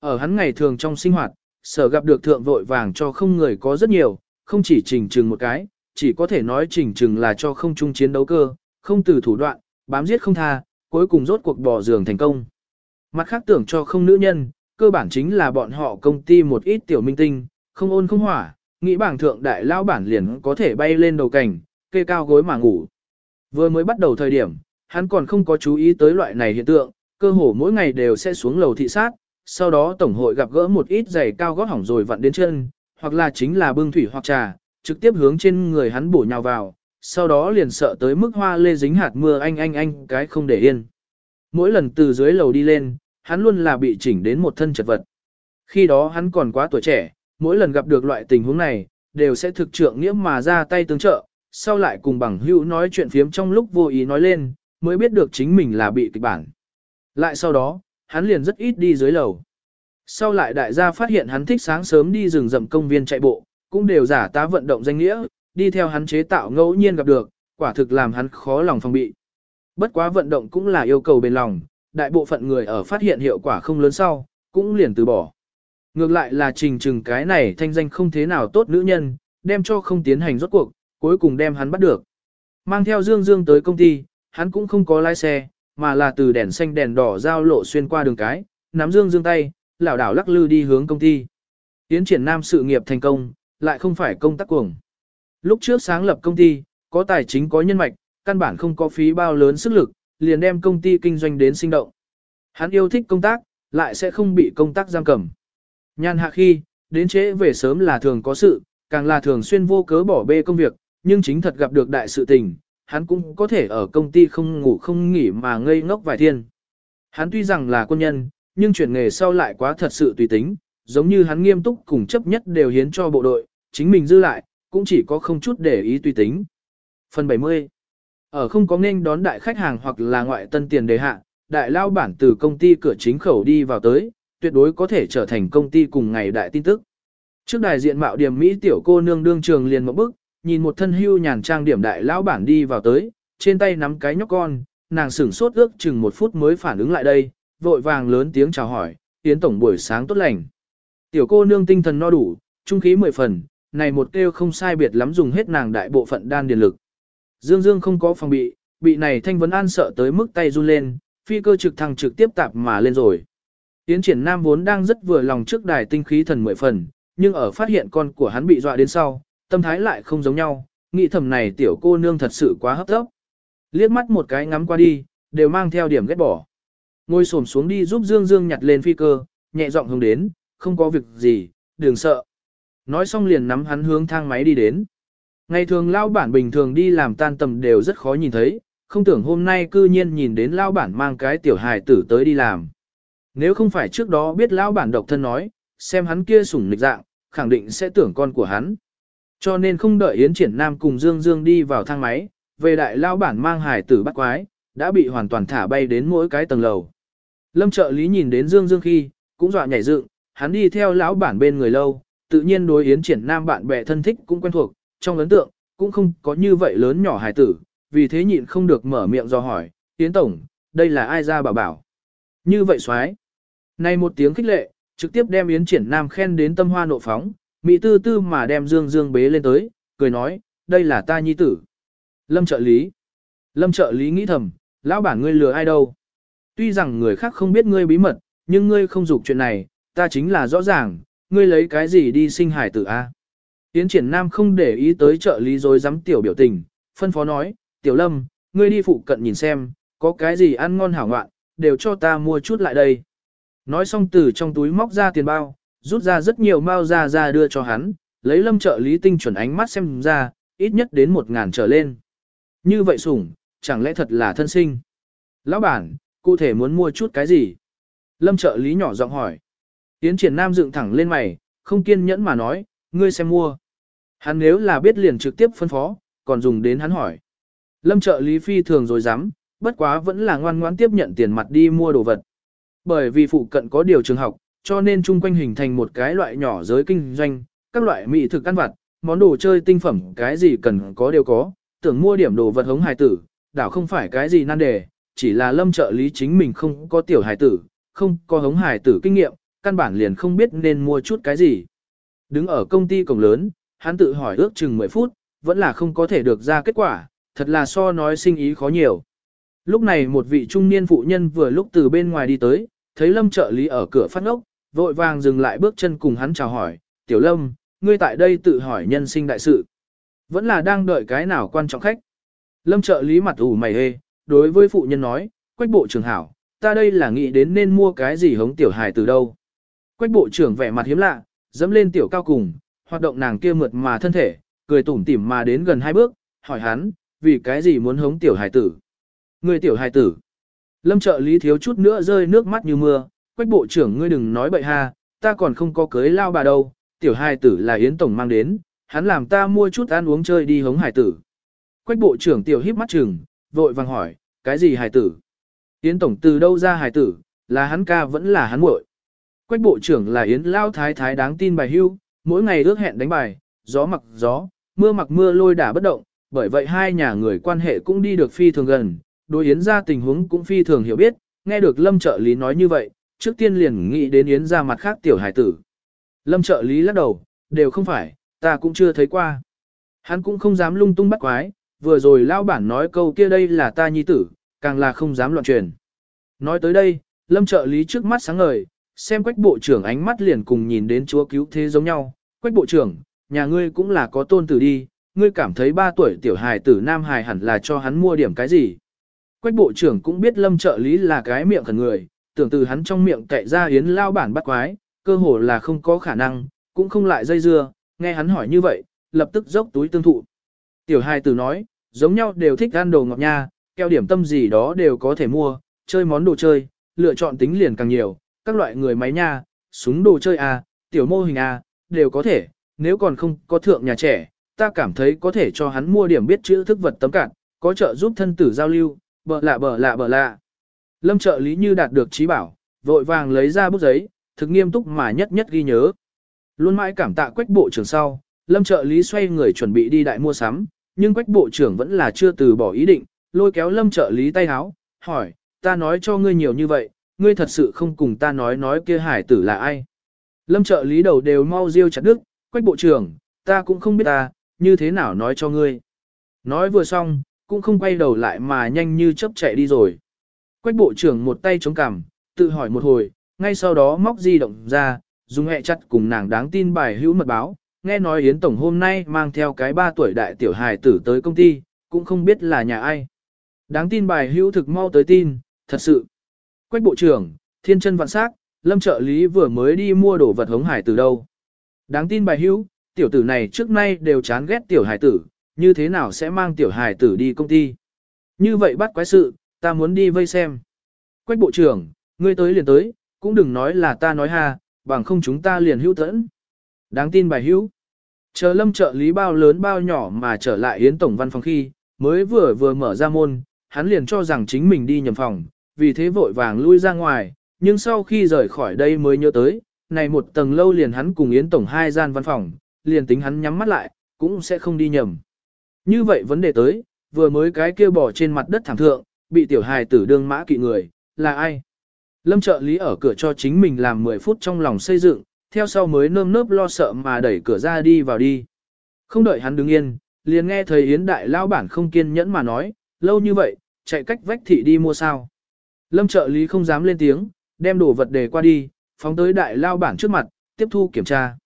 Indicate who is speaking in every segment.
Speaker 1: Ở hắn ngày thường trong sinh hoạt, sở gặp được thượng vội vàng cho không người có rất nhiều, không chỉ trình trừng một cái, chỉ có thể nói trình trừng là cho không chung chiến đấu cơ, không từ thủ đoạn, bám giết không tha, cuối cùng rốt cuộc bỏ giường thành công. Mặt khác tưởng cho không nữ nhân, cơ bản chính là bọn họ công ty một ít tiểu minh tinh, không ôn không hỏa, nghĩ bảng thượng đại lao bản liền có thể bay lên đầu cảnh, kê cao gối mà ngủ. Vừa mới bắt đầu thời điểm, hắn còn không có chú ý tới loại này hiện tượng, cơ hồ mỗi ngày đều sẽ xuống lầu thị sát, sau đó tổng hội gặp gỡ một ít giày cao gót hỏng rồi vặn đến chân, hoặc là chính là bưng thủy hoặc trà, trực tiếp hướng trên người hắn bổ nhào vào, sau đó liền sợ tới mức hoa lê dính hạt mưa anh anh anh cái không để yên. Mỗi lần từ dưới lầu đi lên, hắn luôn là bị chỉnh đến một thân chật vật. Khi đó hắn còn quá tuổi trẻ, mỗi lần gặp được loại tình huống này, đều sẽ thực trượng nghĩa mà ra tay tương trợ, sau lại cùng bằng hữu nói chuyện phiếm trong lúc vô ý nói lên, mới biết được chính mình là bị kịch bản. Lại sau đó, hắn liền rất ít đi dưới lầu. Sau lại đại gia phát hiện hắn thích sáng sớm đi rừng rậm công viên chạy bộ, cũng đều giả tá vận động danh nghĩa, đi theo hắn chế tạo ngẫu nhiên gặp được, quả thực làm hắn khó lòng phòng bị. Bất quá vận động cũng là yêu cầu bền lòng, đại bộ phận người ở phát hiện hiệu quả không lớn sau, cũng liền từ bỏ. Ngược lại là trình trừng cái này thanh danh không thế nào tốt nữ nhân, đem cho không tiến hành rốt cuộc, cuối cùng đem hắn bắt được. Mang theo Dương Dương tới công ty, hắn cũng không có lái xe, mà là từ đèn xanh đèn đỏ giao lộ xuyên qua đường cái, nắm Dương Dương tay, lảo đảo lắc lư đi hướng công ty. Tiến triển nam sự nghiệp thành công, lại không phải công tác cuồng. Lúc trước sáng lập công ty, có tài chính có nhân mạch, căn bản không có phí bao lớn sức lực, liền đem công ty kinh doanh đến sinh động. Hắn yêu thích công tác, lại sẽ không bị công tác giam cầm. Nhan hạ khi, đến trễ về sớm là thường có sự, càng là thường xuyên vô cớ bỏ bê công việc, nhưng chính thật gặp được đại sự tình, hắn cũng có thể ở công ty không ngủ không nghỉ mà ngây ngốc vài thiên. Hắn tuy rằng là quân nhân, nhưng chuyển nghề sau lại quá thật sự tùy tính, giống như hắn nghiêm túc cùng chấp nhất đều hiến cho bộ đội, chính mình dư lại, cũng chỉ có không chút để ý tùy tính. Phần 70 Ở không có nên đón đại khách hàng hoặc là ngoại tân tiền đề hạ, đại lao bản từ công ty cửa chính khẩu đi vào tới, tuyệt đối có thể trở thành công ty cùng ngày đại tin tức. Trước đại diện mạo điểm Mỹ tiểu cô nương đương trường liền một bức, nhìn một thân hưu nhàn trang điểm đại lão bản đi vào tới, trên tay nắm cái nhóc con, nàng sửng sốt ước chừng một phút mới phản ứng lại đây, vội vàng lớn tiếng chào hỏi, tiến tổng buổi sáng tốt lành. Tiểu cô nương tinh thần no đủ, trung khí mười phần, này một kêu không sai biệt lắm dùng hết nàng đại bộ phận đan điền lực. Dương Dương không có phòng bị, bị này thanh vấn an sợ tới mức tay run lên, phi cơ trực thăng trực tiếp tạp mà lên rồi. Tiến triển nam vốn đang rất vừa lòng trước đài tinh khí thần mười phần, nhưng ở phát hiện con của hắn bị dọa đến sau, tâm thái lại không giống nhau, nghĩ thầm này tiểu cô nương thật sự quá hấp tấp. Liếc mắt một cái ngắm qua đi, đều mang theo điểm ghét bỏ. Ngồi xổm xuống đi giúp Dương Dương nhặt lên phi cơ, nhẹ giọng hướng đến, không có việc gì, đừng sợ. Nói xong liền nắm hắn hướng thang máy đi đến. Ngày thường lao bản bình thường đi làm tan tầm đều rất khó nhìn thấy, không tưởng hôm nay cư nhiên nhìn đến lao bản mang cái tiểu hài tử tới đi làm. Nếu không phải trước đó biết lao bản độc thân nói, xem hắn kia sủng nịch dạng, khẳng định sẽ tưởng con của hắn. Cho nên không đợi Yến Triển Nam cùng Dương Dương đi vào thang máy, về đại lao bản mang hải tử bắt quái, đã bị hoàn toàn thả bay đến mỗi cái tầng lầu. Lâm trợ lý nhìn đến Dương Dương khi, cũng dọa nhảy dựng, hắn đi theo lão bản bên người lâu, tự nhiên đối Yến Triển Nam bạn bè thân thích cũng quen thuộc, trong ấn tượng, cũng không có như vậy lớn nhỏ hải tử, vì thế nhịn không được mở miệng do hỏi, Yến Tổng, đây là ai ra bảo bảo. Như vậy xoái. Này một tiếng khích lệ, trực tiếp đem Yến Triển Nam khen đến tâm hoa nộ phóng, Mỹ tư tư mà đem Dương Dương bế lên tới, cười nói, đây là ta nhi tử. Lâm trợ lý. Lâm trợ lý nghĩ thầm, lão bản ngươi lừa ai đâu. Tuy rằng người khác không biết ngươi bí mật, nhưng ngươi không dục chuyện này, ta chính là rõ ràng, ngươi lấy cái gì đi sinh hải tử a? Tiến triển nam không để ý tới trợ lý dối dám tiểu biểu tình, phân phó nói, tiểu lâm, ngươi đi phụ cận nhìn xem, có cái gì ăn ngon hảo ngoạn, đều cho ta mua chút lại đây. Nói xong từ trong túi móc ra tiền bao, rút ra rất nhiều mao ra ra đưa cho hắn, lấy lâm trợ lý tinh chuẩn ánh mắt xem ra, ít nhất đến một ngàn trở lên. Như vậy sủng, chẳng lẽ thật là thân sinh? Lão bản, cụ thể muốn mua chút cái gì? Lâm trợ lý nhỏ giọng hỏi. Tiến triển nam dựng thẳng lên mày, không kiên nhẫn mà nói, ngươi xem mua. Hắn nếu là biết liền trực tiếp phân phó, còn dùng đến hắn hỏi. Lâm trợ lý phi thường rồi dám, bất quá vẫn là ngoan ngoãn tiếp nhận tiền mặt đi mua đồ vật. Bởi vì phụ cận có điều trường học, cho nên chung quanh hình thành một cái loại nhỏ giới kinh doanh, các loại mỹ thực ăn vặt, món đồ chơi tinh phẩm cái gì cần có đều có, tưởng mua điểm đồ vật hống hài tử, đảo không phải cái gì nan đề, chỉ là lâm trợ lý chính mình không có tiểu hài tử, không có hống hài tử kinh nghiệm, căn bản liền không biết nên mua chút cái gì. Đứng ở công ty cổng lớn, hắn tự hỏi ước chừng 10 phút, vẫn là không có thể được ra kết quả, thật là so nói sinh ý khó nhiều. Lúc này một vị trung niên phụ nhân vừa lúc từ bên ngoài đi tới, thấy lâm trợ lý ở cửa phát ngốc, vội vàng dừng lại bước chân cùng hắn chào hỏi, tiểu lâm, ngươi tại đây tự hỏi nhân sinh đại sự. Vẫn là đang đợi cái nào quan trọng khách. Lâm trợ lý mặt ủ mày hê, đối với phụ nhân nói, quách bộ trưởng hảo, ta đây là nghĩ đến nên mua cái gì hống tiểu hài từ đâu. Quách bộ trưởng vẻ mặt hiếm lạ, dẫm lên tiểu cao cùng, hoạt động nàng kia mượt mà thân thể, cười tủm tỉm mà đến gần hai bước, hỏi hắn, vì cái gì muốn hống tiểu hài tử. Người tiểu hài tử. Lâm trợ lý thiếu chút nữa rơi nước mắt như mưa, quách bộ trưởng ngươi đừng nói bậy ha, ta còn không có cưới lao bà đâu, tiểu hài tử là Yến Tổng mang đến, hắn làm ta mua chút ăn uống chơi đi hống hài tử. Quách bộ trưởng tiểu híp mắt chừng, vội vàng hỏi, cái gì hài tử? Yến Tổng từ đâu ra hài tử, là hắn ca vẫn là hắn muội. Quách bộ trưởng là Yến Lao Thái Thái đáng tin bài hưu, mỗi ngày ước hẹn đánh bài, gió mặc gió, mưa mặc mưa lôi đả bất động, bởi vậy hai nhà người quan hệ cũng đi được phi thường gần, đối Yến ra tình huống cũng phi thường hiểu biết, nghe được Lâm trợ lý nói như vậy, trước tiên liền nghĩ đến Yến ra mặt khác tiểu hải tử. Lâm trợ lý lắc đầu, đều không phải, ta cũng chưa thấy qua. Hắn cũng không dám lung tung bắt quái, vừa rồi lao bản nói câu kia đây là ta nhi tử, càng là không dám loạn truyền. Nói tới đây, lâm trợ lý trước mắt sáng ngời, xem quách bộ trưởng ánh mắt liền cùng nhìn đến chúa cứu thế giống nhau. Quách bộ trưởng, nhà ngươi cũng là có tôn tử đi, ngươi cảm thấy ba tuổi tiểu hài tử nam hài hẳn là cho hắn mua điểm cái gì. Quách bộ trưởng cũng biết lâm trợ lý là cái miệng khẩn người, tưởng từ hắn trong miệng cậy ra yến lao bản bắt quái, cơ hồ là không có khả năng, cũng không lại dây dưa, nghe hắn hỏi như vậy, lập tức dốc túi tương thụ. Tiểu hai tử nói, giống nhau đều thích ăn đồ ngọt nha, keo điểm tâm gì đó đều có thể mua, chơi món đồ chơi, lựa chọn tính liền càng nhiều, các loại người máy nha, súng đồ chơi à, tiểu mô hình à, đều có thể, nếu còn không có thượng nhà trẻ, ta cảm thấy có thể cho hắn mua điểm biết chữ thức vật tấm cạn, có trợ giúp thân tử giao lưu, bợ lạ bợ lạ bợ lạ. Lâm trợ lý như đạt được trí bảo, vội vàng lấy ra bút giấy, thực nghiêm túc mà nhất nhất ghi nhớ. Luôn mãi cảm tạ quách bộ trưởng sau, lâm trợ lý xoay người chuẩn bị đi đại mua sắm, nhưng quách bộ trưởng vẫn là chưa từ bỏ ý định, lôi kéo lâm trợ lý tay háo, hỏi, ta nói cho ngươi nhiều như vậy, ngươi thật sự không cùng ta nói nói kia hải tử là ai. Lâm trợ lý đầu đều mau riêu chặt đức, quách bộ trưởng, ta cũng không biết ta, như thế nào nói cho ngươi. Nói vừa xong, cũng không quay đầu lại mà nhanh như chớp chạy đi rồi. Quách bộ trưởng một tay chống cằm, tự hỏi một hồi, ngay sau đó móc di động ra, dùng hẹ chặt cùng nàng đáng tin bài hữu mật báo, nghe nói Yến Tổng hôm nay mang theo cái 3 tuổi đại tiểu hài tử tới công ty, cũng không biết là nhà ai. Đáng tin bài hữu thực mau tới tin, thật sự. Quách bộ trưởng, thiên chân vạn sắc, lâm trợ lý vừa mới đi mua đồ vật hống hải từ đâu. Đáng tin bài hữu, tiểu tử này trước nay đều chán ghét tiểu hải tử, như thế nào sẽ mang tiểu hải tử đi công ty. Như vậy bắt quái sự, ta muốn đi vây xem. Quách bộ trưởng, ngươi tới liền tới, cũng đừng nói là ta nói ha, bằng không chúng ta liền hữu tẫn. Đáng tin bài hữu. Chờ lâm trợ lý bao lớn bao nhỏ mà trở lại Yến Tổng văn phòng khi, mới vừa vừa mở ra môn, hắn liền cho rằng chính mình đi nhầm phòng, vì thế vội vàng lui ra ngoài, nhưng sau khi rời khỏi đây mới nhớ tới, này một tầng lâu liền hắn cùng Yến Tổng hai gian văn phòng, liền tính hắn nhắm mắt lại, cũng sẽ không đi nhầm. Như vậy vấn đề tới, vừa mới cái kia bỏ trên mặt đất thảm thượng, bị tiểu hài tử đương mã kỵ người, là ai? Lâm trợ lý ở cửa cho chính mình làm 10 phút trong lòng xây dựng, theo sau mới nơm nớp lo sợ mà đẩy cửa ra đi vào đi. Không đợi hắn đứng yên, liền nghe thầy Yến đại lao bản không kiên nhẫn mà nói, lâu như vậy, chạy cách vách thị đi mua sao. Lâm trợ lý không dám lên tiếng, đem đồ vật để qua đi, phóng tới đại lao bản trước mặt, tiếp thu kiểm tra.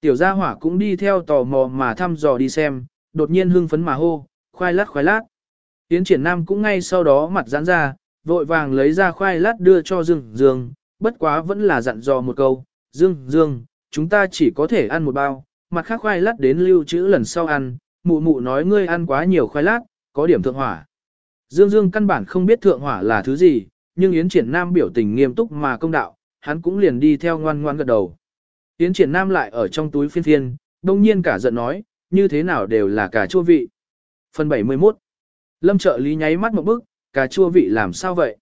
Speaker 1: Tiểu gia hỏa cũng đi theo tò mò mà thăm dò đi xem, đột nhiên hưng phấn mà hô, khoai lát khoai lát. Yến triển nam cũng ngay sau đó mặt giãn ra, vội vàng lấy ra khoai lát đưa cho Dương Dương, bất quá vẫn là dặn dò một câu, Dương, Dương, chúng ta chỉ có thể ăn một bao, mặt khác khoai lát đến lưu trữ lần sau ăn, mụ mụ nói ngươi ăn quá nhiều khoai lát, có điểm thượng hỏa. Dương Dương căn bản không biết thượng hỏa là thứ gì, nhưng Yến Triển Nam biểu tình nghiêm túc mà công đạo, hắn cũng liền đi theo ngoan ngoan gật đầu. Yến Triển Nam lại ở trong túi phiên phiên, đông nhiên cả giận nói, như thế nào đều là cả chua vị. Phần 71 Lâm trợ lý nháy mắt một bức, cà chua vị làm sao vậy?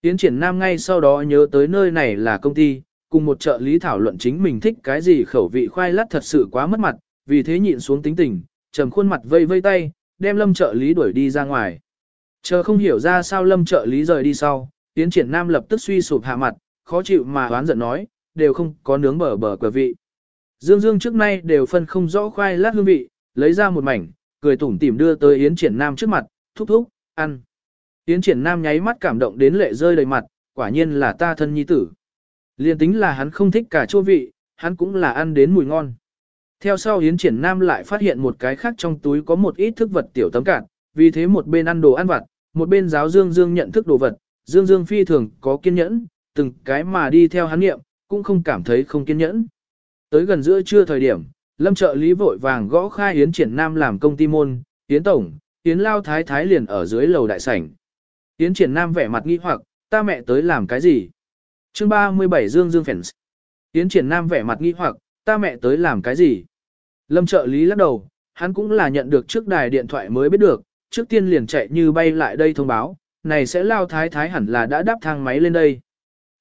Speaker 1: Tiến Triển Nam ngay sau đó nhớ tới nơi này là công ty, cùng một trợ lý thảo luận chính mình thích cái gì khẩu vị khoai lát thật sự quá mất mặt, vì thế nhịn xuống tính tình, trầm khuôn mặt vây vây tay, đem lâm trợ lý đuổi đi ra ngoài. Chờ không hiểu ra sao lâm trợ lý rời đi sau, tiến triển nam lập tức suy sụp hạ mặt, khó chịu mà oán giận nói, đều không có nướng bờ bờ quả vị. Dương Dương trước nay đều phân không rõ khoai lát hương vị, lấy ra một mảnh, cười tủm tỉm đưa tới Yến Triển Nam trước mặt, thúc thúc, ăn. Yến Triển Nam nháy mắt cảm động đến lệ rơi đầy mặt, quả nhiên là ta thân nhi tử. Liên tính là hắn không thích cả chua vị, hắn cũng là ăn đến mùi ngon. Theo sau Yến Triển Nam lại phát hiện một cái khác trong túi có một ít thức vật tiểu tấm cạn, vì thế một bên ăn đồ ăn vặt, một bên giáo Dương Dương nhận thức đồ vật, Dương Dương phi thường có kiên nhẫn, từng cái mà đi theo hắn nghiệm, cũng không cảm thấy không kiên nhẫn. Tới gần giữa trưa thời điểm, Lâm trợ lý vội vàng gõ khai Yến Triển Nam làm công ty môn, Yến Tổng, Yến Lao Thái Thái liền ở dưới lầu đại sảnh. Yến Triển Nam vẻ mặt nghi hoặc, ta mẹ tới làm cái gì? Chương 37 Dương Dương Phèn Yến Triển Nam vẻ mặt nghi hoặc, ta mẹ tới làm cái gì? Lâm trợ lý lắc đầu, hắn cũng là nhận được trước đài điện thoại mới biết được, trước tiên liền chạy như bay lại đây thông báo, này sẽ Lao Thái Thái hẳn là đã đáp thang máy lên đây.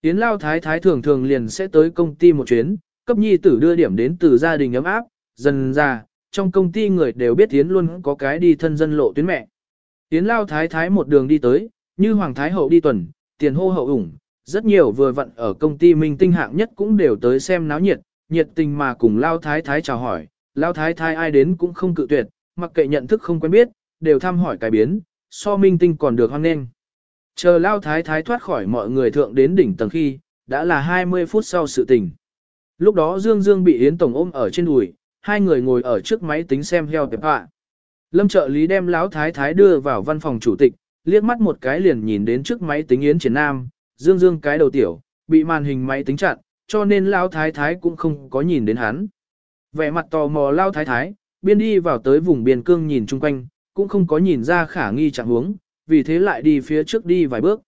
Speaker 1: Yến Lao Thái Thái thường thường liền sẽ tới công ty một chuyến, cấp nhi tử đưa điểm đến từ gia đình ấm áp, dần ra, trong công ty người đều biết Yến luôn có cái đi thân dân lộ tuyến mẹ. Yến Lao Thái Thái một đường đi tới, như Hoàng Thái Hậu đi tuần, tiền hô hậu ủng, rất nhiều vừa vặn ở công ty minh tinh hạng nhất cũng đều tới xem náo nhiệt, nhiệt tình mà cùng Lao Thái Thái chào hỏi, Lao Thái Thái ai đến cũng không cự tuyệt, mặc kệ nhận thức không quen biết, đều thăm hỏi cái biến, so minh tinh còn được hoan nghênh. Chờ Lao Thái Thái thoát khỏi mọi người thượng đến đỉnh tầng khi, đã là 20 phút sau sự tình. Lúc đó Dương Dương bị Yến Tổng ôm ở trên đùi, hai người ngồi ở trước máy tính xem heo tiệp hạ. Lâm trợ lý đem Lão Thái Thái đưa vào văn phòng chủ tịch, liếc mắt một cái liền nhìn đến trước máy tính Yến Triển Nam, Dương Dương cái đầu tiểu, bị màn hình máy tính chặn, cho nên Lão Thái Thái cũng không có nhìn đến hắn. Vẻ mặt tò mò Lão Thái Thái, biên đi vào tới vùng biên cương nhìn chung quanh, cũng không có nhìn ra khả nghi trạng huống, vì thế lại đi phía trước đi vài bước.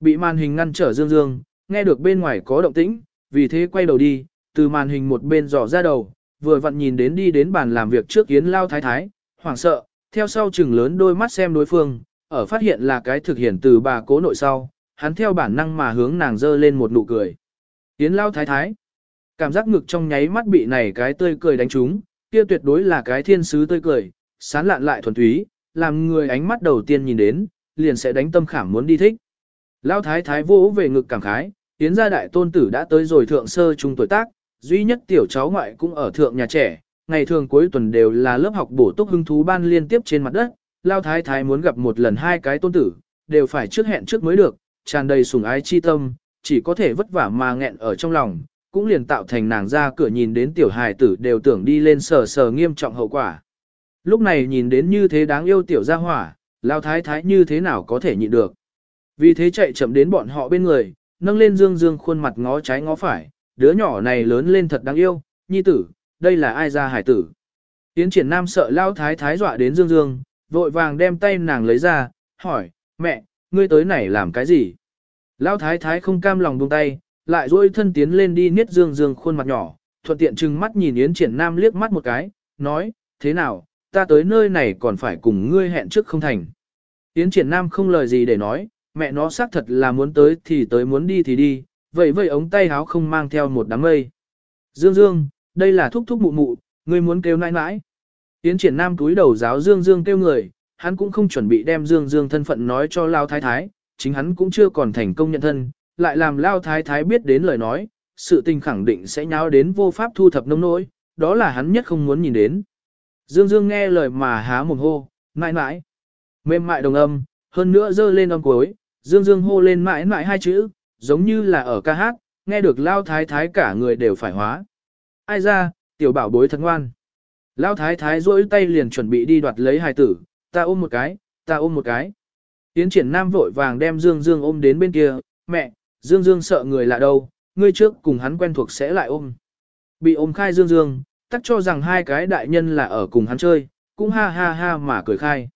Speaker 1: Bị màn hình ngăn trở Dương Dương, nghe được bên ngoài có động tĩnh, vì thế quay đầu đi, từ màn hình một bên dò ra đầu, vừa vặn nhìn đến đi đến bàn làm việc trước Yến Lao Thái Thái, hoảng sợ, theo sau chừng lớn đôi mắt xem đối phương, ở phát hiện là cái thực hiện từ bà cố nội sau, hắn theo bản năng mà hướng nàng dơ lên một nụ cười. Yến Lao Thái Thái, cảm giác ngực trong nháy mắt bị này cái tươi cười đánh trúng, kia tuyệt đối là cái thiên sứ tươi cười, sán lạn lại thuần túy, làm người ánh mắt đầu tiên nhìn đến, liền sẽ đánh tâm khảm muốn đi thích. Lao Thái Thái vỗ về ngực cảm khái, Yến gia đại tôn tử đã tới rồi thượng sơ trung tuổi tác, duy nhất tiểu cháu ngoại cũng ở thượng nhà trẻ, ngày thường cuối tuần đều là lớp học bổ túc hứng thú ban liên tiếp trên mặt đất, lao thái thái muốn gặp một lần hai cái tôn tử, đều phải trước hẹn trước mới được, tràn đầy sủng ái chi tâm, chỉ có thể vất vả mà nghẹn ở trong lòng, cũng liền tạo thành nàng ra cửa nhìn đến tiểu hài tử đều tưởng đi lên sờ sờ nghiêm trọng hậu quả. Lúc này nhìn đến như thế đáng yêu tiểu gia hỏa, lao thái thái như thế nào có thể nhịn được. Vì thế chạy chậm đến bọn họ bên người, nâng lên dương dương khuôn mặt ngó trái ngó phải, đứa nhỏ này lớn lên thật đáng yêu, nhi tử, đây là ai ra hải tử. Tiến triển nam sợ lao thái thái dọa đến dương dương, vội vàng đem tay nàng lấy ra, hỏi, mẹ, ngươi tới này làm cái gì? Lao thái thái không cam lòng buông tay, lại dôi thân tiến lên đi niết dương dương khuôn mặt nhỏ, thuận tiện trừng mắt nhìn Yến triển nam liếc mắt một cái, nói, thế nào, ta tới nơi này còn phải cùng ngươi hẹn trước không thành. Yến triển nam không lời gì để nói, mẹ nó xác thật là muốn tới thì tới muốn đi thì đi, vậy vậy ống tay háo không mang theo một đám mây. Dương Dương, đây là thúc thúc mụ mụ, ngươi muốn kêu nãi nãi. Tiến triển nam túi đầu giáo Dương Dương kêu người, hắn cũng không chuẩn bị đem Dương Dương thân phận nói cho Lao Thái Thái, chính hắn cũng chưa còn thành công nhận thân, lại làm Lao Thái Thái biết đến lời nói, sự tình khẳng định sẽ nháo đến vô pháp thu thập nông nỗi, đó là hắn nhất không muốn nhìn đến. Dương Dương nghe lời mà há mồm hô, mãi mãi, mềm mại đồng âm, hơn nữa dơ lên âm cuối, Dương Dương hô lên mãi mãi hai chữ, giống như là ở ca hát, nghe được lao thái thái cả người đều phải hóa. Ai ra, tiểu bảo bối thật ngoan. Lao thái thái rỗi tay liền chuẩn bị đi đoạt lấy hài tử, ta ôm một cái, ta ôm một cái. Tiến triển nam vội vàng đem Dương Dương ôm đến bên kia, mẹ, Dương Dương sợ người lạ đâu, ngươi trước cùng hắn quen thuộc sẽ lại ôm. Bị ôm khai Dương Dương, tắc cho rằng hai cái đại nhân là ở cùng hắn chơi, cũng ha ha ha mà cười khai.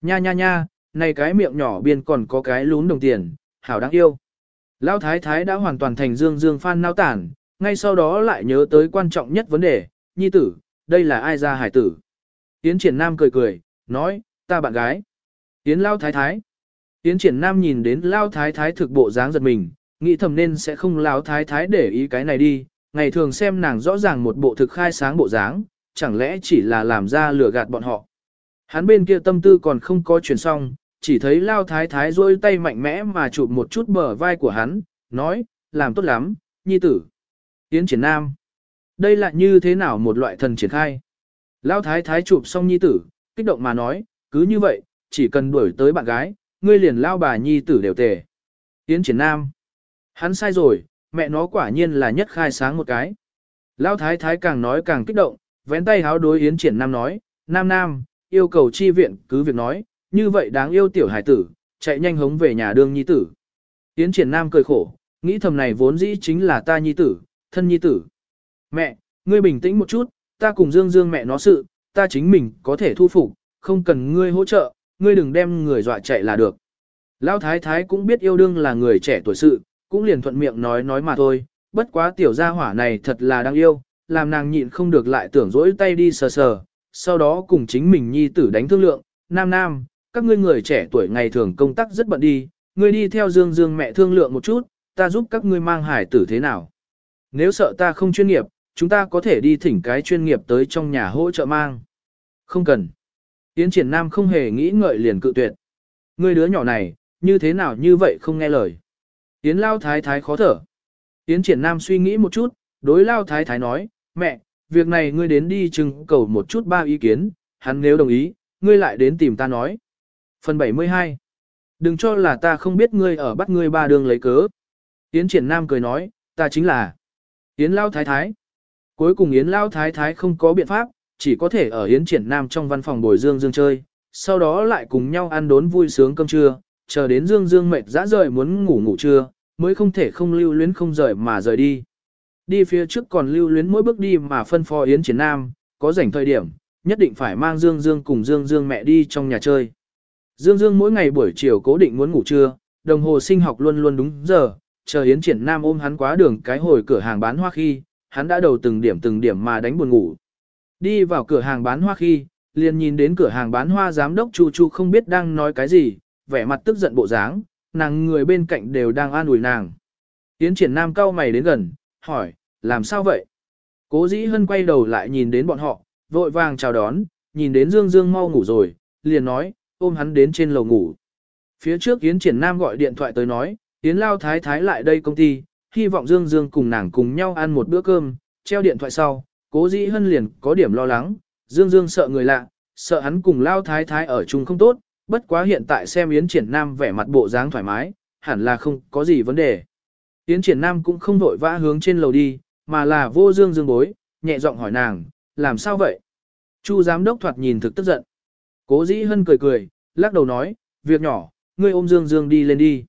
Speaker 1: Nha nha nha, này cái miệng nhỏ biên còn có cái lún đồng tiền, hảo đáng yêu. Lão thái thái đã hoàn toàn thành dương dương phan nao tản, ngay sau đó lại nhớ tới quan trọng nhất vấn đề, nhi tử, đây là ai ra hải tử. Yến triển nam cười cười, nói, ta bạn gái. Yến lao thái thái. Yến triển nam nhìn đến lao thái thái thực bộ dáng giật mình, nghĩ thầm nên sẽ không lao thái thái để ý cái này đi, ngày thường xem nàng rõ ràng một bộ thực khai sáng bộ dáng, chẳng lẽ chỉ là làm ra lừa gạt bọn họ. Hắn bên kia tâm tư còn không có chuyển xong, chỉ thấy lao thái thái rôi tay mạnh mẽ mà chụp một chút bờ vai của hắn, nói, làm tốt lắm, nhi tử. Yến triển nam. Đây là như thế nào một loại thần triển khai? Lão thái thái chụp xong nhi tử, kích động mà nói, cứ như vậy, chỉ cần đuổi tới bạn gái, ngươi liền lao bà nhi tử đều tề. Yến triển nam. Hắn sai rồi, mẹ nó quả nhiên là nhất khai sáng một cái. Lão thái thái càng nói càng kích động, vén tay háo đối Yến triển nam nói, nam nam, yêu cầu chi viện cứ việc nói, như vậy đáng yêu tiểu hải tử, chạy nhanh hống về nhà đương nhi tử. Yến triển nam cười khổ, nghĩ thầm này vốn dĩ chính là ta nhi tử, thân nhi tử. Mẹ, ngươi bình tĩnh một chút, ta cùng Dương Dương mẹ nó sự, ta chính mình có thể thu phục, không cần ngươi hỗ trợ, ngươi đừng đem người dọa chạy là được. Lão thái thái cũng biết yêu đương là người trẻ tuổi sự, cũng liền thuận miệng nói nói mà thôi, bất quá tiểu gia hỏa này thật là đáng yêu, làm nàng nhịn không được lại tưởng dỗi tay đi sờ sờ, sau đó cùng chính mình nhi tử đánh thương lượng, nam nam, các ngươi người trẻ tuổi ngày thường công tác rất bận đi, ngươi đi theo Dương Dương mẹ thương lượng một chút, ta giúp các ngươi mang hải tử thế nào. Nếu sợ ta không chuyên nghiệp, chúng ta có thể đi thỉnh cái chuyên nghiệp tới trong nhà hỗ trợ mang. Không cần. Yến triển nam không hề nghĩ ngợi liền cự tuyệt. Ngươi đứa nhỏ này, như thế nào như vậy không nghe lời. Yến lao thái thái khó thở. Yến triển nam suy nghĩ một chút, đối lao thái thái nói, mẹ, việc này ngươi đến đi trưng cầu một chút ba ý kiến, hắn nếu đồng ý, ngươi lại đến tìm ta nói. Phần 72 Đừng cho là ta không biết ngươi ở bắt ngươi ba đường lấy cớ. Yến triển nam cười nói, ta chính là Yến lao thái thái. Cuối cùng Yến lao thái thái không có biện pháp, chỉ có thể ở Yến triển nam trong văn phòng bồi Dương Dương chơi, sau đó lại cùng nhau ăn đốn vui sướng cơm trưa, chờ đến Dương Dương mệt dã rời muốn ngủ ngủ trưa, mới không thể không lưu luyến không rời mà rời đi. Đi phía trước còn lưu luyến mỗi bước đi mà phân phó Yến triển nam, có rảnh thời điểm, nhất định phải mang Dương Dương cùng Dương Dương mẹ đi trong nhà chơi. Dương Dương mỗi ngày buổi chiều cố định muốn ngủ trưa, đồng hồ sinh học luôn luôn đúng giờ, chờ Yến Triển Nam ôm hắn quá đường cái hồi cửa hàng bán hoa khi, hắn đã đầu từng điểm từng điểm mà đánh buồn ngủ. Đi vào cửa hàng bán hoa khi, liền nhìn đến cửa hàng bán hoa giám đốc Chu Chu không biết đang nói cái gì, vẻ mặt tức giận bộ dáng, nàng người bên cạnh đều đang an ủi nàng. Yến Triển Nam cau mày đến gần, hỏi, làm sao vậy? Cố dĩ hân quay đầu lại nhìn đến bọn họ, vội vàng chào đón, nhìn đến Dương Dương mau ngủ rồi, liền nói, ôm hắn đến trên lầu ngủ. Phía trước Yến Triển Nam gọi điện thoại tới nói, Yến Lao Thái Thái lại đây công ty, hy vọng Dương Dương cùng nàng cùng nhau ăn một bữa cơm, treo điện thoại sau, cố dĩ hân liền có điểm lo lắng, Dương Dương sợ người lạ, sợ hắn cùng Lao Thái Thái ở chung không tốt, bất quá hiện tại xem Yến Triển Nam vẻ mặt bộ dáng thoải mái, hẳn là không có gì vấn đề. Yến Triển Nam cũng không vội vã hướng trên lầu đi, mà là vô Dương Dương bối, nhẹ giọng hỏi nàng, làm sao vậy? Chu giám đốc thoạt nhìn thực tức giận. Cố dĩ hân cười cười, lắc đầu nói, việc nhỏ, ngươi ôm Dương Dương đi lên đi.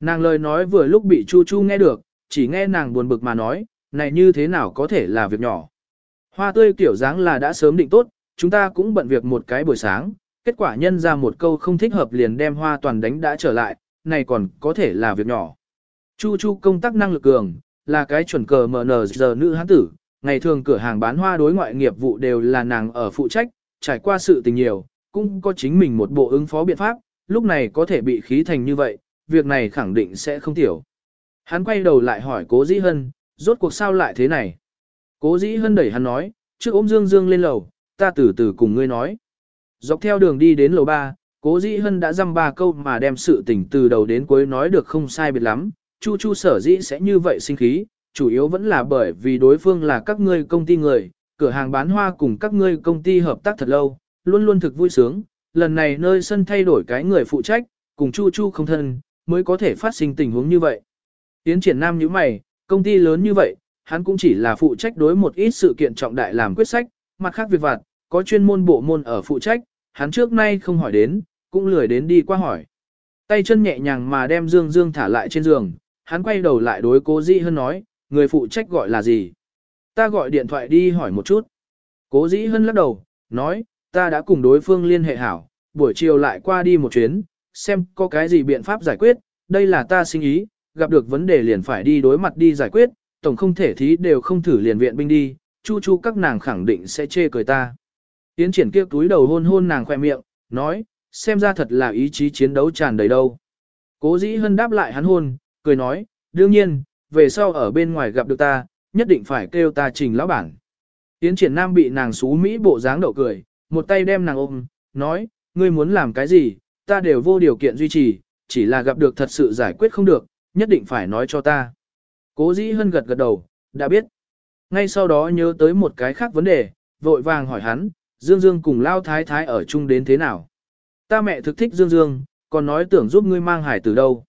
Speaker 1: Nàng lời nói vừa lúc bị Chu Chu nghe được, chỉ nghe nàng buồn bực mà nói, này như thế nào có thể là việc nhỏ. Hoa tươi kiểu dáng là đã sớm định tốt, chúng ta cũng bận việc một cái buổi sáng, kết quả nhân ra một câu không thích hợp liền đem hoa toàn đánh đã trở lại, này còn có thể là việc nhỏ. Chu Chu công tác năng lực cường, là cái chuẩn cờ MN giờ nữ hán tử, ngày thường cửa hàng bán hoa đối ngoại nghiệp vụ đều là nàng ở phụ trách, trải qua sự tình nhiều, cũng có chính mình một bộ ứng phó biện pháp, lúc này có thể bị khí thành như vậy, việc này khẳng định sẽ không tiểu. Hắn quay đầu lại hỏi cố dĩ hân, rốt cuộc sao lại thế này? Cố dĩ hân đẩy hắn nói, trước ôm dương dương lên lầu, ta từ từ cùng ngươi nói. Dọc theo đường đi đến lầu ba, cố dĩ hân đã dăm ba câu mà đem sự tình từ đầu đến cuối nói được không sai biệt lắm, chu chu sở dĩ sẽ như vậy sinh khí, chủ yếu vẫn là bởi vì đối phương là các ngươi công ty người, cửa hàng bán hoa cùng các ngươi công ty hợp tác thật lâu, luôn luôn thực vui sướng, lần này nơi sân thay đổi cái người phụ trách, cùng Chu Chu không thân, mới có thể phát sinh tình huống như vậy. Tiến triển nam như mày, công ty lớn như vậy, hắn cũng chỉ là phụ trách đối một ít sự kiện trọng đại làm quyết sách, mặt khác việc vặt, có chuyên môn bộ môn ở phụ trách, hắn trước nay không hỏi đến, cũng lười đến đi qua hỏi. Tay chân nhẹ nhàng mà đem Dương Dương thả lại trên giường, hắn quay đầu lại đối cố dĩ hân nói, người phụ trách gọi là gì? Ta gọi điện thoại đi hỏi một chút. Cố dĩ hân lắc đầu, nói, ta đã cùng đối phương liên hệ hảo, buổi chiều lại qua đi một chuyến, xem có cái gì biện pháp giải quyết, đây là ta sinh ý, gặp được vấn đề liền phải đi đối mặt đi giải quyết, tổng không thể thí đều không thử liền viện binh đi, chu chu các nàng khẳng định sẽ chê cười ta. Tiến triển kia túi đầu hôn hôn nàng khoe miệng, nói, xem ra thật là ý chí chiến đấu tràn đầy đâu. Cố dĩ hân đáp lại hắn hôn, cười nói, đương nhiên, về sau ở bên ngoài gặp được ta, nhất định phải kêu ta trình lão bản. Tiến triển nam bị nàng xú Mỹ bộ dáng đậu cười, một tay đem nàng ôm, nói, ngươi muốn làm cái gì, ta đều vô điều kiện duy trì, chỉ là gặp được thật sự giải quyết không được, nhất định phải nói cho ta. Cố dĩ hân gật gật đầu, đã biết. Ngay sau đó nhớ tới một cái khác vấn đề, vội vàng hỏi hắn, Dương Dương cùng Lao Thái Thái ở chung đến thế nào? Ta mẹ thực thích Dương Dương, còn nói tưởng giúp ngươi mang hải từ đâu.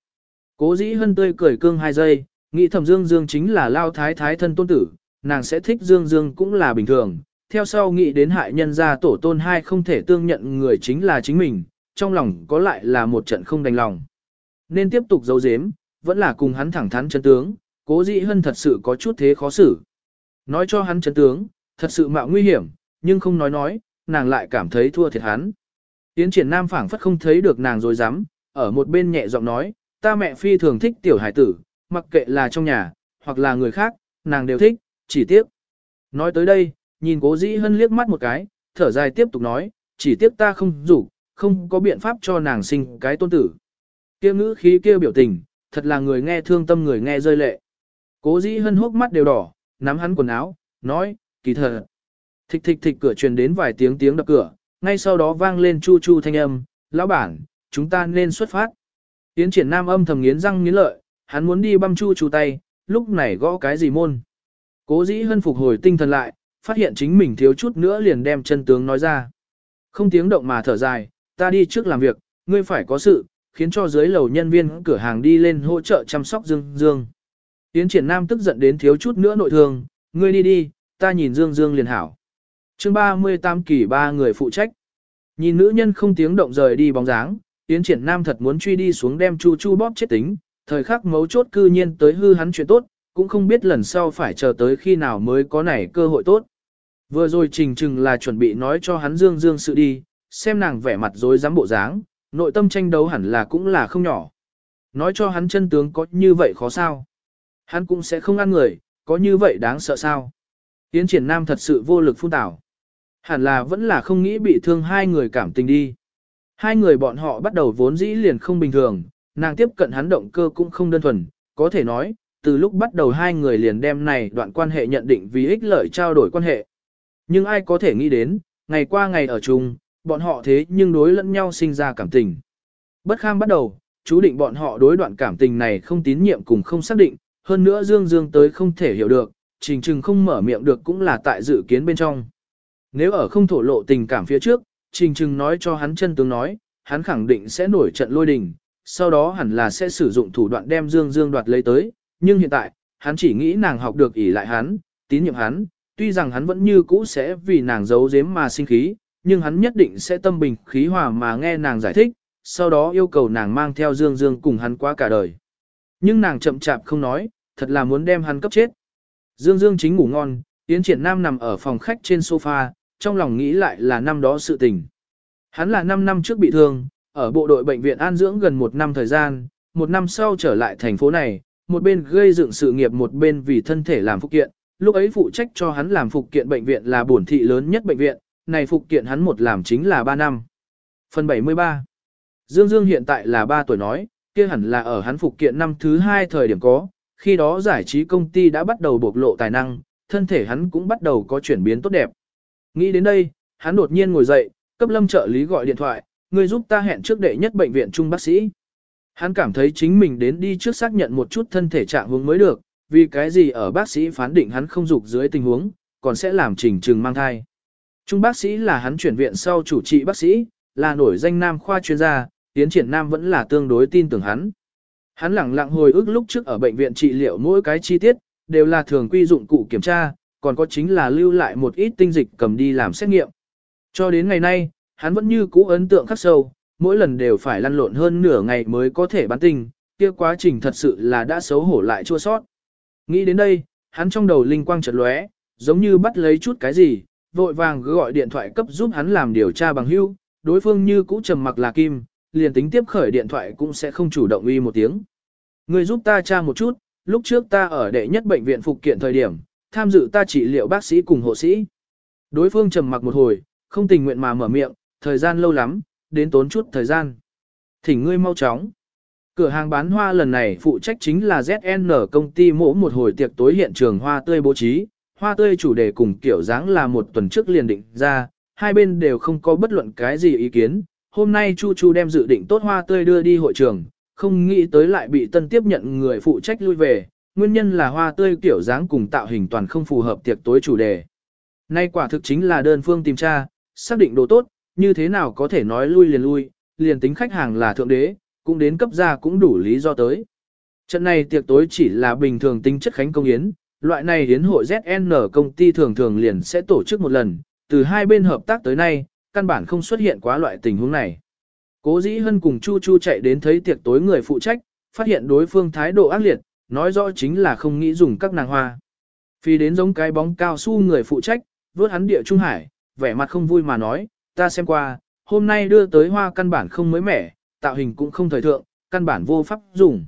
Speaker 1: Cố dĩ hân tươi cười cương hai giây, nghĩ thầm Dương Dương chính là Lao Thái Thái thân tôn tử, nàng sẽ thích Dương Dương cũng là bình thường. Theo sau nghĩ đến hại nhân gia tổ tôn hai không thể tương nhận người chính là chính mình, trong lòng có lại là một trận không đành lòng. Nên tiếp tục giấu giếm, vẫn là cùng hắn thẳng thắn chân tướng, cố dĩ hân thật sự có chút thế khó xử. Nói cho hắn chân tướng, thật sự mạo nguy hiểm, nhưng không nói nói, nàng lại cảm thấy thua thiệt hắn. Tiến triển nam phảng phất không thấy được nàng rồi dám, ở một bên nhẹ giọng nói, ta mẹ phi thường thích tiểu hải tử, mặc kệ là trong nhà, hoặc là người khác, nàng đều thích, chỉ tiếc. Nói tới đây, nhìn cố dĩ hân liếc mắt một cái, thở dài tiếp tục nói, chỉ tiếc ta không rủ, không có biện pháp cho nàng sinh cái tôn tử. Kia ngữ khí kia biểu tình, thật là người nghe thương tâm người nghe rơi lệ. Cố dĩ hân hốc mắt đều đỏ, nắm hắn quần áo, nói, kỳ thật. Thịch thịch thịch cửa truyền đến vài tiếng tiếng đập cửa, ngay sau đó vang lên chu chu thanh âm, lão bản, chúng ta nên xuất phát. Tiến triển nam âm thầm nghiến răng nghiến lợi, hắn muốn đi băm chu chu tay, lúc này gõ cái gì môn. Cố dĩ hân phục hồi tinh thần lại, phát hiện chính mình thiếu chút nữa liền đem chân tướng nói ra. Không tiếng động mà thở dài, ta đi trước làm việc, ngươi phải có sự, khiến cho dưới lầu nhân viên cửa hàng đi lên hỗ trợ chăm sóc Dương Dương. Tiến triển nam tức giận đến thiếu chút nữa nội thương, ngươi đi đi, ta nhìn Dương Dương liền hảo. chương 38 kỳ ba người phụ trách. Nhìn nữ nhân không tiếng động rời đi bóng dáng, Tiến triển nam thật muốn truy đi xuống đem chu chu bóp chết tính, thời khắc mấu chốt cư nhiên tới hư hắn chuyện tốt, cũng không biết lần sau phải chờ tới khi nào mới có nảy cơ hội tốt. Vừa rồi trình trừng là chuẩn bị nói cho hắn Dương Dương sự đi, xem nàng vẻ mặt dối dám bộ dáng, nội tâm tranh đấu hẳn là cũng là không nhỏ. Nói cho hắn chân tướng có như vậy khó sao? Hắn cũng sẽ không ăn người, có như vậy đáng sợ sao? Tiến triển nam thật sự vô lực phun tảo. Hẳn là vẫn là không nghĩ bị thương hai người cảm tình đi. Hai người bọn họ bắt đầu vốn dĩ liền không bình thường, nàng tiếp cận hắn động cơ cũng không đơn thuần, có thể nói, từ lúc bắt đầu hai người liền đem này đoạn quan hệ nhận định vì ích lợi trao đổi quan hệ. Nhưng ai có thể nghĩ đến, ngày qua ngày ở chung, bọn họ thế nhưng đối lẫn nhau sinh ra cảm tình. Bất kham bắt đầu, chú định bọn họ đối đoạn cảm tình này không tín nhiệm cùng không xác định, hơn nữa Dương Dương tới không thể hiểu được, trình trừng không mở miệng được cũng là tại dự kiến bên trong. Nếu ở không thổ lộ tình cảm phía trước, trình trừng nói cho hắn chân tướng nói, hắn khẳng định sẽ nổi trận lôi đình, sau đó hẳn là sẽ sử dụng thủ đoạn đem Dương Dương đoạt lấy tới, nhưng hiện tại, hắn chỉ nghĩ nàng học được ỷ lại hắn, tín nhiệm hắn, tuy rằng hắn vẫn như cũ sẽ vì nàng giấu giếm mà sinh khí, nhưng hắn nhất định sẽ tâm bình khí hòa mà nghe nàng giải thích, sau đó yêu cầu nàng mang theo Dương Dương cùng hắn qua cả đời. Nhưng nàng chậm chạp không nói, thật là muốn đem hắn cấp chết. Dương Dương chính ngủ ngon, Yến Triển Nam nằm ở phòng khách trên sofa, trong lòng nghĩ lại là năm đó sự tình. Hắn là 5 năm trước bị thương, ở bộ đội bệnh viện an dưỡng gần một năm thời gian, một năm sau trở lại thành phố này, một bên gây dựng sự nghiệp một bên vì thân thể làm phúc kiện, lúc ấy phụ trách cho hắn làm phục kiện bệnh viện là bổn thị lớn nhất bệnh viện, này phục kiện hắn một làm chính là 3 năm. Phần 73 Dương Dương hiện tại là 3 tuổi nói, kia hẳn là ở hắn phục kiện năm thứ 2 thời điểm có, khi đó giải trí công ty đã bắt đầu bộc lộ tài năng, thân thể hắn cũng bắt đầu có chuyển biến tốt đẹp. Nghĩ đến đây, hắn đột nhiên ngồi dậy, cấp lâm trợ lý gọi điện thoại, người giúp ta hẹn trước đệ nhất bệnh viện trung bác sĩ. Hắn cảm thấy chính mình đến đi trước xác nhận một chút thân thể trạng huống mới được, vì cái gì ở bác sĩ phán định hắn không dục dưới tình huống, còn sẽ làm trình trừng mang thai. Trung bác sĩ là hắn chuyển viện sau chủ trị bác sĩ, là nổi danh nam khoa chuyên gia, tiến triển nam vẫn là tương đối tin tưởng hắn. Hắn lặng lặng hồi ức lúc trước ở bệnh viện trị liệu mỗi cái chi tiết, đều là thường quy dụng cụ kiểm tra, còn có chính là lưu lại một ít tinh dịch cầm đi làm xét nghiệm. Cho đến ngày nay, hắn vẫn như cũ ấn tượng khắc sâu, mỗi lần đều phải lăn lộn hơn nửa ngày mới có thể bán tinh, kia quá trình thật sự là đã xấu hổ lại chua sót. Nghĩ đến đây, hắn trong đầu linh quang chợt lóe, giống như bắt lấy chút cái gì, vội vàng gọi điện thoại cấp giúp hắn làm điều tra bằng hữu, đối phương như cũ trầm mặc là kim, liền tính tiếp khởi điện thoại cũng sẽ không chủ động uy một tiếng. Người giúp ta tra một chút, lúc trước ta ở đệ nhất bệnh viện phục kiện thời điểm, tham dự ta trị liệu bác sĩ cùng hộ sĩ. Đối phương trầm mặc một hồi, không tình nguyện mà mở miệng, thời gian lâu lắm, đến tốn chút thời gian. Thỉnh ngươi mau chóng. Cửa hàng bán hoa lần này phụ trách chính là ZN công ty mỗ một hồi tiệc tối hiện trường hoa tươi bố trí, hoa tươi chủ đề cùng kiểu dáng là một tuần trước liền định ra, hai bên đều không có bất luận cái gì ý kiến. Hôm nay Chu Chu đem dự định tốt hoa tươi đưa đi hội trường, không nghĩ tới lại bị tân tiếp nhận người phụ trách lui về, nguyên nhân là hoa tươi kiểu dáng cùng tạo hình toàn không phù hợp tiệc tối chủ đề. Nay quả thực chính là đơn phương tìm tra, xác định đồ tốt, như thế nào có thể nói lui liền lui, liền tính khách hàng là thượng đế, cũng đến cấp ra cũng đủ lý do tới. Trận này tiệc tối chỉ là bình thường tính chất khánh công yến, loại này hiến hội ZN công ty thường thường liền sẽ tổ chức một lần, từ hai bên hợp tác tới nay, căn bản không xuất hiện quá loại tình huống này. Cố dĩ hân cùng Chu Chu chạy đến thấy tiệc tối người phụ trách, phát hiện đối phương thái độ ác liệt, nói rõ chính là không nghĩ dùng các nàng hoa. Phi đến giống cái bóng cao su người phụ trách, vớt hắn địa trung hải, vẻ mặt không vui mà nói, ta xem qua, hôm nay đưa tới hoa căn bản không mới mẻ, tạo hình cũng không thời thượng, căn bản vô pháp dùng.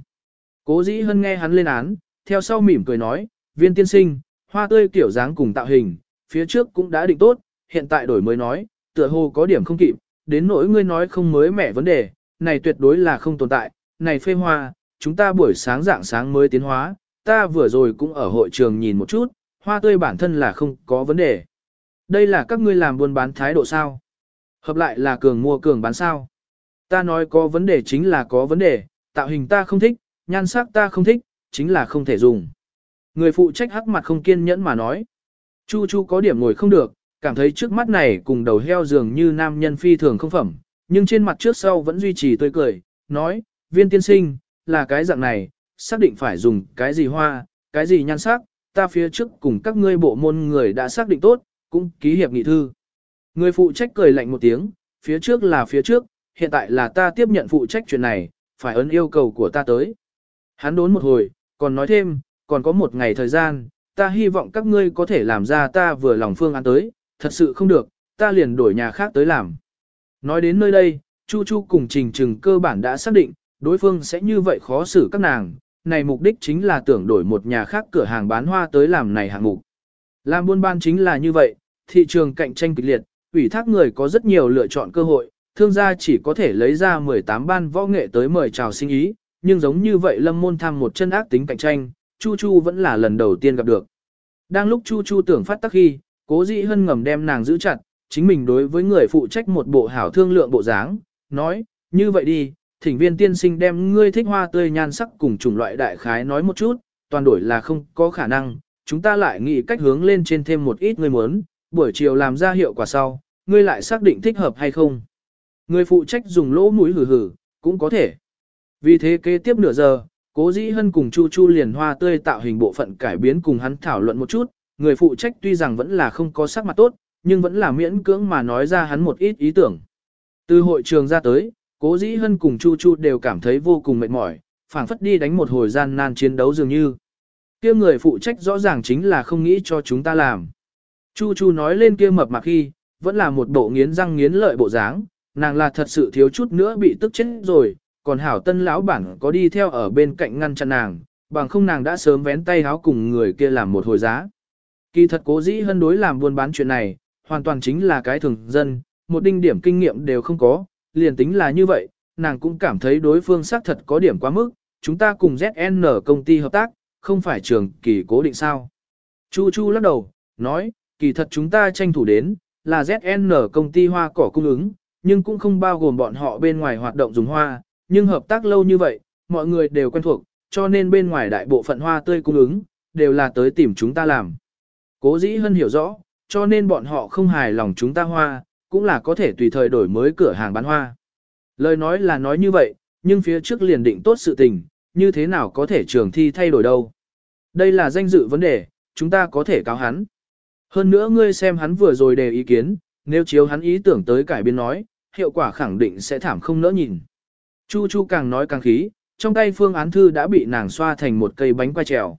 Speaker 1: Cố dĩ hân nghe hắn lên án, theo sau mỉm cười nói, viên tiên sinh, hoa tươi kiểu dáng cùng tạo hình, phía trước cũng đã định tốt, hiện tại đổi mới nói, tựa hồ có điểm không kịp, đến nỗi ngươi nói không mới mẻ vấn đề, này tuyệt đối là không tồn tại, này phê hoa, chúng ta buổi sáng dạng sáng mới tiến hóa, ta vừa rồi cũng ở hội trường nhìn một chút, hoa tươi bản thân là không có vấn đề. Đây là các ngươi làm buôn bán thái độ sao? Hợp lại là cường mua cường bán sao? Ta nói có vấn đề chính là có vấn đề, tạo hình ta không thích, nhan sắc ta không thích, chính là không thể dùng. Người phụ trách hắc mặt không kiên nhẫn mà nói. Chu Chu có điểm ngồi không được, cảm thấy trước mắt này cùng đầu heo dường như nam nhân phi thường không phẩm, nhưng trên mặt trước sau vẫn duy trì tươi cười, nói, viên tiên sinh, là cái dạng này, xác định phải dùng cái gì hoa, cái gì nhan sắc, ta phía trước cùng các ngươi bộ môn người đã xác định tốt, cũng ký hiệp nghị thư. Người phụ trách cười lạnh một tiếng, phía trước là phía trước, hiện tại là ta tiếp nhận phụ trách chuyện này, phải ấn yêu cầu của ta tới. Hắn đốn một hồi, còn nói thêm, còn có một ngày thời gian, ta hy vọng các ngươi có thể làm ra ta vừa lòng phương án tới, thật sự không được, ta liền đổi nhà khác tới làm. Nói đến nơi đây, Chu Chu cùng Trình Trừng cơ bản đã xác định, đối phương sẽ như vậy khó xử các nàng, này mục đích chính là tưởng đổi một nhà khác cửa hàng bán hoa tới làm này hạng mục. Làm buôn ban chính là như vậy, thị trường cạnh tranh kịch liệt, ủy thác người có rất nhiều lựa chọn cơ hội, thương gia chỉ có thể lấy ra 18 ban võ nghệ tới mời chào sinh ý, nhưng giống như vậy lâm môn tham một chân ác tính cạnh tranh, Chu Chu vẫn là lần đầu tiên gặp được. Đang lúc Chu Chu tưởng phát tắc khi, cố dĩ hân ngầm đem nàng giữ chặt, chính mình đối với người phụ trách một bộ hảo thương lượng bộ dáng, nói, như vậy đi, thỉnh viên tiên sinh đem ngươi thích hoa tươi nhan sắc cùng chủng loại đại khái nói một chút, toàn đổi là không có khả năng, chúng ta lại nghĩ cách hướng lên trên thêm một ít ngươi muốn, buổi chiều làm ra hiệu quả sau, ngươi lại xác định thích hợp hay không. Người phụ trách dùng lỗ mũi hử hử, cũng có thể. Vì thế kế tiếp nửa giờ, cố dĩ hân cùng Chu Chu liền hoa tươi tạo hình bộ phận cải biến cùng hắn thảo luận một chút, người phụ trách tuy rằng vẫn là không có sắc mặt tốt, nhưng vẫn là miễn cưỡng mà nói ra hắn một ít ý tưởng. Từ hội trường ra tới, cố dĩ hân cùng Chu Chu đều cảm thấy vô cùng mệt mỏi, phảng phất đi đánh một hồi gian nan chiến đấu dường như. kia người phụ trách rõ ràng chính là không nghĩ cho chúng ta làm. Chu Chu nói lên kia mập mạp khi, vẫn là một bộ nghiến răng nghiến lợi bộ dáng, nàng là thật sự thiếu chút nữa bị tức chết rồi, còn hảo tân lão bản có đi theo ở bên cạnh ngăn chặn nàng, bằng không nàng đã sớm vén tay háo cùng người kia làm một hồi giá. Kỳ thật cố dĩ hân đối làm buôn bán chuyện này, hoàn toàn chính là cái thường dân, một đinh điểm kinh nghiệm đều không có, liền tính là như vậy, nàng cũng cảm thấy đối phương xác thật có điểm quá mức, chúng ta cùng ZN công ty hợp tác, không phải trường kỳ cố định sao. Chu Chu lắc đầu, nói, kỳ thật chúng ta tranh thủ đến, là ZN công ty hoa cỏ cung ứng, nhưng cũng không bao gồm bọn họ bên ngoài hoạt động dùng hoa, nhưng hợp tác lâu như vậy, mọi người đều quen thuộc, cho nên bên ngoài đại bộ phận hoa tươi cung ứng, đều là tới tìm chúng ta làm. Cố dĩ hân hiểu rõ, cho nên bọn họ không hài lòng chúng ta hoa, cũng là có thể tùy thời đổi mới cửa hàng bán hoa. Lời nói là nói như vậy, nhưng phía trước liền định tốt sự tình, như thế nào có thể trường thi thay đổi đâu. Đây là danh dự vấn đề, chúng ta có thể cáo hắn. Hơn nữa ngươi xem hắn vừa rồi đề ý kiến, nếu chiếu hắn ý tưởng tới cải biến nói, hiệu quả khẳng định sẽ thảm không nỡ nhìn. Chu Chu càng nói càng khí, trong tay phương án thư đã bị nàng xoa thành một cây bánh quay trèo.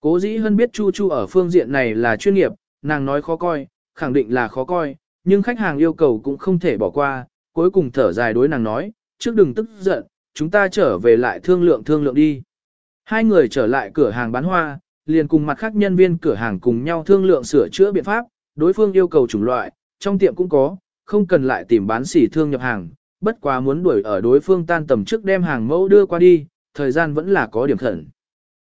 Speaker 1: Cố dĩ hơn biết Chu Chu ở phương diện này là chuyên nghiệp, nàng nói khó coi, khẳng định là khó coi, nhưng khách hàng yêu cầu cũng không thể bỏ qua, cuối cùng thở dài đối nàng nói, trước đừng tức giận, chúng ta trở về lại thương lượng thương lượng đi. Hai người trở lại cửa hàng bán hoa, liền cùng mặt khác nhân viên cửa hàng cùng nhau thương lượng sửa chữa biện pháp, đối phương yêu cầu chủng loại, trong tiệm cũng có, không cần lại tìm bán sỉ thương nhập hàng, bất quá muốn đuổi ở đối phương tan tầm trước đem hàng mẫu đưa qua đi, thời gian vẫn là có điểm khẩn.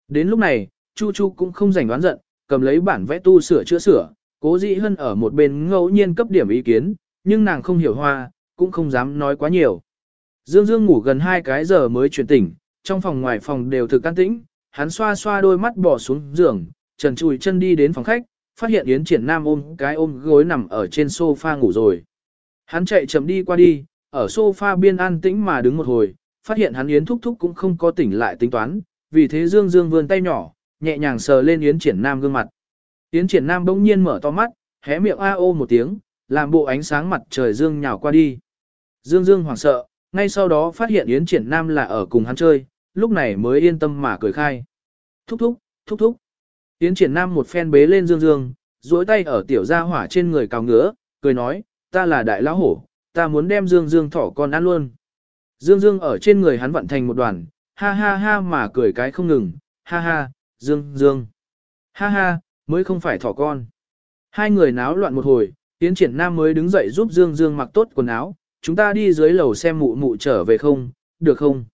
Speaker 1: Đến lúc này, Chu Chu cũng không rảnh đoán giận, cầm lấy bản vẽ tu sửa chữa sửa, cố dĩ hơn ở một bên ngẫu nhiên cấp điểm ý kiến, nhưng nàng không hiểu hoa, cũng không dám nói quá nhiều. Dương Dương ngủ gần hai cái giờ mới chuyển tỉnh, trong phòng ngoài phòng đều thực can tĩnh, hắn xoa xoa đôi mắt bỏ xuống giường, trần chùi chân đi đến phòng khách, phát hiện Yến Triển Nam ôm cái ôm gối nằm ở trên sofa ngủ rồi. Hắn chạy chậm đi qua đi, ở sofa biên an tĩnh mà đứng một hồi, phát hiện hắn Yến Thúc Thúc cũng không có tỉnh lại tính toán, vì thế Dương Dương vươn tay nhỏ, nhẹ nhàng sờ lên Yến Triển Nam gương mặt. Yến Triển Nam bỗng nhiên mở to mắt, hé miệng a ô một tiếng, làm bộ ánh sáng mặt trời dương nhào qua đi. Dương Dương hoảng sợ, ngay sau đó phát hiện Yến Triển Nam là ở cùng hắn chơi, lúc này mới yên tâm mà cười khai. Thúc thúc, thúc thúc. Yến Triển Nam một phen bế lên Dương Dương, duỗi tay ở tiểu gia hỏa trên người cào ngứa, cười nói, ta là đại lão hổ, ta muốn đem Dương Dương thỏ con ăn luôn. Dương Dương ở trên người hắn vận thành một đoàn, ha ha ha mà cười cái không ngừng, ha ha, Dương Dương. Ha ha, mới không phải thỏ con. Hai người náo loạn một hồi, Tiến Triển Nam mới đứng dậy giúp Dương Dương mặc tốt quần áo, chúng ta đi dưới lầu xem mụ mụ trở về không, được không?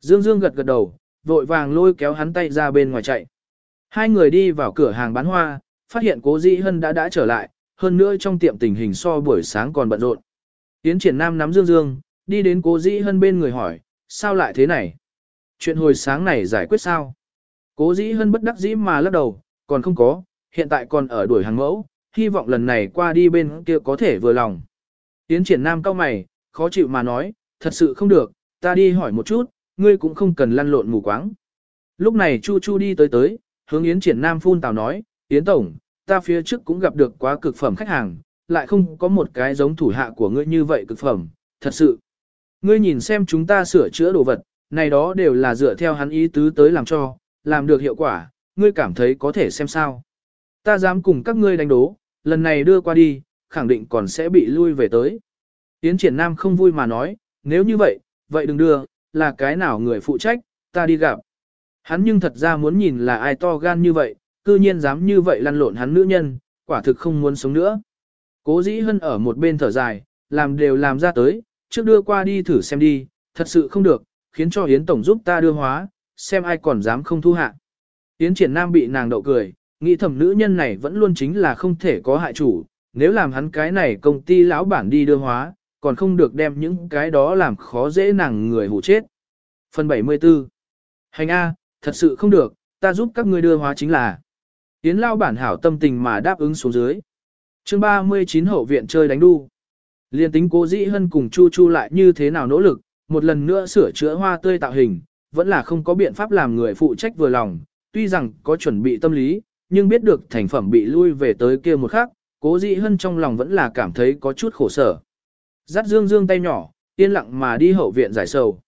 Speaker 1: Dương Dương gật gật đầu, vội vàng lôi kéo hắn tay ra bên ngoài chạy. Hai người đi vào cửa hàng bán hoa, phát hiện cố dĩ hân đã đã trở lại, hơn nữa trong tiệm tình hình so buổi sáng còn bận rộn. Yến triển nam nắm dương dương, đi đến cố dĩ hân bên người hỏi, sao lại thế này? Chuyện hồi sáng này giải quyết sao? Cố dĩ hân bất đắc dĩ mà lắc đầu, còn không có, hiện tại còn ở đuổi hàng mẫu, hy vọng lần này qua đi bên kia có thể vừa lòng. Yến triển nam cao mày, khó chịu mà nói, thật sự không được, ta đi hỏi một chút, ngươi cũng không cần lăn lộn mù quáng. Lúc này Chu Chu đi tới tới, hướng Yến triển nam phun tào nói, Yến Tổng, ta phía trước cũng gặp được quá cực phẩm khách hàng, lại không có một cái giống thủ hạ của ngươi như vậy cực phẩm, thật sự. Ngươi nhìn xem chúng ta sửa chữa đồ vật, này đó đều là dựa theo hắn ý tứ tới làm cho, làm được hiệu quả, ngươi cảm thấy có thể xem sao. Ta dám cùng các ngươi đánh đố, lần này đưa qua đi, khẳng định còn sẽ bị lui về tới. Yến triển nam không vui mà nói, nếu như vậy, vậy đừng đưa, là cái nào người phụ trách, ta đi gặp. Hắn nhưng thật ra muốn nhìn là ai to gan như vậy, cư nhiên dám như vậy lăn lộn hắn nữ nhân, quả thực không muốn sống nữa. Cố dĩ hân ở một bên thở dài, làm đều làm ra tới, trước đưa qua đi thử xem đi, thật sự không được, khiến cho Yến Tổng giúp ta đưa hóa, xem ai còn dám không thu hạ. Yến triển nam bị nàng đậu cười, nghĩ thầm nữ nhân này vẫn luôn chính là không thể có hại chủ, nếu làm hắn cái này công ty lão bản đi đưa hóa, còn không được đem những cái đó làm khó dễ nàng người hủ chết. Phần 74 Hành A, thật sự không được, ta giúp các ngươi đưa hóa chính là. Yến lao bản hảo tâm tình mà đáp ứng xuống dưới. chương 39 hậu viện chơi đánh đu. Liên tính cố dĩ hân cùng Chu Chu lại như thế nào nỗ lực, một lần nữa sửa chữa hoa tươi tạo hình, vẫn là không có biện pháp làm người phụ trách vừa lòng, tuy rằng có chuẩn bị tâm lý, nhưng biết được thành phẩm bị lui về tới kia một khắc, cố dĩ hân trong lòng vẫn là cảm thấy có chút khổ sở. Dắt dương dương tay nhỏ, yên lặng mà đi hậu viện giải sầu.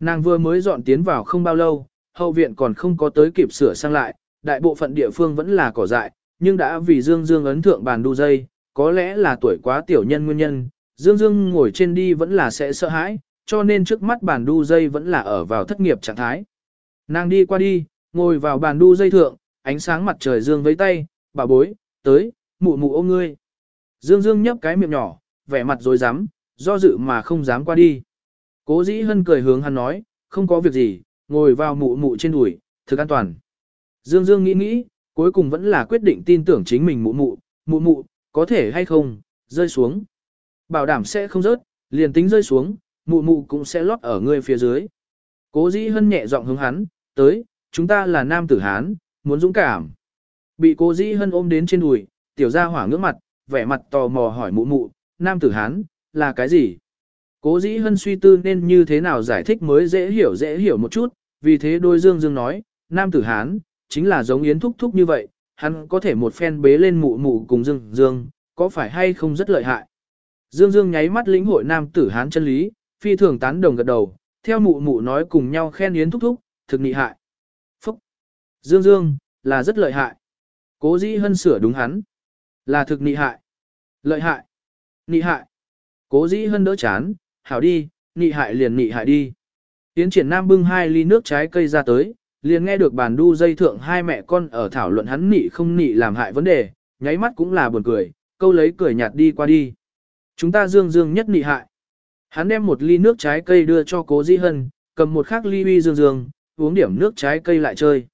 Speaker 1: Nàng vừa mới dọn tiến vào không bao lâu, hậu viện còn không có tới kịp sửa sang lại, đại bộ phận địa phương vẫn là cỏ dại, nhưng đã vì Dương Dương ấn thượng bàn đu dây, có lẽ là tuổi quá tiểu nhân nguyên nhân, Dương Dương ngồi trên đi vẫn là sẽ sợ hãi, cho nên trước mắt bàn đu dây vẫn là ở vào thất nghiệp trạng thái. Nàng đi qua đi, ngồi vào bàn đu dây thượng, ánh sáng mặt trời Dương với tay, bà bối, tới, mụ mụ ôm ngươi. Dương Dương nhấp cái miệng nhỏ, vẻ mặt rồi dám, do dự mà không dám qua đi. Cố dĩ hân cười hướng hắn nói, không có việc gì, ngồi vào mụ mụ trên đùi, thực an toàn. Dương Dương nghĩ nghĩ, cuối cùng vẫn là quyết định tin tưởng chính mình mụ mụ, mụ mụ, có thể hay không, rơi xuống. Bảo đảm sẽ không rớt, liền tính rơi xuống, mụ mụ cũng sẽ lót ở ngươi phía dưới. Cố dĩ hân nhẹ giọng hướng hắn, tới, chúng ta là nam tử Hán, muốn dũng cảm. Bị cố dĩ hân ôm đến trên đùi, tiểu gia hỏa ngước mặt, vẻ mặt tò mò hỏi mụ mụ, nam tử Hán, là cái gì? Cố dĩ hân suy tư nên như thế nào giải thích mới dễ hiểu dễ hiểu một chút, vì thế đôi dương dương nói, nam tử Hán, chính là giống Yến Thúc Thúc như vậy, hắn có thể một phen bế lên mụ mụ cùng Dương Dương, có phải hay không rất lợi hại. Dương Dương nháy mắt lĩnh hội nam tử hán chân lý, phi thường tán đồng gật đầu, theo mụ mụ nói cùng nhau khen Yến Thúc Thúc, thực nị hại. Phúc! Dương Dương, là rất lợi hại. Cố dĩ hân sửa đúng hắn. Là thực nị hại. Lợi hại. Nị hại. Cố dĩ hân đỡ chán, hảo đi, nị hại liền nị hại đi. Tiến triển nam bưng hai ly nước trái cây ra tới, liền nghe được bàn đu dây thượng hai mẹ con ở thảo luận hắn nị không nị làm hại vấn đề, nháy mắt cũng là buồn cười, câu lấy cười nhạt đi qua đi. Chúng ta dương dương nhất nị hại. Hắn đem một ly nước trái cây đưa cho cố Di Hân, cầm một khác ly uy dương dương, uống điểm nước trái cây lại chơi.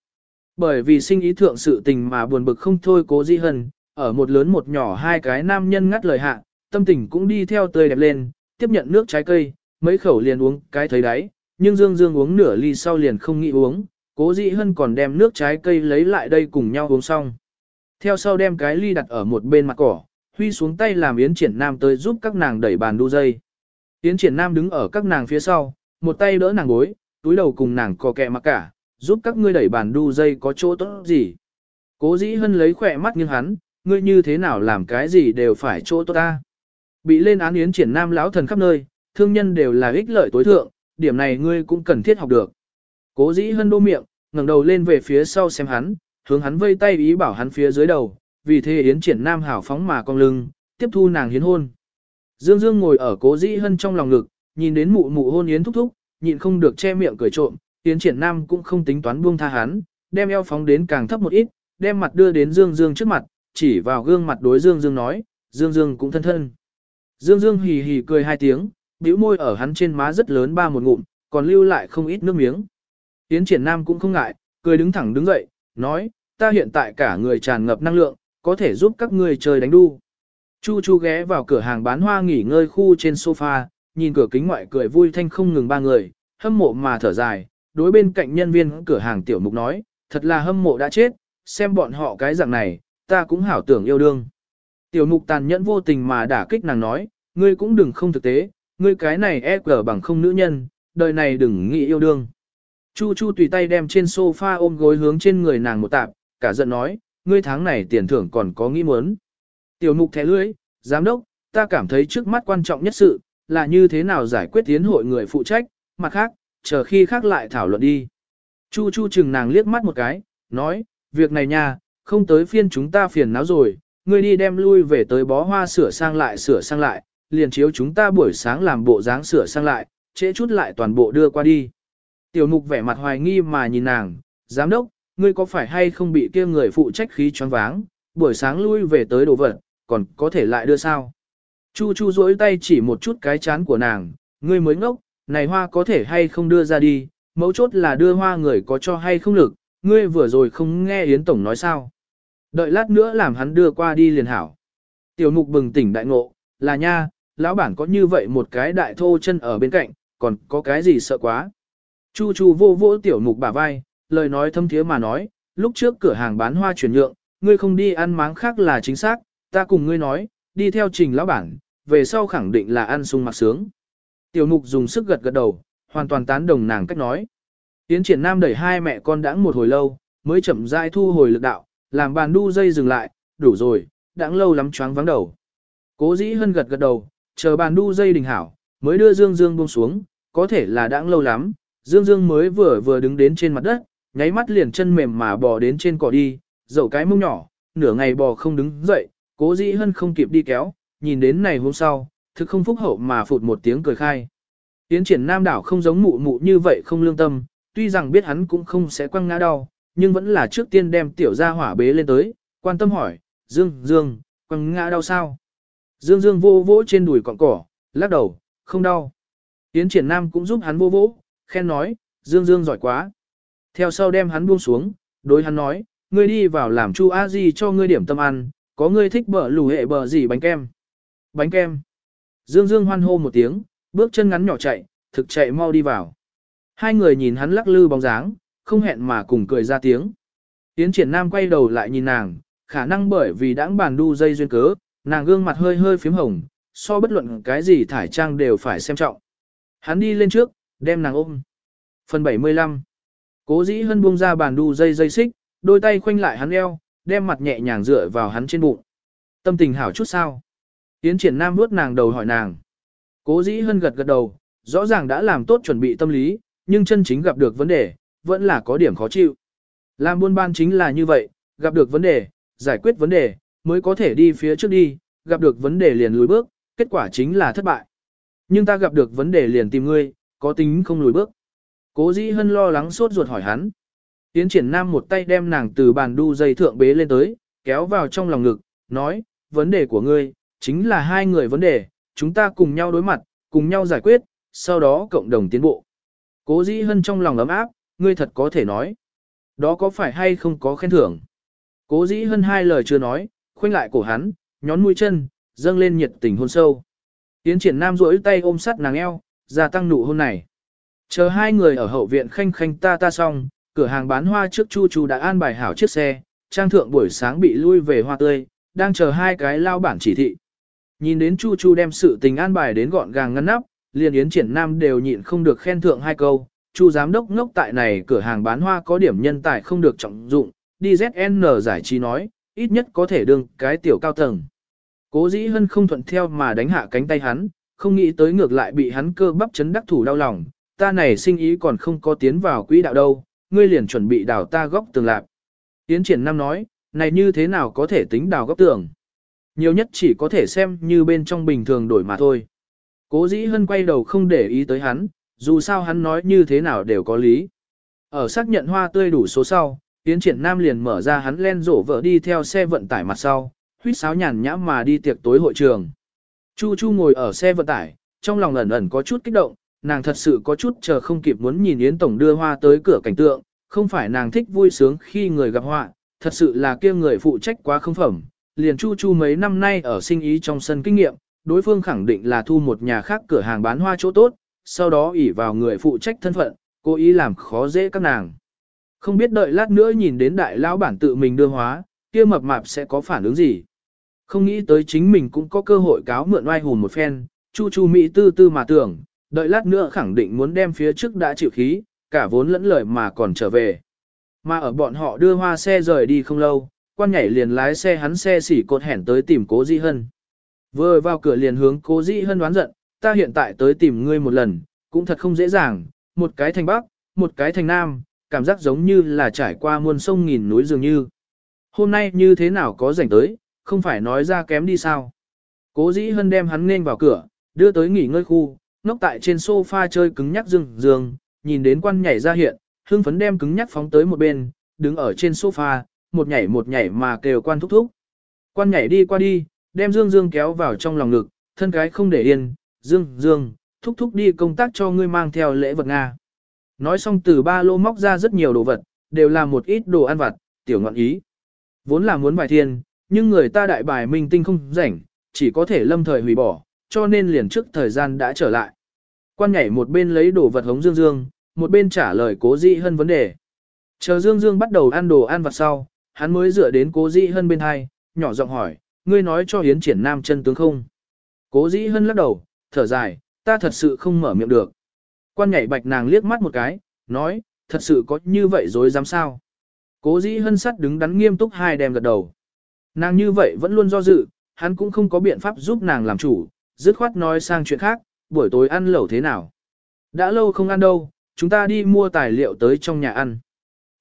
Speaker 1: Bởi vì sinh ý thượng sự tình mà buồn bực không thôi cố Di Hân, ở một lớn một nhỏ hai cái nam nhân ngắt lời hạ, tâm tình cũng đi theo tươi đẹp lên, tiếp nhận nước trái cây, mấy khẩu liền uống cái thấy đáy, nhưng Dương Dương uống nửa ly sau liền không nghĩ uống, Cố dĩ hân còn đem nước trái cây lấy lại đây cùng nhau uống xong. Theo sau đem cái ly đặt ở một bên mặt cỏ, huy xuống tay làm Yến Triển Nam tới giúp các nàng đẩy bàn đu dây. Yến Triển Nam đứng ở các nàng phía sau, một tay đỡ nàng gối, túi đầu cùng nàng cò kẹ mặc cả, giúp các ngươi đẩy bàn đu dây có chỗ tốt gì. Cố dĩ hân lấy khỏe mắt nghiêng hắn, ngươi như thế nào làm cái gì đều phải chỗ tốt ta. Bị lên án Yến Triển Nam lão thần khắp nơi, thương nhân đều là ích lợi tối thượng, điểm này ngươi cũng cần thiết học được. Cố dĩ hân đô miệng, ngẩng đầu lên về phía sau xem hắn, hướng hắn vây tay ý bảo hắn phía dưới đầu, vì thế Yến triển nam hảo phóng mà cong lưng, tiếp thu nàng hiến hôn. Dương Dương ngồi ở cố dĩ hân trong lòng ngực, nhìn đến mụ mụ hôn Yến thúc thúc, nhịn không được che miệng cười trộm, Yến triển nam cũng không tính toán buông tha hắn, đem eo phóng đến càng thấp một ít, đem mặt đưa đến Dương Dương trước mặt, chỉ vào gương mặt đối Dương Dương nói, Dương Dương cũng thân thân. Dương Dương hì hì cười hai tiếng, bĩu môi ở hắn trên má rất lớn ba một ngụm, còn lưu lại không ít nước miếng. Yến triển nam cũng không ngại, cười đứng thẳng đứng dậy, nói, ta hiện tại cả người tràn ngập năng lượng, có thể giúp các ngươi chơi đánh đu. Chu Chu ghé vào cửa hàng bán hoa nghỉ ngơi khu trên sofa, nhìn cửa kính ngoại cười vui thanh không ngừng ba người, hâm mộ mà thở dài, đối bên cạnh nhân viên cửa hàng tiểu mục nói, thật là hâm mộ đã chết, xem bọn họ cái dạng này, ta cũng hảo tưởng yêu đương. Tiểu mục tàn nhẫn vô tình mà đả kích nàng nói, ngươi cũng đừng không thực tế, ngươi cái này e cờ bằng không nữ nhân, đời này đừng nghĩ yêu đương. Chu Chu tùy tay đem trên sofa ôm gối hướng trên người nàng một tạp, cả giận nói, ngươi tháng này tiền thưởng còn có nghĩ muốn. Tiểu mục thẻ lưới, giám đốc, ta cảm thấy trước mắt quan trọng nhất sự, là như thế nào giải quyết tiến hội người phụ trách, mặt khác, chờ khi khác lại thảo luận đi. Chu Chu chừng nàng liếc mắt một cái, nói, việc này nha, không tới phiên chúng ta phiền não rồi, ngươi đi đem lui về tới bó hoa sửa sang lại sửa sang lại, liền chiếu chúng ta buổi sáng làm bộ dáng sửa sang lại, trễ chút lại toàn bộ đưa qua đi. Tiểu mục vẻ mặt hoài nghi mà nhìn nàng, giám đốc, ngươi có phải hay không bị kia người phụ trách khí choáng váng, buổi sáng lui về tới đồ vật, còn có thể lại đưa sao? Chu chu duỗi tay chỉ một chút cái chán của nàng, ngươi mới ngốc, này hoa có thể hay không đưa ra đi, mấu chốt là đưa hoa người có cho hay không lực, ngươi vừa rồi không nghe Yến Tổng nói sao. Đợi lát nữa làm hắn đưa qua đi liền hảo. Tiểu mục bừng tỉnh đại ngộ, là nha, lão bản có như vậy một cái đại thô chân ở bên cạnh, còn có cái gì sợ quá. Chu chu vô vỗ tiểu mục bả vai, lời nói thâm thiế mà nói, lúc trước cửa hàng bán hoa chuyển nhượng, ngươi không đi ăn máng khác là chính xác, ta cùng ngươi nói, đi theo trình lão bản, về sau khẳng định là ăn sung mặc sướng. Tiểu mục dùng sức gật gật đầu, hoàn toàn tán đồng nàng cách nói. Tiến triển nam đẩy hai mẹ con đãng một hồi lâu, mới chậm rãi thu hồi lực đạo, làm bàn đu dây dừng lại, đủ rồi, đãng lâu lắm choáng vắng đầu. Cố dĩ hân gật gật đầu, chờ bàn đu dây đình hảo, mới đưa Dương Dương buông xuống, có thể là đãng lâu lắm, Dương Dương mới vừa vừa đứng đến trên mặt đất, nháy mắt liền chân mềm mà bò đến trên cỏ đi, dẫu cái mông nhỏ, nửa ngày bò không đứng dậy, cố dĩ hân không kịp đi kéo, nhìn đến này hôm sau, thực không phúc hậu mà phụt một tiếng cười khai. Tiến triển nam đảo không giống mụ mụ như vậy không lương tâm, tuy rằng biết hắn cũng không sẽ quăng ngã đau, nhưng vẫn là trước tiên đem tiểu gia hỏa bế lên tới, quan tâm hỏi, Dương, Dương, quăng ngã đau sao? Dương Dương vô vỗ trên đùi cọng cỏ, lắc đầu, không đau. Tiến triển nam cũng giúp hắn vô vỗ, khen nói, Dương Dương giỏi quá. Theo sau đem hắn buông xuống, đối hắn nói, ngươi đi vào làm chu a di cho ngươi điểm tâm ăn, có ngươi thích bở lù hệ bờ gì bánh kem. Bánh kem. Dương Dương hoan hô một tiếng, bước chân ngắn nhỏ chạy, thực chạy mau đi vào. Hai người nhìn hắn lắc lư bóng dáng, không hẹn mà cùng cười ra tiếng. Tiến triển nam quay đầu lại nhìn nàng, khả năng bởi vì đãng bàn đu dây duyên cớ, nàng gương mặt hơi hơi phím hồng, so bất luận cái gì thải trang đều phải xem trọng. Hắn đi lên trước, đem nàng ôm. Phần 75 Cố dĩ hân buông ra bàn đu dây dây xích, đôi tay khoanh lại hắn eo, đem mặt nhẹ nhàng dựa vào hắn trên bụng. Tâm tình hảo chút sao? Tiến triển nam nuốt nàng đầu hỏi nàng. Cố dĩ hân gật gật đầu, rõ ràng đã làm tốt chuẩn bị tâm lý, nhưng chân chính gặp được vấn đề, vẫn là có điểm khó chịu. Làm buôn ban chính là như vậy, gặp được vấn đề, giải quyết vấn đề, mới có thể đi phía trước đi, gặp được vấn đề liền lùi bước, kết quả chính là thất bại. Nhưng ta gặp được vấn đề liền tìm ngươi, có tính không lùi bước. Cố dĩ hân lo lắng sốt ruột hỏi hắn. Tiến triển nam một tay đem nàng từ bàn đu dây thượng bế lên tới, kéo vào trong lòng ngực, nói, vấn đề của ngươi, chính là hai người vấn đề, chúng ta cùng nhau đối mặt, cùng nhau giải quyết, sau đó cộng đồng tiến bộ. Cố dĩ hân trong lòng ấm áp, ngươi thật có thể nói. Đó có phải hay không có khen thưởng? Cố dĩ hân hai lời chưa nói, khoanh lại cổ hắn, nhón mũi chân, dâng lên nhiệt tình hôn sâu. Tiến triển nam duỗi tay ôm sắt nàng eo, gia tăng nụ hôn này. Chờ hai người ở hậu viện khanh khanh ta ta xong, cửa hàng bán hoa trước Chu Chu đã an bài hảo chiếc xe, trang thượng buổi sáng bị lui về hoa tươi, đang chờ hai cái lao bản chỉ thị. Nhìn đến Chu Chu đem sự tình an bài đến gọn gàng ngăn nắp, liền Yến Triển Nam đều nhịn không được khen thượng hai câu. Chu giám đốc ngốc tại này cửa hàng bán hoa có điểm nhân tài không được trọng dụng, đi ZN giải trí nói, ít nhất có thể đương cái tiểu cao tầng. Cố dĩ hân không thuận theo mà đánh hạ cánh tay hắn, không nghĩ tới ngược lại bị hắn cơ bắp chấn đắc thủ đau lòng, ta này sinh ý còn không có tiến vào quỹ đạo đâu, ngươi liền chuẩn bị đào ta góc tường lạc. Tiến triển nam nói, này như thế nào có thể tính đào góc tường? Nhiều nhất chỉ có thể xem như bên trong bình thường đổi mà thôi. Cố dĩ hân quay đầu không để ý tới hắn, dù sao hắn nói như thế nào đều có lý. Ở xác nhận hoa tươi đủ số sau, tiến triển nam liền mở ra hắn len rổ vợ đi theo xe vận tải mặt sau, huyết sáo nhàn nhã mà đi tiệc tối hội trường. Chu Chu ngồi ở xe vận tải, trong lòng ẩn ẩn có chút kích động, nàng thật sự có chút chờ không kịp muốn nhìn Yến Tổng đưa hoa tới cửa cảnh tượng, không phải nàng thích vui sướng khi người gặp họa, thật sự là kia người phụ trách quá không phẩm. Liền Chu Chu mấy năm nay ở sinh ý trong sân kinh nghiệm, đối phương khẳng định là thu một nhà khác cửa hàng bán hoa chỗ tốt, sau đó ỉ vào người phụ trách thân phận, cố ý làm khó dễ các nàng. Không biết đợi lát nữa nhìn đến đại lão bản tự mình đưa hóa, kia mập mạp sẽ có phản ứng gì. Không nghĩ tới chính mình cũng có cơ hội cáo mượn oai hùn một phen, chu chu mỹ tư tư mà tưởng, đợi lát nữa khẳng định muốn đem phía trước đã chịu khí, cả vốn lẫn lời mà còn trở về. Mà ở bọn họ đưa hoa xe rời đi không lâu, quan nhảy liền lái xe hắn xe xỉ cột hẻn tới tìm cố Di Hân. Vừa vào cửa liền hướng cố Di Hân đoán giận, ta hiện tại tới tìm ngươi một lần, cũng thật không dễ dàng, một cái thành Bắc, một cái thành Nam, cảm giác giống như là trải qua muôn sông nghìn núi dường như. Hôm nay như thế nào có rảnh tới, không phải nói ra kém đi sao. Cố dĩ hân đem hắn nên vào cửa, đưa tới nghỉ ngơi khu, nóc tại trên sofa chơi cứng nhắc dương dương, nhìn đến quan nhảy ra hiện, hưng phấn đem cứng nhắc phóng tới một bên, đứng ở trên sofa, một nhảy một nhảy mà kêu quan thúc thúc. Quan nhảy đi qua đi, đem dương dương kéo vào trong lòng ngực, thân cái không để yên, dương dương, thúc thúc đi công tác cho ngươi mang theo lễ vật Nga. Nói xong từ ba lô móc ra rất nhiều đồ vật, đều là một ít đồ ăn vặt, tiểu ngọn ý. Vốn là muốn bài thiên, nhưng người ta đại bài minh tinh không rảnh, chỉ có thể lâm thời hủy bỏ, cho nên liền trước thời gian đã trở lại. Quan nhảy một bên lấy đồ vật hống Dương Dương, một bên trả lời cố dị hân vấn đề. Chờ Dương Dương bắt đầu ăn đồ ăn vặt sau, hắn mới dựa đến cố dị hân bên hai, nhỏ giọng hỏi, ngươi nói cho hiến triển nam chân tướng không? Cố dĩ hân lắc đầu, thở dài, ta thật sự không mở miệng được. Quan nhảy bạch nàng liếc mắt một cái, nói, thật sự có như vậy dối dám sao? Cố dĩ hân sắt đứng đắn nghiêm túc hai đem gật đầu. Nàng như vậy vẫn luôn do dự, hắn cũng không có biện pháp giúp nàng làm chủ, dứt khoát nói sang chuyện khác, buổi tối ăn lẩu thế nào. Đã lâu không ăn đâu, chúng ta đi mua tài liệu tới trong nhà ăn.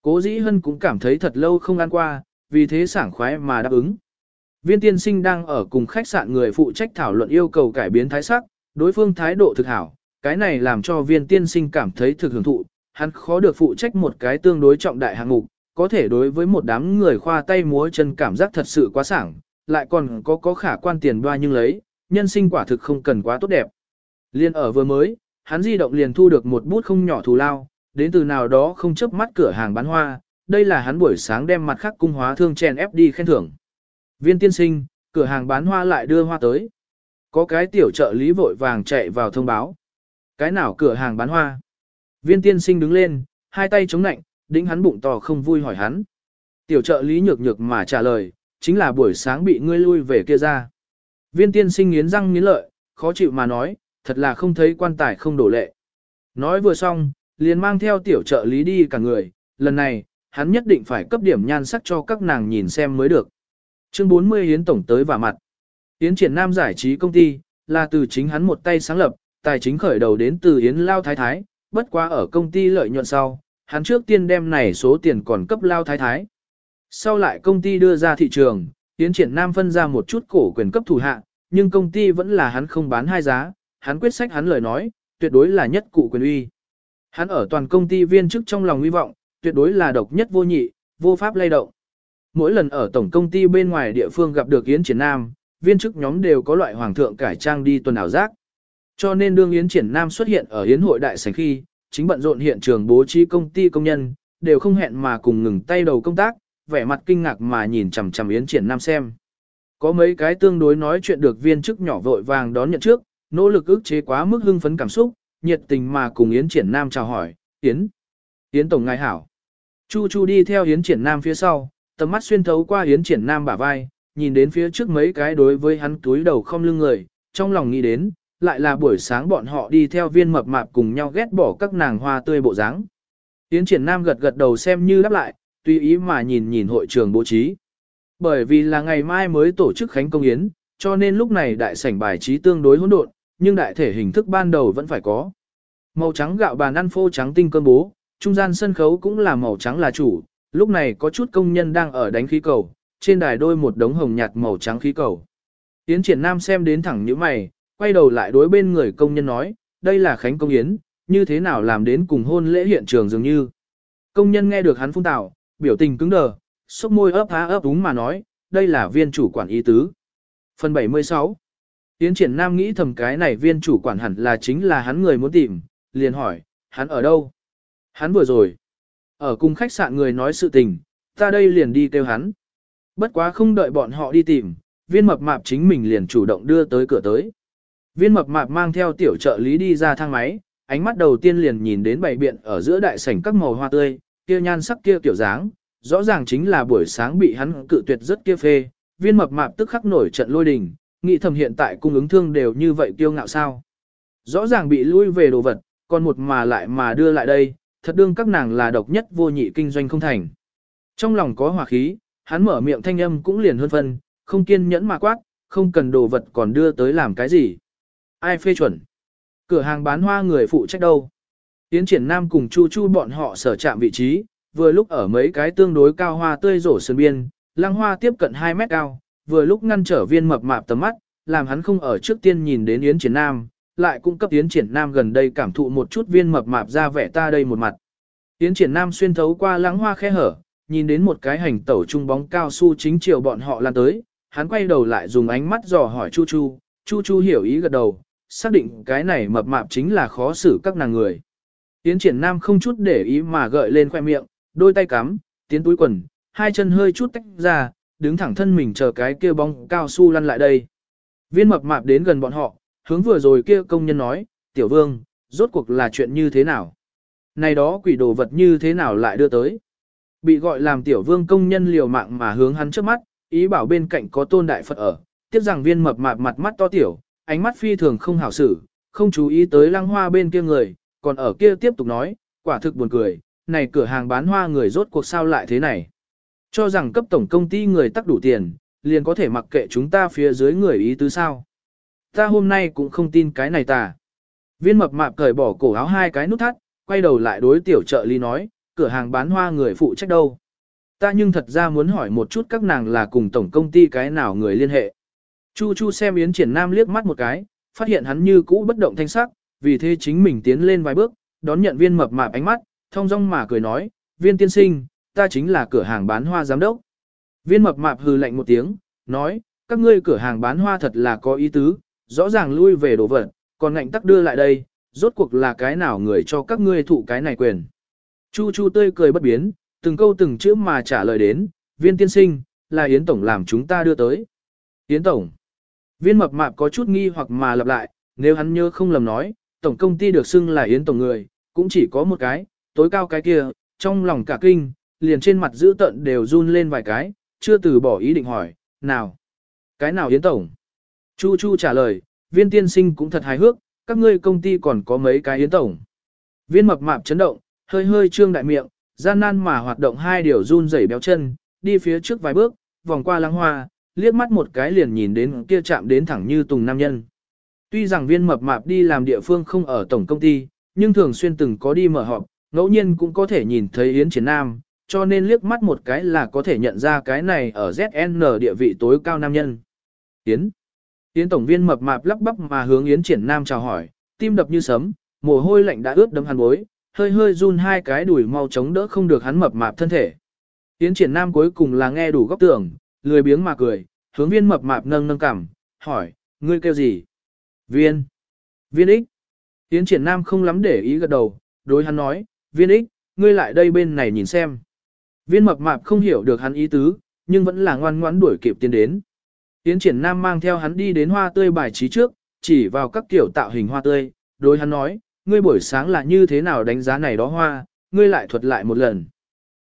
Speaker 1: Cố dĩ hân cũng cảm thấy thật lâu không ăn qua, vì thế sảng khoái mà đáp ứng. Viên tiên sinh đang ở cùng khách sạn người phụ trách thảo luận yêu cầu cải biến thái sắc, đối phương thái độ thực hảo, cái này làm cho viên tiên sinh cảm thấy thực hưởng thụ, hắn khó được phụ trách một cái tương đối trọng đại hạng mục, có thể đối với một đám người khoa tay múa chân cảm giác thật sự quá sảng, lại còn có có khả quan tiền đoa nhưng lấy, nhân sinh quả thực không cần quá tốt đẹp. Liên ở vừa mới, hắn di động liền thu được một bút không nhỏ thù lao, đến từ nào đó không chấp mắt cửa hàng bán hoa, đây là hắn buổi sáng đem mặt khác cung hóa thương chèn ép đi khen thưởng. Viên tiên sinh, cửa hàng bán hoa lại đưa hoa tới. Có cái tiểu trợ lý vội vàng chạy vào thông báo. Cái nào cửa hàng bán hoa? Viên tiên sinh đứng lên, hai tay chống nạnh, đĩnh hắn bụng to không vui hỏi hắn. Tiểu trợ lý nhược nhược mà trả lời, chính là buổi sáng bị ngươi lui về kia ra. Viên tiên sinh nghiến răng nghiến lợi, khó chịu mà nói, thật là không thấy quan tài không đổ lệ. Nói vừa xong, liền mang theo tiểu trợ lý đi cả người, lần này, hắn nhất định phải cấp điểm nhan sắc cho các nàng nhìn xem mới được. Chương 40 Yến Tổng tới và mặt. Yến triển nam giải trí công ty, là từ chính hắn một tay sáng lập, tài chính khởi đầu đến từ Yến Lao Thái Thái, bất quá ở công ty lợi nhuận sau, hắn trước tiên đem này số tiền còn cấp Lao Thái Thái. Sau lại công ty đưa ra thị trường, Yến triển nam phân ra một chút cổ quyền cấp thủ hạ, nhưng công ty vẫn là hắn không bán hai giá, hắn quyết sách hắn lời nói, tuyệt đối là nhất cụ quyền uy. Hắn ở toàn công ty viên chức trong lòng hy vọng, tuyệt đối là độc nhất vô nhị, vô pháp lay động. Mỗi lần ở tổng công ty bên ngoài địa phương gặp được Yến Triển Nam, viên chức nhóm đều có loại hoàng thượng cải trang đi tuần ảo giác. Cho nên đương Yến Triển Nam xuất hiện ở Yến hội đại sảnh khi, chính bận rộn hiện trường bố trí công ty công nhân, đều không hẹn mà cùng ngừng tay đầu công tác, vẻ mặt kinh ngạc mà nhìn chằm chằm Yến Triển Nam xem. Có mấy cái tương đối nói chuyện được viên chức nhỏ vội vàng đón nhận trước, nỗ lực ức chế quá mức hưng phấn cảm xúc, nhiệt tình mà cùng Yến Triển Nam chào hỏi, Yến, Yến Tổng ngài hảo. Chu Chu đi theo Yến Triển Nam phía sau, tầm mắt xuyên thấu qua Yến Triển Nam bả vai, nhìn đến phía trước mấy cái đối với hắn túi đầu không lưng người, trong lòng nghĩ đến, lại là buổi sáng bọn họ đi theo viên mập mạp cùng nhau ghét bỏ các nàng hoa tươi bộ dáng. Tiến Triển Nam gật gật đầu xem như đáp lại, tùy ý mà nhìn nhìn hội trường bố trí. Bởi vì là ngày mai mới tổ chức khánh công yến, cho nên lúc này đại sảnh bài trí tương đối hỗn độn, nhưng đại thể hình thức ban đầu vẫn phải có. Màu trắng gạo bàn ăn phô trắng tinh cơm bố, trung gian sân khấu cũng là màu trắng là chủ, lúc này có chút công nhân đang ở đánh khí cầu, trên đài đôi một đống hồng nhạt màu trắng khí cầu. Tiến triển nam xem đến thẳng như mày, quay đầu lại đối bên người công nhân nói, đây là khánh công yến, như thế nào làm đến cùng hôn lễ hiện trường dường như. Công nhân nghe được hắn phun tạo, biểu tình cứng đờ, sốc môi ấp há ấp đúng mà nói, đây là viên chủ quản ý tứ. Phần 76 Yến triển nam nghĩ thầm cái này viên chủ quản hẳn là chính là hắn người muốn tìm, liền hỏi, hắn ở đâu? Hắn vừa rồi. Ở cùng khách sạn người nói sự tình, ta đây liền đi kêu hắn. Bất quá không đợi bọn họ đi tìm, viên mập mạp chính mình liền chủ động đưa tới cửa tới. Viên mập mạp mang theo tiểu trợ lý đi ra thang máy, ánh mắt đầu tiên liền nhìn đến bảy biện ở giữa đại sảnh các màu hoa tươi, kia nhan sắc kia tiểu dáng, rõ ràng chính là buổi sáng bị hắn cự tuyệt rất kia phê, viên mập mạp tức khắc nổi trận lôi đình, nghĩ thầm hiện tại cung ứng thương đều như vậy kiêu ngạo sao. Rõ ràng bị lui về đồ vật, còn một mà lại mà đưa lại đây, thật đương các nàng là độc nhất vô nhị kinh doanh không thành. Trong lòng có hỏa khí, hắn mở miệng thanh âm cũng liền hơn phân, không kiên nhẫn mà quát, không cần đồ vật còn đưa tới làm cái gì. Ai phê chuẩn? Cửa hàng bán hoa người phụ trách đâu? Tiến triển nam cùng chu chu bọn họ sở chạm vị trí, vừa lúc ở mấy cái tương đối cao hoa tươi rổ sơn biên, lăng hoa tiếp cận 2 mét cao, vừa lúc ngăn trở viên mập mạp tầm mắt, làm hắn không ở trước tiên nhìn đến Yến Triển Nam, lại cung cấp Yến Triển Nam gần đây cảm thụ một chút viên mập mạp ra vẻ ta đây một mặt. Yến Triển Nam xuyên thấu qua lăng hoa khe hở, nhìn đến một cái hành tẩu trung bóng cao su chính chiều bọn họ lan tới, hắn quay đầu lại dùng ánh mắt dò hỏi Chu Chu, Chu Chu hiểu ý gật đầu, xác định cái này mập mạp chính là khó xử các nàng người. tiến Triển Nam không chút để ý mà gợi lên khoe miệng, đôi tay cắm, tiến túi quần, hai chân hơi chút tách ra, đứng thẳng thân mình chờ cái kia bóng cao su lăn lại đây. Viên mập mạp đến gần bọn họ, hướng vừa rồi kia công nhân nói, tiểu vương, rốt cuộc là chuyện như thế nào? Này đó quỷ đồ vật như thế nào lại đưa tới? Bị gọi làm tiểu vương công nhân liều mạng mà hướng hắn trước mắt, ý bảo bên cạnh có tôn đại Phật ở, tiếp rằng viên mập mạp mặt mắt to tiểu, ánh mắt phi thường không hảo xử, không chú ý tới lăng hoa bên kia người, còn ở kia tiếp tục nói, quả thực buồn cười, này cửa hàng bán hoa người rốt cuộc sao lại thế này. Cho rằng cấp tổng công ty người tắc đủ tiền, liền có thể mặc kệ chúng ta phía dưới người ý tứ sao. Ta hôm nay cũng không tin cái này ta. Viên mập mạp cởi bỏ cổ áo hai cái nút thắt, quay đầu lại đối tiểu trợ lý nói, cửa hàng bán hoa người phụ trách đâu. Ta nhưng thật ra muốn hỏi một chút các nàng là cùng tổng công ty cái nào người liên hệ. Chu Chu xem Yến Triển Nam liếc mắt một cái, phát hiện hắn như cũ bất động thanh sắc, vì thế chính mình tiến lên vài bước, đón nhận viên mập mạp ánh mắt, thông dong mà cười nói, viên tiên sinh, ta chính là cửa hàng bán hoa giám đốc. Viên mập mạp hừ lạnh một tiếng, nói, các ngươi cửa hàng bán hoa thật là có ý tứ, rõ ràng lui về đồ vật, còn ngạnh tắc đưa lại đây, rốt cuộc là cái nào người cho các ngươi thụ cái này quyền. Chu Chu tươi cười bất biến, từng câu từng chữ mà trả lời đến, viên tiên sinh, là Yến Tổng làm chúng ta đưa tới. Yến Tổng. Viên mập mạp có chút nghi hoặc mà lặp lại, nếu hắn nhớ không lầm nói, Tổng công ty được xưng là Yến Tổng người, cũng chỉ có một cái, tối cao cái kia, trong lòng cả kinh, liền trên mặt giữ tận đều run lên vài cái, chưa từ bỏ ý định hỏi, nào? Cái nào Yến Tổng? Chu Chu trả lời, viên tiên sinh cũng thật hài hước, các ngươi công ty còn có mấy cái Yến Tổng. Viên mập mạp chấn động, hơi hơi trương đại miệng, gian nan mà hoạt động hai điều run rẩy béo chân, đi phía trước vài bước, vòng qua lăng hoa, liếc mắt một cái liền nhìn đến kia chạm đến thẳng như tùng nam nhân. Tuy rằng viên mập mạp đi làm địa phương không ở tổng công ty, nhưng thường xuyên từng có đi mở họp, ngẫu nhiên cũng có thể nhìn thấy Yến Triển Nam, cho nên liếc mắt một cái là có thể nhận ra cái này ở ZN địa vị tối cao nam nhân. Yến. Yến tổng viên mập mạp lắp bắp mà hướng Yến Triển Nam chào hỏi, tim đập như sấm, mồ hôi lạnh đã ướt đẫm hắn bối, hơi hơi run hai cái đùi mau chống đỡ không được hắn mập mạp thân thể. Yến Triển Nam cuối cùng là nghe đủ góc tưởng, lười biếng mà cười, hướng viên mập mạp nâng nâng cằm, hỏi, ngươi kêu gì? Viên. Viên ích. tiến Triển Nam không lắm để ý gật đầu, đối hắn nói, viên ích, ngươi lại đây bên này nhìn xem. Viên mập mạp không hiểu được hắn ý tứ, nhưng vẫn là ngoan ngoãn đuổi kịp tiến đến. tiến Triển Nam mang theo hắn đi đến hoa tươi bài trí trước, chỉ vào các kiểu tạo hình hoa tươi, đối hắn nói, ngươi buổi sáng là như thế nào đánh giá này đó hoa, ngươi lại thuật lại một lần.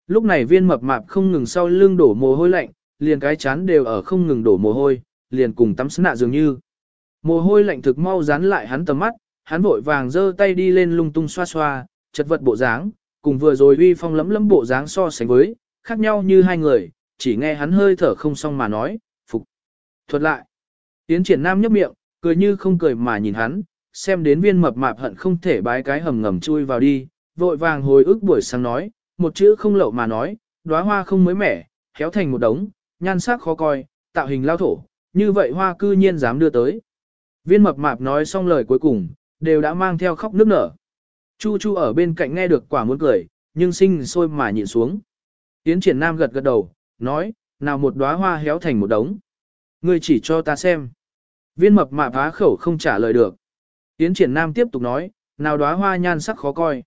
Speaker 1: Lúc này viên mập mạp không ngừng sau lưng đổ mồ hôi lạnh, liền cái chán đều ở không ngừng đổ mồ hôi, liền cùng tắm nạ dường như. Mồ hôi lạnh thực mau dán lại hắn tầm mắt, hắn vội vàng giơ tay đi lên lung tung xoa xoa, chật vật bộ dáng, cùng vừa rồi uy phong lấm lấm bộ dáng so sánh với, khác nhau như hai người, chỉ nghe hắn hơi thở không xong mà nói, phục. Thuật lại. Tiến triển nam nhấp miệng, cười như không cười mà nhìn hắn, xem đến viên mập mạp hận không thể bái cái hầm ngầm chui vào đi, vội vàng hồi ức buổi sáng nói, một chữ không lậu mà nói, đóa hoa không mới mẻ, khéo thành một đống, nhan sắc khó coi, tạo hình lao thổ, như vậy hoa cư nhiên dám đưa tới. Viên mập mạp nói xong lời cuối cùng, đều đã mang theo khóc nước nở. Chu Chu ở bên cạnh nghe được quả muốn cười, nhưng sinh sôi mà nhịn xuống. Tiến triển nam gật gật đầu, nói, nào một đóa hoa héo thành một đống. Ngươi chỉ cho ta xem. Viên mập mạp phá khẩu không trả lời được. Tiến triển nam tiếp tục nói, nào đóa hoa nhan sắc khó coi.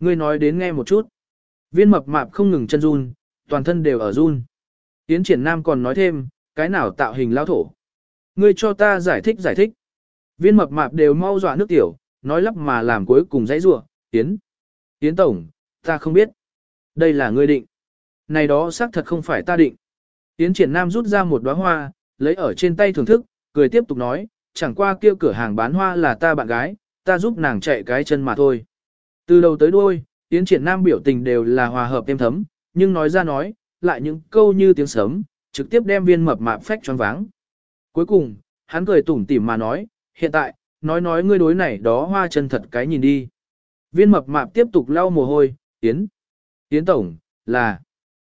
Speaker 1: Ngươi nói đến nghe một chút. Viên mập mạp không ngừng chân run, toàn thân đều ở run. Tiến triển nam còn nói thêm, cái nào tạo hình lao thổ. Ngươi cho ta giải thích giải thích. Viên mập mạp đều mau dọa nước tiểu, nói lắp mà làm cuối cùng dãy rủa Tiến. Tiến tổng, ta không biết. Đây là ngươi định. Này đó xác thật không phải ta định. Tiến triển nam rút ra một đóa hoa, lấy ở trên tay thưởng thức, cười tiếp tục nói, chẳng qua kia cửa hàng bán hoa là ta bạn gái, ta giúp nàng chạy cái chân mà thôi. Từ đầu tới đuôi, Tiến triển nam biểu tình đều là hòa hợp êm thấm, nhưng nói ra nói, lại những câu như tiếng sấm, trực tiếp đem viên mập mạp phách choáng váng. Cuối cùng, hắn cười tủm tỉm mà nói, hiện tại, nói nói ngươi đối này đó hoa chân thật cái nhìn đi. Viên mập mạp tiếp tục lau mồ hôi, Tiến. Tiến tổng, là,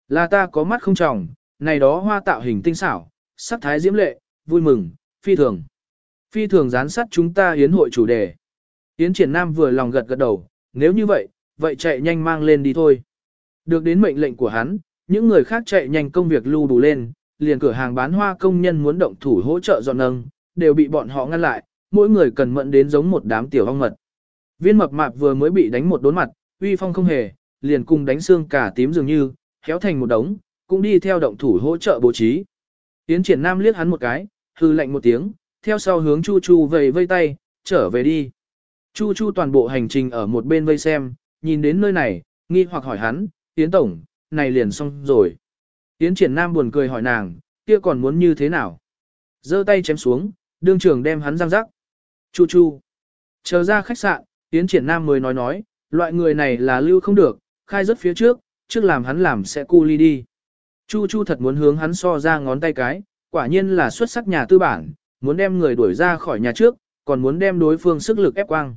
Speaker 1: là ta có mắt không tròng, này đó hoa tạo hình tinh xảo, sắc thái diễm lệ, vui mừng, phi thường. Phi thường gián sát chúng ta hiến hội chủ đề. Yến triển nam vừa lòng gật gật đầu, nếu như vậy, vậy chạy nhanh mang lên đi thôi. Được đến mệnh lệnh của hắn, những người khác chạy nhanh công việc lưu đủ lên, liền cửa hàng bán hoa công nhân muốn động thủ hỗ trợ dọn nâng, đều bị bọn họ ngăn lại, mỗi người cần mẫn đến giống một đám tiểu ong mật. Viên mập mạp vừa mới bị đánh một đốn mặt, uy phong không hề, liền cùng đánh xương cả tím dường như, khéo thành một đống, cũng đi theo động thủ hỗ trợ bố trí. Tiến triển nam liếc hắn một cái, hư lạnh một tiếng, theo sau hướng Chu Chu vầy vây tay, trở về đi. Chu Chu toàn bộ hành trình ở một bên vây xem, nhìn đến nơi này, nghi hoặc hỏi hắn, Tiến Tổng, này liền xong rồi. Yến triển nam buồn cười hỏi nàng, kia còn muốn như thế nào? giơ tay chém xuống, đương trường đem hắn răng rắc. Chu Chu. Chờ ra khách sạn, Yến triển nam mới nói nói, loại người này là lưu không được, khai rất phía trước, trước làm hắn làm sẽ cu ly đi. Chu Chu thật muốn hướng hắn so ra ngón tay cái, quả nhiên là xuất sắc nhà tư bản, muốn đem người đuổi ra khỏi nhà trước, còn muốn đem đối phương sức lực ép quang.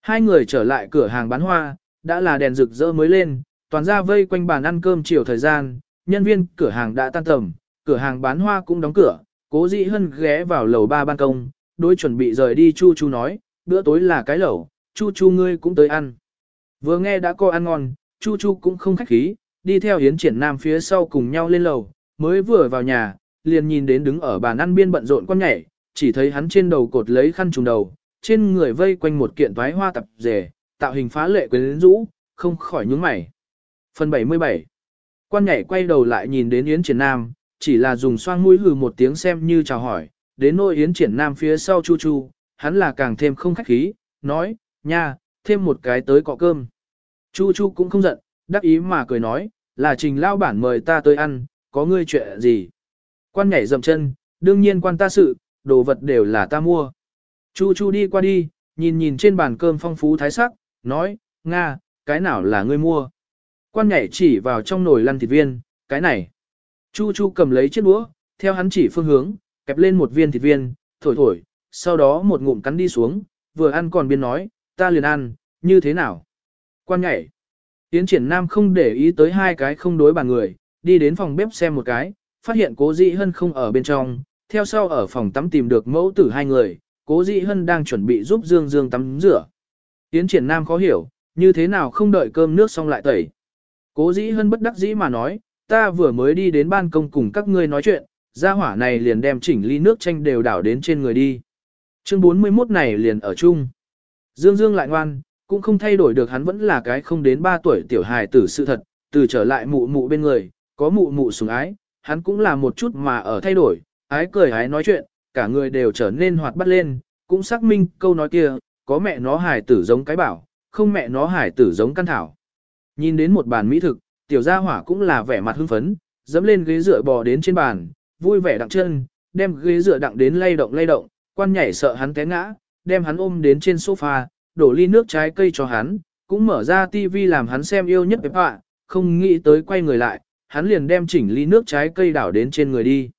Speaker 1: Hai người trở lại cửa hàng bán hoa, đã là đèn rực rỡ mới lên, toàn ra vây quanh bàn ăn cơm chiều thời gian, nhân viên cửa hàng đã tan tầm, cửa hàng bán hoa cũng đóng cửa, cố dĩ hân ghé vào lầu ba ban công, đối chuẩn bị rời đi Chu Chu nói, bữa tối là cái lẩu, Chu Chu ngươi cũng tới ăn. Vừa nghe đã có ăn ngon, Chu Chu cũng không khách khí, đi theo Hiến Triển Nam phía sau cùng nhau lên lầu, mới vừa vào nhà, liền nhìn đến đứng ở bàn ăn biên bận rộn con nhảy, chỉ thấy hắn trên đầu cột lấy khăn trùng đầu, trên người vây quanh một kiện toái hoa tập rể, tạo hình phá lệ quyến rũ, không khỏi nhướng mày. Phần 77 Quan nhảy quay đầu lại nhìn đến Yến Triển Nam, chỉ là dùng xoang mũi hừ một tiếng xem như chào hỏi, đến nỗi Yến Triển Nam phía sau Chu Chu, hắn là càng thêm không khách khí, nói, nha, thêm một cái tới cọ cơm. Chu Chu cũng không giận, đắc ý mà cười nói, là trình lao bản mời ta tới ăn, có ngươi chuyện gì. Quan nhảy dầm chân, đương nhiên quan ta sự, đồ vật đều là ta mua. Chu Chu đi qua đi, nhìn nhìn trên bàn cơm phong phú thái sắc, nói, Nga, cái nào là ngươi mua? Quan nhảy chỉ vào trong nồi lăn thịt viên, cái này. Chu Chu cầm lấy chiếc đũa, theo hắn chỉ phương hướng, kẹp lên một viên thịt viên, thổi thổi, sau đó một ngụm cắn đi xuống, vừa ăn còn biên nói, ta liền ăn, như thế nào? Quan nhảy. Tiến triển nam không để ý tới hai cái không đối bàn người, đi đến phòng bếp xem một cái, phát hiện cố dị hân không ở bên trong, theo sau ở phòng tắm tìm được mẫu tử hai người, cố dị hân đang chuẩn bị giúp Dương Dương tắm rửa. Tiến triển nam khó hiểu, như thế nào không đợi cơm nước xong lại tẩy. Cố dĩ hân bất đắc dĩ mà nói, ta vừa mới đi đến ban công cùng các ngươi nói chuyện, gia hỏa này liền đem chỉnh ly nước chanh đều đảo đến trên người đi. Chương 41 này liền ở chung. Dương Dương lại ngoan, cũng không thay đổi được hắn vẫn là cái không đến 3 tuổi tiểu hài tử sự thật, từ trở lại mụ mụ bên người, có mụ mụ sủng ái, hắn cũng là một chút mà ở thay đổi, ái cười ái nói chuyện, cả người đều trở nên hoạt bát lên, cũng xác minh câu nói kia, có mẹ nó hài tử giống cái bảo, không mẹ nó hài tử giống căn thảo. Nhìn đến một bàn mỹ thực, tiểu gia hỏa cũng là vẻ mặt hưng phấn, dẫm lên ghế dựa bò đến trên bàn, vui vẻ đặng chân, đem ghế dựa đặng đến lay động lay động, quan nhảy sợ hắn té ngã, đem hắn ôm đến trên sofa, đổ ly nước trái cây cho hắn, cũng mở ra tivi làm hắn xem yêu nhất bếp họa, không nghĩ tới quay người lại, hắn liền đem chỉnh ly nước trái cây đảo đến trên người đi.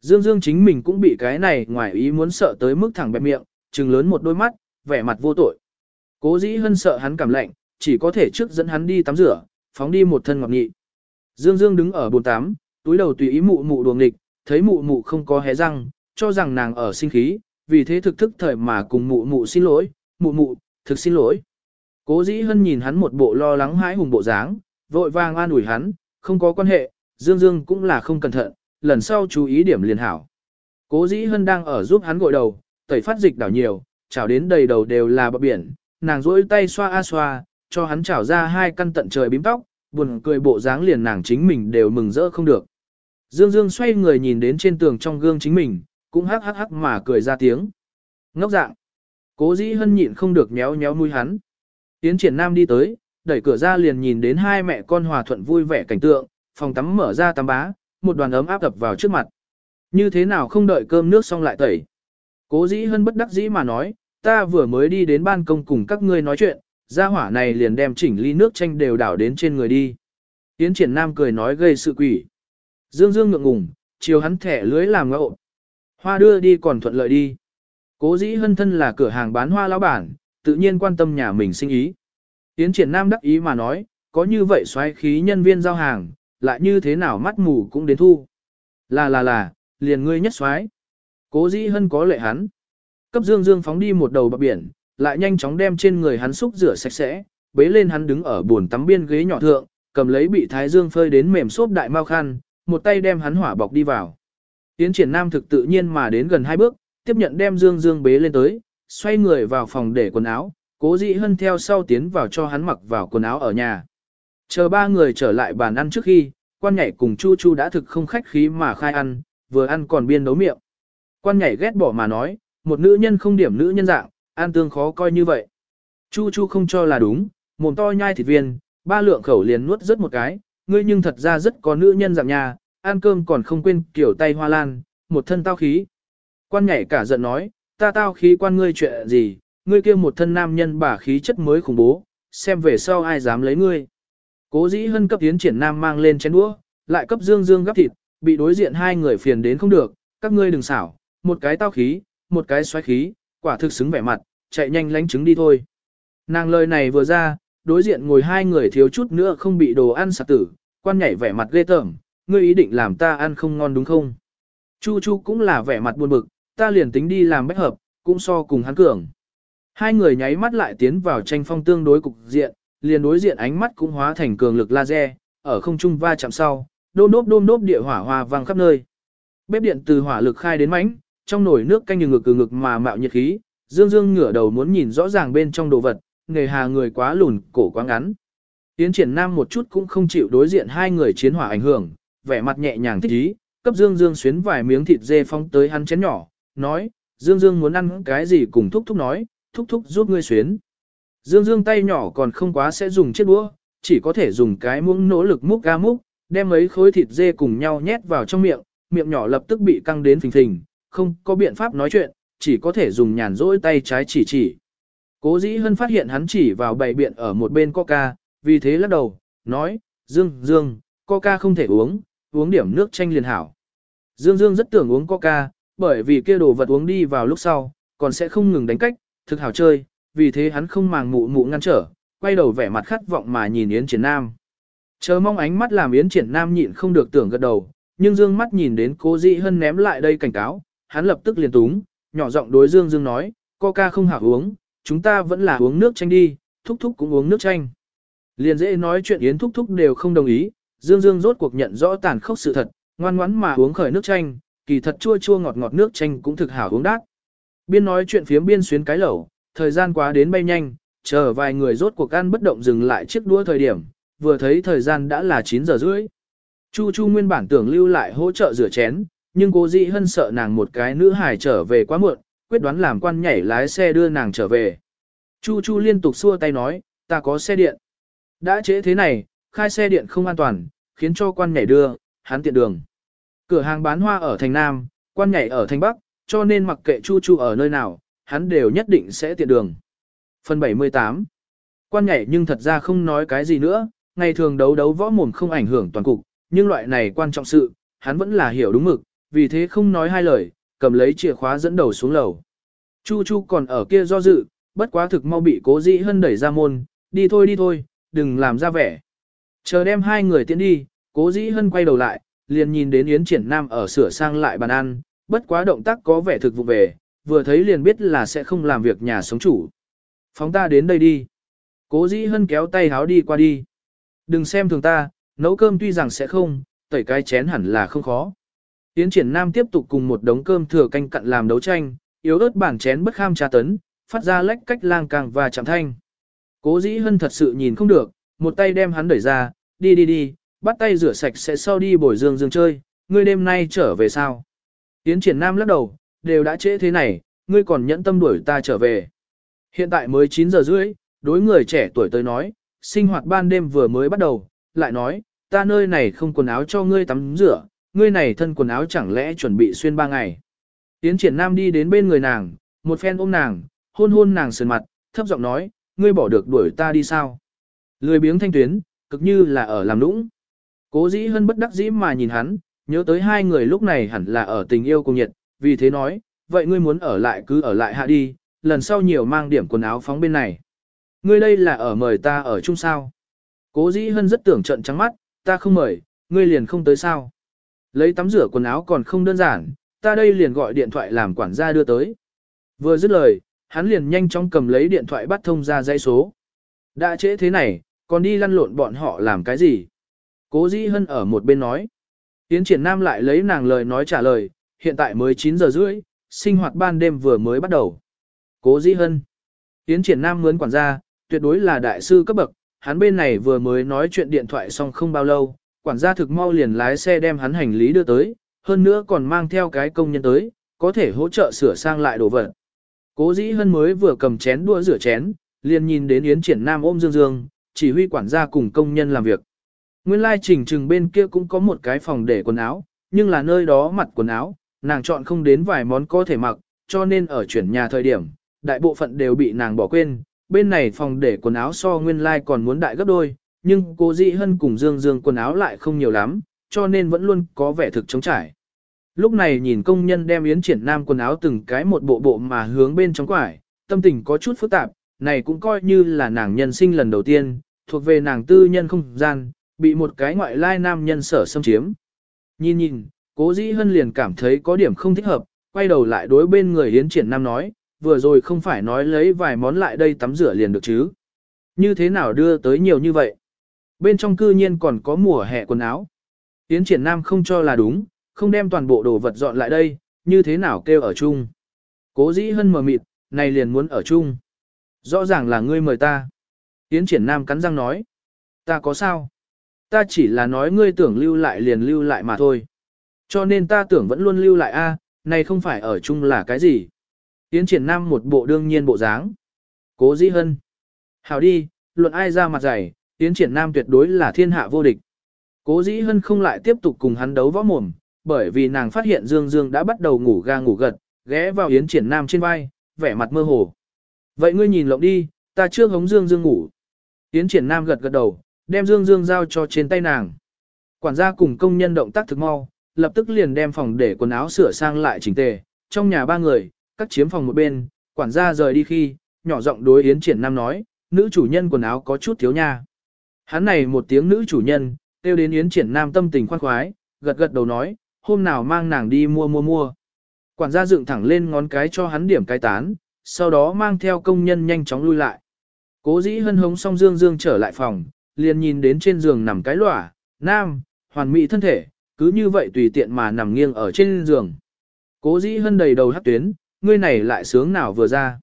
Speaker 1: Dương Dương chính mình cũng bị cái này ngoài ý muốn sợ tới mức thẳng bẹp miệng, trừng lớn một đôi mắt, vẻ mặt vô tội. Cố dĩ hân sợ hắn cảm lạnh, chỉ có thể trước dẫn hắn đi tắm rửa, phóng đi một thân ngọc nhị. Dương Dương đứng ở bồn tắm, túi đầu tùy ý mụ mụ đuồng nghịch, thấy mụ mụ không có hé răng, cho rằng nàng ở sinh khí, vì thế thực thức thời mà cùng mụ mụ xin lỗi, mụ mụ, thực xin lỗi. Cố dĩ hân nhìn hắn một bộ lo lắng hãi hùng bộ dáng, vội vàng an ủi hắn, không có quan hệ, Dương Dương cũng là không cẩn thận, lần sau chú ý điểm liền hảo. Cố dĩ hân đang ở giúp hắn gội đầu, tẩy phát dịch đảo nhiều, chảo đến đầy đầu đều là bọc biển, nàng rỗi tay xoa a xoa, cho hắn chảo ra hai căn tận trời bím tóc, buồn cười bộ dáng liền nàng chính mình đều mừng rỡ không được. Dương Dương xoay người nhìn đến trên tường trong gương chính mình, cũng hắc hắc hắc mà cười ra tiếng. Ngốc dạng. Cố dĩ hân nhịn không được méo méo mũi hắn. Tiến triển nam đi tới, đẩy cửa ra liền nhìn đến hai mẹ con hòa thuận vui vẻ cảnh tượng, phòng tắm mở ra tắm bá, một đoàn ấm áp ập vào trước mặt. Như thế nào không đợi cơm nước xong lại tẩy. Cố dĩ hân bất đắc dĩ mà nói, ta vừa mới đi đến ban công cùng các ngươi nói chuyện, gia hỏa này liền đem chỉnh ly nước chanh đều đảo đến trên người đi. Tiến triển nam cười nói gây sự quỷ. Dương Dương ngượng ngùng, chiều hắn thẻ lưới làm ngậu. Hoa đưa đi còn thuận lợi đi. Cố dĩ hân thân là cửa hàng bán hoa lão bản, tự nhiên quan tâm nhà mình sinh ý. Tiến triển nam đắc ý mà nói, có như vậy xoáy khí nhân viên giao hàng, lại như thế nào mắt mù cũng đến thu. Là là là, liền ngươi nhất xoáy. Cố dĩ hân có lệ hắn. Cấp dương dương phóng đi một đầu bạc biển, lại nhanh chóng đem trên người hắn xúc rửa sạch sẽ, bế lên hắn đứng ở buồn tắm biên ghế nhỏ thượng, cầm lấy bị thái dương phơi đến mềm xốp đại mau khăn, một tay đem hắn hỏa bọc đi vào. Tiến triển nam thực tự nhiên mà đến gần hai bước, tiếp nhận đem dương dương bế lên tới, xoay người vào phòng để quần áo, cố dĩ hân theo sau tiến vào cho hắn mặc vào quần áo ở nhà. Chờ ba người trở lại bàn ăn trước khi, quan nhảy cùng chu chu đã thực không khách khí mà khai ăn, vừa ăn còn biên nấu miệng. Quan nhảy ghét bỏ mà nói, một nữ nhân không điểm nữ nhân dạng, ăn tương khó coi như vậy. Chu chu không cho là đúng, mồm to nhai thịt viên, ba lượng khẩu liền nuốt rất một cái, ngươi nhưng thật ra rất có nữ nhân dạng nhà, ăn cơm còn không quên kiểu tay hoa lan, một thân tao khí. Quan nhảy cả giận nói, ta tao khí quan ngươi chuyện gì, ngươi kia một thân nam nhân bả khí chất mới khủng bố, xem về sau ai dám lấy ngươi. Cố dĩ hân cấp tiến triển nam mang lên chén đũa, lại cấp dương dương gấp thịt, bị đối diện hai người phiền đến không được, các ngươi đừng xảo, một cái tao khí, một cái xoáy khí, quả thực xứng vẻ mặt, chạy nhanh lánh trứng đi thôi. Nàng lời này vừa ra, đối diện ngồi hai người thiếu chút nữa không bị đồ ăn sạc tử, quan nhảy vẻ mặt ghê tởm, ngươi ý định làm ta ăn không ngon đúng không? Chu Chu cũng là vẻ mặt buồn bực, ta liền tính đi làm bách hợp, cũng so cùng hắn cường. Hai người nháy mắt lại tiến vào tranh phong tương đối cục diện, liền đối diện ánh mắt cũng hóa thành cường lực laser, ở không trung va chạm sau, đôm đốp đôm đốp địa hỏa hoa vang khắp nơi. Bếp điện từ hỏa lực khai đến mãnh, trong nồi nước canh như ngực từ ngực mà mạo nhiệt khí, Dương Dương ngửa đầu muốn nhìn rõ ràng bên trong đồ vật, nghề hà người quá lùn, cổ quá ngắn. Tiến triển nam một chút cũng không chịu đối diện hai người chiến hỏa ảnh hưởng, vẻ mặt nhẹ nhàng thích ý, cấp Dương Dương xuyến vài miếng thịt dê phong tới hắn chén nhỏ, nói, Dương Dương muốn ăn cái gì cùng thúc thúc nói, thúc thúc giúp ngươi xuyến. Dương Dương tay nhỏ còn không quá sẽ dùng chiếc đũa, chỉ có thể dùng cái muỗng nỗ lực múc ga múc, đem mấy khối thịt dê cùng nhau nhét vào trong miệng, miệng nhỏ lập tức bị căng đến phình phình, không có biện pháp nói chuyện, chỉ có thể dùng nhàn rỗi tay trái chỉ chỉ. Cố dĩ hân phát hiện hắn chỉ vào bầy biện ở một bên coca, vì thế lắc đầu, nói, Dương, Dương, coca không thể uống, uống điểm nước chanh liền hảo. Dương Dương rất tưởng uống coca, bởi vì kia đồ vật uống đi vào lúc sau, còn sẽ không ngừng đánh cách, thực hảo chơi, vì thế hắn không màng mụ mụ ngăn trở, quay đầu vẻ mặt khát vọng mà nhìn Yến Triển Nam. Chờ mong ánh mắt làm Yến Triển Nam nhịn không được tưởng gật đầu, nhưng Dương mắt nhìn đến cố dĩ hân ném lại đây cảnh cáo, hắn lập tức liền túng, nhỏ giọng đối Dương Dương nói, coca không hảo uống, chúng ta vẫn là uống nước chanh đi, thúc thúc cũng uống nước chanh. Liền dễ nói chuyện Yến thúc thúc đều không đồng ý, Dương Dương rốt cuộc nhận rõ tàn khốc sự thật, ngoan ngoãn mà uống khởi nước chanh, kỳ thật chua chua ngọt ngọt nước chanh cũng thực hảo uống đắt. Biên nói chuyện phiếm biên xuyến cái lẩu, thời gian quá đến bay nhanh, chờ vài người rốt cuộc ăn bất động dừng lại chiếc đua thời điểm, vừa thấy thời gian đã là 9 giờ rưỡi. Chu Chu nguyên bản tưởng lưu lại hỗ trợ rửa chén, nhưng cố dĩ hân sợ nàng một cái nữ hài trở về quá muộn, quyết đoán làm quan nhảy lái xe đưa nàng trở về. Chu Chu liên tục xua tay nói, ta có xe điện. Đã chế thế này, khai xe điện không an toàn, khiến cho quan nhảy đưa, hắn tiện đường. Cửa hàng bán hoa ở thành Nam, quan nhảy ở thành Bắc, cho nên mặc kệ Chu Chu ở nơi nào, hắn đều nhất định sẽ tiện đường. Phần 78 Quan nhảy nhưng thật ra không nói cái gì nữa, ngày thường đấu đấu võ mồm không ảnh hưởng toàn cục, nhưng loại này quan trọng sự, hắn vẫn là hiểu đúng mực, vì thế không nói hai lời, cầm lấy chìa khóa dẫn đầu xuống lầu. Chu Chu còn ở kia do dự, bất quá thực mau bị cố dĩ hân đẩy ra môn, đi thôi đi thôi, đừng làm ra vẻ. Chờ đem hai người tiến đi, cố dĩ hân quay đầu lại, liền nhìn đến Yến Triển Nam ở sửa sang lại bàn ăn, bất quá động tác có vẻ thực vụ về, vừa thấy liền biết là sẽ không làm việc nhà sống chủ. Phóng ta đến đây đi. Cố dĩ hân kéo tay háo đi qua đi. Đừng xem thường ta, nấu cơm tuy rằng sẽ không, tẩy cái chén hẳn là không khó. Yến Triển Nam tiếp tục cùng một đống cơm thừa canh cặn làm đấu tranh, yếu ớt bản chén bất kham tra tấn, phát ra lách cách lang càng và chạm thanh. Cố dĩ hân thật sự nhìn không được, một tay đem hắn đẩy ra, đi đi đi, bắt tay rửa sạch sẽ sau đi bồi dương dương chơi, ngươi đêm nay trở về sao? Yến triển nam lắc đầu, đều đã trễ thế này, ngươi còn nhẫn tâm đuổi ta trở về. Hiện tại mới 9 giờ rưỡi, đối người trẻ tuổi tới nói, sinh hoạt ban đêm vừa mới bắt đầu, lại nói, ta nơi này không quần áo cho ngươi tắm rửa, ngươi này thân quần áo chẳng lẽ chuẩn bị xuyên ba ngày. Tiến triển nam đi đến bên người nàng, một phen ôm nàng, hôn hôn nàng sườn mặt, thấp giọng nói, ngươi bỏ được đuổi ta đi sao? Lười biếng thanh tuyến, cực như là ở làm nũng. Cố dĩ hân bất đắc dĩ mà nhìn hắn, nhớ tới hai người lúc này hẳn là ở tình yêu cùng nhiệt, vì thế nói, vậy ngươi muốn ở lại cứ ở lại hạ đi, lần sau nhiều mang điểm quần áo phóng bên này. Ngươi đây là ở mời ta ở chung sao. Cố dĩ hân rất tưởng trận trắng mắt, ta không mời, ngươi liền không tới sao. Lấy tắm rửa quần áo còn không đơn giản, ta đây liền gọi điện thoại làm quản gia đưa tới. Vừa dứt lời, hắn liền nhanh chóng cầm lấy điện thoại bắt thông ra dãy số. Đã trễ thế này, còn đi lăn lộn bọn họ làm cái gì? Cố Dĩ Hân ở một bên nói. Tiến triển nam lại lấy nàng lời nói trả lời, hiện tại mới 9 giờ rưỡi, sinh hoạt ban đêm vừa mới bắt đầu. Cố Dĩ Hân. Tiến triển nam mướn quản gia, tuyệt đối là đại sư cấp bậc, hắn bên này vừa mới nói chuyện điện thoại xong không bao lâu, quản gia thực mau liền lái xe đem hắn hành lý đưa tới, hơn nữa còn mang theo cái công nhân tới, có thể hỗ trợ sửa sang lại đồ vật. Cố dĩ hân mới vừa cầm chén đua rửa chén, liền nhìn đến Yến Triển Nam ôm Dương Dương, chỉ huy quản gia cùng công nhân làm việc. Nguyên lai trình trừng bên kia cũng có một cái phòng để quần áo, nhưng là nơi đó mặt quần áo, nàng chọn không đến vài món có thể mặc, cho nên ở chuyển nhà thời điểm, đại bộ phận đều bị nàng bỏ quên. Bên này phòng để quần áo so nguyên lai còn muốn đại gấp đôi, nhưng cố dĩ hân cùng Dương Dương quần áo lại không nhiều lắm, cho nên vẫn luôn có vẻ thực chống trải. Lúc này nhìn công nhân đem Yến Triển Nam quần áo từng cái một bộ bộ mà hướng bên trong quải, tâm tình có chút phức tạp, này cũng coi như là nàng nhân sinh lần đầu tiên, thuộc về nàng tư nhân không gian, bị một cái ngoại lai nam nhân sở xâm chiếm. Nhìn nhìn, cố dĩ hân liền cảm thấy có điểm không thích hợp, quay đầu lại đối bên người Yến Triển Nam nói, vừa rồi không phải nói lấy vài món lại đây tắm rửa liền được chứ. Như thế nào đưa tới nhiều như vậy? Bên trong cư nhiên còn có mùa hè quần áo. Yến Triển Nam không cho là đúng, không đem toàn bộ đồ vật dọn lại đây, như thế nào kêu ở chung. Cố dĩ hân mờ mịt, này liền muốn ở chung. Rõ ràng là ngươi mời ta. Yến triển nam cắn răng nói. Ta có sao? Ta chỉ là nói ngươi tưởng lưu lại liền lưu lại mà thôi. Cho nên ta tưởng vẫn luôn lưu lại a, này không phải ở chung là cái gì. Yến triển nam một bộ đương nhiên bộ dáng. Cố dĩ hân. Hảo đi, luận ai ra mặt dày, Yến triển nam tuyệt đối là thiên hạ vô địch. Cố dĩ hân không lại tiếp tục cùng hắn đấu võ mồm, bởi vì nàng phát hiện Dương Dương đã bắt đầu ngủ ga ngủ gật, ghé vào Yến Triển Nam trên vai, vẻ mặt mơ hồ. Vậy ngươi nhìn lộng đi, ta chưa hống Dương Dương ngủ. Yến Triển Nam gật gật đầu, đem Dương Dương giao cho trên tay nàng. Quản gia cùng công nhân động tác thực mau, lập tức liền đem phòng để quần áo sửa sang lại chỉnh tề. Trong nhà ba người, cắt chiếm phòng một bên, quản gia rời đi khi, nhỏ giọng đối Yến Triển Nam nói, nữ chủ nhân quần áo có chút thiếu nha. Hắn này một tiếng nữ chủ nhân, kêu đến Yến Triển Nam tâm tình khoan khoái, gật gật đầu nói, hôm nào mang nàng đi mua mua mua. Quản gia dựng thẳng lên ngón cái cho hắn điểm cái tán, sau đó mang theo công nhân nhanh chóng lui lại. Cố dĩ hân hống xong dương dương trở lại phòng, liền nhìn đến trên giường nằm cái lỏa, nam, hoàn mỹ thân thể, cứ như vậy tùy tiện mà nằm nghiêng ở trên giường. Cố dĩ hân đầy đầu hát tuyến, ngươi này lại sướng nào vừa ra.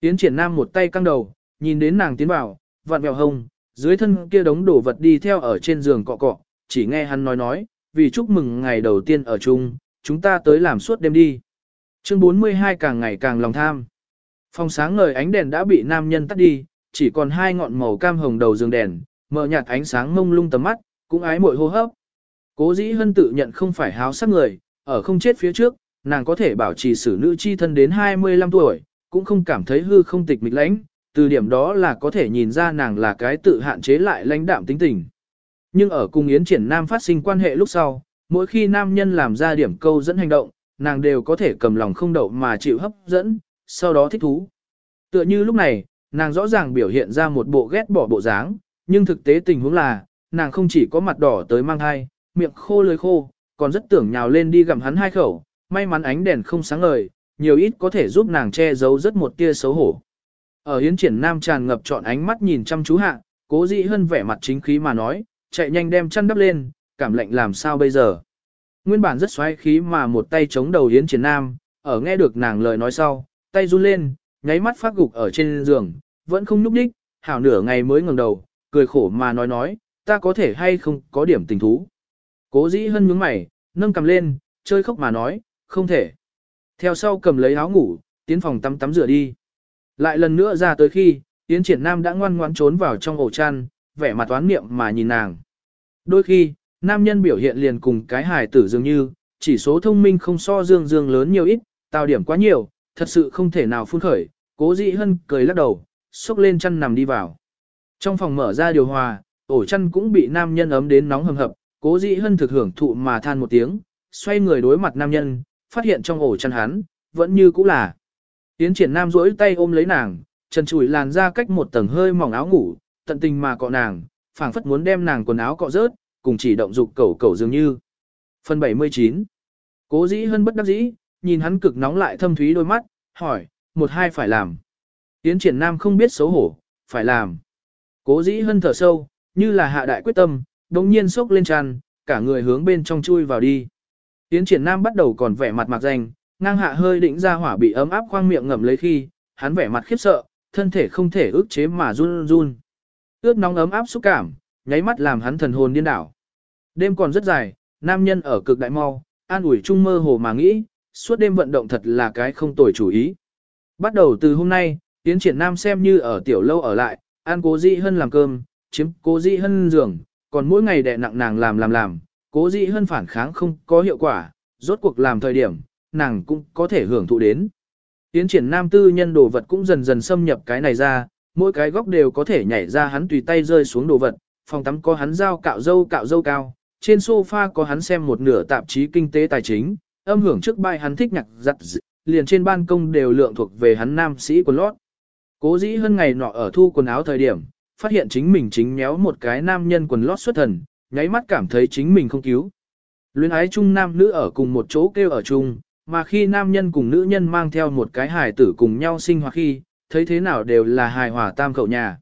Speaker 1: Tiến triển nam một tay căng đầu, nhìn đến nàng tiến vào, vặn vẹo hông, dưới thân kia đống đồ vật đi theo ở trên giường cọ cọ, chỉ nghe hắn nói nói, vì chúc mừng ngày đầu tiên ở chung, chúng ta tới làm suốt đêm đi. Chương 42 càng ngày càng lòng tham. Phòng sáng ngời ánh đèn đã bị nam nhân tắt đi, chỉ còn hai ngọn màu cam hồng đầu giường đèn, mở nhạt ánh sáng mông lung tầm mắt, cũng ái mội hô hấp. Cố dĩ hân tự nhận không phải háo sắc người, ở không chết phía trước, nàng có thể bảo trì xử nữ chi thân đến 25 tuổi, cũng không cảm thấy hư không tịch mịch lãnh, từ điểm đó là có thể nhìn ra nàng là cái tự hạn chế lại lãnh đạm tính tình. Nhưng ở cùng Yến Triển Nam phát sinh quan hệ lúc sau, mỗi khi nam nhân làm ra điểm câu dẫn hành động, nàng đều có thể cầm lòng không đậu mà chịu hấp dẫn, sau đó thích thú. Tựa như lúc này, nàng rõ ràng biểu hiện ra một bộ ghét bỏ bộ dáng, nhưng thực tế tình huống là, nàng không chỉ có mặt đỏ tới mang hai, miệng khô lưỡi khô, còn rất tưởng nhào lên đi gặm hắn hai khẩu, may mắn ánh đèn không sáng ngời, nhiều ít có thể giúp nàng che giấu rất một tia xấu hổ. Ở hiến triển nam tràn ngập trọn ánh mắt nhìn chăm chú hạ, cố dị hơn vẻ mặt chính khí mà nói, chạy nhanh đem chăn đắp lên, cảm lạnh làm sao bây giờ. Nguyên bản rất xoáy khí mà một tay chống đầu hiến triển nam, ở nghe được nàng lời nói sau, tay run lên, nháy mắt phát gục ở trên giường, vẫn không nhúc đích, hảo nửa ngày mới ngẩng đầu, cười khổ mà nói nói, ta có thể hay không có điểm tình thú. Cố dĩ hân nhướng mày, nâng cầm lên, chơi khóc mà nói, không thể. Theo sau cầm lấy áo ngủ, tiến phòng tắm tắm rửa đi. Lại lần nữa ra tới khi, Yến Triển Nam đã ngoan ngoãn trốn vào trong ổ chăn, vẻ mặt toán niệm mà nhìn nàng. Đôi khi, nam nhân biểu hiện liền cùng cái hài tử dường như, chỉ số thông minh không so dương dương lớn nhiều ít, tao điểm quá nhiều, thật sự không thể nào phun khởi, cố dĩ hân cười lắc đầu, xúc lên chăn nằm đi vào. Trong phòng mở ra điều hòa, ổ chăn cũng bị nam nhân ấm đến nóng hầm hập, cố dĩ hân thực hưởng thụ mà than một tiếng, xoay người đối mặt nam nhân, phát hiện trong ổ chăn hắn, vẫn như cũ là. Tiến triển nam duỗi tay ôm lấy nàng, chân trụi làn ra cách một tầng hơi mỏng áo ngủ, tận tình mà cọ nàng, phảng phất muốn đem nàng quần áo cọ rớt, cùng chỉ động dục cầu cầu dường như. Phần 79 Cố dĩ hân bất đắc dĩ, nhìn hắn cực nóng lại thâm thúy đôi mắt, hỏi, một hai phải làm. Tiến triển nam không biết xấu hổ, phải làm. Cố dĩ hân thở sâu, như là hạ đại quyết tâm, đồng nhiên sốc lên tràn, cả người hướng bên trong chui vào đi. Tiến triển nam bắt đầu còn vẻ mặt mạc danh, ngang hạ hơi định ra hỏa bị ấm áp khoang miệng ngậm lấy khi, hắn vẻ mặt khiếp sợ, thân thể không thể ức chế mà run run. Ướt nóng ấm áp xúc cảm, nháy mắt làm hắn thần hồn điên đảo. Đêm còn rất dài, nam nhân ở cực đại mau, an ủi trung mơ hồ mà nghĩ, suốt đêm vận động thật là cái không tồi chủ ý. Bắt đầu từ hôm nay, tiến triển nam xem như ở tiểu lâu ở lại, ăn cố dị hơn làm cơm, chiếm cố dị hơn giường, còn mỗi ngày đè nặng nàng làm làm làm, cố dị hơn phản kháng không có hiệu quả, rốt cuộc làm thời điểm, nàng cũng có thể hưởng thụ đến. Tiến triển nam tư nhân đồ vật cũng dần dần xâm nhập cái này ra, mỗi cái góc đều có thể nhảy ra hắn tùy tay rơi xuống đồ vật, phòng tắm có hắn dao cạo dâu cạo dâu cao, trên sofa có hắn xem một nửa tạp chí kinh tế tài chính, âm hưởng trước bài hắn thích nhạc giặt liền trên ban công đều lượng thuộc về hắn nam sĩ quần lót. Cố dĩ hơn ngày nọ ở thu quần áo thời điểm, phát hiện chính mình chính méo một cái nam nhân quần lót xuất thần, nháy mắt cảm thấy chính mình không cứu. Luyến ái chung nam nữ ở cùng một chỗ kêu ở chung, mà khi nam nhân cùng nữ nhân mang theo một cái hài tử cùng nhau sinh hoạt khi, thấy thế nào đều là hài hòa tam khẩu nhà.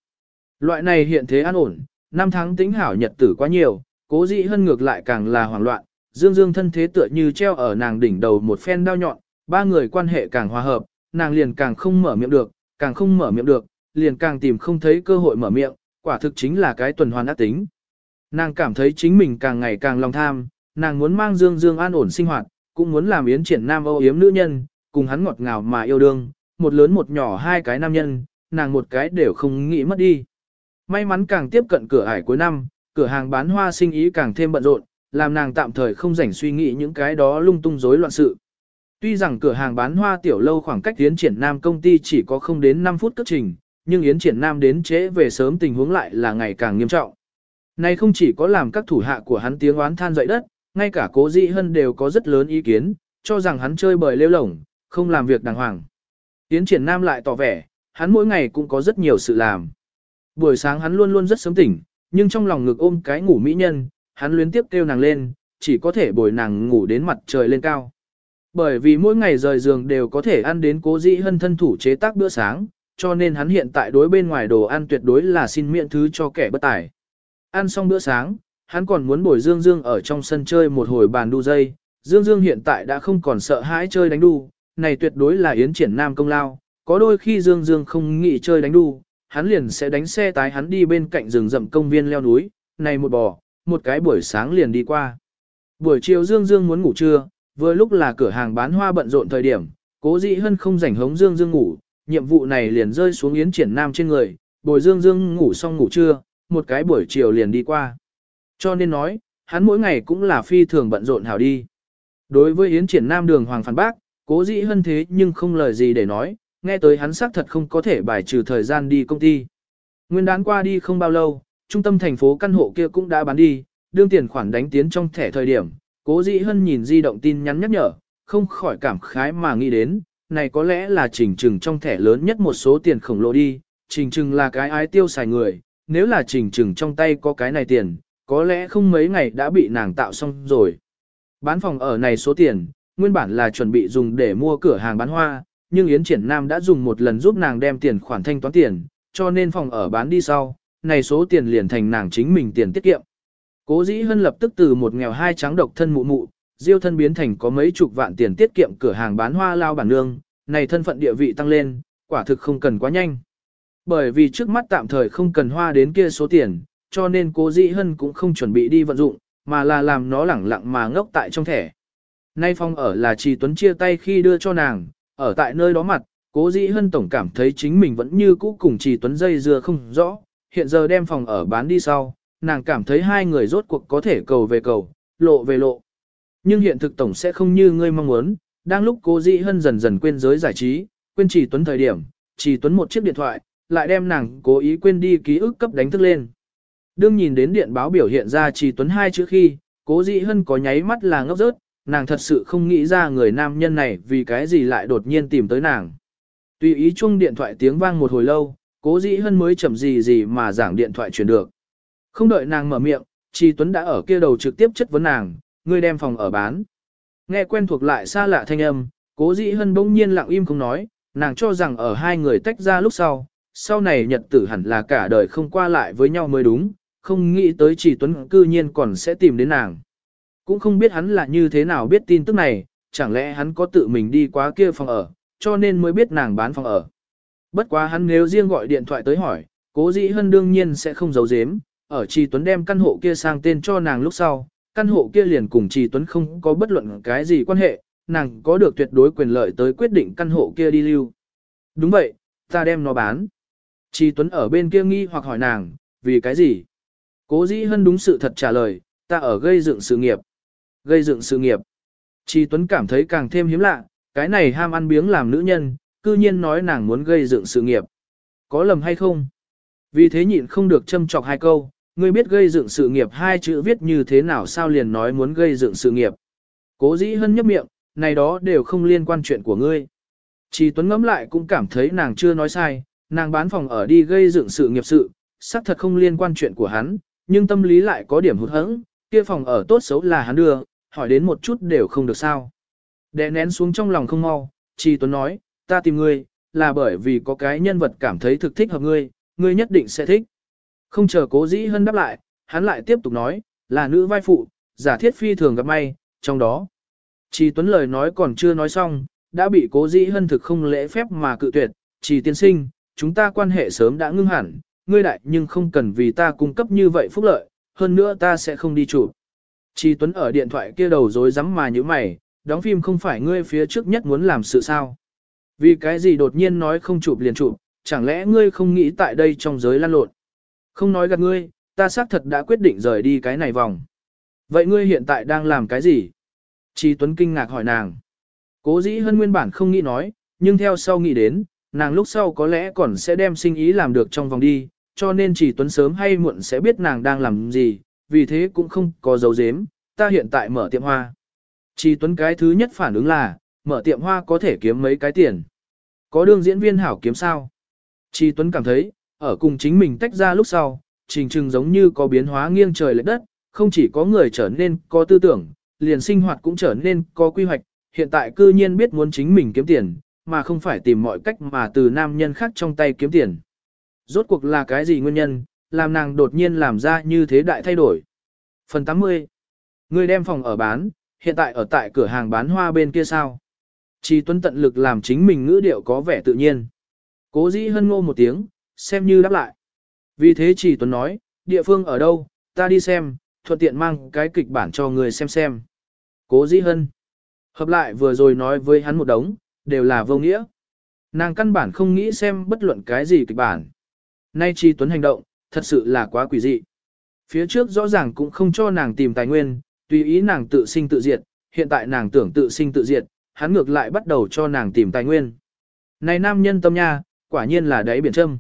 Speaker 1: Loại này hiện thế an ổn, năm tháng tính hảo nhật tử quá nhiều, cố dĩ hơn ngược lại càng là hoảng loạn, dương dương thân thế tựa như treo ở nàng đỉnh đầu một phen đao nhọn, ba người quan hệ càng hòa hợp, nàng liền càng không mở miệng được, càng không mở miệng được, liền càng tìm không thấy cơ hội mở miệng, quả thực chính là cái tuần hoàn ác tính. Nàng cảm thấy chính mình càng ngày càng lòng tham, nàng muốn mang Dương Dương an ổn sinh hoạt, cũng muốn làm yến triển nam âu yếm nữ nhân, cùng hắn ngọt ngào mà yêu đương, một lớn một nhỏ hai cái nam nhân, nàng một cái đều không nghĩ mất đi. May mắn càng tiếp cận cửa ải cuối năm, cửa hàng bán hoa sinh ý càng thêm bận rộn, làm nàng tạm thời không rảnh suy nghĩ những cái đó lung tung rối loạn sự. Tuy rằng cửa hàng bán hoa tiểu lâu khoảng cách Yến Triển Nam công ty chỉ có không đến 5 phút cất trình, nhưng Yến Triển Nam đến trễ về sớm tình huống lại là ngày càng nghiêm trọng. Này không chỉ có làm các thủ hạ của hắn tiếng oán than dậy đất, ngay cả cố dị hân đều có rất lớn ý kiến, cho rằng hắn chơi bời lêu lổng, không làm việc đàng hoàng. Tiến Triển Nam lại tỏ vẻ, hắn mỗi ngày cũng có rất nhiều sự làm. Buổi sáng hắn luôn luôn rất sớm tỉnh, nhưng trong lòng ngực ôm cái ngủ mỹ nhân, hắn luyến tiếp kêu nàng lên, chỉ có thể bồi nàng ngủ đến mặt trời lên cao. Bởi vì mỗi ngày rời giường đều có thể ăn đến cố dĩ hân thân thủ chế tác bữa sáng, cho nên hắn hiện tại đối bên ngoài đồ ăn tuyệt đối là xin miễn thứ cho kẻ bất tài. Ăn xong bữa sáng, hắn còn muốn bồi Dương Dương ở trong sân chơi một hồi bàn đu dây. Dương Dương hiện tại đã không còn sợ hãi chơi đánh đu, này tuyệt đối là yến triển nam công lao. Có đôi khi Dương Dương không nghĩ chơi đánh đu, hắn liền sẽ đánh xe tái hắn đi bên cạnh rừng rậm công viên leo núi, này một bò, một cái buổi sáng liền đi qua. Buổi chiều Dương Dương muốn ngủ trưa, vừa lúc là cửa hàng bán hoa bận rộn thời điểm, cố dĩ hân không rảnh hống Dương Dương ngủ, nhiệm vụ này liền rơi xuống Yến Triển Nam trên người, bồi Dương Dương ngủ xong ngủ trưa, một cái buổi chiều liền đi qua. Cho nên nói, hắn mỗi ngày cũng là phi thường bận rộn hảo đi. Đối với Yến Triển Nam đường Hoàng phản bác, cố dĩ hơn thế nhưng không lời gì để nói, nghe tới hắn xác thật không có thể bài trừ thời gian đi công ty. Nguyên đán qua đi không bao lâu, trung tâm thành phố căn hộ kia cũng đã bán đi, đương tiền khoản đánh tiến trong thẻ thời điểm, cố dĩ hân nhìn di động tin nhắn nhắc nhở, không khỏi cảm khái mà nghĩ đến, này có lẽ là trình trừng trong thẻ lớn nhất một số tiền khổng lồ đi, trình trừng là cái ái tiêu xài người, nếu là trình trừng trong tay có cái này tiền, có lẽ không mấy ngày đã bị nàng tạo xong rồi. Bán phòng ở này số tiền, nguyên bản là chuẩn bị dùng để mua cửa hàng bán hoa, nhưng Yến Triển Nam đã dùng một lần giúp nàng đem tiền khoản thanh toán tiền, cho nên phòng ở bán đi sau, này số tiền liền thành nàng chính mình tiền tiết kiệm. Cố dĩ hân lập tức từ một nghèo hai trắng độc thân mụ mụ, diêu thân biến thành có mấy chục vạn tiền tiết kiệm cửa hàng bán hoa lao bản nương, này thân phận địa vị tăng lên, quả thực không cần quá nhanh. Bởi vì trước mắt tạm thời không cần hoa đến kia số tiền, cho nên cố dĩ hân cũng không chuẩn bị đi vận dụng, mà là làm nó lẳng lặng mà ngốc tại trong thẻ. Nay phong ở là Trì Tuấn chia tay khi đưa cho nàng, ở tại nơi đó mặt, cố dĩ hân tổng cảm thấy chính mình vẫn như cũ cùng Trì Tuấn dây dưa không rõ, hiện giờ đem phòng ở bán đi sau, nàng cảm thấy hai người rốt cuộc có thể cầu về cầu, lộ về lộ. Nhưng hiện thực tổng sẽ không như ngươi mong muốn, đang lúc cố dĩ hân dần dần quên giới giải trí, quên Trì Tuấn thời điểm, Trì Tuấn một chiếc điện thoại, lại đem nàng cố ý quên đi ký ức cấp đánh thức lên. Đương nhìn đến điện báo biểu hiện ra Trì Tuấn hai chữ khi, cố dĩ hân có nháy mắt là ngốc rớt, nàng thật sự không nghĩ ra người nam nhân này vì cái gì lại đột nhiên tìm tới nàng. Tùy ý chung điện thoại tiếng vang một hồi lâu, cố dĩ hân mới chậm gì gì mà giảng điện thoại truyền được. Không đợi nàng mở miệng, Trì Tuấn đã ở kia đầu trực tiếp chất vấn nàng, ngươi đem phòng ở bán. Nghe quen thuộc lại xa lạ thanh âm, cố dĩ hân bỗng nhiên lặng im không nói, nàng cho rằng ở hai người tách ra lúc sau, sau này nhật tử hẳn là cả đời không qua lại với nhau mới đúng, không nghĩ tới chỉ Tuấn cư nhiên còn sẽ tìm đến nàng. Cũng không biết hắn là như thế nào biết tin tức này, chẳng lẽ hắn có tự mình đi quá kia phòng ở, cho nên mới biết nàng bán phòng ở. Bất quá hắn nếu riêng gọi điện thoại tới hỏi, cố dĩ hân đương nhiên sẽ không giấu giếm, ở Trì Tuấn đem căn hộ kia sang tên cho nàng lúc sau, căn hộ kia liền cùng Trì Tuấn không có bất luận cái gì quan hệ, nàng có được tuyệt đối quyền lợi tới quyết định căn hộ kia đi lưu. Đúng vậy, ta đem nó bán. Trì Tuấn ở bên kia nghi hoặc hỏi nàng, vì cái gì? Cố dĩ hân đúng sự thật trả lời, ta ở gây dựng sự nghiệp gây dựng sự nghiệp. Chi Tuấn cảm thấy càng thêm hiếm lạ, cái này ham ăn biếng làm nữ nhân, cư nhiên nói nàng muốn gây dựng sự nghiệp. Có lầm hay không? Vì thế nhịn không được châm chọc hai câu, ngươi biết gây dựng sự nghiệp hai chữ viết như thế nào sao liền nói muốn gây dựng sự nghiệp. Cố dĩ hân nhấp miệng, này đó đều không liên quan chuyện của ngươi. Chi Tuấn ngẫm lại cũng cảm thấy nàng chưa nói sai, nàng bán phòng ở đi gây dựng sự nghiệp sự, xác thật không liên quan chuyện của hắn, nhưng tâm lý lại có điểm hụt hẫng, kia phòng ở tốt xấu là hắn đưa, hỏi đến một chút đều không được sao. Đè nén xuống trong lòng không mau, Chi Tuấn nói, ta tìm ngươi, là bởi vì có cái nhân vật cảm thấy thực thích hợp ngươi, ngươi nhất định sẽ thích. Không chờ cố dĩ hân đáp lại, hắn lại tiếp tục nói, là nữ vai phụ, giả thiết phi thường gặp may, trong đó. Chi Tuấn lời nói còn chưa nói xong, đã bị cố dĩ hân thực không lễ phép mà cự tuyệt, chỉ tiên sinh, chúng ta quan hệ sớm đã ngưng hẳn, ngươi đại nhưng không cần vì ta cung cấp như vậy phúc lợi, hơn nữa ta sẽ không đi chụp. Chi Tuấn ở điện thoại kia đầu dối rắm mà như mày, đóng phim không phải ngươi phía trước nhất muốn làm sự sao. Vì cái gì đột nhiên nói không chụp liền chụp, chẳng lẽ ngươi không nghĩ tại đây trong giới lan lộn. Không nói gạt ngươi, ta xác thật đã quyết định rời đi cái này vòng. Vậy ngươi hiện tại đang làm cái gì? Chi Tuấn kinh ngạc hỏi nàng. Cố dĩ hơn nguyên bản không nghĩ nói, nhưng theo sau nghĩ đến, nàng lúc sau có lẽ còn sẽ đem sinh ý làm được trong vòng đi, cho nên chỉ Tuấn sớm hay muộn sẽ biết nàng đang làm gì, vì thế cũng không có dấu dếm, ta hiện tại mở tiệm hoa. Chỉ Tuấn cái thứ nhất phản ứng là, mở tiệm hoa có thể kiếm mấy cái tiền. Có đương diễn viên hảo kiếm sao? Chỉ Tuấn cảm thấy, ở cùng chính mình tách ra lúc sau, trình trừng giống như có biến hóa nghiêng trời lệch đất, không chỉ có người trở nên có tư tưởng, liền sinh hoạt cũng trở nên có quy hoạch, hiện tại cư nhiên biết muốn chính mình kiếm tiền, mà không phải tìm mọi cách mà từ nam nhân khác trong tay kiếm tiền. Rốt cuộc là cái gì nguyên nhân, làm nàng đột nhiên làm ra như thế đại thay đổi. Phần 80. Người đem phòng ở bán, hiện tại ở tại cửa hàng bán hoa bên kia sao? Chỉ tuân tận lực làm chính mình ngữ điệu có vẻ tự nhiên. Cố dĩ hân ngô một tiếng, xem như đáp lại. Vì thế chỉ tuấn nói, địa phương ở đâu, ta đi xem, thuận tiện mang cái kịch bản cho người xem xem. Cố dĩ hân. Hợp lại vừa rồi nói với hắn một đống, đều là vô nghĩa. Nàng căn bản không nghĩ xem bất luận cái gì kịch bản. Nay Chi Tuấn hành động, thật sự là quá quỷ dị. Phía trước rõ ràng cũng không cho nàng tìm tài nguyên, tùy ý nàng tự sinh tự diệt, hiện tại nàng tưởng tự sinh tự diệt, hắn ngược lại bắt đầu cho nàng tìm tài nguyên. Này nam nhân tâm nha, quả nhiên là đáy biển châm.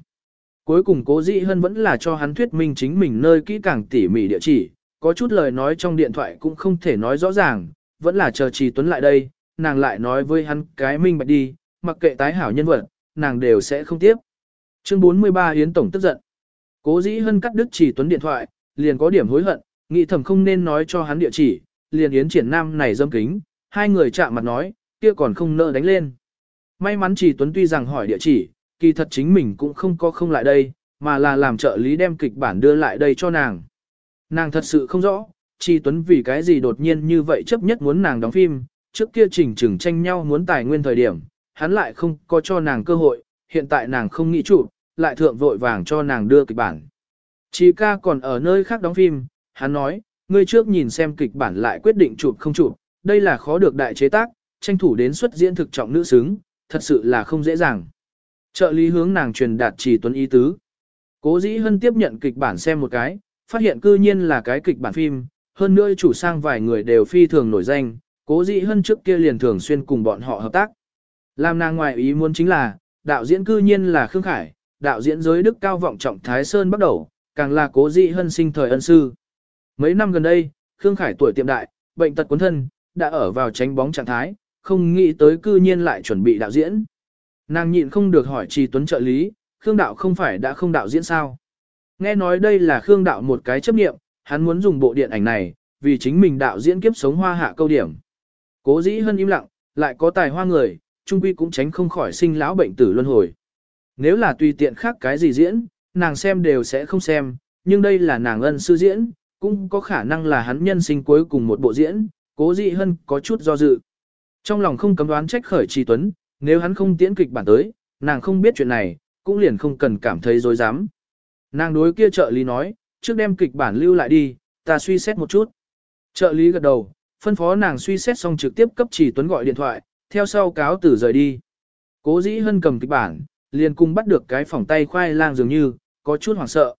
Speaker 1: Cuối cùng cố dĩ hơn vẫn là cho hắn thuyết minh chính mình nơi kỹ càng tỉ mỉ địa chỉ, có chút lời nói trong điện thoại cũng không thể nói rõ ràng, vẫn là chờ Trì Tuấn lại đây, nàng lại nói với hắn cái minh bạch đi, mặc kệ tái hảo nhân vật, nàng đều sẽ không tiếp. Chương 43 Yến Tổng tức giận. Cố dĩ hân cắt đứt chỉ Tuấn điện thoại, liền có điểm hối hận, nghĩ thầm không nên nói cho hắn địa chỉ, liền Yến triển nam này dâm kính, hai người chạm mặt nói, kia còn không nợ đánh lên. May mắn chỉ Tuấn tuy rằng hỏi địa chỉ, kỳ thật chính mình cũng không có không lại đây, mà là làm trợ lý đem kịch bản đưa lại đây cho nàng. Nàng thật sự không rõ, chỉ Tuấn vì cái gì đột nhiên như vậy chấp nhất muốn nàng đóng phim, trước kia trình chừng tranh nhau muốn tài nguyên thời điểm, hắn lại không có cho nàng cơ hội, hiện tại nàng không nghĩ chụp, lại thượng vội vàng cho nàng đưa kịch bản. Chị ca còn ở nơi khác đóng phim, hắn nói, ngươi trước nhìn xem kịch bản lại quyết định chụp không chụp, đây là khó được đại chế tác, tranh thủ đến xuất diễn thực trọng nữ xứng, thật sự là không dễ dàng. Trợ lý hướng nàng truyền đạt chỉ Tuấn ý tứ. Cố dĩ hân tiếp nhận kịch bản xem một cái, phát hiện cư nhiên là cái kịch bản phim, hơn nữa chủ sang vài người đều phi thường nổi danh, cố dĩ hân trước kia liền thường xuyên cùng bọn họ hợp tác. Làm nàng ngoài ý muốn chính là, đạo diễn cư nhiên là Khương Khải, đạo diễn giới đức cao vọng trọng Thái Sơn bắt đầu, càng là cố dị hân sinh thời ân sư. Mấy năm gần đây, Khương Khải tuổi tiệm đại, bệnh tật cuốn thân, đã ở vào tránh bóng trạng thái, không nghĩ tới cư nhiên lại chuẩn bị đạo diễn. Nàng nhịn không được hỏi Trì Tuấn trợ lý, Khương Đạo không phải đã không đạo diễn sao? Nghe nói đây là Khương Đạo một cái chấp nghiệm, hắn muốn dùng bộ điện ảnh này, vì chính mình đạo diễn kiếp sống hoa hạ câu điểm. Cố dĩ hơn im lặng, lại có tài hoa người, trung quy cũng tránh không khỏi sinh lão bệnh tử luân hồi. Nếu là tùy tiện khác cái gì diễn, nàng xem đều sẽ không xem, nhưng đây là nàng ân sư diễn, cũng có khả năng là hắn nhân sinh cuối cùng một bộ diễn, cố dĩ hơn có chút do dự. Trong lòng không cấm đoán trách khởi trì tuấn, nếu hắn không tiễn kịch bản tới, nàng không biết chuyện này, cũng liền không cần cảm thấy dối dám. Nàng đối kia trợ lý nói, trước đem kịch bản lưu lại đi, ta suy xét một chút. Trợ lý gật đầu, phân phó nàng suy xét xong trực tiếp cấp chỉ tuấn gọi điện thoại, theo sau cáo tử rời đi. Cố dĩ hân cầm kịch bản, liền cùng bắt được cái phòng tay khoai lang dường như, có chút hoảng sợ.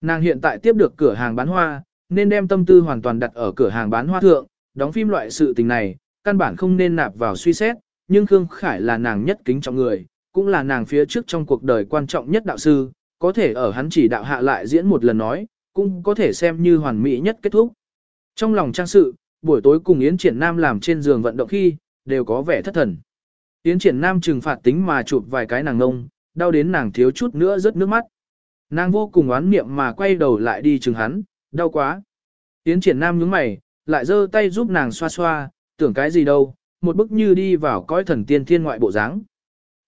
Speaker 1: Nàng hiện tại tiếp được cửa hàng bán hoa, nên đem tâm tư hoàn toàn đặt ở cửa hàng bán hoa thượng, đóng phim loại sự tình này, căn bản không nên nạp vào suy xét, nhưng Khương Khải là nàng nhất kính trọng người, cũng là nàng phía trước trong cuộc đời quan trọng nhất đạo sư, có thể ở hắn chỉ đạo hạ lại diễn một lần nói, cũng có thể xem như hoàn mỹ nhất kết thúc. Trong lòng trang sự, buổi tối cùng Yến Triển Nam làm trên giường vận động khi, đều có vẻ thất thần. Yến Triển Nam trừng phạt tính mà chụp vài cái nàng ngông, đau đến nàng thiếu chút nữa rớt nước mắt. Nàng vô cùng oán niệm mà quay đầu lại đi chừng hắn, đau quá. Yến Triển Nam nhướng mày, lại giơ tay giúp nàng xoa xoa, tưởng cái gì đâu, một bức như đi vào cõi thần tiên thiên ngoại bộ dáng.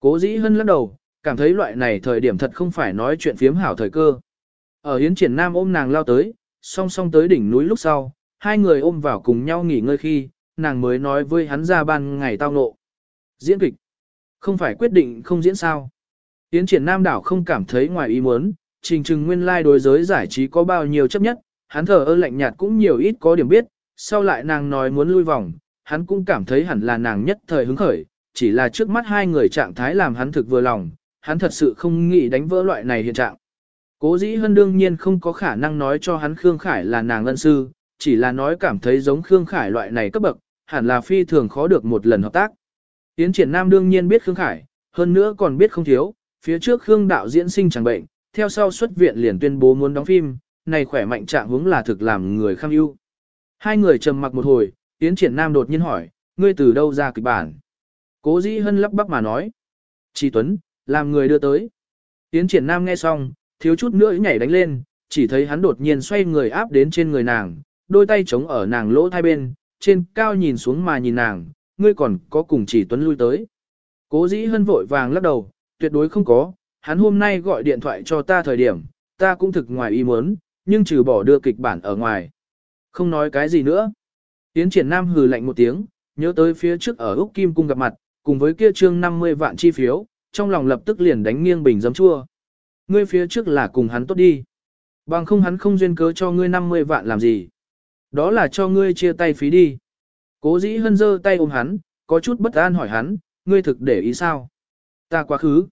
Speaker 1: Cố dĩ hân lắc đầu, cảm thấy loại này thời điểm thật không phải nói chuyện phiếm hảo thời cơ. Ở hiến triển nam ôm nàng lao tới, song song tới đỉnh núi lúc sau, hai người ôm vào cùng nhau nghỉ ngơi khi, nàng mới nói với hắn ra ban ngày tao nộ. Diễn kịch, không phải quyết định không diễn sao. tiến triển nam đảo không cảm thấy ngoài ý muốn, trình trừng nguyên lai like đối giới giải trí có bao nhiêu chấp nhất, hắn thờ ơ lạnh nhạt cũng nhiều ít có điểm biết, sau lại nàng nói muốn lui vòng, hắn cũng cảm thấy hẳn là nàng nhất thời hứng khởi, chỉ là trước mắt hai người trạng thái làm hắn thực vừa lòng, hắn thật sự không nghĩ đánh vỡ loại này hiện trạng. Cố dĩ hơn đương nhiên không có khả năng nói cho hắn Khương Khải là nàng ân sư, chỉ là nói cảm thấy giống Khương Khải loại này cấp bậc, hẳn là phi thường khó được một lần hợp tác. Yến triển nam đương nhiên biết Khương Khải, hơn nữa còn biết không thiếu, phía trước Khương đạo diễn sinh chẳng bệnh, theo sau xuất viện liền tuyên bố muốn đóng phim, này khỏe mạnh trạng hướng là thực làm người kham ưu. Hai người trầm mặc một hồi, Yến triển nam đột nhiên hỏi, ngươi từ đâu ra kịch bản? Cố dĩ hân lắp bắp mà nói. Chỉ Tuấn, làm người đưa tới. Yến triển nam nghe xong, thiếu chút nữa nhảy đánh lên, chỉ thấy hắn đột nhiên xoay người áp đến trên người nàng, đôi tay chống ở nàng lỗ thai bên, trên cao nhìn xuống mà nhìn nàng, ngươi còn có cùng chỉ Tuấn lui tới. Cố dĩ hân vội vàng lắc đầu, tuyệt đối không có, hắn hôm nay gọi điện thoại cho ta thời điểm, ta cũng thực ngoài ý muốn, nhưng trừ bỏ đưa kịch bản ở ngoài. Không nói cái gì nữa. Tiến triển nam hừ lạnh một tiếng, nhớ tới phía trước ở Úc Kim Cung gặp mặt, cùng với kia trương 50 vạn chi phiếu, trong lòng lập tức liền đánh nghiêng bình giấm chua. Ngươi phía trước là cùng hắn tốt đi. Bằng không hắn không duyên cớ cho ngươi 50 vạn làm gì. Đó là cho ngươi chia tay phí đi. Cố dĩ hân dơ tay ôm hắn, có chút bất an hỏi hắn, ngươi thực để ý sao? Ta quá khứ.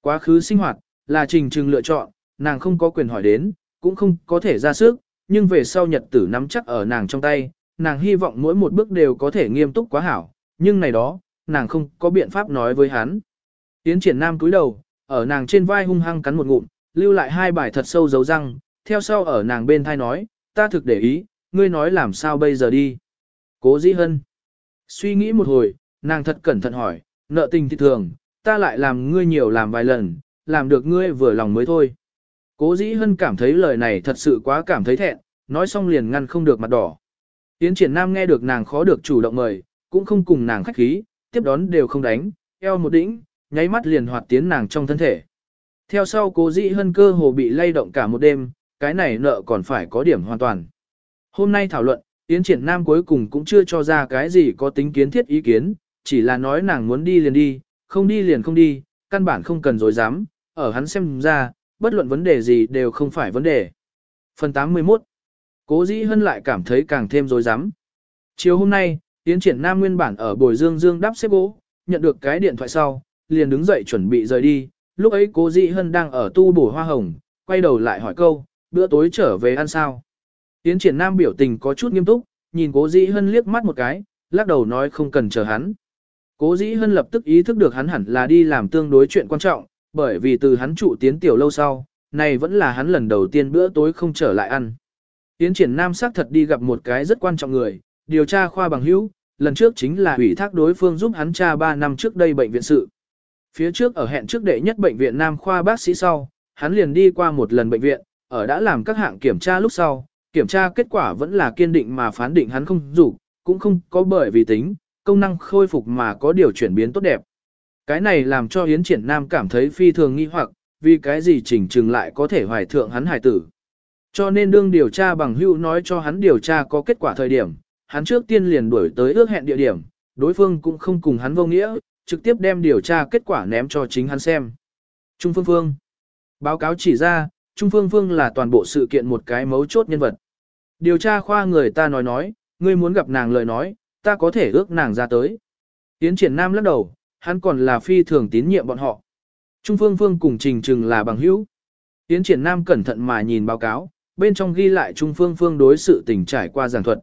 Speaker 1: Quá khứ sinh hoạt, là trình trừng lựa chọn, nàng không có quyền hỏi đến, cũng không có thể ra sức, nhưng về sau nhật tử nắm chắc ở nàng trong tay, nàng hy vọng mỗi một bước đều có thể nghiêm túc quá hảo, nhưng này đó, nàng không có biện pháp nói với hắn. Tiến triển nam cúi đầu, ở nàng trên vai hung hăng cắn một ngụm, lưu lại hai bài thật sâu dấu răng, theo sau ở nàng bên thai nói, ta thực để ý, ngươi nói làm sao bây giờ đi. Cố dĩ hân. Suy nghĩ một hồi, nàng thật cẩn thận hỏi, nợ tình thì thường, ta lại làm ngươi nhiều làm vài lần, làm được ngươi vừa lòng mới thôi. Cố dĩ hân cảm thấy lời này thật sự quá cảm thấy thẹn, nói xong liền ngăn không được mặt đỏ. Tiến triển nam nghe được nàng khó được chủ động mời, cũng không cùng nàng khách khí, tiếp đón đều không đánh, eo một đỉnh, nháy mắt liền hoạt tiến nàng trong thân thể. Theo sau cố dĩ hân cơ hồ bị lay động cả một đêm, cái này nợ còn phải có điểm hoàn toàn. Hôm nay thảo luận, Yến Triển Nam cuối cùng cũng chưa cho ra cái gì có tính kiến thiết ý kiến, chỉ là nói nàng muốn đi liền đi, không đi liền không đi, căn bản không cần dối dám, ở hắn xem ra, bất luận vấn đề gì đều không phải vấn đề. Phần 81 Cố dĩ hân lại cảm thấy càng thêm dối dám. Chiều hôm nay, Yến Triển Nam nguyên bản ở bồi dương dương đắp xếp gỗ, nhận được cái điện thoại sau, liền đứng dậy chuẩn bị rời đi, lúc ấy cố dĩ hân đang ở tu bổ hoa hồng, quay đầu lại hỏi câu, bữa tối trở về ăn sao. Tiến triển nam biểu tình có chút nghiêm túc, nhìn cố dĩ hân liếc mắt một cái, lắc đầu nói không cần chờ hắn. Cố dĩ hân lập tức ý thức được hắn hẳn là đi làm tương đối chuyện quan trọng, bởi vì từ hắn trụ tiến tiểu lâu sau, này vẫn là hắn lần đầu tiên bữa tối không trở lại ăn. Tiến triển nam xác thật đi gặp một cái rất quan trọng người, điều tra khoa bằng hữu, lần trước chính là ủy thác đối phương giúp hắn tra 3 năm trước đây bệnh viện sự. Phía trước ở hẹn trước đệ nhất bệnh viện Nam khoa bác sĩ sau, hắn liền đi qua một lần bệnh viện, ở đã làm các hạng kiểm tra lúc sau, kiểm tra kết quả vẫn là kiên định mà phán định hắn không đủ, cũng không có bởi vì tính, công năng khôi phục mà có điều chuyển biến tốt đẹp. Cái này làm cho Yến Triển Nam cảm thấy phi thường nghi hoặc, vì cái gì chỉnh trừng lại có thể hoài thượng hắn hài tử. Cho nên đương điều tra bằng hữu nói cho hắn điều tra có kết quả thời điểm, hắn trước tiên liền đuổi tới ước hẹn địa điểm, đối phương cũng không cùng hắn vô nghĩa, trực tiếp đem điều tra kết quả ném cho chính hắn xem. Trung Phương Phương Báo cáo chỉ ra, Trung Phương Phương là toàn bộ sự kiện một cái mấu chốt nhân vật. Điều tra khoa người ta nói nói, ngươi muốn gặp nàng lời nói, ta có thể ước nàng ra tới. Tiến triển nam lắc đầu, hắn còn là phi thường tín nhiệm bọn họ. Trung Phương Phương cùng Trình Trừng là bằng hữu. Tiến triển nam cẩn thận mà nhìn báo cáo, bên trong ghi lại Trung Phương Phương đối sự tình trải qua giảng thuật.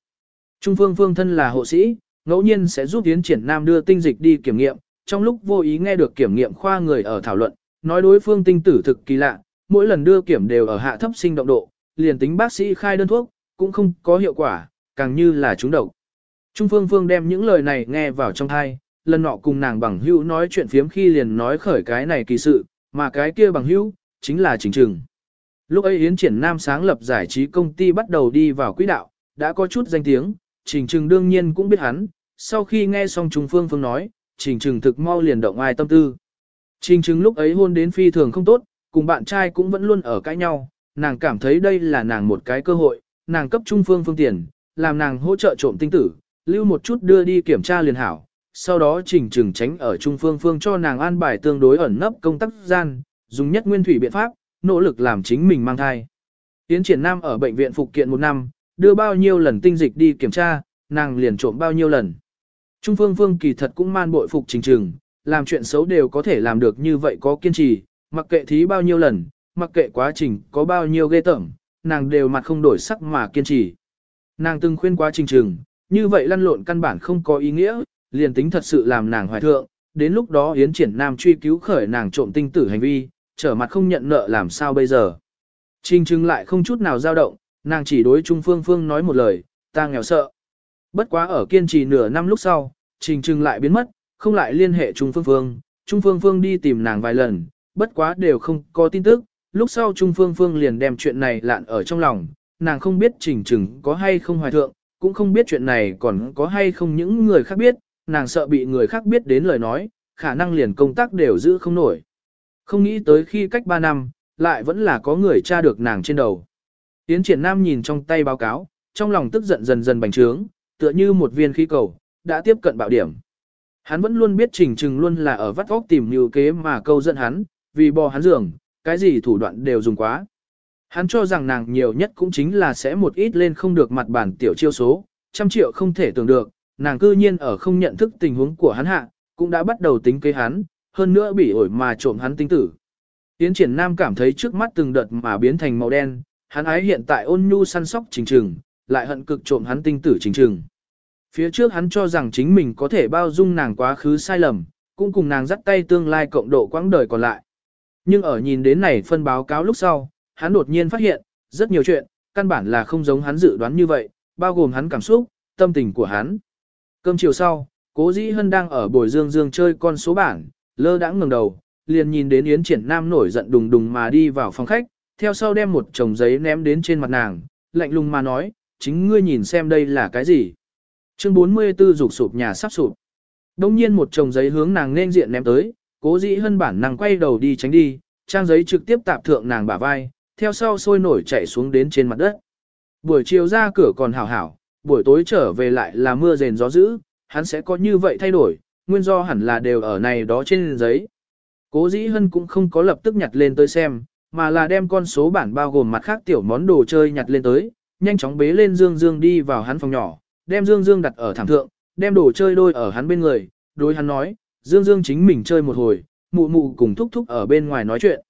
Speaker 1: Trung Phương Phương thân là hộ sĩ, ngẫu nhiên sẽ giúp Tiến triển nam đưa tinh dịch đi kiểm nghiệm, trong lúc vô ý nghe được kiểm nghiệm khoa người ở thảo luận, nói đối phương tinh tử thực kỳ lạ, mỗi lần đưa kiểm đều ở hạ thấp sinh động độ, liền tính bác sĩ khai đơn thuốc, cũng không có hiệu quả, càng như là trúng độc. Trung Phương Phương đem những lời này nghe vào trong thai, lần nọ cùng nàng bằng hữu nói chuyện phiếm khi liền nói khởi cái này kỳ sự, mà cái kia bằng hữu, chính là Trình Trừng. Lúc ấy Yến Triển Nam sáng lập giải trí công ty bắt đầu đi vào quỹ đạo, đã có chút danh tiếng, Trình Trừng đương nhiên cũng biết hắn, sau khi nghe xong Trung Phương Phương nói, Trình Trừng thực mau liền động ai tâm tư. Trình Trừng lúc ấy hôn đến phi thường không tốt, cùng bạn trai cũng vẫn luôn ở cãi nhau, nàng cảm thấy đây là nàng một cái cơ hội, nàng cấp trung phương phương tiền, làm nàng hỗ trợ trộm tinh tử, lưu một chút đưa đi kiểm tra liền hảo. Sau đó Trình Trừng tránh ở trung phương phương cho nàng an bài tương đối ẩn nấp công tác gian, dùng nhất nguyên thủy biện pháp, nỗ lực làm chính mình mang thai. Tiến triển nam ở bệnh viện phục kiện một năm, đưa bao nhiêu lần tinh dịch đi kiểm tra, nàng liền trộm bao nhiêu lần. Trung phương phương kỳ thật cũng man bội phục trình trừng, làm chuyện xấu đều có thể làm được như vậy có kiên trì, mặc kệ thí bao nhiêu lần, mặc kệ quá trình có bao nhiêu ghê tởm, nàng đều mặt không đổi sắc mà kiên trì. Nàng từng khuyên quá trình trừng, như vậy lăn lộn căn bản không có ý nghĩa, liền tính thật sự làm nàng hoài thượng, đến lúc đó Yến Triển Nam truy cứu khởi nàng trộm tinh tử hành vi, trở mặt không nhận nợ làm sao bây giờ. Trình trừng lại không chút nào dao động, nàng chỉ đối Trung Phương Phương nói một lời, ta nghèo sợ. Bất quá ở kiên trì nửa năm lúc sau, trình trừng lại biến mất, không lại liên hệ Trung Phương Phương, Trung Phương Phương đi tìm nàng vài lần, bất quá đều không có tin tức, lúc sau Trung Phương Phương liền đem chuyện này lạn ở trong lòng, nàng không biết trình trừng có hay không hoài thượng, cũng không biết chuyện này còn có hay không những người khác biết, nàng sợ bị người khác biết đến lời nói, khả năng liền công tác đều giữ không nổi. Không nghĩ tới khi cách 3 năm, lại vẫn là có người tra được nàng trên đầu. Tiến triển nam nhìn trong tay báo cáo, trong lòng tức giận dần dần bành trướng, tựa như một viên khí cầu, đã tiếp cận bạo điểm. Hắn vẫn luôn biết trình trừng luôn là ở vắt óc tìm nhiều kế mà câu dẫn hắn, vì bò hắn giường, cái gì thủ đoạn đều dùng quá. Hắn cho rằng nàng nhiều nhất cũng chính là sẽ một ít lên không được mặt bản tiểu chiêu số, trăm triệu không thể tưởng được, nàng cư nhiên ở không nhận thức tình huống của hắn hạ, cũng đã bắt đầu tính kế hắn, hơn nữa bị ổi mà trộm hắn tinh tử. Tiến triển nam cảm thấy trước mắt từng đợt mà biến thành màu đen, hắn ái hiện tại ôn nhu săn sóc trình trừng, lại hận cực trộm hắn tinh tử trình trừng. Phía trước hắn cho rằng chính mình có thể bao dung nàng quá khứ sai lầm, cũng cùng nàng dắt tay tương lai cộng độ quãng đời còn lại. Nhưng ở nhìn đến này phân báo cáo lúc sau, hắn đột nhiên phát hiện, rất nhiều chuyện, căn bản là không giống hắn dự đoán như vậy, bao gồm hắn cảm xúc, tâm tình của hắn. Cơm chiều sau, cố dĩ hân đang ở bồi dương dương chơi con số bảng, lơ đãng ngẩng đầu, liền nhìn đến Yến Triển Nam nổi giận đùng đùng mà đi vào phòng khách, theo sau đem một chồng giấy ném đến trên mặt nàng, lạnh lùng mà nói, chính ngươi nhìn xem đây là cái gì. Chương 44 rục sụp nhà sắp sụp. Đông nhiên một chồng giấy hướng nàng nên diện ném tới, cố dĩ hân bản năng quay đầu đi tránh đi, trang giấy trực tiếp tạp thượng nàng bả vai, theo sau sôi nổi chạy xuống đến trên mặt đất. Buổi chiều ra cửa còn hảo hảo, buổi tối trở về lại là mưa rền gió dữ, hắn sẽ có như vậy thay đổi, nguyên do hẳn là đều ở này đó trên giấy. Cố dĩ hân cũng không có lập tức nhặt lên tới xem, mà là đem con số bản bao gồm mặt khác tiểu món đồ chơi nhặt lên tới, nhanh chóng bế lên Dương Dương đi vào hắn phòng nhỏ, đem Dương Dương đặt ở thảm thượng, đem đồ chơi đôi ở hắn bên người, đối hắn nói, Dương Dương chính mình chơi một hồi, mụ mụ cùng thúc thúc ở bên ngoài nói chuyện.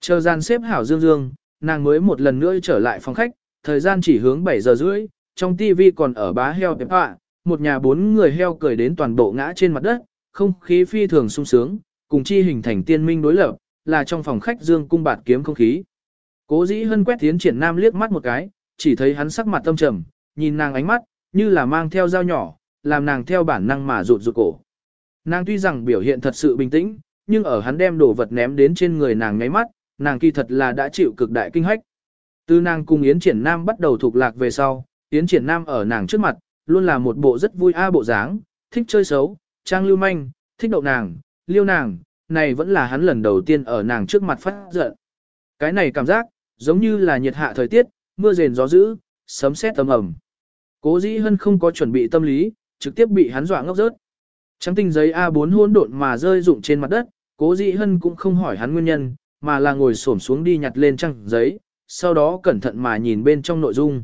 Speaker 1: Chờ gian xếp hảo Dương Dương, nàng mới một lần nữa trở lại phòng khách, thời gian chỉ hướng 7 giờ rưỡi, trong TV còn ở bá heo tiệm họa, một nhà bốn người heo cười đến toàn bộ ngã trên mặt đất, không khí phi thường sung sướng, cùng chi hình thành tiên minh đối lập, là trong phòng khách Dương cung bạt kiếm không khí. Cố dĩ hân quét tiến triển nam liếc mắt một cái, chỉ thấy hắn sắc mặt tâm trầm, nhìn nàng ánh mắt, như là mang theo dao nhỏ, làm nàng theo bản năng mà rụt rụt cổ. Nàng tuy rằng biểu hiện thật sự bình tĩnh, nhưng ở hắn đem đồ vật ném đến trên người nàng ngáy mắt, nàng kỳ thật là đã chịu cực đại kinh hách. Từ nàng cùng Yến Triển Nam bắt đầu thuộc lạc về sau, Yến Triển Nam ở nàng trước mặt, luôn là một bộ rất vui a bộ dáng, thích chơi xấu, trang lưu manh, thích đậu nàng, liêu nàng, này vẫn là hắn lần đầu tiên ở nàng trước mặt phát giận. Cái này cảm giác, giống như là nhiệt hạ thời tiết, mưa rền gió dữ, sấm sét tầm ẩm. Cố dĩ hân không có chuẩn bị tâm lý, trực tiếp bị hắn dọa ngốc rớt. Trắng tinh giấy A4 hỗn độn mà rơi rụng trên mặt đất, cố Dị hân cũng không hỏi hắn nguyên nhân, mà là ngồi xổm xuống đi nhặt lên trang giấy, sau đó cẩn thận mà nhìn bên trong nội dung.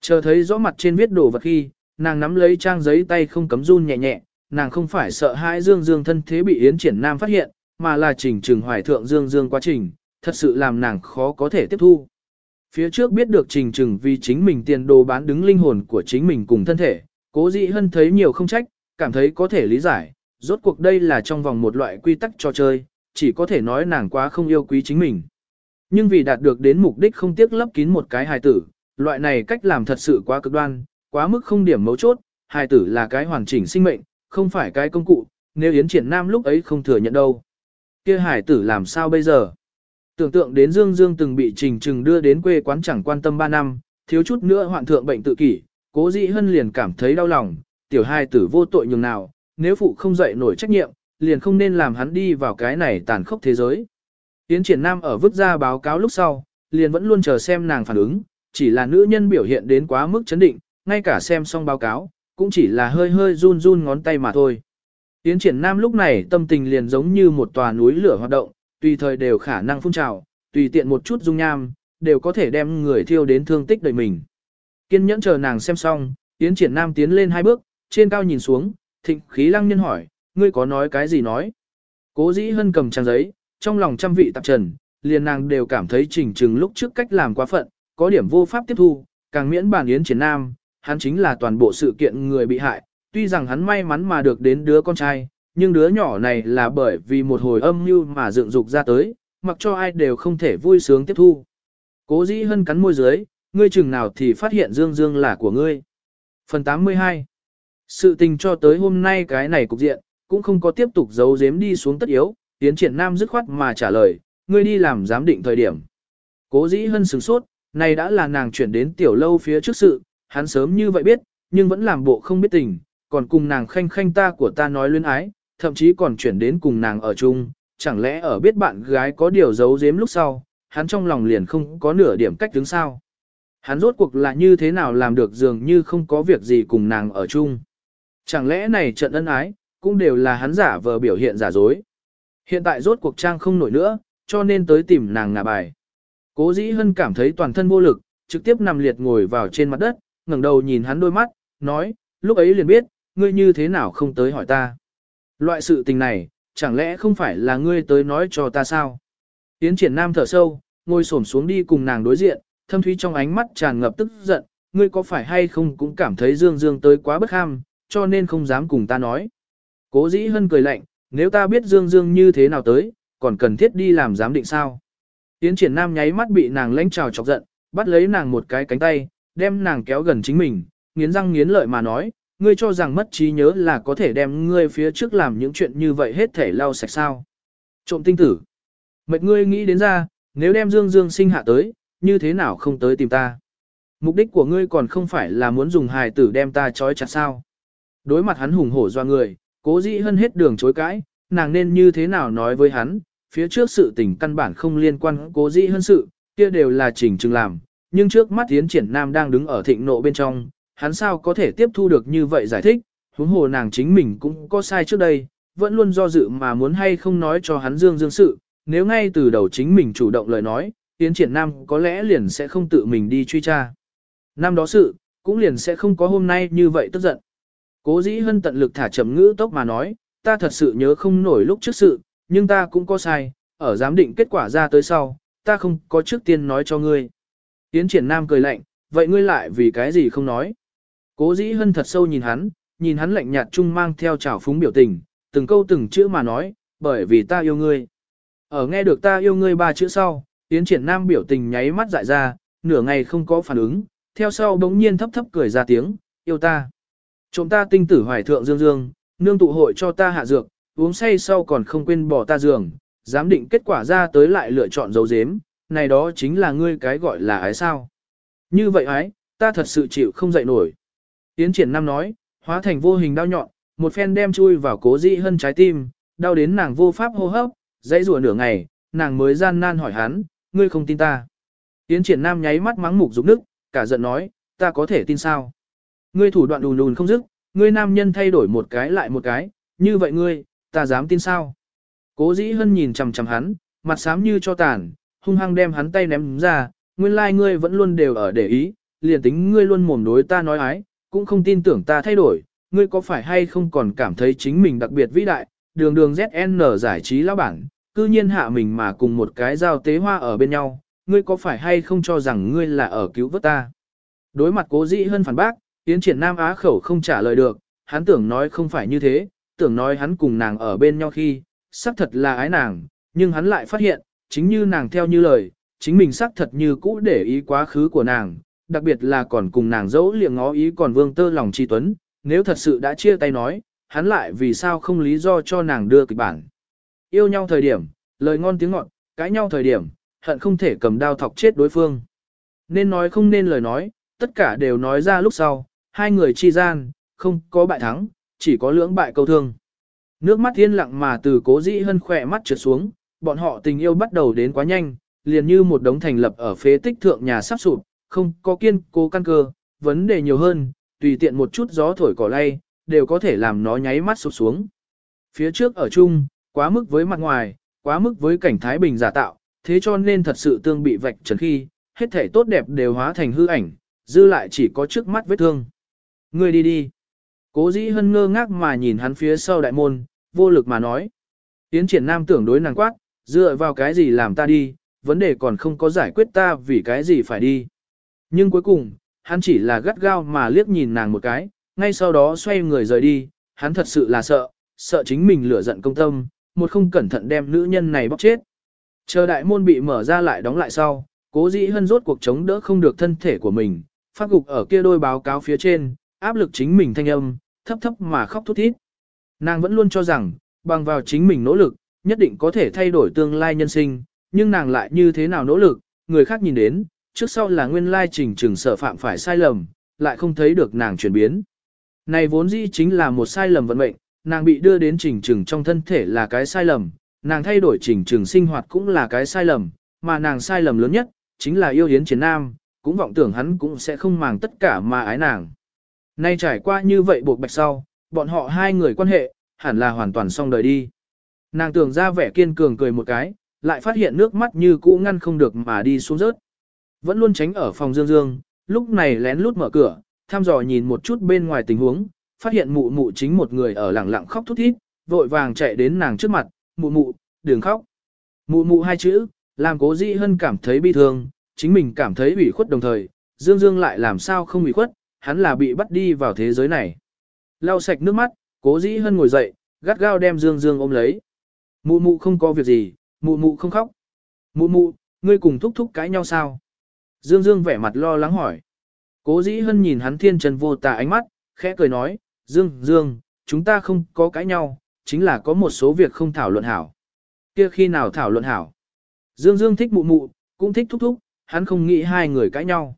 Speaker 1: Chờ thấy rõ mặt trên viết đồ vật khi, nàng nắm lấy trang giấy tay không cấm run nhẹ nhẹ, nàng không phải sợ hãi Dương Dương thân thế bị Yến Triển Nam phát hiện, mà là trình trừng hoài thượng Dương Dương quá trình, thật sự làm nàng khó có thể tiếp thu. Phía trước biết được trình trừng vì chính mình tiền đồ bán đứng linh hồn của chính mình cùng thân thể, cố dị hân thấy nhiều không trách, cảm thấy có thể lý giải, rốt cuộc đây là trong vòng một loại quy tắc trò chơi, chỉ có thể nói nàng quá không yêu quý chính mình. Nhưng vì đạt được đến mục đích không tiếc lấp kín một cái hài tử, loại này cách làm thật sự quá cực đoan, quá mức không điểm mấu chốt, hài tử là cái hoàn chỉnh sinh mệnh, không phải cái công cụ, nếu Yến Triển Nam lúc ấy không thừa nhận đâu. kia hài tử làm sao bây giờ? Tưởng tượng đến Dương Dương từng bị trình trừng đưa đến quê quán chẳng quan tâm 3 năm, thiếu chút nữa hoạn thượng bệnh tự kỷ, cố dĩ hân liền cảm thấy đau lòng, tiểu hai tử vô tội nhường nào, nếu phụ không dậy nổi trách nhiệm, liền không nên làm hắn đi vào cái này tàn khốc thế giới. Yến triển nam ở vứt ra báo cáo lúc sau, liền vẫn luôn chờ xem nàng phản ứng, chỉ là nữ nhân biểu hiện đến quá mức chấn định, ngay cả xem xong báo cáo, cũng chỉ là hơi hơi run run ngón tay mà thôi. Yến triển nam lúc này tâm tình liền giống như một tòa núi lửa hoạt động, tùy thời đều khả năng phun trào, tùy tiện một chút dung nham, đều có thể đem người thiêu đến thương tích đời mình. Kiên nhẫn chờ nàng xem xong, Yến triển nam tiến lên hai bước, trên cao nhìn xuống, thịnh khí lăng nhân hỏi, ngươi có nói cái gì nói? Cố dĩ hân cầm trang giấy, trong lòng trăm vị tạp trần, liền nàng đều cảm thấy trình trừng lúc trước cách làm quá phận, có điểm vô pháp tiếp thu, càng miễn bản yến triển nam, hắn chính là toàn bộ sự kiện người bị hại, tuy rằng hắn may mắn mà được đến đứa con trai, nhưng đứa nhỏ này là bởi vì một hồi âm mưu mà dựng dục ra tới, mặc cho ai đều không thể vui sướng tiếp thu. Cố dĩ hân cắn môi dưới, ngươi chừng nào thì phát hiện Dương Dương là của ngươi. Phần 82 sự tình cho tới hôm nay cái này cục diện, cũng không có tiếp tục giấu giếm đi xuống tất yếu, Tiến triển nam dứt khoát mà trả lời, ngươi đi làm giám định thời điểm. Cố dĩ hân sửng sốt, này đã là nàng chuyển đến tiểu lâu phía trước sự, hắn sớm như vậy biết, nhưng vẫn làm bộ không biết tình, còn cùng nàng khanh khanh ta của ta nói luyến ái, thậm chí còn chuyển đến cùng nàng ở chung, chẳng lẽ ở biết bạn gái có điều giấu giếm lúc sau, hắn trong lòng liền không có nửa điểm cách đứng sao. Hắn rốt cuộc là như thế nào làm được dường như không có việc gì cùng nàng ở chung. Chẳng lẽ này trận ân ái, cũng đều là hắn giả vờ biểu hiện giả dối. Hiện tại rốt cuộc trang không nổi nữa, cho nên tới tìm nàng ngả bài. Cố dĩ hân cảm thấy toàn thân vô lực, trực tiếp nằm liệt ngồi vào trên mặt đất, ngẩng đầu nhìn hắn đôi mắt, nói, lúc ấy liền biết, ngươi như thế nào không tới hỏi ta. Loại sự tình này, chẳng lẽ không phải là ngươi tới nói cho ta sao? Yến triển nam thở sâu, ngồi xổm xuống đi cùng nàng đối diện, thâm thúy trong ánh mắt tràn ngập tức giận, ngươi có phải hay không cũng cảm thấy Dương Dương tới quá bất ham, cho nên không dám cùng ta nói. Cố dĩ hân cười lạnh, nếu ta biết Dương Dương như thế nào tới, còn cần thiết đi làm giám định sao. Tiến triển nam nháy mắt bị nàng lãnh trào chọc giận, bắt lấy nàng một cái cánh tay, đem nàng kéo gần chính mình, nghiến răng nghiến lợi mà nói, ngươi cho rằng mất trí nhớ là có thể đem ngươi phía trước làm những chuyện như vậy hết thể lau sạch sao. Trộm tinh tử. Mệt ngươi nghĩ đến ra, nếu đem Dương Dương sinh hạ tới, như thế nào không tới tìm ta. Mục đích của ngươi còn không phải là muốn dùng hài tử đem ta trói chặt sao. Đối mặt hắn hùng hổ doa người, cố dĩ hân hết đường chối cãi, nàng nên như thế nào nói với hắn, phía trước sự tình căn bản không liên quan cố dĩ hơn sự, kia đều là chỉnh chừng làm, nhưng trước mắt Yến Triển Nam đang đứng ở thịnh nộ bên trong, hắn sao có thể tiếp thu được như vậy giải thích, huống hồ nàng chính mình cũng có sai trước đây, vẫn luôn do dự mà muốn hay không nói cho hắn dương dương sự, nếu ngay từ đầu chính mình chủ động lời nói, Yến Triển Nam có lẽ liền sẽ không tự mình đi truy tra. Năm đó sự, cũng liền sẽ không có hôm nay như vậy tức giận. Cố dĩ hân tận lực thả chậm ngữ tốc mà nói, ta thật sự nhớ không nổi lúc trước sự, nhưng ta cũng có sai, ở giám định kết quả ra tới sau, ta không có trước tiên nói cho ngươi. Tiến triển nam cười lạnh, vậy ngươi lại vì cái gì không nói? Cố dĩ hân thật sâu nhìn hắn, nhìn hắn lạnh nhạt chung mang theo trào phúng biểu tình, từng câu từng chữ mà nói, bởi vì ta yêu ngươi. Ở nghe được ta yêu ngươi ba chữ sau, tiến triển nam biểu tình nháy mắt dại ra, nửa ngày không có phản ứng, theo sau bỗng nhiên thấp thấp cười ra tiếng, yêu ta. Trộm ta tinh tử hoài thượng dương dương, nương tụ hội cho ta hạ dược, uống say sau còn không quên bỏ ta giường, giám định kết quả ra tới lại lựa chọn dấu dếm, này đó chính là ngươi cái gọi là ái sao. Như vậy ái, ta thật sự chịu không dậy nổi. Tiến triển năm nói, hóa thành vô hình đau nhọn, một phen đem chui vào cố dĩ hơn trái tim, đau đến nàng vô pháp hô hấp, dãy rùa nửa ngày, nàng mới gian nan hỏi hắn, ngươi không tin ta. Tiến triển nam nháy mắt mắng mục rục nước, cả giận nói, ta có thể tin sao. Ngươi thủ đoạn đùn đùn không dứt, ngươi nam nhân thay đổi một cái lại một cái, như vậy ngươi, ta dám tin sao? Cố dĩ hân nhìn chằm chằm hắn, mặt xám như cho tàn, hung hăng đem hắn tay ném ra, nguyên lai like ngươi vẫn luôn đều ở để ý, liền tính ngươi luôn mồm đối ta nói ái, cũng không tin tưởng ta thay đổi, ngươi có phải hay không còn cảm thấy chính mình đặc biệt vĩ đại, đường đường ZN giải trí lão bản, cư nhiên hạ mình mà cùng một cái giao tế hoa ở bên nhau, ngươi có phải hay không cho rằng ngươi là ở cứu vớt ta? Đối mặt cố dĩ hân phản bác, Tiến triển Nam Á khẩu không trả lời được, hắn tưởng nói không phải như thế, tưởng nói hắn cùng nàng ở bên nhau khi, xác thật là ái nàng, nhưng hắn lại phát hiện, chính như nàng theo như lời, chính mình xác thật như cũ để ý quá khứ của nàng, đặc biệt là còn cùng nàng dẫu liệng ngó ý còn vương tơ lòng chi tuấn, nếu thật sự đã chia tay nói, hắn lại vì sao không lý do cho nàng đưa kịch bản. Yêu nhau thời điểm, lời ngon tiếng ngọt, cãi nhau thời điểm, hận không thể cầm đao thọc chết đối phương. Nên nói không nên lời nói, tất cả đều nói ra lúc sau, hai người chi gian, không có bại thắng, chỉ có lưỡng bại câu thương. Nước mắt thiên lặng mà từ cố dĩ hân khỏe mắt trượt xuống, bọn họ tình yêu bắt đầu đến quá nhanh, liền như một đống thành lập ở phế tích thượng nhà sắp sụp, không có kiên cố căn cơ, vấn đề nhiều hơn, tùy tiện một chút gió thổi cỏ lay, đều có thể làm nó nháy mắt sụp xuống. Phía trước ở chung, quá mức với mặt ngoài, quá mức với cảnh Thái Bình giả tạo, thế cho nên thật sự tương bị vạch trần khi, hết thể tốt đẹp đều hóa thành hư ảnh, dư lại chỉ có trước mắt vết thương. Ngươi đi đi. Cố dĩ hân ngơ ngác mà nhìn hắn phía sau đại môn, vô lực mà nói. Tiến triển nam tưởng đối nàng quát, dựa vào cái gì làm ta đi, vấn đề còn không có giải quyết ta vì cái gì phải đi. Nhưng cuối cùng, hắn chỉ là gắt gao mà liếc nhìn nàng một cái, ngay sau đó xoay người rời đi, hắn thật sự là sợ, sợ chính mình lửa giận công tâm, một không cẩn thận đem nữ nhân này bóc chết. Chờ đại môn bị mở ra lại đóng lại sau, cố dĩ hân rốt cuộc chống đỡ không được thân thể của mình, phát gục ở kia đôi báo cáo phía trên, áp lực chính mình thanh âm, thấp thấp mà khóc thút thít. Nàng vẫn luôn cho rằng, bằng vào chính mình nỗ lực, nhất định có thể thay đổi tương lai nhân sinh, nhưng nàng lại như thế nào nỗ lực, người khác nhìn đến, trước sau là nguyên lai trình trừng sợ phạm phải sai lầm, lại không thấy được nàng chuyển biến. Này vốn dĩ chính là một sai lầm vận mệnh, nàng bị đưa đến trình trừng trong thân thể là cái sai lầm, nàng thay đổi trình trừng sinh hoạt cũng là cái sai lầm, mà nàng sai lầm lớn nhất, chính là yêu hiến chiến nam, cũng vọng tưởng hắn cũng sẽ không màng tất cả mà ái nàng. Nay trải qua như vậy buộc bạch sau, bọn họ hai người quan hệ, hẳn là hoàn toàn xong đời đi. Nàng tưởng ra vẻ kiên cường cười một cái, lại phát hiện nước mắt như cũ ngăn không được mà đi xuống rớt. Vẫn luôn tránh ở phòng Dương Dương, lúc này lén lút mở cửa, thăm dò nhìn một chút bên ngoài tình huống, phát hiện mụ mụ chính một người ở lặng lặng khóc thút thít, vội vàng chạy đến nàng trước mặt, mụ mụ, đừng khóc. Mụ mụ hai chữ, làm cố dĩ hân cảm thấy bi thương, chính mình cảm thấy ủy khuất đồng thời, Dương Dương lại làm sao không ủy khuất, hắn là bị bắt đi vào thế giới này. Lau sạch nước mắt, cố dĩ hân ngồi dậy, gắt gao đem Dương Dương ôm lấy. Mụ mụ không có việc gì, mụ mụ không khóc. Mụ mụ, ngươi cùng thúc thúc cãi nhau sao? Dương Dương vẻ mặt lo lắng hỏi. Cố dĩ hân nhìn hắn thiên trần vô tà ánh mắt, khẽ cười nói, Dương, Dương, chúng ta không có cãi nhau, chính là có một số việc không thảo luận hảo. Kia khi nào thảo luận hảo? Dương Dương thích mụ mụ, cũng thích thúc thúc, hắn không nghĩ hai người cãi nhau.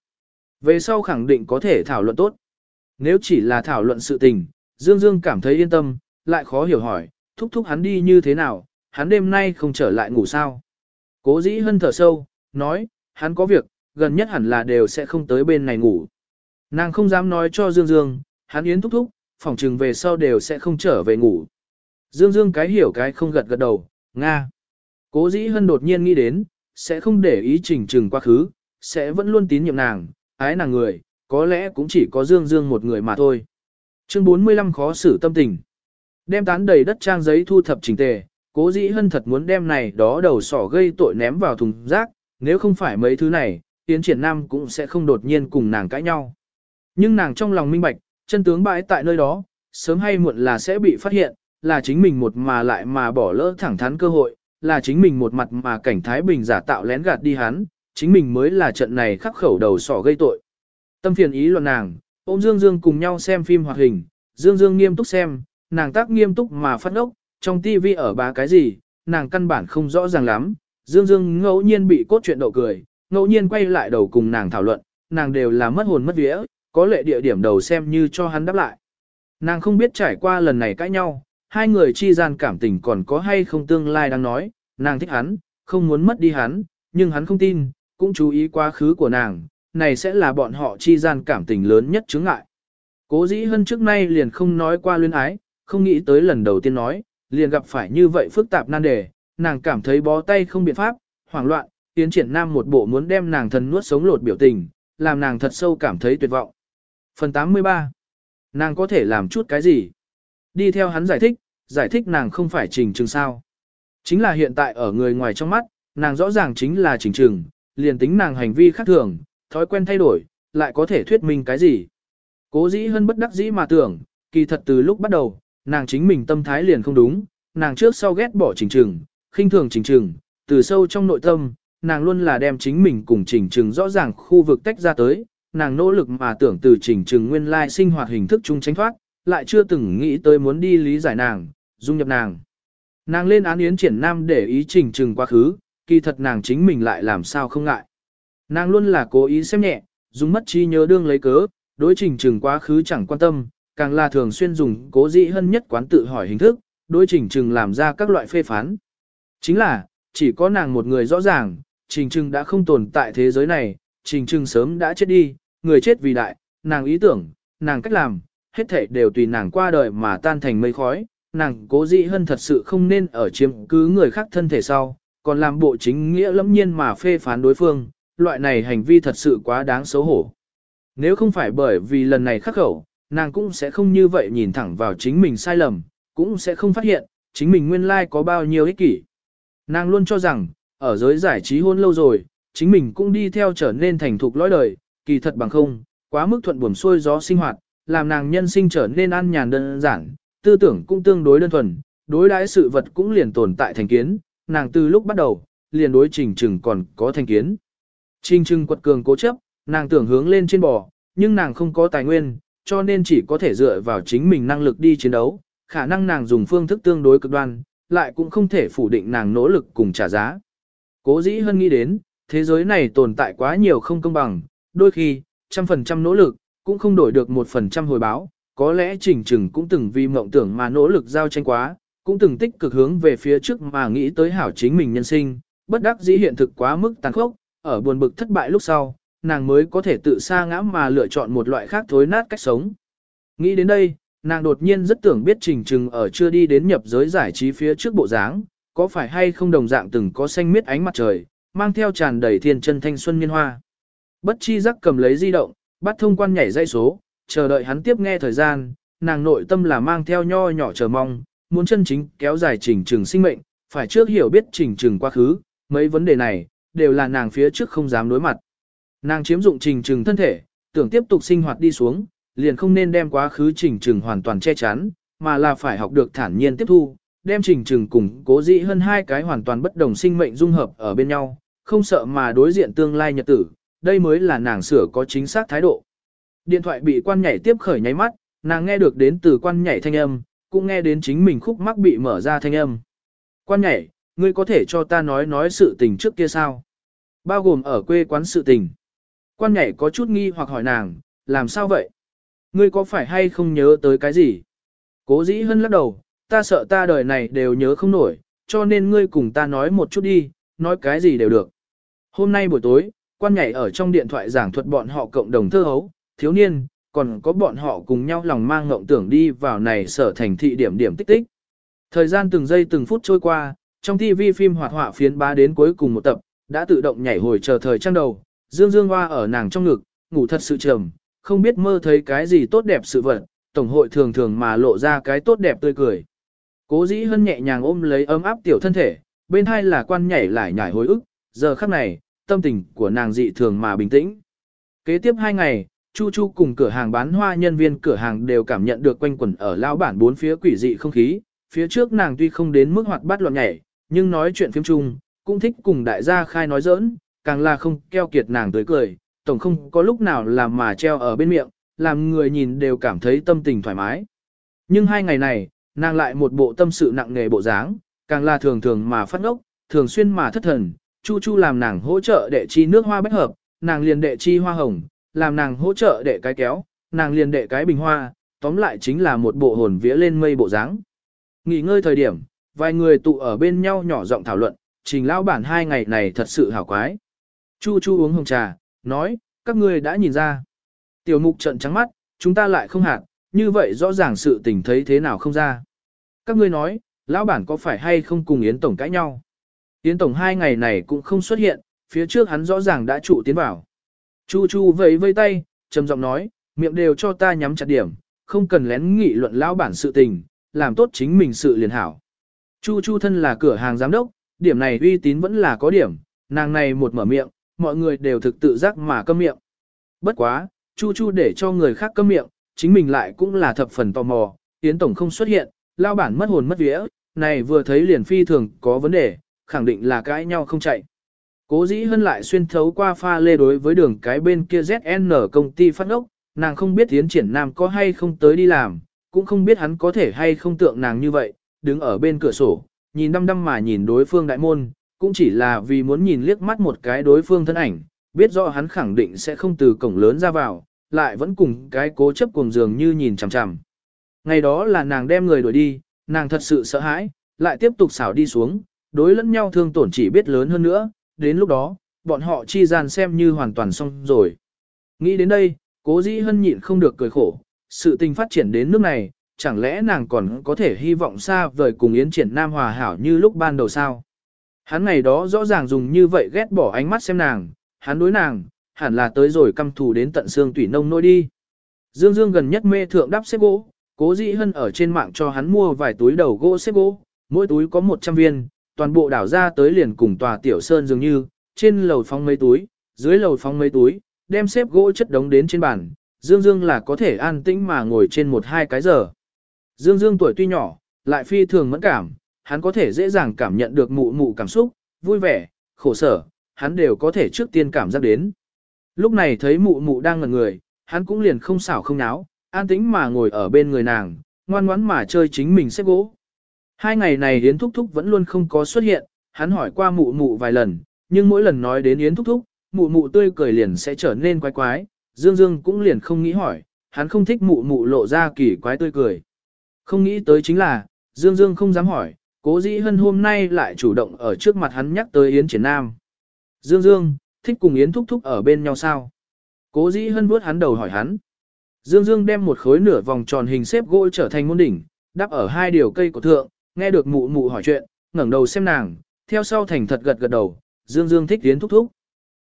Speaker 1: Về sau khẳng định có thể thảo luận tốt. Nếu chỉ là thảo luận sự tình, Dương Dương cảm thấy yên tâm, lại khó hiểu hỏi, thúc thúc hắn đi như thế nào, hắn đêm nay không trở lại ngủ sao. Cố dĩ hân thở sâu, nói, hắn có việc, gần nhất hẳn là đều sẽ không tới bên này ngủ. Nàng không dám nói cho Dương Dương, hắn yến thúc thúc, phòng trừng về sau đều sẽ không trở về ngủ. Dương Dương cái hiểu cái không gật gật đầu, Nga. Cố dĩ hân đột nhiên nghĩ đến, sẽ không để ý trình trừng quá khứ, sẽ vẫn luôn tín nhiệm nàng, ái nàng người, có lẽ cũng chỉ có Dương Dương một người mà thôi. Chương 45 khó xử tâm tình. Đem tán đầy đất trang giấy thu thập chỉnh tề, cố dĩ hân thật muốn đem này đó đầu sỏ gây tội ném vào thùng rác, nếu không phải mấy thứ này, Tiến triển nam cũng sẽ không đột nhiên cùng nàng cãi nhau. Nhưng nàng trong lòng minh bạch, chân tướng bãi tại nơi đó, sớm hay muộn là sẽ bị phát hiện, là chính mình một mà lại mà bỏ lỡ thẳng thắn cơ hội, là chính mình một mặt mà cảnh Thái Bình giả tạo lén gạt đi hắn, chính mình mới là trận này khắc khẩu đầu sỏ gây tội. Tâm phiền ý luận nàng, ôm Dương Dương cùng nhau xem phim hoạt hình, Dương Dương nghiêm túc xem, nàng tác nghiêm túc mà phát ốc, trong tivi ở ba cái gì, nàng căn bản không rõ ràng lắm, Dương Dương ngẫu nhiên bị cốt chuyện đậu cười, ngẫu nhiên quay lại đầu cùng nàng thảo luận, nàng đều là mất hồn mất vía, có lệ địa điểm đầu xem như cho hắn đáp lại. Nàng không biết trải qua lần này cãi nhau, hai người chi gian cảm tình còn có hay không tương lai đang nói, nàng thích hắn, không muốn mất đi hắn, nhưng hắn không tin, cũng chú ý quá khứ của nàng, này sẽ là bọn họ chi gian cảm tình lớn nhất chứng ngại. Cố dĩ hơn trước nay liền không nói qua luyến ái, không nghĩ tới lần đầu tiên nói, liền gặp phải như vậy phức tạp nan đề, nàng cảm thấy bó tay không biện pháp, hoảng loạn, tiến triển nam một bộ muốn đem nàng thần nuốt sống lột biểu tình, làm nàng thật sâu cảm thấy tuyệt vọng. Phần 83 Nàng có thể làm chút cái gì? Đi theo hắn giải thích, giải thích nàng không phải trình trừng sao. Chính là hiện tại ở người ngoài trong mắt, nàng rõ ràng chính là trình trừng, liền tính nàng hành vi khác thường, thói quen thay đổi, lại có thể thuyết minh cái gì. Cố dĩ hơn bất đắc dĩ mà tưởng, kỳ thật từ lúc bắt đầu, nàng chính mình tâm thái liền không đúng, nàng trước sau ghét bỏ trình trừng, khinh thường trình trừng, từ sâu trong nội tâm, nàng luôn là đem chính mình cùng trình trừng rõ ràng khu vực tách ra tới, nàng nỗ lực mà tưởng từ trình trừng nguyên lai sinh hoạt hình thức chung tránh thoát, lại chưa từng nghĩ tới muốn đi lý giải nàng, dung nhập nàng. Nàng lên án yến triển nam để ý trình trừng quá khứ, kỳ thật nàng chính mình lại làm sao không ngại. Nàng luôn là cố ý xem nhẹ, dùng mất trí nhớ đương lấy cớ, đối trình trừng quá khứ chẳng quan tâm, càng là thường xuyên dùng cố dĩ hơn nhất quán tự hỏi hình thức, đối trình trừng làm ra các loại phê phán. Chính là, chỉ có nàng một người rõ ràng, trình trừng đã không tồn tại thế giới này, trình trừng sớm đã chết đi, người chết vì đại, nàng ý tưởng, nàng cách làm, hết thảy đều tùy nàng qua đời mà tan thành mây khói, nàng cố dĩ hơn thật sự không nên ở chiếm cứ người khác thân thể sau, còn làm bộ chính nghĩa lẫm nhiên mà phê phán đối phương, loại này hành vi thật sự quá đáng xấu hổ. Nếu không phải bởi vì lần này khắc khẩu, nàng cũng sẽ không như vậy nhìn thẳng vào chính mình sai lầm, cũng sẽ không phát hiện, chính mình nguyên lai có bao nhiêu ích kỷ. Nàng luôn cho rằng, ở giới giải trí hôn lâu rồi, chính mình cũng đi theo trở nên thành thục lõi đời, kỳ thật bằng không, quá mức thuận buồm xuôi gió sinh hoạt, làm nàng nhân sinh trở nên an nhàn đơn giản, tư tưởng cũng tương đối đơn thuần, đối đãi sự vật cũng liền tồn tại thành kiến, nàng từ lúc bắt đầu, liền đối trình trừng còn có thành kiến. Trình trừng quật cường cố chấp, nàng tưởng hướng lên trên bò, nhưng nàng không có tài nguyên, cho nên chỉ có thể dựa vào chính mình năng lực đi chiến đấu, khả năng nàng dùng phương thức tương đối cực đoan, lại cũng không thể phủ định nàng nỗ lực cùng trả giá. Cố dĩ hơn nghĩ đến, thế giới này tồn tại quá nhiều không công bằng, đôi khi, trăm phần trăm nỗ lực, cũng không đổi được một phần trăm hồi báo, có lẽ trình trừng cũng từng vì mộng tưởng mà nỗ lực giao tranh quá, cũng từng tích cực hướng về phía trước mà nghĩ tới hảo chính mình nhân sinh, bất đắc dĩ hiện thực quá mức tàn khốc, ở buồn bực thất bại lúc sau, nàng mới có thể tự xa ngã mà lựa chọn một loại khác thối nát cách sống. Nghĩ đến đây, nàng đột nhiên rất tưởng biết trình trừng ở chưa đi đến nhập giới giải trí phía trước bộ dáng, có phải hay không đồng dạng từng có xanh miết ánh mặt trời, mang theo tràn đầy thiên chân thanh xuân niên hoa. Bất chi giác cầm lấy di động, bắt thông quan nhảy dây số, chờ đợi hắn tiếp nghe thời gian, nàng nội tâm là mang theo nho nhỏ chờ mong, muốn chân chính kéo dài trình trường sinh mệnh, phải trước hiểu biết trình trường quá khứ, mấy vấn đề này, đều là nàng phía trước không dám đối mặt. Nàng chiếm dụng trình trường thân thể, tưởng tiếp tục sinh hoạt đi xuống, liền không nên đem quá khứ trình trường hoàn toàn che chắn, mà là phải học được thản nhiên tiếp thu, đem trình trường cùng cố dĩ hơn hai cái hoàn toàn bất đồng sinh mệnh dung hợp ở bên nhau, không sợ mà đối diện tương lai nhật tử, đây mới là nàng sửa có chính xác thái độ. Điện thoại bị quan nhảy tiếp khởi nháy mắt, nàng nghe được đến từ quan nhảy thanh âm, cũng nghe đến chính mình khúc mắc bị mở ra thanh âm. Quan nhảy, ngươi có thể cho ta nói nói sự tình trước kia sao? Bao gồm ở quê quán sự tình. Quan nhảy có chút nghi hoặc hỏi nàng, làm sao vậy? Ngươi có phải hay không nhớ tới cái gì? Cố dĩ hân lắc đầu, ta sợ ta đời này đều nhớ không nổi, cho nên ngươi cùng ta nói một chút đi, nói cái gì đều được. Hôm nay buổi tối, quan nhảy ở trong điện thoại giảng thuật bọn họ cộng đồng thơ hấu, thiếu niên, còn có bọn họ cùng nhau lòng mang ngộng tưởng đi vào này sở thành thị điểm điểm tích tích. Thời gian từng giây từng phút trôi qua, trong TV phim hoạt họa phiến bá đến cuối cùng một tập, đã tự động nhảy hồi chờ thời trang đầu, dương dương hoa ở nàng trong ngực, ngủ thật sự trầm, không biết mơ thấy cái gì tốt đẹp sự vật, tổng hội thường thường mà lộ ra cái tốt đẹp tươi cười. Cố dĩ hân nhẹ nhàng ôm lấy ấm áp tiểu thân thể, bên hai là quan nhảy lại nhảy hồi ức, giờ khắc này, tâm tình của nàng dị thường mà bình tĩnh. Kế tiếp hai ngày, Chu Chu cùng cửa hàng bán hoa nhân viên cửa hàng đều cảm nhận được quanh quẩn ở lão bản bốn phía quỷ dị không khí, phía trước nàng tuy không đến mức hoạt bát loạn nhảy, nhưng nói chuyện phim chung, cũng thích cùng đại gia khai nói giỡn, càng là không keo kiệt nàng tới cười, tổng không có lúc nào làm mà treo ở bên miệng, làm người nhìn đều cảm thấy tâm tình thoải mái. Nhưng hai ngày này, nàng lại một bộ tâm sự nặng nề bộ dáng, càng là thường thường mà phát ngốc, thường xuyên mà thất thần, Chu Chu làm nàng hỗ trợ đệ chi nước hoa bách hợp, nàng liền đệ chi hoa hồng, làm nàng hỗ trợ đệ cái kéo, nàng liền đệ cái bình hoa, tóm lại chính là một bộ hồn vía lên mây bộ dáng. Nghỉ ngơi thời điểm, vài người tụ ở bên nhau nhỏ giọng thảo luận, trình lão bản hai ngày này thật sự hảo quái. Chu Chu uống hồng trà, nói, các ngươi đã nhìn ra. Tiểu mục trận trắng mắt, chúng ta lại không hạt, như vậy rõ ràng sự tình thấy thế nào không ra. Các ngươi nói, lão bản có phải hay không cùng Yến Tổng cãi nhau? Yến Tổng hai ngày này cũng không xuất hiện, phía trước hắn rõ ràng đã trụ tiến vào. Chu Chu vẫy vây tay, trầm giọng nói, miệng đều cho ta nhắm chặt điểm, không cần lén nghị luận lão bản sự tình, làm tốt chính mình sự liền hảo. Chu Chu thân là cửa hàng giám đốc, điểm này uy tín vẫn là có điểm, nàng này một mở miệng, mọi người đều thực tự giác mà câm miệng. Bất quá, Chu Chu để cho người khác câm miệng, chính mình lại cũng là thập phần tò mò, Yến Tổng không xuất hiện, lao bản mất hồn mất vía, này vừa thấy liền phi thường có vấn đề, khẳng định là cãi nhau không chạy. Cố dĩ hân lại xuyên thấu qua pha lê đối với đường cái bên kia ZN công ty phát ốc, nàng không biết tiến triển nam có hay không tới đi làm, cũng không biết hắn có thể hay không tượng nàng như vậy, đứng ở bên cửa sổ, nhìn đăm đăm mà nhìn đối phương đại môn, cũng chỉ là vì muốn nhìn liếc mắt một cái đối phương thân ảnh, biết rõ hắn khẳng định sẽ không từ cổng lớn ra vào, lại vẫn cùng cái cố chấp cùng dường như nhìn chằm chằm. Ngày đó là nàng đem người đuổi đi, nàng thật sự sợ hãi, lại tiếp tục xảo đi xuống, đối lẫn nhau thương tổn chỉ biết lớn hơn nữa, đến lúc đó, bọn họ chi gian xem như hoàn toàn xong rồi. Nghĩ đến đây, cố dĩ hân nhịn không được cười khổ, sự tình phát triển đến nước này, chẳng lẽ nàng còn có thể hy vọng xa vời cùng Yến triển Nam hòa hảo như lúc ban đầu sao? Hắn ngày đó rõ ràng dùng như vậy ghét bỏ ánh mắt xem nàng, hắn đối nàng, hẳn là tới rồi căm thù đến tận xương tủy nông nỗi đi. Dương Dương gần nhất mê thượng đắp xếp gỗ, cố dĩ hân ở trên mạng cho hắn mua vài túi đầu gỗ xếp gỗ, mỗi túi có 100 viên, toàn bộ đảo ra tới liền cùng tòa tiểu sơn dường như, trên lầu phong mấy túi, dưới lầu phong mấy túi, đem xếp gỗ chất đống đến trên bàn, Dương Dương là có thể an tĩnh mà ngồi trên một hai cái giờ. Dương Dương tuổi tuy nhỏ, lại phi thường mẫn cảm, hắn có thể dễ dàng cảm nhận được mụ mụ cảm xúc, vui vẻ, khổ sở, hắn đều có thể trước tiên cảm giác đến. Lúc này thấy mụ mụ đang ngẩn người, hắn cũng liền không xảo không náo, an tĩnh mà ngồi ở bên người nàng, ngoan ngoãn mà chơi chính mình xếp gỗ. Hai ngày này Yến Thúc Thúc vẫn luôn không có xuất hiện, hắn hỏi qua mụ mụ vài lần, nhưng mỗi lần nói đến Yến Thúc Thúc, mụ mụ tươi cười liền sẽ trở nên quái quái, Dương Dương cũng liền không nghĩ hỏi, hắn không thích mụ mụ lộ ra kỳ quái tươi cười. Không nghĩ tới chính là, Dương Dương không dám hỏi, cố dĩ hân hôm nay lại chủ động ở trước mặt hắn nhắc tới Yến Triển Nam. Dương Dương, thích cùng Yến Thúc Thúc ở bên nhau sao? Cố dĩ hân vuốt hắn đầu hỏi hắn. Dương Dương đem một khối nửa vòng tròn hình xếp gỗ trở thành môn đỉnh, đắp ở hai điều cây của thượng, nghe được mụ mụ hỏi chuyện, ngẩng đầu xem nàng, theo sau thành thật gật gật đầu, Dương Dương thích Yến Thúc Thúc.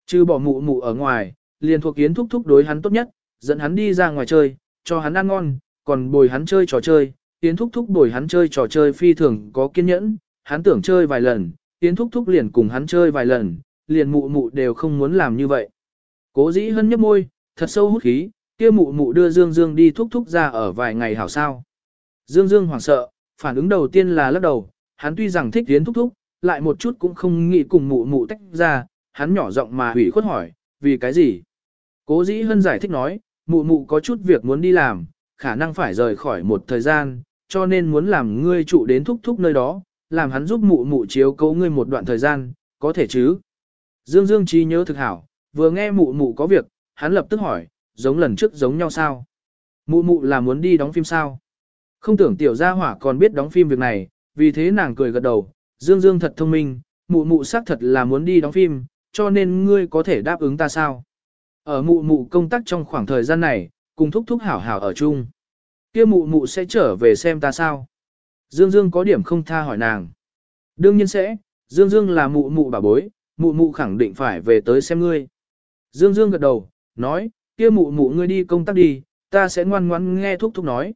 Speaker 1: Chứ bỏ mụ mụ ở ngoài, liền thuộc Yến Thúc Thúc đối hắn tốt nhất, dẫn hắn đi ra ngoài chơi, cho hắn ăn ngon, còn bồi hắn chơi trò chơi, Yến Thúc Thúc bồi hắn chơi trò chơi phi thường có kiên nhẫn, hắn tưởng chơi vài lần, Yến Thúc Thúc liền cùng hắn chơi vài lần, liền mụ mụ đều không muốn làm như vậy. Cố dĩ hân nhấp môi, thật sâu hút khí, kia mụ mụ đưa Dương Dương đi Thúc Thúc ra ở vài ngày hảo sao. Dương Dương hoảng sợ, phản ứng đầu tiên là lắc đầu, hắn tuy rằng thích Yến Thúc Thúc, lại một chút cũng không nghĩ cùng mụ mụ tách ra, hắn nhỏ giọng mà hủy khuất hỏi, vì cái gì? Cố dĩ hân giải thích nói, mụ mụ có chút việc muốn đi làm, khả năng phải rời khỏi một thời gian, cho nên muốn làm ngươi trụ đến thúc thúc nơi đó, làm hắn giúp mụ mụ chiếu cố ngươi một đoạn thời gian, có thể chứ? Dương Dương trí nhớ thực hảo, vừa nghe mụ mụ có việc, hắn lập tức hỏi, giống lần trước giống nhau sao? Mụ mụ là muốn đi đóng phim sao? Không tưởng tiểu gia hỏa còn biết đóng phim việc này, vì thế nàng cười gật đầu, Dương Dương thật thông minh, mụ mụ xác thật là muốn đi đóng phim, cho nên ngươi có thể đáp ứng ta sao? Ở mụ mụ công tác trong khoảng thời gian này, cùng thúc thúc hảo hảo ở chung. kia mụ mụ sẽ trở về xem ta sao? Dương Dương có điểm không tha hỏi nàng. Đương nhiên sẽ, Dương Dương là mụ mụ bà bối, mụ mụ khẳng định phải về tới xem ngươi. Dương Dương gật đầu, nói, kia mụ mụ ngươi đi công tác đi, ta sẽ ngoan ngoãn nghe thúc thúc nói.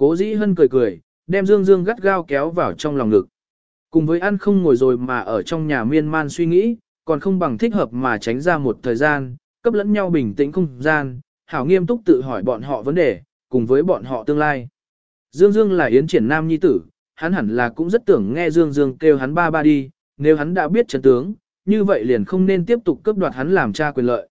Speaker 1: Cố dĩ hân cười cười, đem Dương Dương gắt gao kéo vào trong lòng ngực. Cùng với ăn không ngồi rồi mà ở trong nhà miên man suy nghĩ, còn không bằng thích hợp mà tránh ra một thời gian, cấp lẫn nhau bình tĩnh không gian, hảo nghiêm túc tự hỏi bọn họ vấn đề, cùng với bọn họ tương lai. Dương Dương là Yến Triển Nam nhi tử, hắn hẳn là cũng rất tưởng nghe Dương Dương kêu hắn ba ba đi, nếu hắn đã biết trận tướng, như vậy liền không nên tiếp tục cấp đoạt hắn làm cha quyền lợi.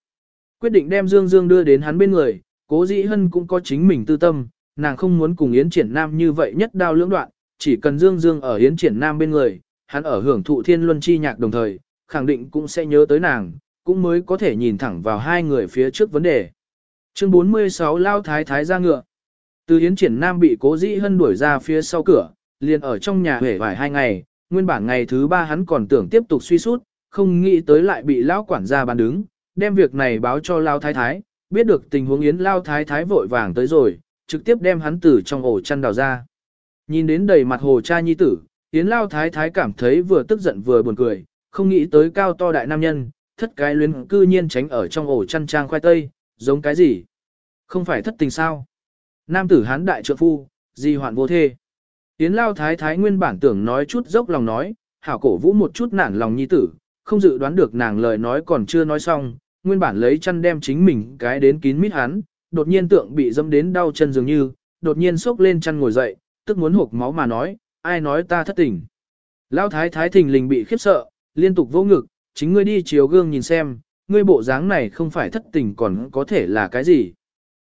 Speaker 1: Quyết định đem Dương Dương đưa đến hắn bên người, cố dĩ hân cũng có chính mình tư tâm, nàng không muốn cùng Yến Triển Nam như vậy nhất đao lưỡng đoạn, chỉ cần Dương Dương ở Yến Triển Nam bên người, hắn ở hưởng thụ thiên luân chi nhạc đồng thời, khẳng định cũng sẽ nhớ tới nàng, cũng mới có thể nhìn thẳng vào hai người phía trước vấn đề. Chương 46 Lao Thái Thái ra ngựa. Từ Yến Triển Nam bị cố dĩ hân đuổi ra phía sau cửa, liền ở trong nhà hể vài hai ngày, nguyên bản ngày thứ ba hắn còn tưởng tiếp tục suy sút, không nghĩ tới lại bị Lão quản gia bàn đứng, đem việc này báo cho Lao Thái Thái, biết được tình huống Yến Lao Thái Thái vội vàng tới rồi, trực tiếp đem hắn tử trong ổ chăn đào ra. Nhìn đến đầy mặt hồ cha nhi tử, Yến Lao Thái Thái cảm thấy vừa tức giận vừa buồn cười, không nghĩ tới cao to đại nam nhân, thất cái luyến cư nhiên tránh ở trong ổ chăn trang khoai tây, giống cái gì? Không phải thất tình sao? Nam tử hán đại trượng phu, di hoạn vô thê. Yến Lao Thái Thái nguyên bản tưởng nói chút dốc lòng nói, hảo cổ vũ một chút nản lòng nhi tử, không dự đoán được nàng lời nói còn chưa nói xong, nguyên bản lấy chăn đem chính mình cái đến kín mít hắn, đột nhiên tượng bị dâm đến đau chân dường như, đột nhiên sốc lên chăn ngồi dậy, tức muốn hộp máu mà nói, ai nói ta thất tình. Lao Thái Thái thình lình bị khiếp sợ, liên tục vô ngực, chính ngươi đi chiếu gương nhìn xem, ngươi bộ dáng này không phải thất tình còn có thể là cái gì.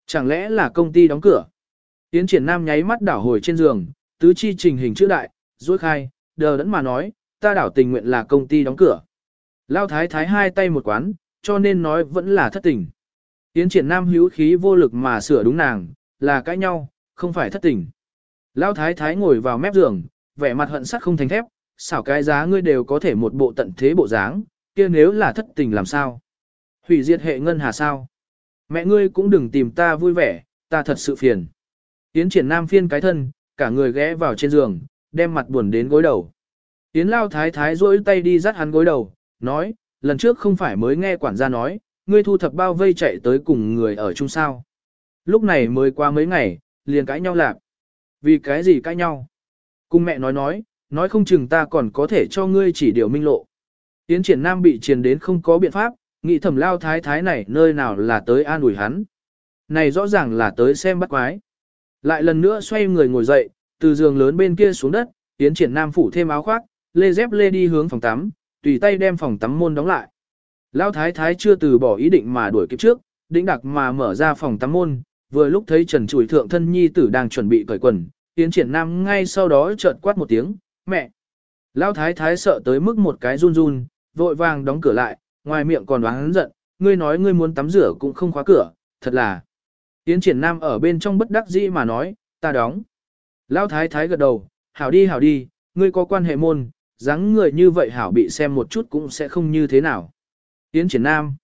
Speaker 1: Chẳng lẽ là công ty đóng cửa? Tiến triển nam nháy mắt đảo hồi trên giường, tứ chi trình hình chữ đại, dối khai, đờ đẫn mà nói, ta đảo tình nguyện là công ty đóng cửa. Lao thái thái hai tay một quán, cho nên nói vẫn là thất tình. Tiến triển nam hữu khí vô lực mà sửa đúng nàng, là cãi nhau, không phải thất tình. Lao thái thái ngồi vào mép giường, vẻ mặt hận sắt không thành thép, xảo cái giá ngươi đều có thể một bộ tận thế bộ dáng, kia nếu là thất tình làm sao? Hủy diệt hệ ngân hà sao? Mẹ ngươi cũng đừng tìm ta vui vẻ, ta thật sự phiền. Yến triển nam phiên cái thân, cả người ghé vào trên giường, đem mặt buồn đến gối đầu. Yến lao thái thái rỗi tay đi dắt hắn gối đầu, nói, lần trước không phải mới nghe quản gia nói, ngươi thu thập bao vây chạy tới cùng người ở chung sao. Lúc này mới qua mấy ngày, liền cãi nhau lạc. Vì cái gì cãi nhau? Cùng mẹ nói nói, nói không chừng ta còn có thể cho ngươi chỉ điều minh lộ. Tiến triển nam bị triền đến không có biện pháp, nghĩ thẩm lao thái thái này nơi nào là tới an ủi hắn. Này rõ ràng là tới xem bắt quái. Lại lần nữa xoay người ngồi dậy, từ giường lớn bên kia xuống đất, tiến triển nam phủ thêm áo khoác, lê dép lê đi hướng phòng tắm, tùy tay đem phòng tắm môn đóng lại. Lão thái thái chưa từ bỏ ý định mà đuổi kịp trước, đĩnh đặc mà mở ra phòng tắm môn, vừa lúc thấy Trần Chùi thượng thân nhi tử đang chuẩn bị cởi quần, Yến triển nam ngay sau đó chợt quát một tiếng, mẹ. Lão thái thái sợ tới mức một cái run run, vội vàng đóng cửa lại, ngoài miệng còn đoán giận, ngươi nói ngươi muốn tắm rửa cũng không khóa cửa, thật là. Yến triển nam ở bên trong bất đắc dĩ mà nói, ta đóng. Lão thái thái gật đầu, hảo đi hảo đi, ngươi có quan hệ môn, dáng người như vậy hảo bị xem một chút cũng sẽ không như thế nào. Yến triển nam.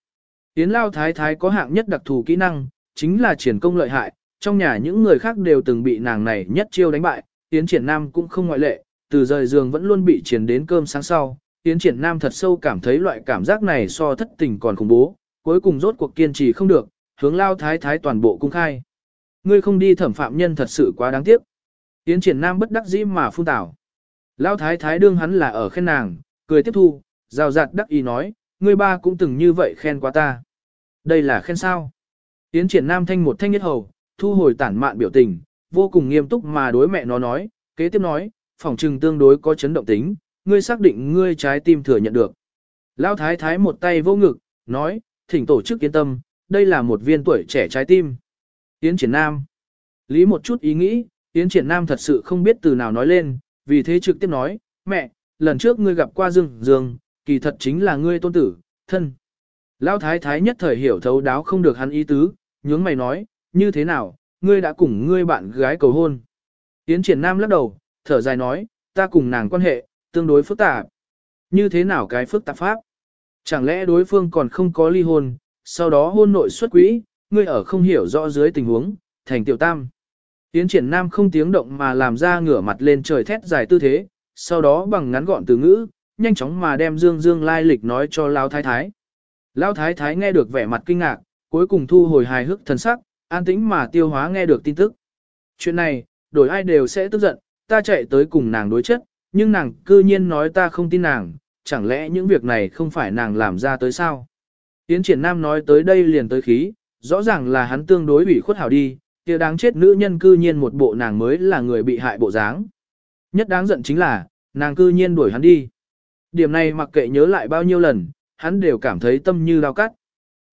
Speaker 1: Yến lao thái thái có hạng nhất đặc thù kỹ năng, chính là triển công lợi hại, trong nhà những người khác đều từng bị nàng này nhất chiêu đánh bại, Yến triển nam cũng không ngoại lệ, từ rời giường vẫn luôn bị triển đến cơm sáng sau, Yến Triển Nam thật sâu cảm thấy loại cảm giác này so thất tình còn khủng bố, cuối cùng rốt cuộc kiên trì không được, hướng lao thái thái toàn bộ cung khai. Ngươi không đi thẩm phạm nhân thật sự quá đáng tiếc. Yến Triển Nam bất đắc dĩ mà phun tảo. Lao thái thái đương hắn là ở khen nàng, cười tiếp thu, rào rạt đắc ý nói, ngươi ba cũng từng như vậy khen quá ta. Đây là khen sao? Yến triển nam thanh một thanh nhất hầu, thu hồi tản mạn biểu tình, vô cùng nghiêm túc mà đối mẹ nó nói, kế tiếp nói, phòng trừng tương đối có chấn động tính, ngươi xác định ngươi trái tim thừa nhận được. Lão thái thái một tay vô ngực, nói, thỉnh tổ chức yên tâm, đây là một viên tuổi trẻ trái tim. Yến triển nam. Lý một chút ý nghĩ, Yến triển nam thật sự không biết từ nào nói lên, vì thế trực tiếp nói, mẹ, lần trước ngươi gặp qua Dương Dương, kỳ thật chính là ngươi tôn tử, thân. Lão thái thái nhất thời hiểu thấu đáo không được hắn ý tứ, nhướng mày nói, như thế nào, ngươi đã cùng ngươi bạn gái cầu hôn. Yến triển nam lắc đầu, thở dài nói, ta cùng nàng quan hệ, tương đối phức tạp. Như thế nào cái phức tạp pháp? Chẳng lẽ đối phương còn không có ly hôn, sau đó hôn nội xuất quỹ, ngươi ở không hiểu rõ dưới tình huống, thành tiểu tam. Yến triển nam không tiếng động mà làm ra ngửa mặt lên trời thét dài tư thế, sau đó bằng ngắn gọn từ ngữ, nhanh chóng mà đem Dương Dương lai lịch nói cho Lão Thái Thái. Lão Thái Thái nghe được vẻ mặt kinh ngạc, cuối cùng thu hồi hài hước thần sắc, an tĩnh mà tiêu hóa nghe được tin tức. Chuyện này, đổi ai đều sẽ tức giận, ta chạy tới cùng nàng đối chất, nhưng nàng cư nhiên nói ta không tin nàng, chẳng lẽ những việc này không phải nàng làm ra tới sao? Tiến triển nam nói tới đây liền tới khí, rõ ràng là hắn tương đối ủy khuất hảo đi, kia đáng chết nữ nhân cư nhiên một bộ nàng mới là người bị hại bộ dáng. Nhất đáng giận chính là, nàng cư nhiên đuổi hắn đi. Điểm này mặc kệ nhớ lại bao nhiêu lần, hắn đều cảm thấy tâm như lao cắt.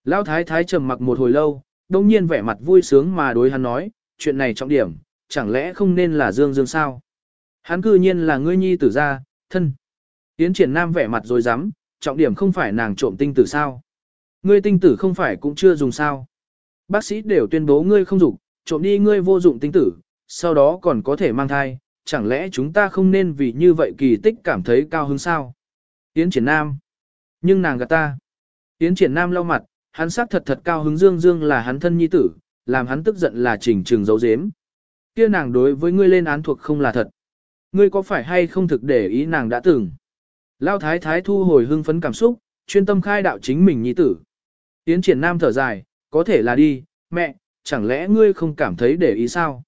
Speaker 1: Lão thái thái trầm mặc một hồi lâu, đông nhiên vẻ mặt vui sướng mà đối hắn nói, chuyện này trọng điểm, chẳng lẽ không nên là Dương Dương sao? Hắn cư nhiên là ngươi nhi tử gia, thân. Yến triển nam vẻ mặt rồi dám, trọng điểm không phải nàng trộm tinh tử sao? Ngươi tinh tử không phải cũng chưa dùng sao? Bác sĩ đều tuyên bố ngươi không dùng, trộm đi ngươi vô dụng tinh tử, sau đó còn có thể mang thai, chẳng lẽ chúng ta không nên vì như vậy kỳ tích cảm thấy cao hứng sao? Yến triển nam. Nhưng nàng gạt ta. Yến triển nam lau mặt, hắn xác thật thật cao hứng Dương Dương là hắn thân nhi tử, làm hắn tức giận là chỉnh trường dấu dếm. Kia nàng đối với ngươi lên án thuộc không là thật. Ngươi có phải hay không thực để ý nàng đã từng? Lao thái thái thu hồi hưng phấn cảm xúc, chuyên tâm khai đạo chính mình nhi tử. Yến triển nam thở dài, có thể là đi, mẹ, chẳng lẽ ngươi không cảm thấy để ý sao?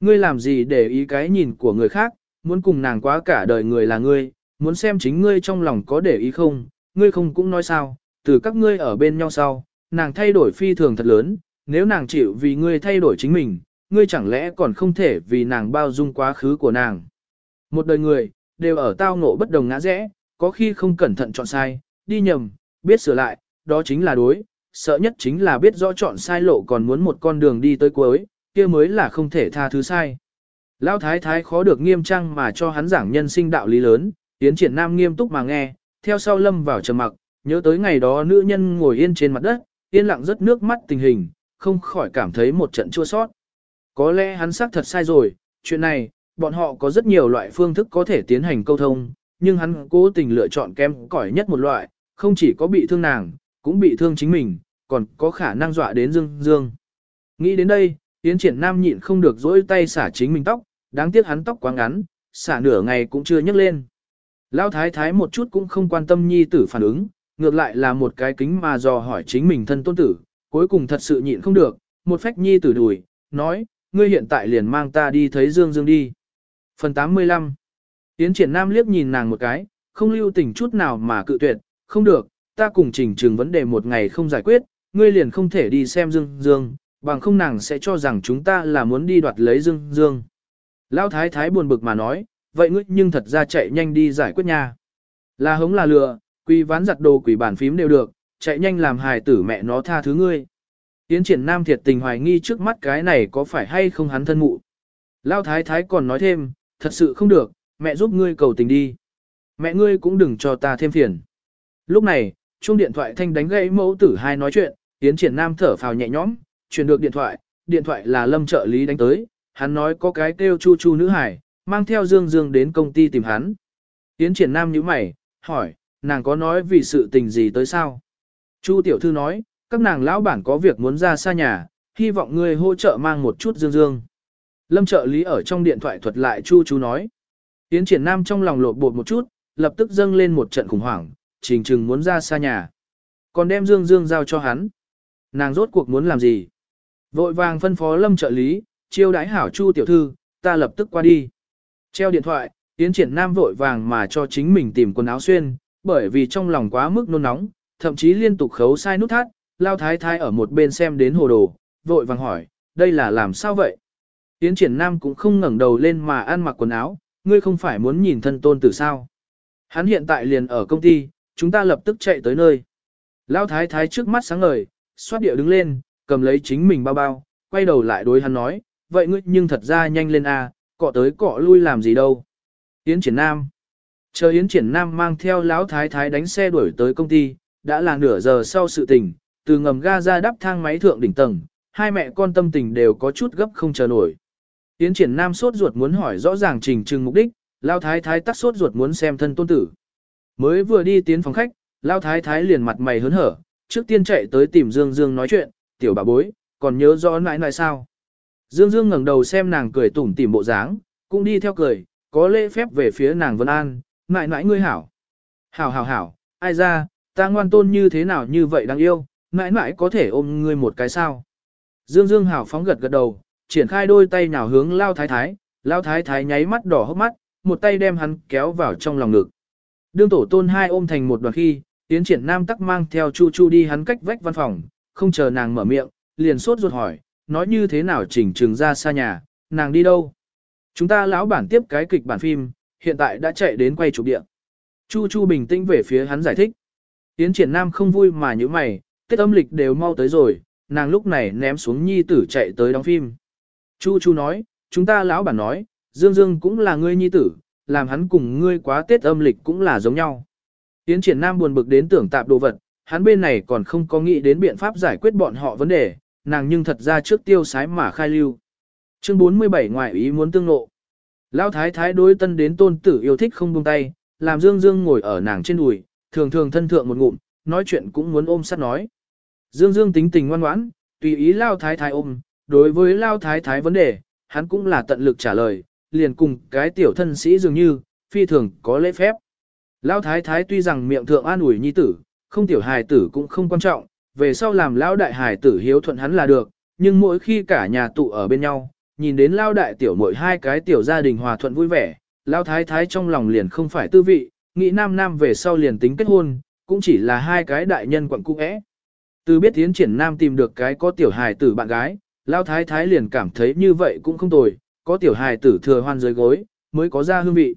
Speaker 1: Ngươi làm gì để ý cái nhìn của người khác, muốn cùng nàng quá cả đời người là ngươi, muốn xem chính ngươi trong lòng có để ý không, ngươi không cũng nói sao, từ các ngươi ở bên nhau sau, nàng thay đổi phi thường thật lớn, nếu nàng chịu vì ngươi thay đổi chính mình, ngươi chẳng lẽ còn không thể vì nàng bao dung quá khứ của nàng. Một đời người, đều ở tao ngộ bất đồng ngã rẽ, có khi không cẩn thận chọn sai, đi nhầm, biết sửa lại, đó chính là đối, sợ nhất chính là biết rõ chọn sai lộ còn muốn một con đường đi tới cuối, kia mới là không thể tha thứ sai. Lão thái thái khó được nghiêm trang mà cho hắn giảng nhân sinh đạo lý lớn, Yến triển nam nghiêm túc mà nghe, theo sau lâm vào trầm mặc, nhớ tới ngày đó nữ nhân ngồi yên trên mặt đất, yên lặng rất nước mắt tình hình, không khỏi cảm thấy một trận chua sót. Có lẽ hắn xác thật sai rồi, chuyện này, bọn họ có rất nhiều loại phương thức có thể tiến hành câu thông, nhưng hắn cố tình lựa chọn kém cỏi nhất một loại, không chỉ có bị thương nàng, cũng bị thương chính mình, còn có khả năng dọa đến Dương Dương. Nghĩ đến đây, Yến Triển Nam nhịn không được dỗi tay xả chính mình tóc, đáng tiếc hắn tóc quá ngắn, xả nửa ngày cũng chưa nhấc lên. Lão thái thái một chút cũng không quan tâm nhi tử phản ứng, ngược lại là một cái kính mà dò hỏi chính mình thân tôn tử, cuối cùng thật sự nhịn không được, một phách nhi tử đùi, nói, ngươi hiện tại liền mang ta đi thấy Dương Dương đi. Phần 85 Tiến triển nam liếc nhìn nàng một cái, không lưu tình chút nào mà cự tuyệt, không được, ta cùng trình trường vấn đề một ngày không giải quyết, ngươi liền không thể đi xem Dương Dương, bằng không nàng sẽ cho rằng chúng ta là muốn đi đoạt lấy Dương Dương. Lão thái thái buồn bực mà nói, vậy ngươi nhưng thật ra chạy nhanh đi giải quyết nha. Là hống là lừa, quỳ ván giặt đồ quỷ bản phím đều được, chạy nhanh làm hài tử mẹ nó tha thứ ngươi. tiến triển nam thiệt tình hoài nghi trước mắt cái này có phải hay không hắn thân mụ. lao thái thái còn nói thêm, thật sự không được, mẹ giúp ngươi cầu tình đi. Mẹ ngươi cũng đừng cho ta thêm phiền. Lúc này, chuông điện thoại thanh đánh gãy mẫu tử hai nói chuyện, tiến Triển Nam thở phào nhẹ nhõm, truyền được điện thoại, điện thoại là Lâm trợ lý đánh tới, hắn nói có cái kêu chu chu nữ hải, mang theo Dương Dương đến công ty tìm hắn. Yến Triển Nam nhíu mày, hỏi, nàng có nói vì sự tình gì tới sao? Chu tiểu thư nói, các nàng lão bản có việc muốn ra xa nhà, hy vọng ngươi hỗ trợ mang một chút Dương Dương. Lâm trợ lý ở trong điện thoại thuật lại Chu chú nói. Yến triển nam trong lòng lột bột một chút, lập tức dâng lên một trận khủng hoảng, trình trừng muốn ra xa nhà. Còn đem Dương Dương giao cho hắn. Nàng rốt cuộc muốn làm gì? Vội vàng phân phó lâm trợ lý, chiêu đái hảo Chu tiểu thư, ta lập tức qua đi. Treo điện thoại, Yến triển nam vội vàng mà cho chính mình tìm quần áo xuyên, bởi vì trong lòng quá mức nôn nóng, thậm chí liên tục khấu sai nút thắt, lao thái thái ở một bên xem đến hồ đồ, vội vàng hỏi, đây là làm sao vậy? Yến triển nam cũng không ngẩng đầu lên mà ăn mặc quần áo, ngươi không phải muốn nhìn thân tôn tử sao? Hắn hiện tại liền ở công ty, chúng ta lập tức chạy tới nơi. Lao thái thái trước mắt sáng ngời, xoát địa đứng lên, cầm lấy chính mình bao bao, quay đầu lại đối hắn nói, vậy ngươi nhưng thật ra nhanh lên a, cọ tới cọ lui làm gì đâu. Yến triển nam. Chờ Yến triển nam mang theo lão thái thái đánh xe đuổi tới công ty, đã là nửa giờ sau sự tình, từ ngầm ga ra đắp thang máy thượng đỉnh tầng, hai mẹ con tâm tình đều có chút gấp không chờ nổi. Yến triển nam sốt ruột muốn hỏi rõ ràng trình trừng mục đích, lão thái thái tắt sốt ruột muốn xem thân tôn tử. Mới vừa đi tiến phòng khách, lão thái thái liền mặt mày hớn hở, trước tiên chạy tới tìm Dương Dương nói chuyện, tiểu bà bối, còn nhớ rõ nãi nãi sao. Dương Dương ngẩng đầu xem nàng cười tủm tỉm bộ dáng, cũng đi theo cười, có lễ phép về phía nàng Vân An, nãi nãi ngươi hảo. Hảo hảo hảo, ai ra, ta ngoan tôn như thế nào như vậy đáng yêu, nãi nãi có thể ôm ngươi một cái sao. Dương Dương hảo phóng gật gật đầu, triển khai đôi tay nào hướng lao thái thái, lao thái thái nháy mắt đỏ hốc mắt, một tay đem hắn kéo vào trong lòng ngực. Đương tổ tôn hai ôm thành một đoàn khi, tiến triển nam tắc mang theo chu chu đi hắn cách vách văn phòng, không chờ nàng mở miệng, liền sốt ruột hỏi, nói như thế nào chỉnh trường ra xa nhà, nàng đi đâu? Chúng ta lão bản tiếp cái kịch bản phim, hiện tại đã chạy đến quay chụp địa. Chu Chu bình tĩnh về phía hắn giải thích. Tiến triển nam không vui mà như mày, tết âm lịch đều mau tới rồi, nàng lúc này ném xuống nhi tử chạy tới đóng phim. Chu Chu nói, chúng ta lão bản nói, Dương Dương cũng là ngươi nhi tử, làm hắn cùng ngươi quá tết âm lịch cũng là giống nhau. Tiến triển nam buồn bực đến tưởng tạp đồ vật, hắn bên này còn không có nghĩ đến biện pháp giải quyết bọn họ vấn đề, nàng nhưng thật ra trước tiêu sái mà khai lưu. Chương 47 ngoại ý muốn tương nộ. Lão thái thái đối tân đến tôn tử yêu thích không buông tay, làm Dương Dương ngồi ở nàng trên đùi, thường thường thân thượng một ngụm, nói chuyện cũng muốn ôm sát nói. Dương Dương tính tình ngoan ngoãn, tùy ý Lão thái thái ôm, đối với Lão thái thái vấn đề, hắn cũng là tận lực trả lời, liền cùng cái tiểu thân sĩ dường như, phi thường có lễ phép. Lão thái thái tuy rằng miệng thượng an ủi nhi tử, không tiểu hài tử cũng không quan trọng, về sau làm lão đại Hải tử hiếu thuận hắn là được, nhưng mỗi khi cả nhà tụ ở bên nhau, nhìn đến lao đại tiểu mỗi hai cái tiểu gia đình hòa thuận vui vẻ, lao thái thái trong lòng liền không phải tư vị, nghĩ nam nam về sau liền tính kết hôn, cũng chỉ là hai cái đại nhân quận cung ẽ. Từ biết tiến triển nam tìm được cái có tiểu hài tử bạn gái, lao thái thái liền cảm thấy như vậy cũng không tồi, có tiểu hài tử thừa hoan dưới gối, mới có ra hương vị.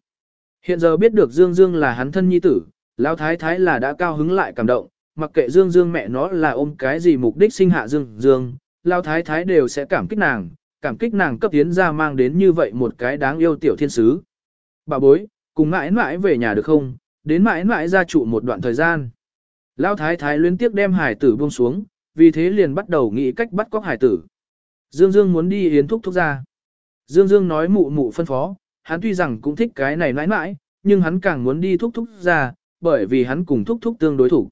Speaker 1: Hiện giờ biết được Dương Dương là hắn thân nhi tử, lao thái thái là đã cao hứng lại cảm động, mặc kệ Dương Dương mẹ nó là ôm cái gì mục đích sinh hạ Dương Dương, lao thái thái đều sẽ cảm kích nàng, cảm kích nàng cấp tiến ra mang đến như vậy một cái đáng yêu tiểu thiên sứ. Bà bối, cùng mãi mãi về nhà được không, đến mãi mãi ra trụ một đoạn thời gian. Lao thái thái liên tiếp đem hải tử buông xuống, vì thế liền bắt đầu nghĩ cách bắt cóc hải tử. Dương Dương muốn đi yến thúc thúc ra. Dương Dương nói mụ mụ phân phó, hắn tuy rằng cũng thích cái này mãi mãi, nhưng hắn càng muốn đi thúc thúc ra, bởi vì hắn cùng thúc thúc tương đối thủ.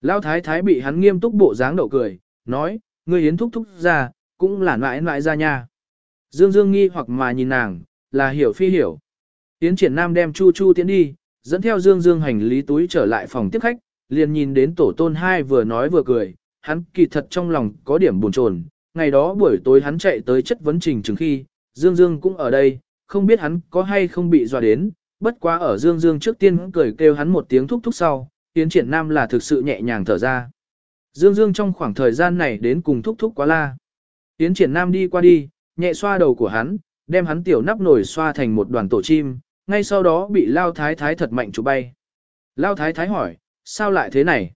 Speaker 1: Lão thái thái bị hắn nghiêm túc bộ dáng đậu cười, nói, ngươi yến thúc thúc ra, cũng là mãi mãi ra nha. Dương Dương nghi hoặc mà nhìn nàng, là hiểu phi hiểu. Yến triển nam đem Chu Chu tiến đi, dẫn theo Dương Dương hành lý túi trở lại phòng tiếp khách, liền nhìn đến tổ tôn hai vừa nói vừa cười, hắn kỳ thật trong lòng có điểm buồn chồn. Ngày đó buổi tối hắn chạy tới chất vấn trình chừng khi, Dương Dương cũng ở đây, không biết hắn có hay không bị dọa đến, bất quá ở Dương Dương trước tiên cười kêu hắn một tiếng thúc thúc sau, Yến triển nam là thực sự nhẹ nhàng thở ra. Dương Dương trong khoảng thời gian này đến cùng thúc thúc quá la. Yến triển nam đi qua đi, nhẹ xoa đầu của hắn, đem hắn tiểu nắp nổi xoa thành một đoàn tổ chim, ngay sau đó bị lao thái thái thật mạnh chụp bay. Lao thái thái hỏi, sao lại thế này?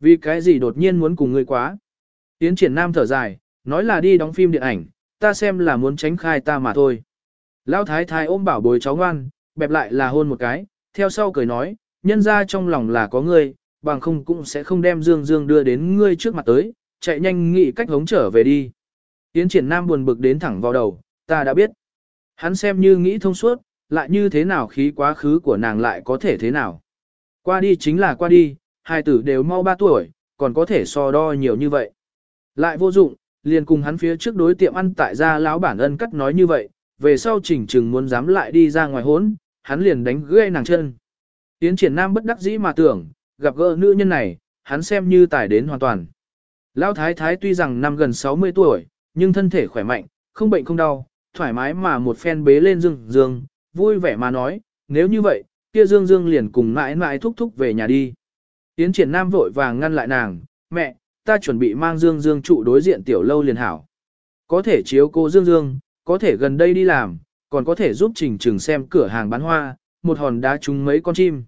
Speaker 1: Vì cái gì đột nhiên muốn cùng ngươi quá? Yến triển nam thở dài, nói là đi đóng phim điện ảnh, ta xem là muốn tránh khai ta mà thôi. Lao thái thái ôm bảo bồi cháu ngoan, bẹp lại là hôn một cái, theo sau cười nói, nhân ra trong lòng là có ngươi, bằng không cũng sẽ không đem Dương Dương đưa đến ngươi trước mặt tới, chạy nhanh nghĩ cách hống trở về đi. Yến triển nam buồn bực đến thẳng vào đầu, ta đã biết. Hắn xem như nghĩ thông suốt, lại như thế nào khí quá khứ của nàng lại có thể thế nào. Qua đi chính là qua đi, hai tử đều mau 3 tuổi, còn có thể so đo nhiều như vậy. Lại vô dụng, liền cùng hắn phía trước đối tiệm ăn tại gia lão bản ân cắt nói như vậy, về sau chỉnh chừng muốn dám lại đi ra ngoài hốn, hắn liền đánh gãy nàng chân. Tiến triển nam bất đắc dĩ mà tưởng, gặp gỡ nữ nhân này, hắn xem như tài đến hoàn toàn. Lão thái thái tuy rằng năm gần 60 tuổi, nhưng thân thể khỏe mạnh, không bệnh không đau, thoải mái mà một phen bế lên dương dương, vui vẻ mà nói, nếu như vậy, kia Dương Dương liền cùng mãi mãi thúc thúc về nhà đi. Yến triển nam vội vàng ngăn lại nàng, mẹ, ta chuẩn bị mang Dương Dương trụ đối diện tiểu lâu liền hảo. Có thể chiếu cô Dương Dương, có thể gần đây đi làm, còn có thể giúp Trình trường xem cửa hàng bán hoa, một hòn đá trúng mấy con chim.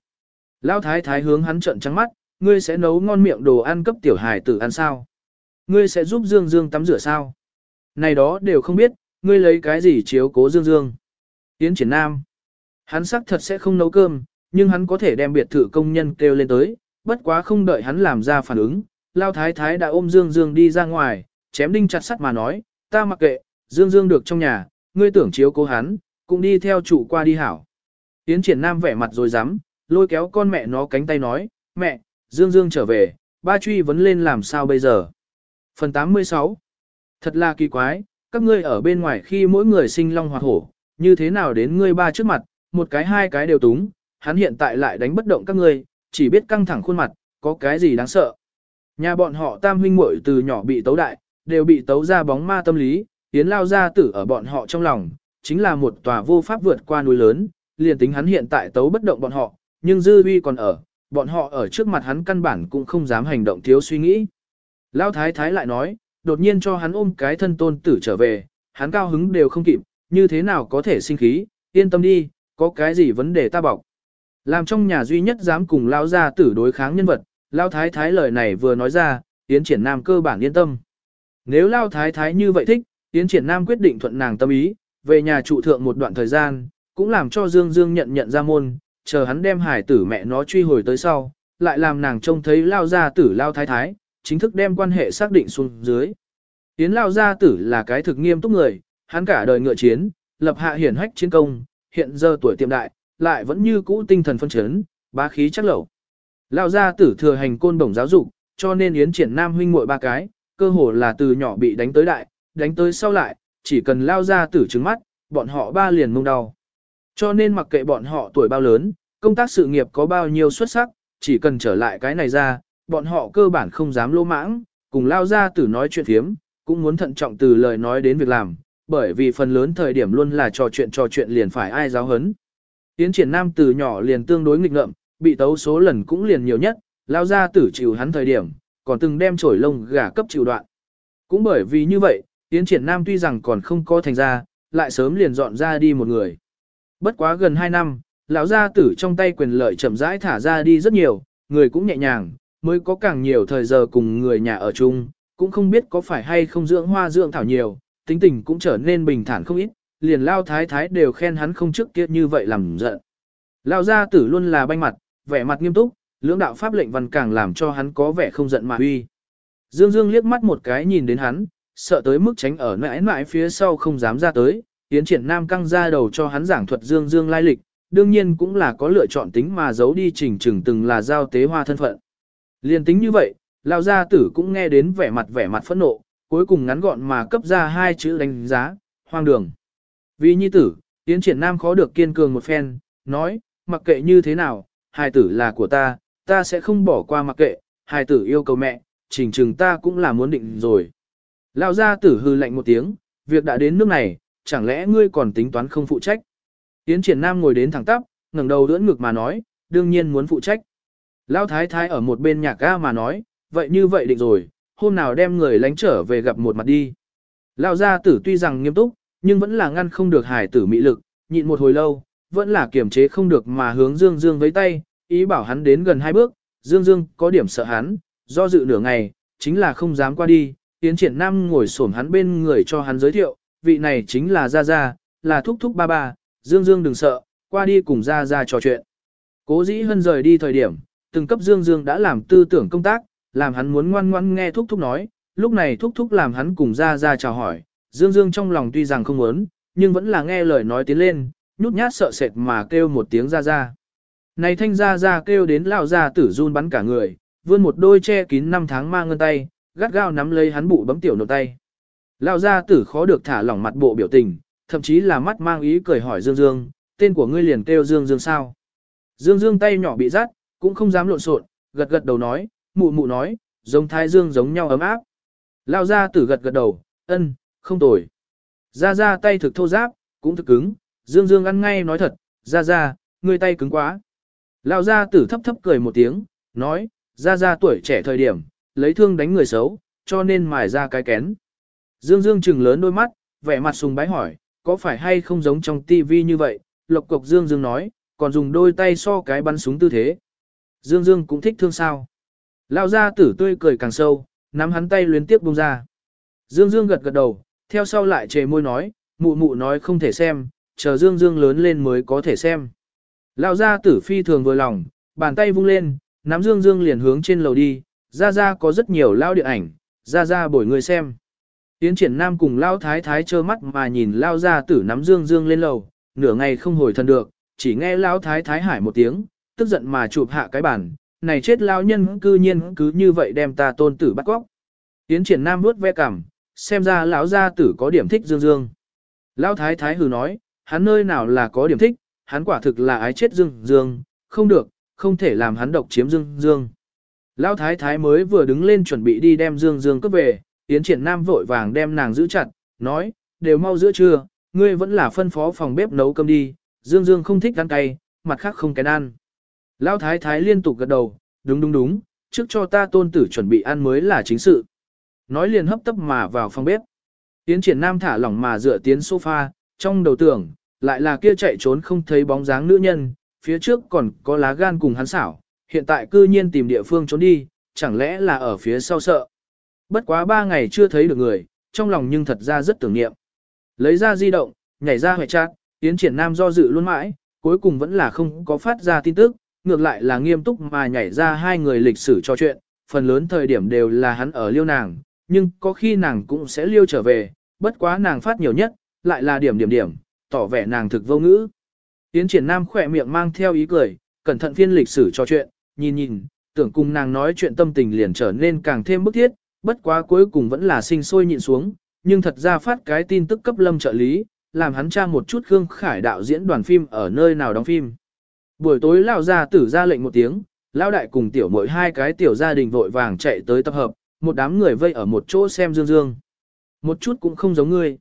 Speaker 1: Lão thái thái hướng hắn trợn trắng mắt, ngươi sẽ nấu ngon miệng đồ ăn cấp tiểu hài tử ăn sao? Ngươi sẽ giúp Dương Dương tắm rửa sao? Này đó đều không biết, ngươi lấy cái gì chiếu cố Dương Dương? Tiến triển nam. Hắn xác thật sẽ không nấu cơm, nhưng hắn có thể đem biệt thự công nhân kêu lên tới, bất quá không đợi hắn làm ra phản ứng. Lao thái thái đã ôm Dương Dương đi ra ngoài, chém đinh chặt sắt mà nói, ta mặc kệ, Dương Dương được trong nhà, ngươi tưởng chiếu cố hắn, cũng đi theo chủ qua đi hảo. Tiến triển nam vẻ mặt rồi dám, lôi kéo con mẹ nó cánh tay nói, mẹ, Dương Dương trở về, ba truy vấn lên làm sao bây giờ. Phần 86 Thật là kỳ quái, các ngươi ở bên ngoài khi mỗi người sinh long hoặc hổ, như thế nào đến ngươi ba trước mặt, một cái hai cái đều túng, hắn hiện tại lại đánh bất động các ngươi, chỉ biết căng thẳng khuôn mặt, có cái gì đáng sợ. Nhà bọn họ tam huynh muội từ nhỏ bị tấu đại, đều bị tấu ra bóng ma tâm lý, tiến lao ra tử ở bọn họ trong lòng, chính là một tòa vô pháp vượt qua núi lớn, liền tính hắn hiện tại tấu bất động bọn họ, nhưng dư uy còn ở, bọn họ ở trước mặt hắn căn bản cũng không dám hành động thiếu suy nghĩ. lão thái thái lại nói, đột nhiên cho hắn ôm cái thân tôn tử trở về, hắn cao hứng đều không kịp, như thế nào có thể sinh khí, yên tâm đi, có cái gì vấn đề ta bọc. Làm trong nhà duy nhất dám cùng lão gia tử đối kháng nhân vật, lão thái thái lời này vừa nói ra, Yến triển nam cơ bản yên tâm. Nếu lão thái thái như vậy thích, Yến triển nam quyết định thuận nàng tâm ý, về nhà trụ thượng một đoạn thời gian, cũng làm cho Dương Dương nhận nhận ra môn, chờ hắn đem hải tử mẹ nó truy hồi tới sau, lại làm nàng trông thấy lao gia tử lao thái thái, chính thức đem quan hệ xác định xuống dưới. Yến lao gia tử là cái thực nghiêm túc người, hắn cả đời ngựa chiến, lập hạ hiển hách chiến công, hiện giờ tuổi tiệm đại, lại vẫn như cũ tinh thần phân chấn, bá khí chắc lẩu. Lao gia tử thừa hành côn bổng giáo dục, cho nên Yến triển nam huynh muội ba cái, cơ hồ là từ nhỏ bị đánh tới đại, đánh tới sau lại, chỉ cần lao gia tử trứng mắt, bọn họ ba liền mông đau. Cho nên mặc kệ bọn họ tuổi bao lớn, công tác sự nghiệp có bao nhiêu xuất sắc, chỉ cần trở lại cái này ra, bọn họ cơ bản không dám lô mãng, cùng lao ra từ nói chuyện thiếm, cũng muốn thận trọng từ lời nói đến việc làm, bởi vì phần lớn thời điểm luôn là trò chuyện trò chuyện liền phải ai giáo hấn. Tiến triển nam từ nhỏ liền tương đối nghịch ngợm, bị tấu số lần cũng liền nhiều nhất, lao ra tử chịu hắn thời điểm, còn từng đem trổi lông gà cấp chịu đoạn. Cũng bởi vì như vậy, tiến triển nam tuy rằng còn không có thành ra, lại sớm liền dọn ra đi một người. Bất quá gần 2 năm, lão gia tử trong tay quyền lợi chậm rãi thả ra đi rất nhiều, người cũng nhẹ nhàng, mới có càng nhiều thời giờ cùng người nhà ở chung, cũng không biết có phải hay không dưỡng hoa dưỡng thảo nhiều, tính tình cũng trở nên bình thản không ít, liền lao thái thái đều khen hắn không trước kia như vậy làm giận. Lao gia tử luôn là banh mặt, vẻ mặt nghiêm túc, lưỡng đạo pháp lệnh văn càng làm cho hắn có vẻ không giận mà uy. Dương Dương liếc mắt một cái nhìn đến hắn, sợ tới mức tránh ở mãi mãi phía sau không dám ra tới, Yến triển nam căng ra đầu cho hắn giảng thuật Dương Dương lai lịch, đương nhiên cũng là có lựa chọn tính mà giấu đi trình trừng từng là giao tế hoa thân phận. Liên tính như vậy, Lão gia tử cũng nghe đến vẻ mặt vẻ mặt phẫn nộ, cuối cùng ngắn gọn mà cấp ra hai chữ đánh giá, hoang đường. Vì nhi tử, Yến triển nam khó được kiên cường một phen, nói, mặc kệ như thế nào, hài tử là của ta, ta sẽ không bỏ qua mặc kệ, hài tử yêu cầu mẹ, trình trừng ta cũng là muốn định rồi. Lão gia tử hư lạnh một tiếng, việc đã đến nước này, chẳng lẽ ngươi còn tính toán không phụ trách. Tiến triển nam ngồi đến thẳng tắp, ngẩng đầu đưỡn ngực mà nói, đương nhiên muốn phụ trách. Lao thái thái ở một bên nhạc ga mà nói, vậy như vậy định rồi, hôm nào đem người lánh trở về gặp một mặt đi. Lao gia tử tuy rằng nghiêm túc, nhưng vẫn là ngăn không được hải tử mị lực, nhịn một hồi lâu, vẫn là kiềm chế không được mà hướng Dương Dương với tay, ý bảo hắn đến gần hai bước, Dương Dương có điểm sợ hắn, do dự nửa ngày, chính là không dám qua đi, tiến triển nam ngồi xổm hắn bên người cho hắn giới thiệu, vị này chính là Gia Gia, là thúc thúc ba ba, Dương Dương đừng sợ, qua đi cùng Gia Gia trò chuyện. Cố dĩ hân rời đi thời điểm, từng cấp Dương Dương đã làm tư tưởng công tác, làm hắn muốn ngoan ngoan nghe thúc thúc nói, lúc này thúc thúc làm hắn cùng gia gia chào hỏi, Dương Dương trong lòng tuy rằng không muốn, nhưng vẫn là nghe lời nói tiến lên, nhút nhát sợ sệt mà kêu một tiếng gia gia. Này thanh gia gia kêu đến lão ra tử run bắn cả người, vươn một đôi che kín năm tháng mang ngân tay, gắt gao nắm lấy hắn bụ bấm tiểu nộp tay. Lão gia tử khó được thả lỏng mặt bộ biểu tình, thậm chí là mắt mang ý cười hỏi Dương Dương, tên của ngươi liền kêu Dương Dương sao? Dương Dương tay nhỏ bị rát, cũng không dám lộn xộn, gật gật đầu nói, mụ mụ nói, giống thái dương giống nhau ấm áp. Lao gia tử gật gật đầu, ân, không tồi. Ra ra tay thực thô giáp, cũng thực cứng, dương dương ăn ngay nói thật, ra ra, ngươi tay cứng quá. Lão gia tử thấp thấp cười một tiếng, nói, ra ra tuổi trẻ thời điểm, lấy thương đánh người xấu, cho nên mài ra cái kén. Dương Dương trừng lớn đôi mắt, vẻ mặt sùng bái hỏi, có phải hay không giống trong tivi như vậy, lộc cộc Dương Dương nói, còn dùng đôi tay so cái bắn súng tư thế. Dương Dương cũng thích thương sao. Lão gia tử tươi cười càng sâu, nắm hắn tay luyến tiếp buông ra. Dương Dương gật gật đầu, theo sau lại chề môi nói, mụ mụ nói không thể xem, chờ Dương Dương lớn lên mới có thể xem. Lão gia tử phi thường vừa lòng, bàn tay vung lên, nắm Dương Dương liền hướng trên lầu đi, ra ra có rất nhiều lao điện ảnh, ra ra bổi người xem. Tiến triển nam cùng lao thái thái trơ mắt mà nhìn lao gia tử nắm Dương Dương lên lầu, nửa ngày không hồi thân được, chỉ nghe lao thái thái hải một tiếng, tức giận mà chụp hạ cái bàn, này chết lao nhân cư nhiên cứ như vậy đem ta tôn tử bắt cóc. Tiến triển nam nuốt ve cằm, xem ra lão gia tử có điểm thích Dương Dương. Lão thái thái hừ nói, hắn nơi nào là có điểm thích, hắn quả thực là ái chết Dương Dương, không được, không thể làm hắn độc chiếm Dương Dương. Lão thái thái mới vừa đứng lên chuẩn bị đi đem Dương Dương cướp về, Yến Triển Nam vội vàng đem nàng giữ chặt, nói, đều mau giữa trưa, ngươi vẫn là phân phó phòng bếp nấu cơm đi, Dương Dương không thích ăn cay, mặt khác không kén ăn. Lão thái thái liên tục gật đầu, đúng đúng đúng, trước cho ta tôn tử chuẩn bị ăn mới là chính sự. Nói liền hấp tấp mà vào phòng bếp. Yến triển nam thả lỏng mà dựa tiến sofa, trong đầu tưởng, lại là kia chạy trốn không thấy bóng dáng nữ nhân, phía trước còn có lá gan cùng hắn xảo, hiện tại cư nhiên tìm địa phương trốn đi, chẳng lẽ là ở phía sau sợ. Bất quá ba ngày chưa thấy được người, trong lòng nhưng thật ra rất tưởng niệm. Lấy ra di động, nhảy ra hoại chat, tiến triển nam do dự luôn mãi, cuối cùng vẫn là không có phát ra tin tức, ngược lại là nghiêm túc mà nhảy ra hai người lịch sử trò chuyện, phần lớn thời điểm đều là hắn ở liêu nàng, nhưng có khi nàng cũng sẽ liêu trở về, bất quá nàng phát nhiều nhất, lại là điểm điểm điểm, tỏ vẻ nàng thực vô ngữ. Tiến triển nam khỏe miệng mang theo ý cười, cẩn thận phiên lịch sử trò chuyện, nhìn nhìn, tưởng cùng nàng nói chuyện tâm tình liền trở nên càng thêm bức thiết, bất quá cuối cùng vẫn là sinh sôi nhịn xuống, nhưng thật ra phát cái tin tức cấp lâm trợ lý, làm hắn tra một chút Khương Khải đạo diễn đoàn phim ở nơi nào đóng phim. Buổi tối lão gia tử ra lệnh một tiếng, lão đại cùng tiểu mỗi hai cái tiểu gia đình vội vàng chạy tới tập hợp, một đám người vây ở một chỗ xem dương dương. Một chút cũng không giống ngươi.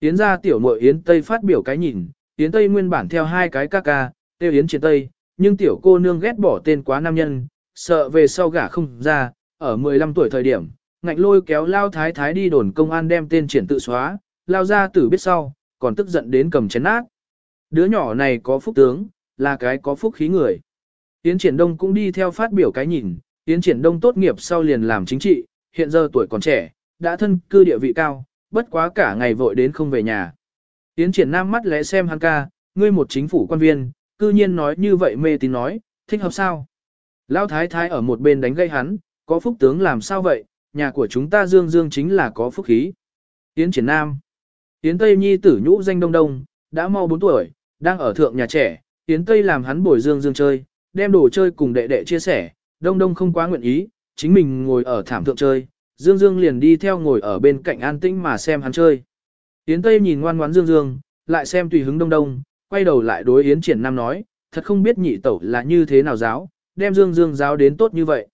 Speaker 1: Yến ra tiểu muội Yến Tây phát biểu cái nhìn, Yến Tây nguyên bản theo hai cái ca ca, tiêu Yến trên Tây, nhưng tiểu cô nương ghét bỏ tên quá nam nhân, sợ về sau gả không ra, ở 15 tuổi thời điểm, ngạnh lôi kéo lao thái thái đi đồn công an đem tên triển tự xóa, lao ra tử biết sau, còn tức giận đến cầm chén nát. Đứa nhỏ này có phúc tướng, là cái có phúc khí người. Yến Triển Đông cũng đi theo phát biểu cái nhìn, Yến Triển Đông tốt nghiệp sau liền làm chính trị, hiện giờ tuổi còn trẻ, đã thân cư địa vị cao, bất quá cả ngày vội đến không về nhà. Yến Triển Nam mắt lẽ xem hắn ca, ngươi một chính phủ quan viên, cư nhiên nói như vậy mê tín nói, thích hợp sao? lao thái thái ở một bên đánh gây hắn, có phúc tướng làm sao vậy, nhà của chúng ta dương dương chính là có phúc khí. Yến Triển Nam Yến Tây Nhi tử nhũ danh Đông Đông, đã mau 4 tuổi, đang ở thượng nhà trẻ, Yến Tây làm hắn bồi dương dương chơi, đem đồ chơi cùng đệ đệ chia sẻ, Đông Đông không quá nguyện ý, chính mình ngồi ở thảm thượng chơi, Dương Dương liền đi theo ngồi ở bên cạnh an tĩnh mà xem hắn chơi. Yến Tây nhìn ngoan ngoãn Dương Dương, lại xem tùy hứng Đông Đông, quay đầu lại đối Yến Triển Nam nói, thật không biết nhị tẩu là như thế nào giáo, đem Dương Dương giáo đến tốt như vậy.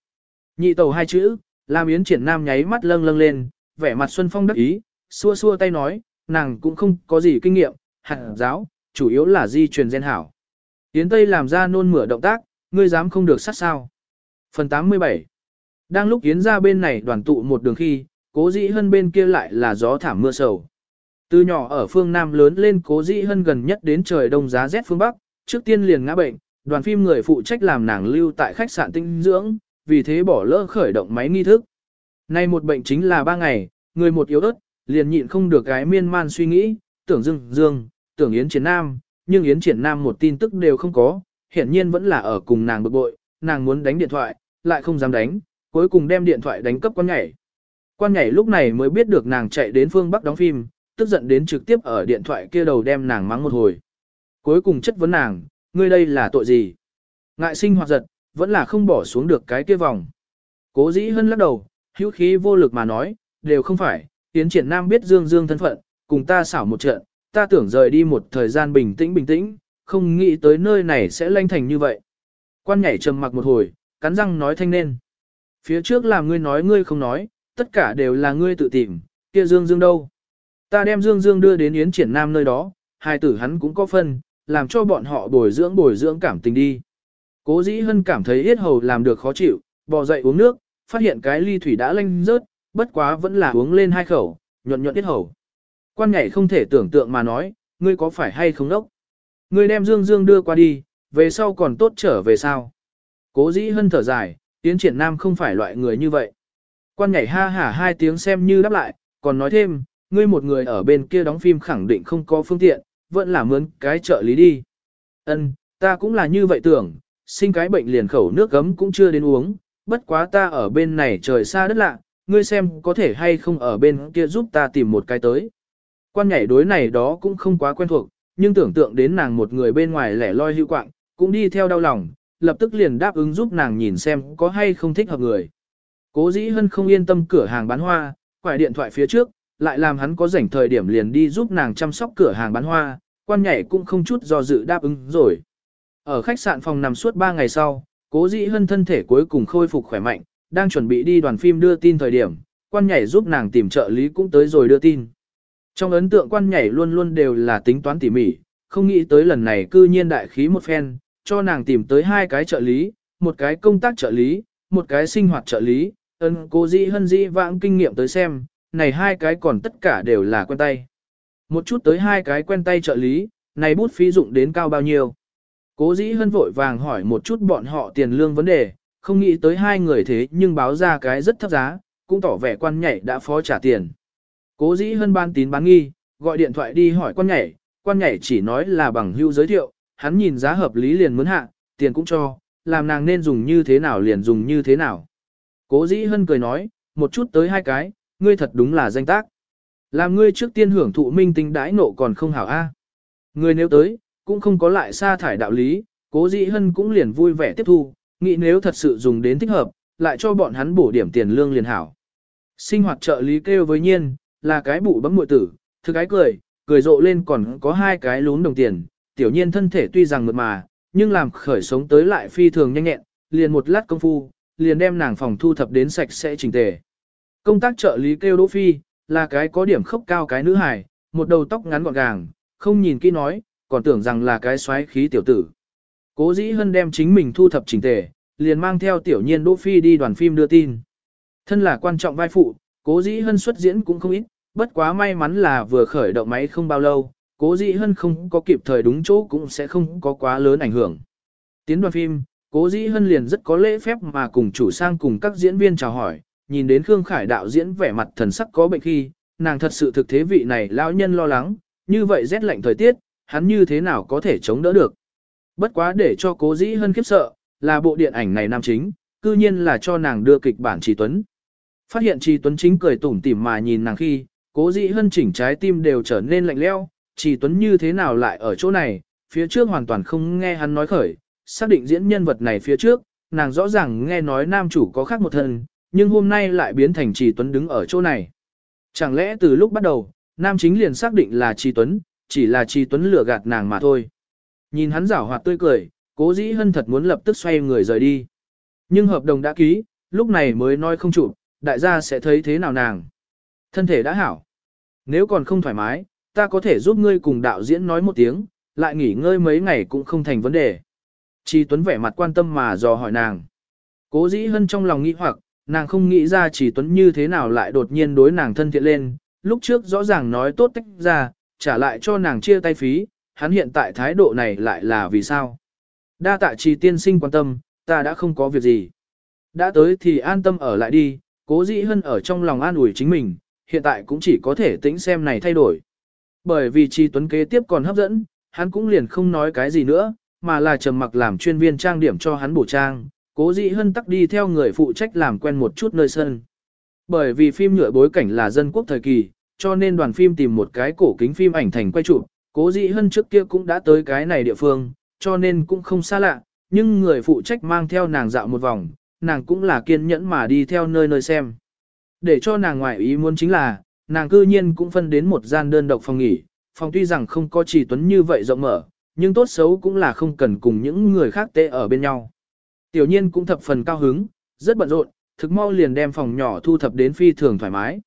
Speaker 1: Nhị tẩu hai chữ, Lam Yến Triển Nam nháy mắt lâng lâng lên, vẻ mặt Xuân Phong đắc ý, xua xua tay nói, nàng cũng không có gì kinh nghiệm, hẳn giáo, chủ yếu là di truyền gen hảo. Yến Tây làm ra nôn mửa động tác, ngươi dám không được sát sao. Phần 87 Đang lúc Yến ra bên này đoàn tụ một đường khi, cố dĩ Hân bên kia lại là gió thảm mưa sầu. Từ nhỏ ở phương Nam lớn lên cố dĩ Hân gần nhất đến trời đông giá rét phương Bắc, trước tiên liền ngã bệnh, đoàn phim người phụ trách làm nàng lưu tại khách sạn tinh dưỡng, vì thế bỏ lỡ khởi động máy nghi thức. Nay một bệnh chính là ba ngày, người một yếu ớt, liền nhịn không được cái miên man suy nghĩ, tưởng dương dương, tưởng Yến Triển Nam, nhưng Yến Triển Nam một tin tức đều không có, hiển nhiên vẫn là ở cùng nàng bực bội, nàng muốn đánh điện thoại, lại không dám đánh, cuối cùng đem điện thoại đánh cấp quan nhảy. Quan nhảy lúc này mới biết được nàng chạy đến phương Bắc đóng phim, tức giận đến trực tiếp ở điện thoại kia đầu đem nàng mắng một hồi. Cuối cùng chất vấn nàng, ngươi đây là tội gì? Ngại sinh hoạt giật, vẫn là không bỏ xuống được cái kia vòng. Cố dĩ hân lắc đầu, hữu khí vô lực mà nói, đều không phải, Yến Triển Nam biết Dương Dương thân phận, cùng ta xảo một trận, ta tưởng rời đi một thời gian bình tĩnh bình tĩnh, không nghĩ tới nơi này sẽ lanh thành như vậy. Quan nhảy trầm mặc một hồi, cắn răng nói thanh nên. Phía trước là ngươi nói ngươi không nói, tất cả đều là ngươi tự tìm, kia Dương Dương đâu. Ta đem Dương Dương đưa đến Yến Triển Nam nơi đó, hai tử hắn cũng có phân, làm cho bọn họ bồi dưỡng bồi dưỡng cảm tình đi. Cố dĩ hân cảm thấy yết hầu làm được khó chịu, bò dậy uống nước, phát hiện cái ly thủy đã lanh rớt, bất quá vẫn là uống lên hai khẩu, nhuận nhuận yết hầu. Quan nhảy không thể tưởng tượng mà nói, ngươi có phải hay không đốc? Ngươi đem Dương Dương đưa qua đi, về sau còn tốt trở về sao? Cố dĩ hân thở dài, tiến triển nam không phải loại người như vậy. Quan nhảy ha hả hai tiếng xem như đáp lại, còn nói thêm, ngươi một người ở bên kia đóng phim khẳng định không có phương tiện, vẫn là mướn cái trợ lý đi. Ân, ta cũng là như vậy tưởng, sinh cái bệnh liền khẩu nước gấm cũng chưa đến uống, bất quá ta ở bên này trời xa đất lạ, ngươi xem có thể hay không ở bên kia giúp ta tìm một cái tới. Quan nhảy đối này đó cũng không quá quen thuộc, nhưng tưởng tượng đến nàng một người bên ngoài lẻ loi hữu quạng, cũng đi theo đau lòng, lập tức liền đáp ứng giúp nàng nhìn xem có hay không thích hợp người. Cố dĩ hân không yên tâm cửa hàng bán hoa, quải điện thoại phía trước, lại làm hắn có rảnh thời điểm liền đi giúp nàng chăm sóc cửa hàng bán hoa, quan nhảy cũng không chút do dự đáp ứng rồi. Ở khách sạn phòng nằm suốt 3 ngày sau, cố dĩ hân thân thể cuối cùng khôi phục khỏe mạnh, đang chuẩn bị đi đoàn phim đưa tin thời điểm, quan nhảy giúp nàng tìm trợ lý cũng tới rồi đưa tin. Trong ấn tượng quan nhảy luôn luôn đều là tính toán tỉ mỉ, không nghĩ tới lần này cư nhiên đại khí một phen, cho nàng tìm tới hai cái trợ lý, một cái công tác trợ lý, một cái sinh hoạt trợ lý, ân cố dĩ hân dĩ vãng kinh nghiệm tới xem, này hai cái còn tất cả đều là quen tay. Một chút tới hai cái quen tay trợ lý, này bút phí dụng đến cao bao nhiêu. Cố dĩ hân vội vàng hỏi một chút bọn họ tiền lương vấn đề, không nghĩ tới hai người thế nhưng báo ra cái rất thấp giá, cũng tỏ vẻ quan nhảy đã phó trả tiền. Cố dĩ hân ban tín bán nghi, gọi điện thoại đi hỏi quan nhảy, quan nhảy chỉ nói là bằng hưu giới thiệu, hắn nhìn giá hợp lý liền muốn hạ, tiền cũng cho, làm nàng nên dùng như thế nào liền dùng như thế nào. Cố dĩ hân cười nói, một chút tới hai cái, ngươi thật đúng là danh tác. Làm ngươi trước tiên hưởng thụ minh tinh đãi nộ còn không hảo a. Ngươi nếu tới, cũng không có lại sa thải đạo lý, cố dĩ hân cũng liền vui vẻ tiếp thu, nghĩ nếu thật sự dùng đến thích hợp, lại cho bọn hắn bổ điểm tiền lương liền hảo. Sinh hoạt trợ lý kêu với nhiên, là cái bụ bấm mội tử, thực cái cười, cười rộ lên còn có hai cái lún đồng tiền, tiểu nhiên thân thể tuy rằng mượt mà, nhưng làm khởi sống tới lại phi thường nhanh nhẹn, liền một lát công phu, liền đem nàng phòng thu thập đến sạch sẽ chỉnh tề. Công tác trợ lý kêu Đỗ Phi, là cái có điểm khốc cao cái nữ hài, một đầu tóc ngắn gọn gàng, không nhìn kỹ nói, còn tưởng rằng là cái xoáy khí tiểu tử. Cố dĩ hân đem chính mình thu thập chỉnh tề, liền mang theo tiểu nhiên Đỗ Phi đi đoàn phim đưa tin. Thân là quan trọng vai phụ, cố dĩ hân xuất diễn cũng không ít, bất quá may mắn là vừa khởi động máy không bao lâu, cố dĩ hân không có kịp thời đúng chỗ cũng sẽ không có quá lớn ảnh hưởng. Tiến đoàn phim, cố dĩ hân liền rất có lễ phép mà cùng chủ sang cùng các diễn viên chào hỏi, nhìn đến Khương Khải đạo diễn vẻ mặt thần sắc có bệnh khi, nàng thật sự thực thế vị này lão nhân lo lắng, như vậy rét lạnh thời tiết, hắn như thế nào có thể chống đỡ được. Bất quá để cho cố dĩ hân khiếp sợ, là bộ điện ảnh này nam chính, cư nhiên là cho nàng đưa kịch bản Trì Tuấn. Phát hiện Trì Tuấn chính cười tủm tỉm mà nhìn nàng khi, cố dĩ hân chỉnh trái tim đều trở nên lạnh leo, Trì Tuấn như thế nào lại ở chỗ này, phía trước hoàn toàn không nghe hắn nói khởi, xác định diễn nhân vật này phía trước, nàng rõ ràng nghe nói nam chủ có khác một thân, nhưng hôm nay lại biến thành Trì Tuấn đứng ở chỗ này. Chẳng lẽ từ lúc bắt đầu, nam chính liền xác định là Trì Tuấn, chỉ là Trì Tuấn lừa gạt nàng mà thôi. Nhìn hắn giảo hoạt tươi cười, cố dĩ hân thật muốn lập tức xoay người rời đi. Nhưng hợp đồng đã ký, lúc này mới nói không chụp, đại gia sẽ thấy thế nào nàng. Thân thể đã hảo. Nếu còn không thoải mái, ta có thể giúp ngươi cùng đạo diễn nói một tiếng, lại nghỉ ngơi mấy ngày cũng không thành vấn đề. Chi Tuấn vẻ mặt quan tâm mà dò hỏi nàng. Cố dĩ hân trong lòng nghĩ hoặc, nàng không nghĩ ra Chỉ Tuấn như thế nào lại đột nhiên đối nàng thân thiện lên, lúc trước rõ ràng nói tốt tách ra, trả lại cho nàng chia tay phí, hắn hiện tại thái độ này lại là vì sao? Đa tạ trì tiên sinh quan tâm, ta đã không có việc gì. Đã tới thì an tâm ở lại đi, cố dĩ hân ở trong lòng an ủi chính mình, hiện tại cũng chỉ có thể tính xem này thay đổi. Bởi vì Trì Tuấn kế tiếp còn hấp dẫn, hắn cũng liền không nói cái gì nữa, mà là trầm mặc làm chuyên viên trang điểm cho hắn bổ trang, cố dĩ hân tắc đi theo người phụ trách làm quen một chút nơi sân. Bởi vì phim nhựa bối cảnh là dân quốc thời kỳ, cho nên đoàn phim tìm một cái cổ kính phim ảnh thành quay chụp, cố dĩ hân trước kia cũng đã tới cái này địa phương, cho nên cũng không xa lạ, nhưng người phụ trách mang theo nàng dạo một vòng, nàng cũng là kiên nhẫn mà đi theo nơi nơi xem. Để cho nàng ngoại ý muốn chính là, nàng cư nhiên cũng phân đến một gian đơn độc phòng nghỉ, phòng tuy rằng không có chỉ tuấn như vậy rộng mở, nhưng tốt xấu cũng là không cần cùng những người khác tệ ở bên nhau. Tiểu nhiên cũng thập phần cao hứng, rất bận rộn, thực mau liền đem phòng nhỏ thu thập đến phi thường thoải mái.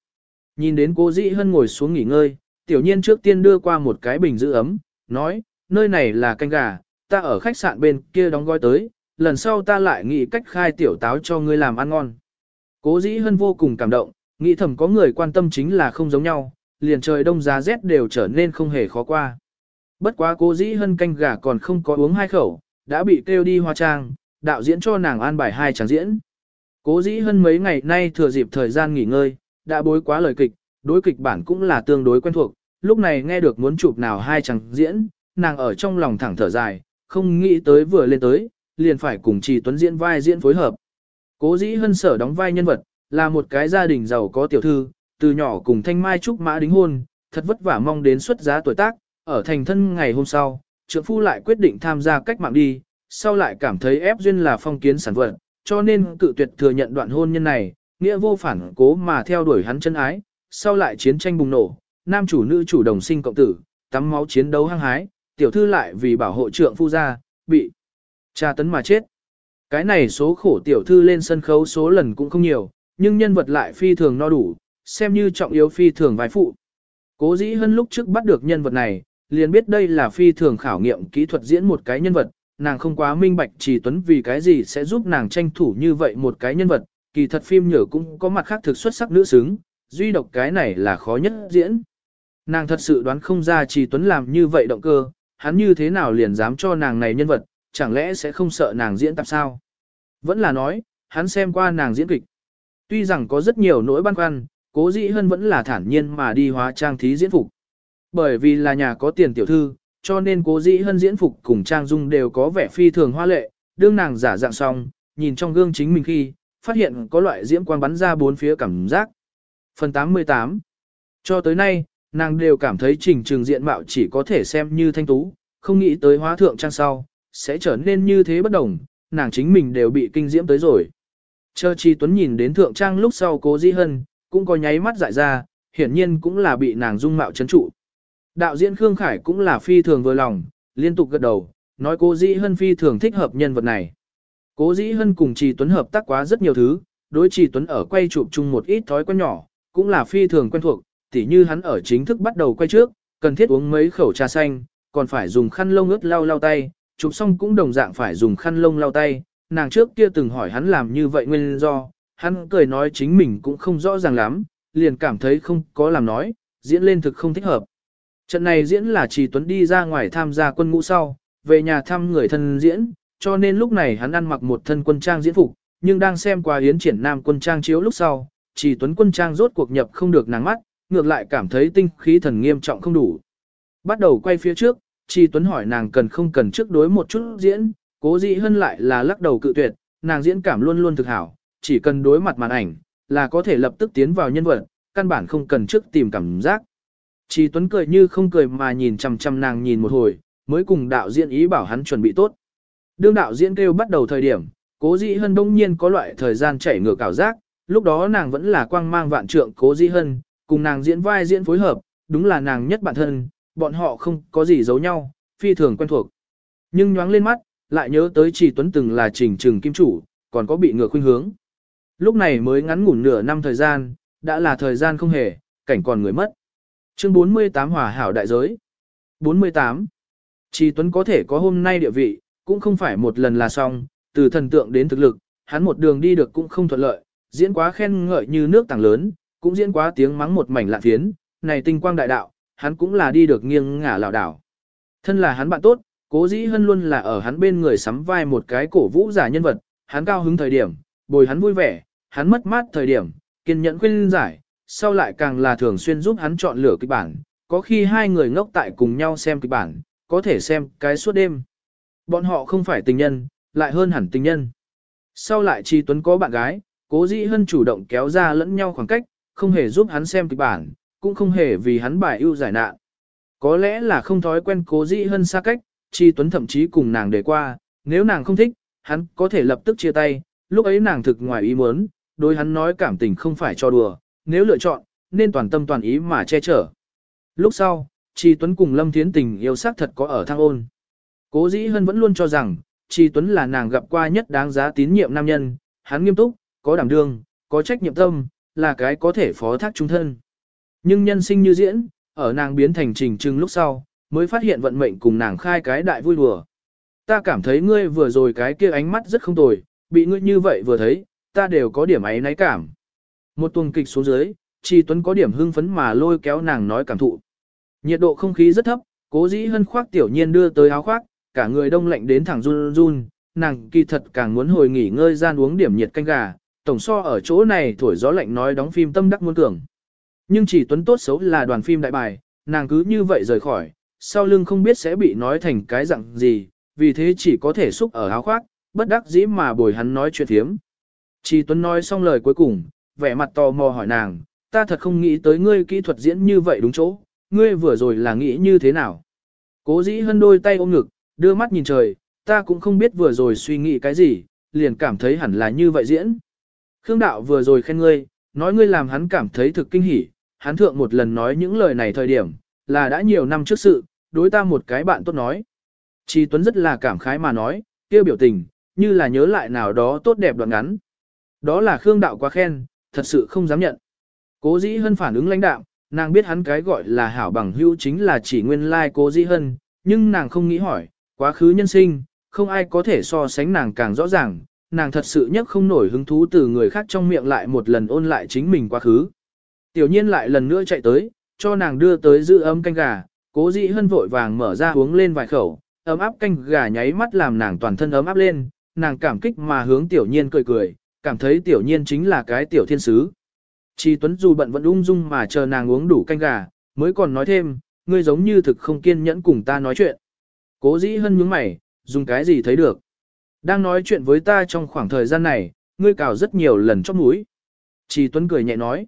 Speaker 1: Nhìn đến cô dĩ hân ngồi xuống nghỉ ngơi, tiểu nhiên trước tiên đưa qua một cái bình giữ ấm, nói, nơi này là canh gà, ta ở khách sạn bên kia đóng gói tới, lần sau ta lại nghĩ cách khai tiểu táo cho ngươi làm ăn ngon. Cố dĩ hân vô cùng cảm động, nghĩ thầm có người quan tâm chính là không giống nhau, liền trời đông giá rét đều trở nên không hề khó qua. Bất quá cố dĩ hân canh gà còn không có uống hai khẩu, đã bị kêu đi hoa trang, đạo diễn cho nàng an bài hai tràng diễn. Cố dĩ hân mấy ngày nay thừa dịp thời gian nghỉ ngơi, đã bối quá lời kịch, đối kịch bản cũng là tương đối quen thuộc, lúc này nghe được muốn chụp nào hai chẳng diễn, nàng ở trong lòng thẳng thở dài, không nghĩ tới vừa lên tới, liền phải cùng Trì Tuấn diễn vai diễn phối hợp. Cố dĩ hân sở đóng vai nhân vật, là một cái gia đình giàu có tiểu thư, từ nhỏ cùng thanh mai trúc mã đính hôn, thật vất vả mong đến xuất giá tuổi tác, ở thành thân ngày hôm sau, trượng phu lại quyết định tham gia cách mạng đi, sau lại cảm thấy ép duyên là phong kiến sản vật, cho nên cự tuyệt thừa nhận đoạn hôn nhân này, nghĩa vô phản cố mà theo đuổi hắn chân ái, sau lại chiến tranh bùng nổ, nam chủ nữ chủ đồng sinh cộng tử, tắm máu chiến đấu hăng hái, tiểu thư lại vì bảo hộ trượng phu gia, bị tra tấn mà chết. Cái này số khổ tiểu thư lên sân khấu số lần cũng không nhiều, nhưng nhân vật lại phi thường no đủ, xem như trọng yếu phi thường vai phụ. Cố dĩ hơn lúc trước bắt được nhân vật này, liền biết đây là phi thường khảo nghiệm kỹ thuật diễn một cái nhân vật, nàng không quá minh bạch chỉ tuấn vì cái gì sẽ giúp nàng tranh thủ như vậy một cái nhân vật, kỳ thật phim nhở cũng có mặt khác thực xuất sắc nữ xứng, duy độc cái này là khó nhất diễn. Nàng thật sự đoán không ra trì tuấn làm như vậy động cơ, hắn như thế nào liền dám cho nàng này nhân vật, chẳng lẽ sẽ không sợ nàng diễn tập sao? Vẫn là nói, hắn xem qua nàng diễn kịch. Tuy rằng có rất nhiều nỗi băn khoăn, cố dĩ hơn vẫn là thản nhiên mà đi hóa trang thí diễn phục. Bởi vì là nhà có tiền tiểu thư, cho nên cố dĩ hơn diễn phục cùng trang dung đều có vẻ phi thường hoa lệ, đương nàng giả dạng xong, nhìn trong gương chính mình khi, phát hiện có loại diễm quang bắn ra bốn phía cảm giác. Phần 88 Cho tới nay, nàng đều cảm thấy trình trường diện mạo chỉ có thể xem như thanh tú, không nghĩ tới hóa thượng trang sau, sẽ trở nên như thế bất đồng, nàng chính mình đều bị kinh diễm tới rồi. Chờ Chi Tuấn nhìn đến thượng trang lúc sau cố Di Hân, cũng có nháy mắt dại ra, hiển nhiên cũng là bị nàng dung mạo chấn trụ. Đạo diễn Khương Khải cũng là phi thường vừa lòng, liên tục gật đầu, nói cố Di Hân phi thường thích hợp nhân vật này. Cố Dĩ Hân cùng Trì Tuấn hợp tác quá rất nhiều thứ, đối Trì Tuấn ở quay chụp chung một ít thói quen nhỏ, cũng là phi thường quen thuộc, tỉ như hắn ở chính thức bắt đầu quay trước, cần thiết uống mấy khẩu trà xanh, còn phải dùng khăn lông ướt lau lau tay, chụp xong cũng đồng dạng phải dùng khăn lông lau tay, nàng trước kia từng hỏi hắn làm như vậy nguyên do, hắn cười nói chính mình cũng không rõ ràng lắm, liền cảm thấy không có làm nói, diễn lên thực không thích hợp. Trận này diễn là Trì Tuấn đi ra ngoài tham gia quân ngũ sau, về nhà thăm người thân diễn, cho nên lúc này hắn ăn mặc một thân quân trang diễn phục, nhưng đang xem qua yến triển nam quân trang chiếu lúc sau, chỉ Tuấn quân trang rốt cuộc nhập không được nàng mắt, ngược lại cảm thấy tinh khí thần nghiêm trọng không đủ. Bắt đầu quay phía trước, chỉ Tuấn hỏi nàng cần không cần trước đối một chút diễn, cố dị hơn lại là lắc đầu cự tuyệt, nàng diễn cảm luôn luôn thực hảo, chỉ cần đối mặt màn ảnh, là có thể lập tức tiến vào nhân vật, căn bản không cần trước tìm cảm giác. Chỉ Tuấn cười như không cười mà nhìn chằm chằm nàng nhìn một hồi, mới cùng đạo diễn ý bảo hắn chuẩn bị tốt. Đương đạo diễn kêu bắt đầu thời điểm, cố dĩ hân đông nhiên có loại thời gian chảy ngược ảo giác, lúc đó nàng vẫn là quang mang vạn trượng cố dĩ hân, cùng nàng diễn vai diễn phối hợp, đúng là nàng nhất bản thân, bọn họ không có gì giấu nhau, phi thường quen thuộc. Nhưng nhoáng lên mắt, lại nhớ tới Trì Tuấn từng là trình trừng kim chủ, còn có bị ngược khuynh hướng. Lúc này mới ngắn ngủn nửa năm thời gian, đã là thời gian không hề, cảnh còn người mất. Chương 48 Hòa hảo đại giới 48. Trì Tuấn có thể có hôm nay địa vị, cũng không phải một lần là xong, từ thần tượng đến thực lực, hắn một đường đi được cũng không thuận lợi, diễn quá khen ngợi như nước tảng lớn, cũng diễn quá tiếng mắng một mảnh lạ phiến, này tinh quang đại đạo, hắn cũng là đi được nghiêng ngả lảo đảo. Thân là hắn bạn tốt, cố dĩ hân luôn là ở hắn bên người sắm vai một cái cổ vũ giả nhân vật, hắn cao hứng thời điểm, bồi hắn vui vẻ, hắn mất mát thời điểm, kiên nhẫn khuyên giải, sau lại càng là thường xuyên giúp hắn chọn lựa kịch bản, có khi hai người ngốc tại cùng nhau xem kịch bản, có thể xem cái suốt đêm. Bọn họ không phải tình nhân, lại hơn hẳn tình nhân. Sau lại Chi Tuấn có bạn gái, cố dĩ hân chủ động kéo ra lẫn nhau khoảng cách, không hề giúp hắn xem kịch bản, cũng không hề vì hắn bài ưu giải nạn. Có lẽ là không thói quen cố dĩ hân xa cách, Chi Tuấn thậm chí cùng nàng để qua, nếu nàng không thích, hắn có thể lập tức chia tay, lúc ấy nàng thực ngoài ý muốn, đối hắn nói cảm tình không phải cho đùa, nếu lựa chọn, nên toàn tâm toàn ý mà che chở. Lúc sau, Chi Tuấn cùng Lâm Thiến tình yêu sắc thật có ở thang ôn. Cố dĩ hân vẫn luôn cho rằng, Chi Tuấn là nàng gặp qua nhất đáng giá tín nhiệm nam nhân, hắn nghiêm túc, có đảm đương, có trách nhiệm tâm, là cái có thể phó thác trung thân. Nhưng nhân sinh như diễn, ở nàng biến thành trình trưng lúc sau, mới phát hiện vận mệnh cùng nàng khai cái đại vui đùa. Ta cảm thấy ngươi vừa rồi cái kia ánh mắt rất không tồi, bị ngươi như vậy vừa thấy, ta đều có điểm ấy náy cảm. Một tuần kịch xuống dưới, Chi Tuấn có điểm hưng phấn mà lôi kéo nàng nói cảm thụ. Nhiệt độ không khí rất thấp, cố dĩ hân khoác tiểu nhiên đưa tới áo khoác, cả người đông lạnh đến thẳng run run, nàng kỳ thật càng muốn hồi nghỉ ngơi gian uống điểm nhiệt canh gà, tổng so ở chỗ này thổi gió lạnh nói đóng phim tâm đắc muốn cường. Nhưng chỉ Tuấn tốt xấu là đoàn phim đại bài, nàng cứ như vậy rời khỏi, sau lưng không biết sẽ bị nói thành cái dạng gì, vì thế chỉ có thể xúc ở áo khoác, bất đắc dĩ mà bồi hắn nói chuyện thiếm. Chỉ Tuấn nói xong lời cuối cùng, vẻ mặt tò mò hỏi nàng, ta thật không nghĩ tới ngươi kỹ thuật diễn như vậy đúng chỗ, ngươi vừa rồi là nghĩ như thế nào. Cố dĩ hân đôi tay ôm ngực, đưa mắt nhìn trời, ta cũng không biết vừa rồi suy nghĩ cái gì, liền cảm thấy hẳn là như vậy diễn. Khương đạo vừa rồi khen ngươi, nói ngươi làm hắn cảm thấy thực kinh hỉ, hắn thượng một lần nói những lời này thời điểm, là đã nhiều năm trước sự, đối ta một cái bạn tốt nói. Chi Tuấn rất là cảm khái mà nói, kêu biểu tình, như là nhớ lại nào đó tốt đẹp đoạn ngắn. Đó là Khương đạo quá khen, thật sự không dám nhận. Cố dĩ hân phản ứng lãnh đạo, nàng biết hắn cái gọi là hảo bằng hữu chính là chỉ nguyên lai like cố dĩ hân, nhưng nàng không nghĩ hỏi, quá khứ nhân sinh, không ai có thể so sánh nàng càng rõ ràng, nàng thật sự nhất không nổi hứng thú từ người khác trong miệng lại một lần ôn lại chính mình quá khứ. Tiểu nhiên lại lần nữa chạy tới, cho nàng đưa tới giữ ấm canh gà, cố dĩ hân vội vàng mở ra uống lên vài khẩu, ấm áp canh gà nháy mắt làm nàng toàn thân ấm áp lên, nàng cảm kích mà hướng tiểu nhiên cười cười, cảm thấy tiểu nhiên chính là cái tiểu thiên sứ. Chi Tuấn dù bận vẫn ung dung mà chờ nàng uống đủ canh gà, mới còn nói thêm, ngươi giống như thực không kiên nhẫn cùng ta nói chuyện. Cố dĩ hân nhướng mày, dùng cái gì thấy được. Đang nói chuyện với ta trong khoảng thời gian này, ngươi cào rất nhiều lần chóp mũi. Chỉ Tuấn cười nhẹ nói.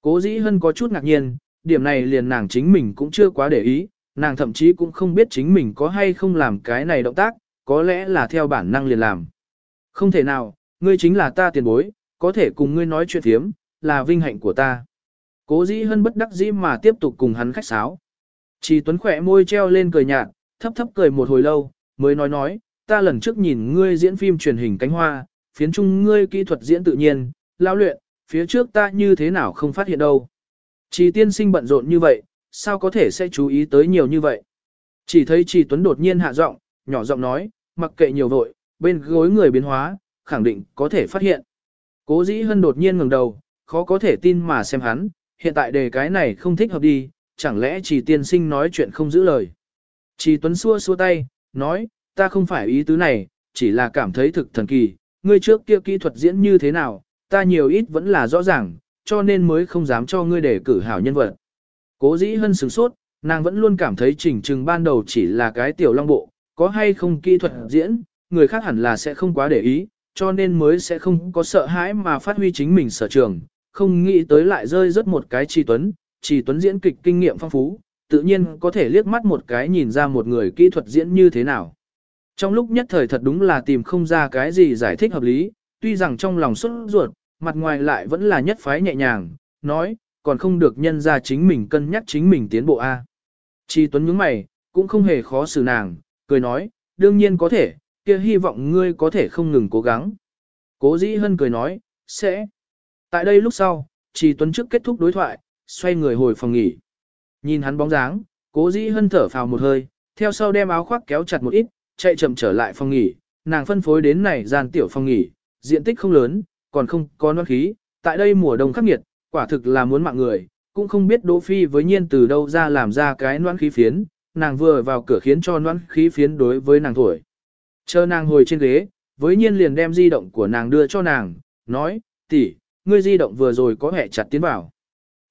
Speaker 1: Cố dĩ hân có chút ngạc nhiên, điểm này liền nàng chính mình cũng chưa quá để ý, nàng thậm chí cũng không biết chính mình có hay không làm cái này động tác, có lẽ là theo bản năng liền làm. Không thể nào, ngươi chính là ta tiền bối, có thể cùng ngươi nói chuyện thiếm, là vinh hạnh của ta. Cố dĩ hân bất đắc dĩ mà tiếp tục cùng hắn khách sáo. Chỉ tuấn khỏe môi treo lên cười nhạt, thấp thấp cười một hồi lâu, mới nói nói, ta lần trước nhìn ngươi diễn phim truyền hình cánh hoa, phiến chung ngươi kỹ thuật diễn tự nhiên, lao luyện, phía trước ta như thế nào không phát hiện đâu. Chỉ tiên sinh bận rộn như vậy, sao có thể sẽ chú ý tới nhiều như vậy. Chỉ thấy chỉ Tuấn đột nhiên hạ giọng, nhỏ giọng nói, mặc kệ nhiều vội, bên gối người biến hóa, khẳng định có thể phát hiện. Cố dĩ hân đột nhiên ngừng đầu, khó có thể tin mà xem hắn, hiện tại đề cái này không thích hợp đi, chẳng lẽ chỉ tiên sinh nói chuyện không giữ lời. Chỉ tuấn xua xua tay, nói, ta không phải ý tứ này, chỉ là cảm thấy thực thần kỳ, ngươi trước kia kỹ thuật diễn như thế nào, ta nhiều ít vẫn là rõ ràng, cho nên mới không dám cho ngươi để cử hảo nhân vật. Cố dĩ hân sửng sốt, nàng vẫn luôn cảm thấy chỉnh trừng ban đầu chỉ là cái tiểu long bộ, có hay không kỹ thuật diễn, người khác hẳn là sẽ không quá để ý, cho nên mới sẽ không có sợ hãi mà phát huy chính mình sở trường, không nghĩ tới lại rơi rất một cái trì tuấn, trì tuấn diễn kịch kinh nghiệm phong phú, tự nhiên có thể liếc mắt một cái nhìn ra một người kỹ thuật diễn như thế nào. Trong lúc nhất thời thật đúng là tìm không ra cái gì giải thích hợp lý, tuy rằng trong lòng xuất ruột, mặt ngoài lại vẫn là nhất phái nhẹ nhàng, nói, còn không được nhân ra chính mình cân nhắc chính mình tiến bộ A. Chi Tuấn nhướng mày, cũng không hề khó xử nàng, cười nói, đương nhiên có thể, kia hy vọng ngươi có thể không ngừng cố gắng. Cố dĩ hân cười nói, sẽ. Tại đây lúc sau, Chi Tuấn trước kết thúc đối thoại, xoay người hồi phòng nghỉ. Nhìn hắn bóng dáng, cố dĩ hân thở phào một hơi, theo sau đem áo khoác kéo chặt một ít, chạy chậm trở lại phòng nghỉ, nàng phân phối đến này gian tiểu phòng nghỉ, diện tích không lớn, còn không có noan khí, tại đây mùa đông khắc nghiệt, quả thực là muốn mạng người, cũng không biết Đỗ Phi với nhiên từ đâu ra làm ra cái noan khí phiến, nàng vừa vào cửa khiến cho noan khí phiến đối với nàng thổi. Chờ nàng hồi trên ghế, với nhiên liền đem di động của nàng đưa cho nàng, nói, tỷ, ngươi di động vừa rồi có hẹ chặt tiến vào.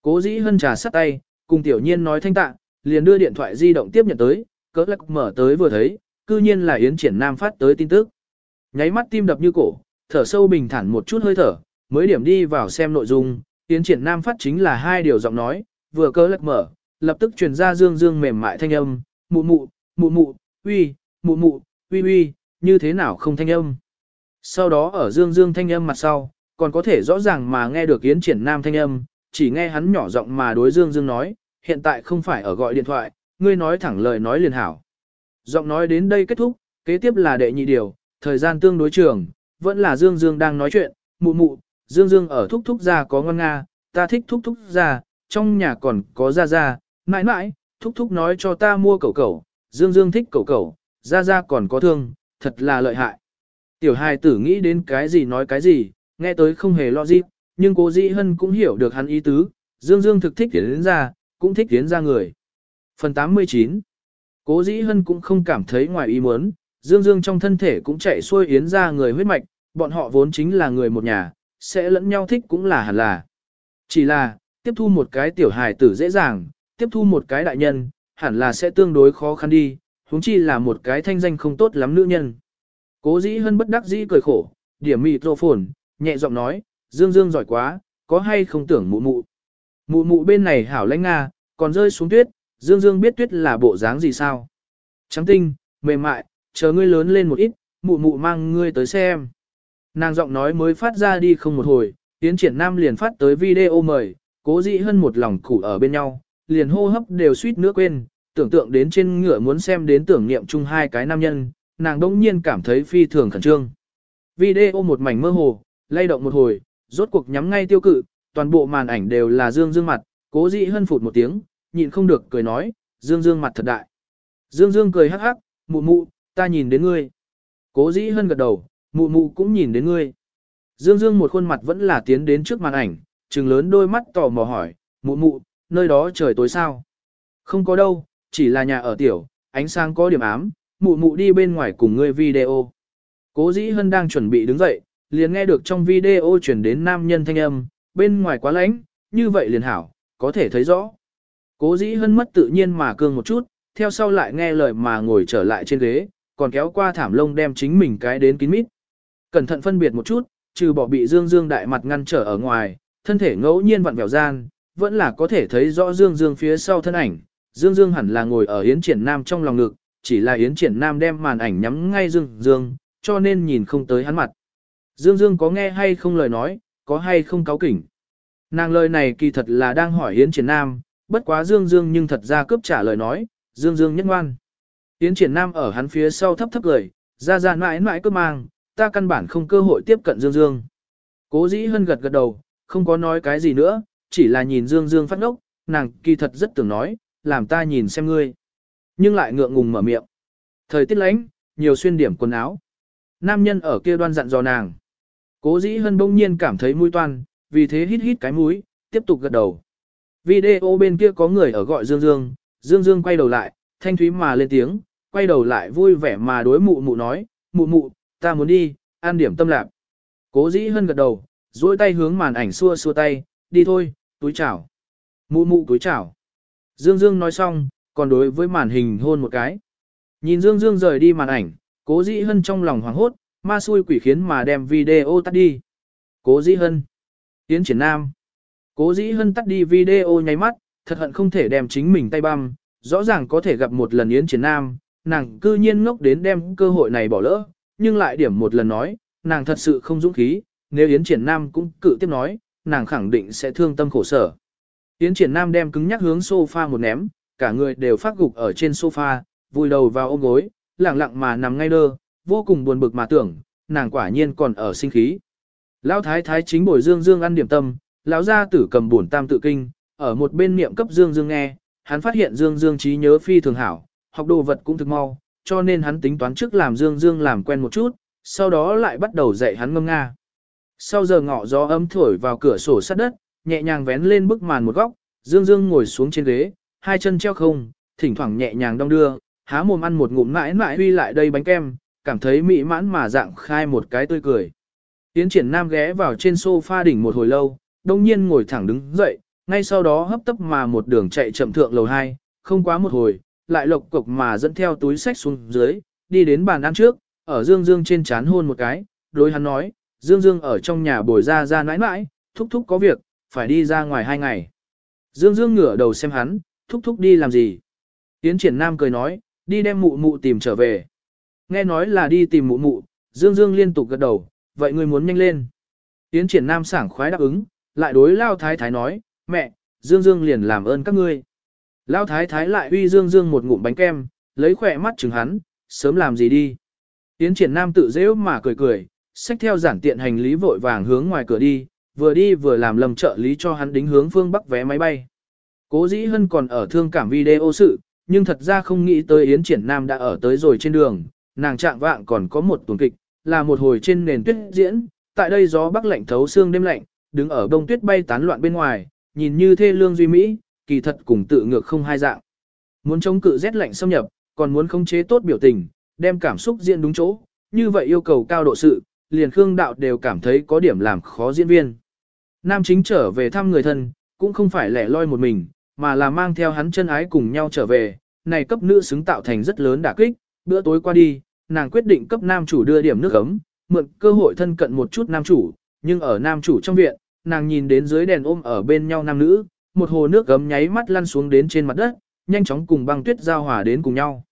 Speaker 1: Cố dĩ hân trà sắt tay, cùng tiểu nhiên nói thanh tạ, liền đưa điện thoại di động tiếp nhận tới, cỡ lắc mở tới vừa thấy, cư nhiên là Yến Triển Nam phát tới tin tức. Nháy mắt tim đập như cổ, thở sâu bình thản một chút hơi thở, mới điểm đi vào xem nội dung, Yến Triển Nam phát chính là hai điều giọng nói, vừa cỡ lắc mở, lập tức truyền ra dương dương mềm mại thanh âm, mụ mụ, mụ mụ, uy, mụ mụ, uy uy, như thế nào không thanh âm. Sau đó ở dương dương thanh âm mặt sau, còn có thể rõ ràng mà nghe được Yến Triển Nam thanh âm, chỉ nghe hắn nhỏ giọng mà đối Dương Dương nói, hiện tại không phải ở gọi điện thoại, ngươi nói thẳng lời nói liền hảo. Giọng nói đến đây kết thúc, kế tiếp là đệ nhị điều, thời gian tương đối trường, vẫn là Dương Dương đang nói chuyện, mụ mụ, Dương Dương ở thúc thúc ra có ngon nga, ta thích thúc thúc ra, trong nhà còn có ra ra, mãi mãi, thúc thúc nói cho ta mua cẩu cẩu, Dương Dương thích cẩu cẩu, ra ra còn có thương, thật là lợi hại. Tiểu hài tử nghĩ đến cái gì nói cái gì, nghe tới không hề lo gì, nhưng cố dĩ hân cũng hiểu được hắn ý tứ, Dương Dương thực thích tiến ra, cũng thích tiến ra người. Phần 89 Cố dĩ hân cũng không cảm thấy ngoài ý muốn, Dương Dương trong thân thể cũng chạy xuôi yến ra người huyết mạch, bọn họ vốn chính là người một nhà, sẽ lẫn nhau thích cũng là hẳn là. Chỉ là, tiếp thu một cái tiểu hài tử dễ dàng, tiếp thu một cái đại nhân, hẳn là sẽ tương đối khó khăn đi, huống chi là một cái thanh danh không tốt lắm nữ nhân. Cố dĩ hân bất đắc dĩ cười khổ, điểm mịt rô phồn, nhẹ giọng nói, Dương Dương giỏi quá, có hay không tưởng mụ mụ. Mụ mụ bên này hảo lãnh nga, còn rơi xuống tuyết, Dương Dương biết tuyết là bộ dáng gì sao. Trắng tinh, mềm mại, chờ ngươi lớn lên một ít, mụ mụ mang ngươi tới xem. Nàng giọng nói mới phát ra đi không một hồi, tiến triển nam liền phát tới video mời, cố dị hơn một lòng củ ở bên nhau, liền hô hấp đều suýt nữa quên, tưởng tượng đến trên ngựa muốn xem đến tưởng niệm chung hai cái nam nhân, nàng đông nhiên cảm thấy phi thường khẩn trương. Video một mảnh mơ hồ, lay động một hồi, rốt cuộc nhắm ngay tiêu cự, toàn bộ màn ảnh đều là Dương Dương mặt, cố Dị hân phụt một tiếng, nhịn không được cười nói, Dương Dương mặt thật đại. Dương Dương cười hắc hắc, mụ mụ, ta nhìn đến ngươi. Cố dĩ hân gật đầu, mụ mụ cũng nhìn đến ngươi. Dương Dương một khuôn mặt vẫn là tiến đến trước màn ảnh, trừng lớn đôi mắt tò mò hỏi, mụ mụ, nơi đó trời tối sao? Không có đâu, chỉ là nhà ở tiểu, ánh sáng có điểm ám, mụ mụ đi bên ngoài cùng ngươi video. Cố dĩ hân đang chuẩn bị đứng dậy, liền nghe được trong video chuyển đến nam nhân thanh âm, bên ngoài quá lánh, như vậy liền hảo, có thể thấy rõ. Cố dĩ hân mất tự nhiên mà cương một chút, theo sau lại nghe lời mà ngồi trở lại trên ghế, còn kéo qua thảm lông đem chính mình cái đến kín mít. Cẩn thận phân biệt một chút, trừ bỏ bị Dương Dương đại mặt ngăn trở ở ngoài, thân thể ngẫu nhiên vặn vẹo gian, vẫn là có thể thấy rõ Dương Dương phía sau thân ảnh. Dương Dương hẳn là ngồi ở Yến Triển Nam trong lòng ngực, chỉ là Yến Triển Nam đem màn ảnh nhắm ngay Dương Dương, cho nên nhìn không tới hắn mặt. Dương Dương có nghe hay không lời nói, có hay không cáo kỉnh. Nàng lời này kỳ thật là đang hỏi Yến Triển Nam, bất quá Dương Dương nhưng thật ra cướp trả lời nói, Dương Dương nhất ngoan. Yến Triển Nam ở hắn phía sau thấp thấp cười, ra ra mãi mãi cứ mang, ta căn bản không cơ hội tiếp cận Dương Dương. Cố dĩ hân gật gật đầu, không có nói cái gì nữa, chỉ là nhìn Dương Dương phát ngốc, nàng kỳ thật rất tưởng nói, làm ta nhìn xem ngươi. Nhưng lại ngượng ngùng mở miệng. Thời tiết lánh, nhiều xuyên điểm quần áo. Nam nhân ở kia đoan dặn dò nàng. Cố dĩ hân bỗng nhiên cảm thấy mũi toan, vì thế hít hít cái mũi, tiếp tục gật đầu. Video bên kia có người ở gọi Dương Dương, Dương Dương quay đầu lại, thanh thúy mà lên tiếng, quay đầu lại vui vẻ mà đối mụ mụ nói, mụ mụ, ta muốn đi, an điểm tâm lạc. Cố dĩ hân gật đầu, duỗi tay hướng màn ảnh xua xua tay, đi thôi, túi chảo. Mụ mụ túi chảo. Dương Dương nói xong, còn đối với màn hình hôn một cái. Nhìn Dương Dương rời đi màn ảnh, cố dĩ hân trong lòng hoảng hốt, ma xui quỷ khiến mà đem video tắt đi. Cố dĩ hân. Tiến triển nam. Cố dĩ hân tắt đi video nháy mắt, thật hận không thể đem chính mình tay băm, rõ ràng có thể gặp một lần Yến Triển Nam, nàng cư nhiên ngốc đến đem cơ hội này bỏ lỡ, nhưng lại điểm một lần nói, nàng thật sự không dũng khí, nếu Yến Triển Nam cũng cự tiếp nói, nàng khẳng định sẽ thương tâm khổ sở. Yến Triển Nam đem cứng nhắc hướng sofa một ném, cả người đều phát gục ở trên sofa, vùi đầu vào ôm gối, lặng lặng mà nằm ngay đơ, vô cùng buồn bực mà tưởng, nàng quả nhiên còn ở sinh khí. Lão thái thái chính bồi Dương Dương ăn điểm tâm, lão gia tử cầm bổn tam tự kinh, ở một bên niệm cấp Dương Dương nghe, hắn phát hiện Dương Dương trí nhớ phi thường hảo, học đồ vật cũng thực mau, cho nên hắn tính toán trước làm Dương Dương làm quen một chút, sau đó lại bắt đầu dạy hắn ngâm nga. Sau giờ ngọ gió ấm thổi vào cửa sổ sắt đất, nhẹ nhàng vén lên bức màn một góc, Dương Dương ngồi xuống trên ghế, hai chân treo không, thỉnh thoảng nhẹ nhàng đong đưa, há mồm ăn một ngụm mãi mãi huy lại đây bánh kem, cảm thấy mỹ mãn mà dạng khai một cái tươi cười. Tiến triển nam ghé vào trên sofa đỉnh một hồi lâu, đông nhiên ngồi thẳng đứng dậy, ngay sau đó hấp tấp mà một đường chạy chậm thượng lầu 2, không quá một hồi, lại lộc cục mà dẫn theo túi sách xuống dưới, đi đến bàn ăn trước, ở Dương Dương trên chán hôn một cái, đối hắn nói, Dương Dương ở trong nhà bồi ra ra nãi nãi, thúc thúc có việc, phải đi ra ngoài hai ngày. Dương Dương ngửa đầu xem hắn, thúc thúc đi làm gì. Tiến triển nam cười nói, đi đem mụ mụ tìm trở về. Nghe nói là đi tìm mụ mụ, Dương Dương liên tục gật đầu, vậy ngươi muốn nhanh lên. Tiến triển nam sảng khoái đáp ứng, lại đối lao thái thái nói, mẹ, Dương Dương liền làm ơn các ngươi. Lao thái thái lại uy Dương Dương một ngụm bánh kem, lấy khỏe mắt chừng hắn, sớm làm gì đi. Tiến triển nam tự dễ mà cười cười, xách theo giản tiện hành lý vội vàng hướng ngoài cửa đi, vừa đi vừa làm lầm trợ lý cho hắn đính hướng phương bắc vé máy bay. Cố dĩ hân còn ở thương cảm video sự, nhưng thật ra không nghĩ tới Yến Triển Nam đã ở tới rồi trên đường, nàng trạng vạng còn có một tuần kịch, là một hồi trên nền tuyết diễn, tại đây gió bắc lạnh thấu xương đêm lạnh, đứng ở bông tuyết bay tán loạn bên ngoài, nhìn như thê lương duy mỹ, kỳ thật cùng tự ngược không hai dạng. Muốn chống cự rét lạnh xâm nhập, còn muốn khống chế tốt biểu tình, đem cảm xúc diễn đúng chỗ, như vậy yêu cầu cao độ sự, liền Khương Đạo đều cảm thấy có điểm làm khó diễn viên. Nam chính trở về thăm người thân, cũng không phải lẻ loi một mình, mà là mang theo hắn chân ái cùng nhau trở về, này cấp nữ xứng tạo thành rất lớn đả kích, bữa tối qua đi, nàng quyết định cấp nam chủ đưa điểm nước ấm, mượn cơ hội thân cận một chút nam chủ, nhưng ở nam chủ trong viện, nàng nhìn đến dưới đèn ôm ở bên nhau nam nữ, một hồ nước gấm nháy mắt lăn xuống đến trên mặt đất, nhanh chóng cùng băng tuyết giao hòa đến cùng nhau.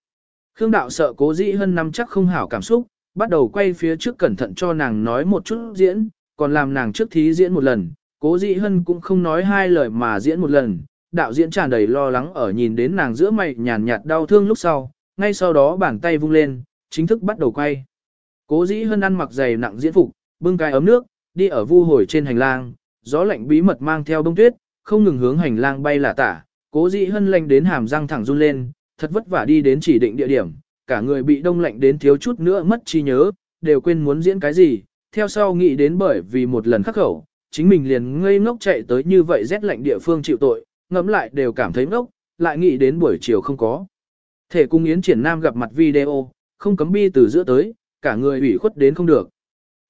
Speaker 1: Khương đạo sợ cố dĩ hơn năm chắc không hảo cảm xúc, bắt đầu quay phía trước cẩn thận cho nàng nói một chút diễn, còn làm nàng trước thí diễn một lần, cố dĩ hân cũng không nói hai lời mà diễn một lần, đạo diễn tràn đầy lo lắng ở nhìn đến nàng giữa mày nhàn nhạt đau thương lúc sau, ngay sau đó bàn tay vung lên, chính thức bắt đầu quay. Cố dĩ hân ăn mặc dày nặng diễn phục, bưng cái ấm nước, đi ở vu hồi trên hành lang, gió lạnh bí mật mang theo bông tuyết, không ngừng hướng hành lang bay là tả, cố dĩ hân lanh đến hàm răng thẳng run lên, thật vất vả đi đến chỉ định địa điểm, cả người bị đông lạnh đến thiếu chút nữa mất trí nhớ, đều quên muốn diễn cái gì, theo sau nghĩ đến bởi vì một lần khắc khẩu, chính mình liền ngây ngốc chạy tới như vậy rét lạnh địa phương chịu tội, ngẫm lại đều cảm thấy ngốc, lại nghĩ đến buổi chiều không có. Thể cung Yến Triển Nam gặp mặt video, không cấm bi từ giữa tới, cả người ủy khuất đến không được.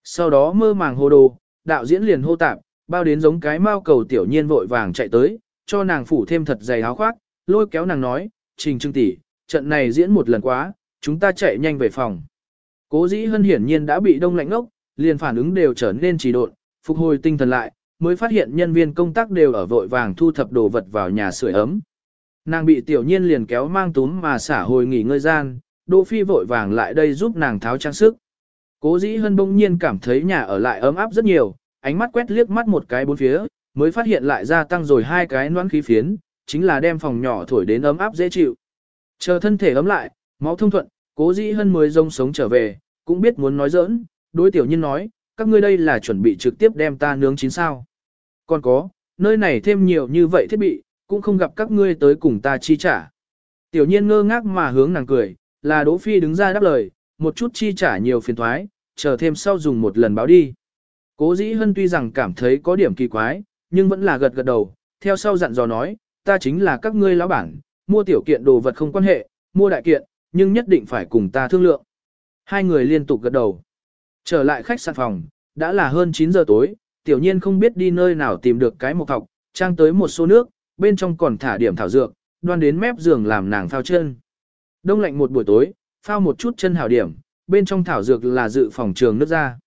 Speaker 1: Sau đó mơ màng hồ đồ, đạo diễn liền hô tạp, bao đến giống cái mao cầu tiểu nhiên vội vàng chạy tới, cho nàng phủ thêm thật dày áo khoác, lôi kéo nàng nói, trình trưng tỷ, trận này diễn một lần quá, chúng ta chạy nhanh về phòng. Cố dĩ hân hiển nhiên đã bị đông lạnh ngốc, liền phản ứng đều trở nên trì độn, phục hồi tinh thần lại, mới phát hiện nhân viên công tác đều ở vội vàng thu thập đồ vật vào nhà sưởi ấm. Nàng bị tiểu nhiên liền kéo mang túm mà xả hồi nghỉ ngơi gian, Đỗ Phi vội vàng lại đây giúp nàng tháo trang sức. Cố dĩ hân bỗng nhiên cảm thấy nhà ở lại ấm áp rất nhiều, ánh mắt quét liếc mắt một cái bốn phía, mới phát hiện lại gia tăng rồi hai cái noãn khí phiến, chính là đem phòng nhỏ thổi đến ấm áp dễ chịu. Chờ thân thể ấm lại, máu thông thuận, cố dĩ hân mới rông sống trở về, cũng biết muốn nói giỡn, đối tiểu nhân nói, các ngươi đây là chuẩn bị trực tiếp đem ta nướng chín sao. Còn có, nơi này thêm nhiều như vậy thiết bị, cũng không gặp các ngươi tới cùng ta chi trả. Tiểu nhiên ngơ ngác mà hướng nàng cười, là Đỗ Phi đứng ra đáp lời, một chút chi trả nhiều phiền thoái, chờ thêm sau dùng một lần báo đi. Cố dĩ hân tuy rằng cảm thấy có điểm kỳ quái, nhưng vẫn là gật gật đầu, theo sau dặn dò nói, ta chính là các ngươi lão bản, mua tiểu kiện đồ vật không quan hệ, mua đại kiện, nhưng nhất định phải cùng ta thương lượng. Hai người liên tục gật đầu. Trở lại khách sạn phòng, đã là hơn 9 giờ tối, tiểu nhiên không biết đi nơi nào tìm được cái mộc thọc, trang tới một số nước, bên trong còn thả điểm thảo dược, đoan đến mép giường làm nàng phao chân. Đông lạnh một buổi tối, phao một chút chân hảo điểm, bên trong thảo dược là dự phòng trường nước ra.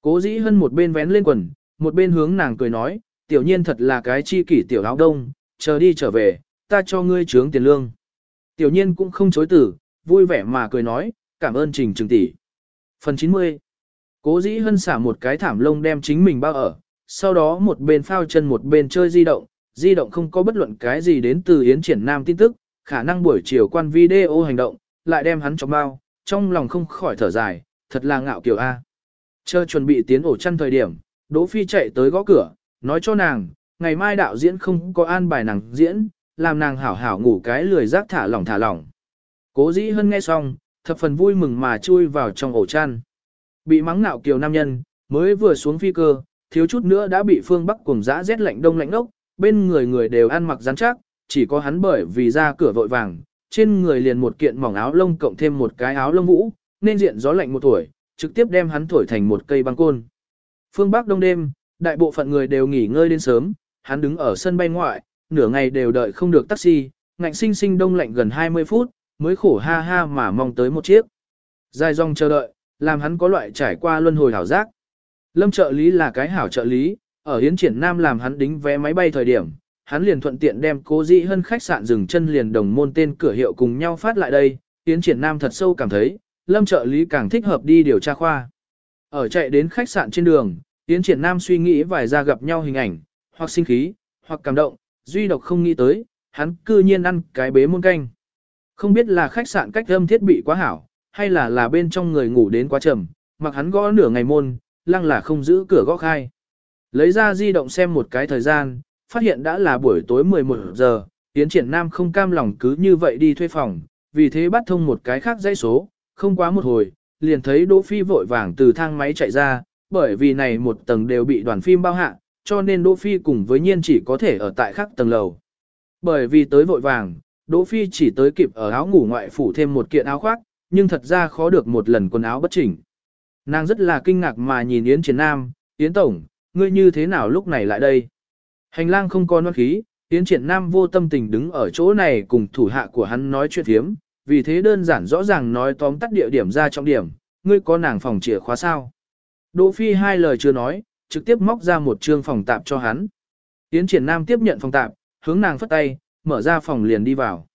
Speaker 1: Cố dĩ hân một bên vén lên quần, một bên hướng nàng cười nói, tiểu nhiên thật là cái chi kỷ tiểu áo đông, chờ đi trở về, ta cho ngươi trướng tiền lương. Tiểu nhiên cũng không chối tử, vui vẻ mà cười nói, cảm ơn trình trừng tỷ. Phần 90 Cố dĩ hân xả một cái thảm lông đem chính mình bao ở, sau đó một bên phao chân một bên chơi di động, di động không có bất luận cái gì đến từ Yến Triển Nam tin tức, khả năng buổi chiều quan video hành động, lại đem hắn cho bao, trong lòng không khỏi thở dài, thật là ngạo kiều A. Chờ chuẩn bị tiến ổ chăn thời điểm, Đỗ Phi chạy tới gõ cửa, nói cho nàng, ngày mai đạo diễn không có an bài nàng diễn, làm nàng hảo hảo ngủ cái lười giác thả lỏng thả lỏng. Cố dĩ hân nghe xong, thập phần vui mừng mà chui vào trong ổ chăn. Bị mắng ngạo kiều nam nhân, mới vừa xuống phi cơ, thiếu chút nữa đã bị phương Bắc cùng giã rét lạnh đông lạnh ốc, bên người người đều ăn mặc rắn chắc, chỉ có hắn bởi vì ra cửa vội vàng, trên người liền một kiện mỏng áo lông cộng thêm một cái áo lông vũ, nên diện gió lạnh một tuổi, trực tiếp đem hắn thổi thành một cây băng côn. Phương Bắc đông đêm, đại bộ phận người đều nghỉ ngơi đến sớm, hắn đứng ở sân bay ngoại, nửa ngày đều đợi không được taxi, ngạnh sinh sinh đông lạnh gần 20 phút, mới khổ ha ha mà mong tới một chiếc. Dài dòng chờ đợi, làm hắn có loại trải qua luân hồi hảo giác. Lâm trợ lý là cái hảo trợ lý, ở Hiến Triển Nam làm hắn đính vé máy bay thời điểm, hắn liền thuận tiện đem cố dĩ hơn khách sạn dừng chân liền đồng môn tên cửa hiệu cùng nhau phát lại đây. tiến Triển Nam thật sâu cảm thấy, Lâm trợ lý càng thích hợp đi điều tra khoa. Ở chạy đến khách sạn trên đường, tiến Triển Nam suy nghĩ vài ra gặp nhau hình ảnh, hoặc sinh khí, hoặc cảm động, duy độc không nghĩ tới, hắn cư nhiên ăn cái bế môn canh. Không biết là khách sạn cách âm thiết bị quá hảo, hay là là bên trong người ngủ đến quá trầm, mặc hắn gõ nửa ngày môn, lăng là không giữ cửa gõ khai. Lấy ra di động xem một cái thời gian, phát hiện đã là buổi tối 11 giờ, Yến Triển Nam không cam lòng cứ như vậy đi thuê phòng, vì thế bắt thông một cái khác dãy số, không quá một hồi, liền thấy Đỗ Phi vội vàng từ thang máy chạy ra, bởi vì này một tầng đều bị đoàn phim bao hạ, cho nên Đỗ Phi cùng với Nhiên chỉ có thể ở tại khác tầng lầu. Bởi vì tới vội vàng, Đỗ Phi chỉ tới kịp ở áo ngủ ngoại phủ thêm một kiện áo khoác, nhưng thật ra khó được một lần quần áo bất chỉnh. Nàng rất là kinh ngạc mà nhìn Yến Triển Nam, Yến Tổng, ngươi như thế nào lúc này lại đây? Hành lang không có noan khí, Yến Triển Nam vô tâm tình đứng ở chỗ này cùng thủ hạ của hắn nói chuyện thiếm, vì thế đơn giản rõ ràng nói tóm tắt địa điểm ra trọng điểm, ngươi có nàng phòng chìa khóa sao? Đỗ Phi hai lời chưa nói, trực tiếp móc ra một trương phòng tạp cho hắn. Yến Triển Nam tiếp nhận phòng tạp, hướng nàng phất tay, mở ra phòng liền đi vào.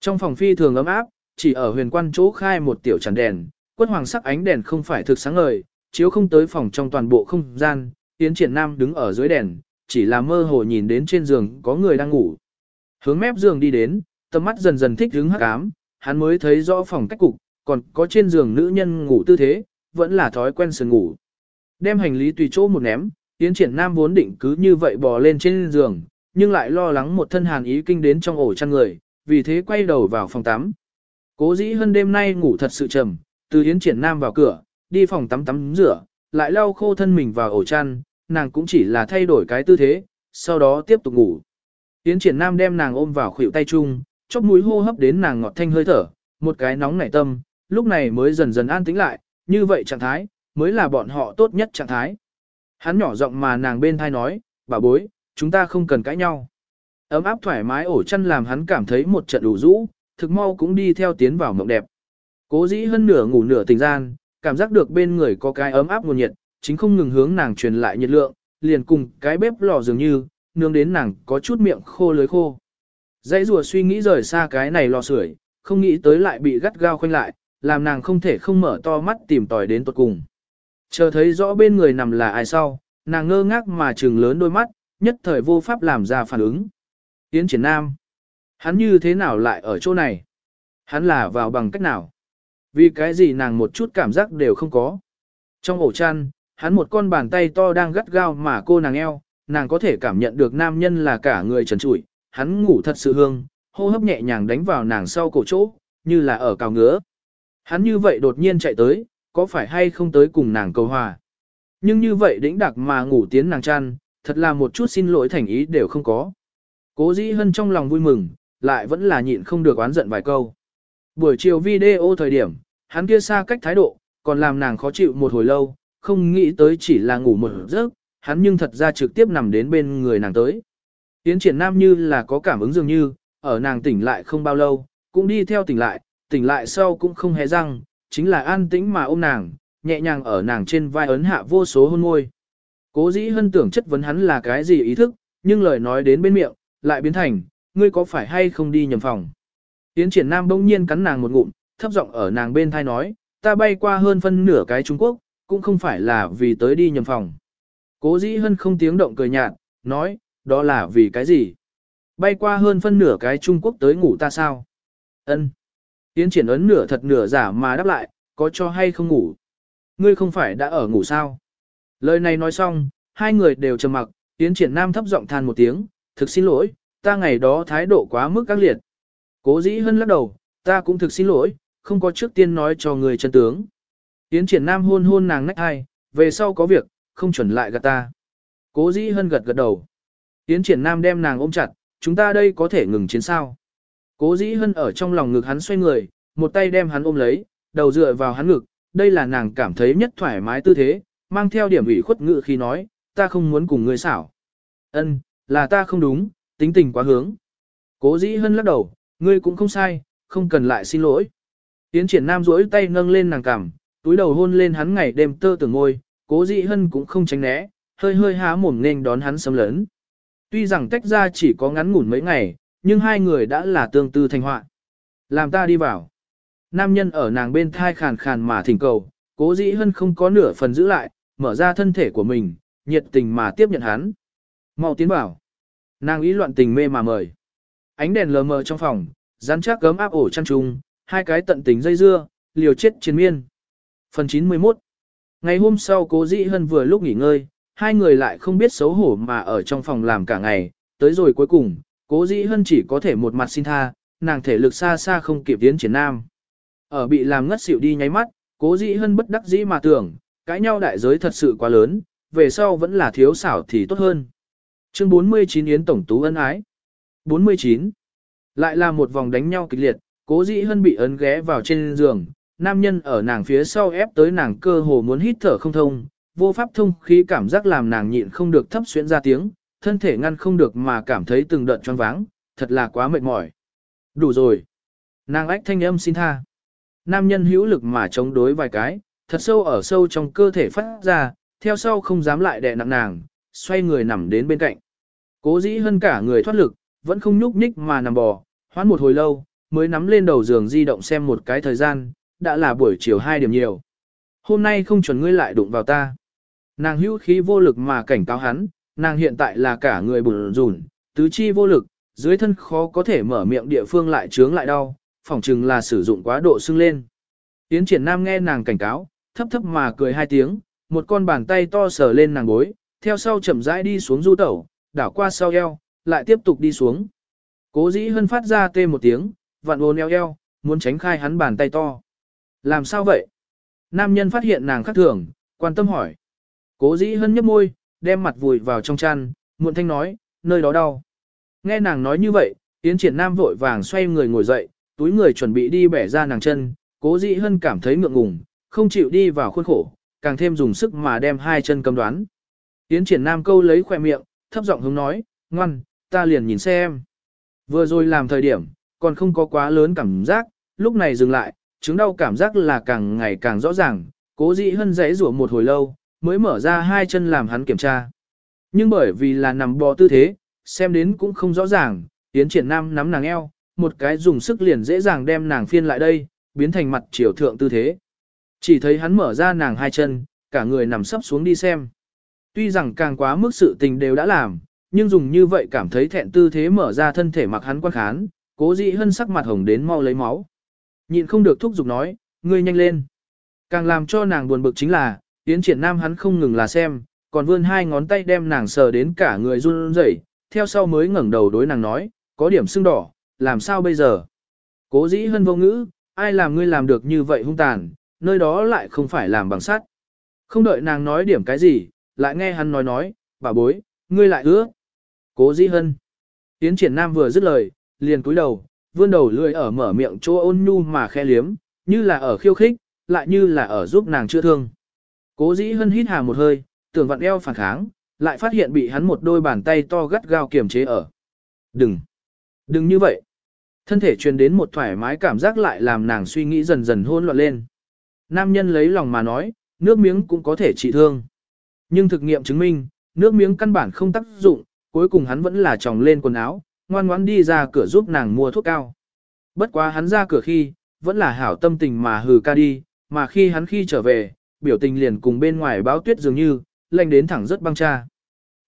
Speaker 1: Trong phòng phi thường ấm áp, chỉ ở huyền quan chỗ khai một tiểu tràn đèn, quất hoàng sắc ánh đèn không phải thực sáng ngời, chiếu không tới phòng trong toàn bộ không gian, Yến Triển Nam đứng ở dưới đèn, chỉ là mơ hồ nhìn đến trên giường có người đang ngủ. Hướng mép giường đi đến, tầm mắt dần dần thích hướng hắc ám, hắn mới thấy rõ phòng cách cục, còn có trên giường nữ nhân ngủ tư thế, vẫn là thói quen sườn ngủ. Đem hành lý tùy chỗ một ném, Yến Triển Nam vốn định cứ như vậy bò lên trên giường, nhưng lại lo lắng một thân hàn ý kinh đến trong ổ chăn người, vì thế quay đầu vào phòng tắm. Cố dĩ hơn đêm nay ngủ thật sự trầm, từ Yến Triển Nam vào cửa, đi phòng tắm tắm rửa, lại lau khô thân mình vào ổ chăn, nàng cũng chỉ là thay đổi cái tư thế, sau đó tiếp tục ngủ. Yến Triển Nam đem nàng ôm vào khuỷu tay chung, chóp mũi hô hấp đến nàng ngọt thanh hơi thở, một cái nóng nảy tâm, lúc này mới dần dần an tĩnh lại, như vậy trạng thái, mới là bọn họ tốt nhất trạng thái. Hắn nhỏ giọng mà nàng bên thai nói, bà bối, chúng ta không cần cãi nhau. Ấm áp thoải mái ổ chăn làm hắn cảm thấy một trận đủ rũ, thực mau cũng đi theo tiến vào mộng đẹp. Cố dĩ hơn nửa ngủ nửa tình gian, cảm giác được bên người có cái ấm áp nguồn nhiệt, chính không ngừng hướng nàng truyền lại nhiệt lượng, liền cùng cái bếp lò dường như, nướng đến nàng có chút miệng khô lưới khô. Dãy rùa suy nghĩ rời xa cái này lò sưởi, không nghĩ tới lại bị gắt gao khoanh lại, làm nàng không thể không mở to mắt tìm tòi đến tuột cùng. Chờ thấy rõ bên người nằm là ai sau, nàng ngơ ngác mà trừng lớn đôi mắt, nhất thời vô pháp làm ra phản ứng. Yến triển nam. Hắn như thế nào lại ở chỗ này? Hắn là vào bằng cách nào? Vì cái gì nàng một chút cảm giác đều không có. Trong ổ chăn, hắn một con bàn tay to đang gắt gao mà cô nàng eo, nàng có thể cảm nhận được nam nhân là cả người trần trụi, hắn ngủ thật sự hương, hô hấp nhẹ nhàng đánh vào nàng sau cổ chỗ, như là ở cào ngứa. Hắn như vậy đột nhiên chạy tới, có phải hay không tới cùng nàng cầu hòa. Nhưng như vậy đĩnh đặc mà ngủ tiến nàng chăn, thật là một chút xin lỗi thành ý đều không có. Cố dĩ hân trong lòng vui mừng, lại vẫn là nhịn không được oán giận vài câu. Buổi chiều video thời điểm, hắn kia xa cách thái độ, còn làm nàng khó chịu một hồi lâu, không nghĩ tới chỉ là ngủ một giấc, hắn nhưng thật ra trực tiếp nằm đến bên người nàng tới. Yến triển nam như là có cảm ứng dường như, ở nàng tỉnh lại không bao lâu, cũng đi theo tỉnh lại, tỉnh lại sau cũng không hề răng, chính là an tĩnh mà ôm nàng, nhẹ nhàng ở nàng trên vai ấn hạ vô số hôn môi. Cố dĩ hân tưởng chất vấn hắn là cái gì ý thức, nhưng lời nói đến bên miệng, lại biến thành, ngươi có phải hay không đi nhầm phòng. Yến triển nam bỗng nhiên cắn nàng một ngụm, thấp giọng ở nàng bên thai nói, ta bay qua hơn phân nửa cái Trung Quốc, cũng không phải là vì tới đi nhầm phòng. Cố dĩ hân không tiếng động cười nhạt, nói, đó là vì cái gì? Bay qua hơn phân nửa cái Trung Quốc tới ngủ ta sao? Ân. Tiến triển ấn nửa thật nửa giả mà đáp lại, có cho hay không ngủ? Ngươi không phải đã ở ngủ sao? Lời này nói xong, hai người đều trầm mặc, tiến triển nam thấp giọng than một tiếng, thực xin lỗi, ta ngày đó thái độ quá mức các liệt. Cố dĩ hân lắc đầu, ta cũng thực xin lỗi, không có trước tiên nói cho người chân tướng. Yến triển nam hôn hôn nàng nách hai, về sau có việc, không chuẩn lại gạt ta. Cố dĩ hân gật gật đầu. Yến triển nam đem nàng ôm chặt, chúng ta đây có thể ngừng chiến sao. Cố dĩ hân ở trong lòng ngực hắn xoay người, một tay đem hắn ôm lấy, đầu dựa vào hắn ngực, đây là nàng cảm thấy nhất thoải mái tư thế, mang theo điểm ủy khuất ngự khi nói, ta không muốn cùng ngươi xảo. Ân, là ta không đúng, tính tình quá hướng. Cố dĩ hân lắc đầu, ngươi cũng không sai, không cần lại xin lỗi. Tiến triển nam duỗi tay nâng lên nàng cằm, túi đầu hôn lên hắn ngày đêm tơ tưởng ngôi, cố dị hân cũng không tránh né, hơi hơi há mồm nên đón hắn sớm lớn. Tuy rằng tách ra chỉ có ngắn ngủn mấy ngày, nhưng hai người đã là tương tư thành họa. Làm ta đi vào. Nam nhân ở nàng bên thai khàn khàn mà thỉnh cầu, cố dĩ hân không có nửa phần giữ lại, mở ra thân thể của mình, nhiệt tình mà tiếp nhận hắn. mau tiến bảo. Nàng ý loạn tình mê mà mời. Ánh đèn lờ mờ trong phòng, rắn chắc gấm áp ổ chăn trùng, hai cái tận tình dây dưa, liều chết chiến miên. Phần 91 Ngày hôm sau cố dĩ hân vừa lúc nghỉ ngơi, hai người lại không biết xấu hổ mà ở trong phòng làm cả ngày, tới rồi cuối cùng, cố dĩ hân chỉ có thể một mặt xin tha, nàng thể lực xa xa không kịp tiến triển nam. Ở bị làm ngất xỉu đi nháy mắt, cố dĩ hân bất đắc dĩ mà tưởng, cãi nhau đại giới thật sự quá lớn, về sau vẫn là thiếu xảo thì tốt hơn. Chương 49 Yến Tổng Tú ân ái 49. Lại là một vòng đánh nhau kịch liệt, cố dĩ hân bị ấn ghé vào trên giường, nam nhân ở nàng phía sau ép tới nàng cơ hồ muốn hít thở không thông, vô pháp thông khí cảm giác làm nàng nhịn không được thấp xuyễn ra tiếng, thân thể ngăn không được mà cảm thấy từng đợt choáng váng, thật là quá mệt mỏi. Đủ rồi. Nàng ách thanh âm xin tha. Nam nhân hữu lực mà chống đối vài cái, thật sâu ở sâu trong cơ thể phát ra, theo sau không dám lại đè nặng nàng, xoay người nằm đến bên cạnh. Cố dĩ hơn cả người thoát lực, vẫn không nhúc nhích mà nằm bò, hoán một hồi lâu, mới nắm lên đầu giường di động xem một cái thời gian, đã là buổi chiều 2 điểm nhiều. Hôm nay không chuẩn ngươi lại đụng vào ta. Nàng hữu khí vô lực mà cảnh cáo hắn, nàng hiện tại là cả người bùn rùn, tứ chi vô lực, dưới thân khó có thể mở miệng địa phương lại trướng lại đau, phỏng chừng là sử dụng quá độ sưng lên. Tiến triển nam nghe nàng cảnh cáo, thấp thấp mà cười hai tiếng, một con bàn tay to sờ lên nàng gối, theo sau chậm rãi đi xuống du tẩu, đảo qua sau eo, lại tiếp tục đi xuống. Cố dĩ hân phát ra tê một tiếng, vặn ồn eo eo, muốn tránh khai hắn bàn tay to. Làm sao vậy? Nam nhân phát hiện nàng khác thường, quan tâm hỏi. Cố dĩ hân nhấp môi, đem mặt vùi vào trong chăn, muộn thanh nói, nơi đó đau. Nghe nàng nói như vậy, tiến triển nam vội vàng xoay người ngồi dậy, túi người chuẩn bị đi bẻ ra nàng chân, cố dĩ hân cảm thấy ngượng ngùng, không chịu đi vào khuôn khổ, càng thêm dùng sức mà đem hai chân cầm đoán. Tiến triển nam câu lấy khỏe miệng, thấp giọng hướng nói, ngoan, ta liền nhìn xem. Vừa rồi làm thời điểm, còn không có quá lớn cảm giác, lúc này dừng lại, chứng đau cảm giác là càng ngày càng rõ ràng, cố dĩ hân dãy rủa một hồi lâu, mới mở ra hai chân làm hắn kiểm tra. Nhưng bởi vì là nằm bò tư thế, xem đến cũng không rõ ràng, tiến triển nam nắm nàng eo, một cái dùng sức liền dễ dàng đem nàng phiên lại đây, biến thành mặt chiều thượng tư thế. Chỉ thấy hắn mở ra nàng hai chân, cả người nằm sấp xuống đi xem. Tuy rằng càng quá mức sự tình đều đã làm, nhưng dùng như vậy cảm thấy thẹn tư thế mở ra thân thể mặc hắn quan khán, cố dĩ hân sắc mặt hồng đến mau lấy máu. Nhịn không được thúc giục nói, ngươi nhanh lên. Càng làm cho nàng buồn bực chính là, Yến triển nam hắn không ngừng là xem, còn vươn hai ngón tay đem nàng sờ đến cả người run rẩy, theo sau mới ngẩng đầu đối nàng nói, có điểm sưng đỏ, làm sao bây giờ? Cố dĩ hân vô ngữ, ai làm ngươi làm được như vậy hung tàn, nơi đó lại không phải làm bằng sắt. Không đợi nàng nói điểm cái gì, lại nghe hắn nói nói, bà bối, ngươi lại ứa. Cố dĩ hân. Yến triển nam vừa dứt lời, liền cúi đầu, vươn đầu lưỡi ở mở miệng chỗ ôn nhu mà khe liếm, như là ở khiêu khích, lại như là ở giúp nàng chữa thương. Cố dĩ hân hít hà một hơi, tưởng vặn eo phản kháng, lại phát hiện bị hắn một đôi bàn tay to gắt gao kiềm chế ở. Đừng! Đừng như vậy! Thân thể truyền đến một thoải mái cảm giác lại làm nàng suy nghĩ dần dần hôn loạn lên. Nam nhân lấy lòng mà nói, nước miếng cũng có thể trị thương. Nhưng thực nghiệm chứng minh, nước miếng căn bản không tác dụng, cuối cùng hắn vẫn là tròng lên quần áo, ngoan ngoãn đi ra cửa giúp nàng mua thuốc cao. Bất quá hắn ra cửa khi, vẫn là hảo tâm tình mà hừ ca đi, mà khi hắn khi trở về, biểu tình liền cùng bên ngoài báo tuyết dường như, lạnh đến thẳng rất băng cha.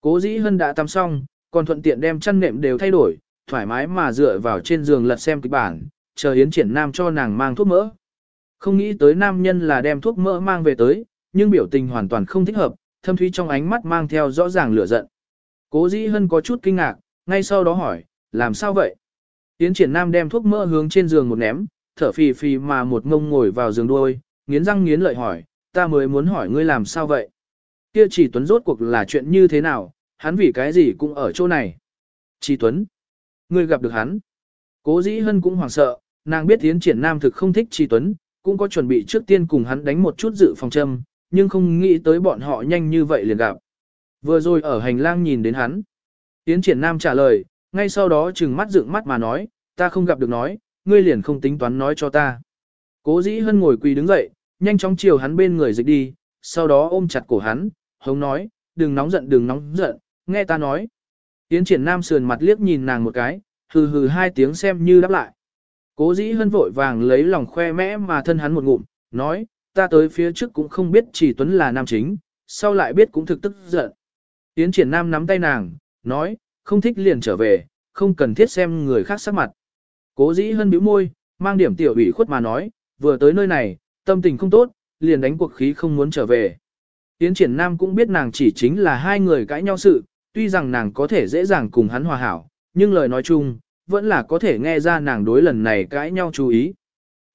Speaker 1: Cố dĩ hân đã tắm xong, còn thuận tiện đem chăn nệm đều thay đổi, thoải mái mà dựa vào trên giường lật xem kịch bản, chờ Yến triển nam cho nàng mang thuốc mỡ. Không nghĩ tới nam nhân là đem thuốc mỡ mang về tới, nhưng biểu tình hoàn toàn không thích hợp, thâm thúy trong ánh mắt mang theo rõ ràng lửa giận. Cố dĩ hân có chút kinh ngạc, ngay sau đó hỏi, làm sao vậy? Tiến triển nam đem thuốc mỡ hướng trên giường một ném, thở phì phì mà một ngông ngồi vào giường đuôi, nghiến răng nghiến lợi hỏi, ta mới muốn hỏi ngươi làm sao vậy? Kia chỉ tuấn rốt cuộc là chuyện như thế nào, hắn vì cái gì cũng ở chỗ này. Chỉ tuấn, ngươi gặp được hắn. Cố dĩ hân cũng hoảng sợ, nàng biết tiến triển nam thực không thích Chi Tuấn, cũng có chuẩn bị trước tiên cùng hắn đánh một chút dự phòng châm, nhưng không nghĩ tới bọn họ nhanh như vậy liền gặp. Vừa rồi ở hành lang nhìn đến hắn. Tiến triển nam trả lời, ngay sau đó trừng mắt dựng mắt mà nói, ta không gặp được nói, ngươi liền không tính toán nói cho ta. Cố dĩ hân ngồi quỳ đứng dậy, nhanh chóng chiều hắn bên người dịch đi, sau đó ôm chặt cổ hắn, hống nói, đừng nóng giận đừng nóng giận, nghe ta nói. Tiến triển nam sườn mặt liếc nhìn nàng một cái, hừ hừ hai tiếng xem như đáp lại. Cố dĩ hân vội vàng lấy lòng khoe mẽ mà thân hắn một ngụm, nói, ta tới phía trước cũng không biết chỉ tuấn là nam chính, sau lại biết cũng thực tức giận. Tiến triển nam nắm tay nàng, nói, không thích liền trở về, không cần thiết xem người khác sắc mặt. Cố dĩ hân bĩu môi, mang điểm tiểu ủy khuất mà nói, vừa tới nơi này, tâm tình không tốt, liền đánh cuộc khí không muốn trở về. Tiến triển nam cũng biết nàng chỉ chính là hai người cãi nhau sự, tuy rằng nàng có thể dễ dàng cùng hắn hòa hảo, nhưng lời nói chung, vẫn là có thể nghe ra nàng đối lần này cãi nhau chú ý.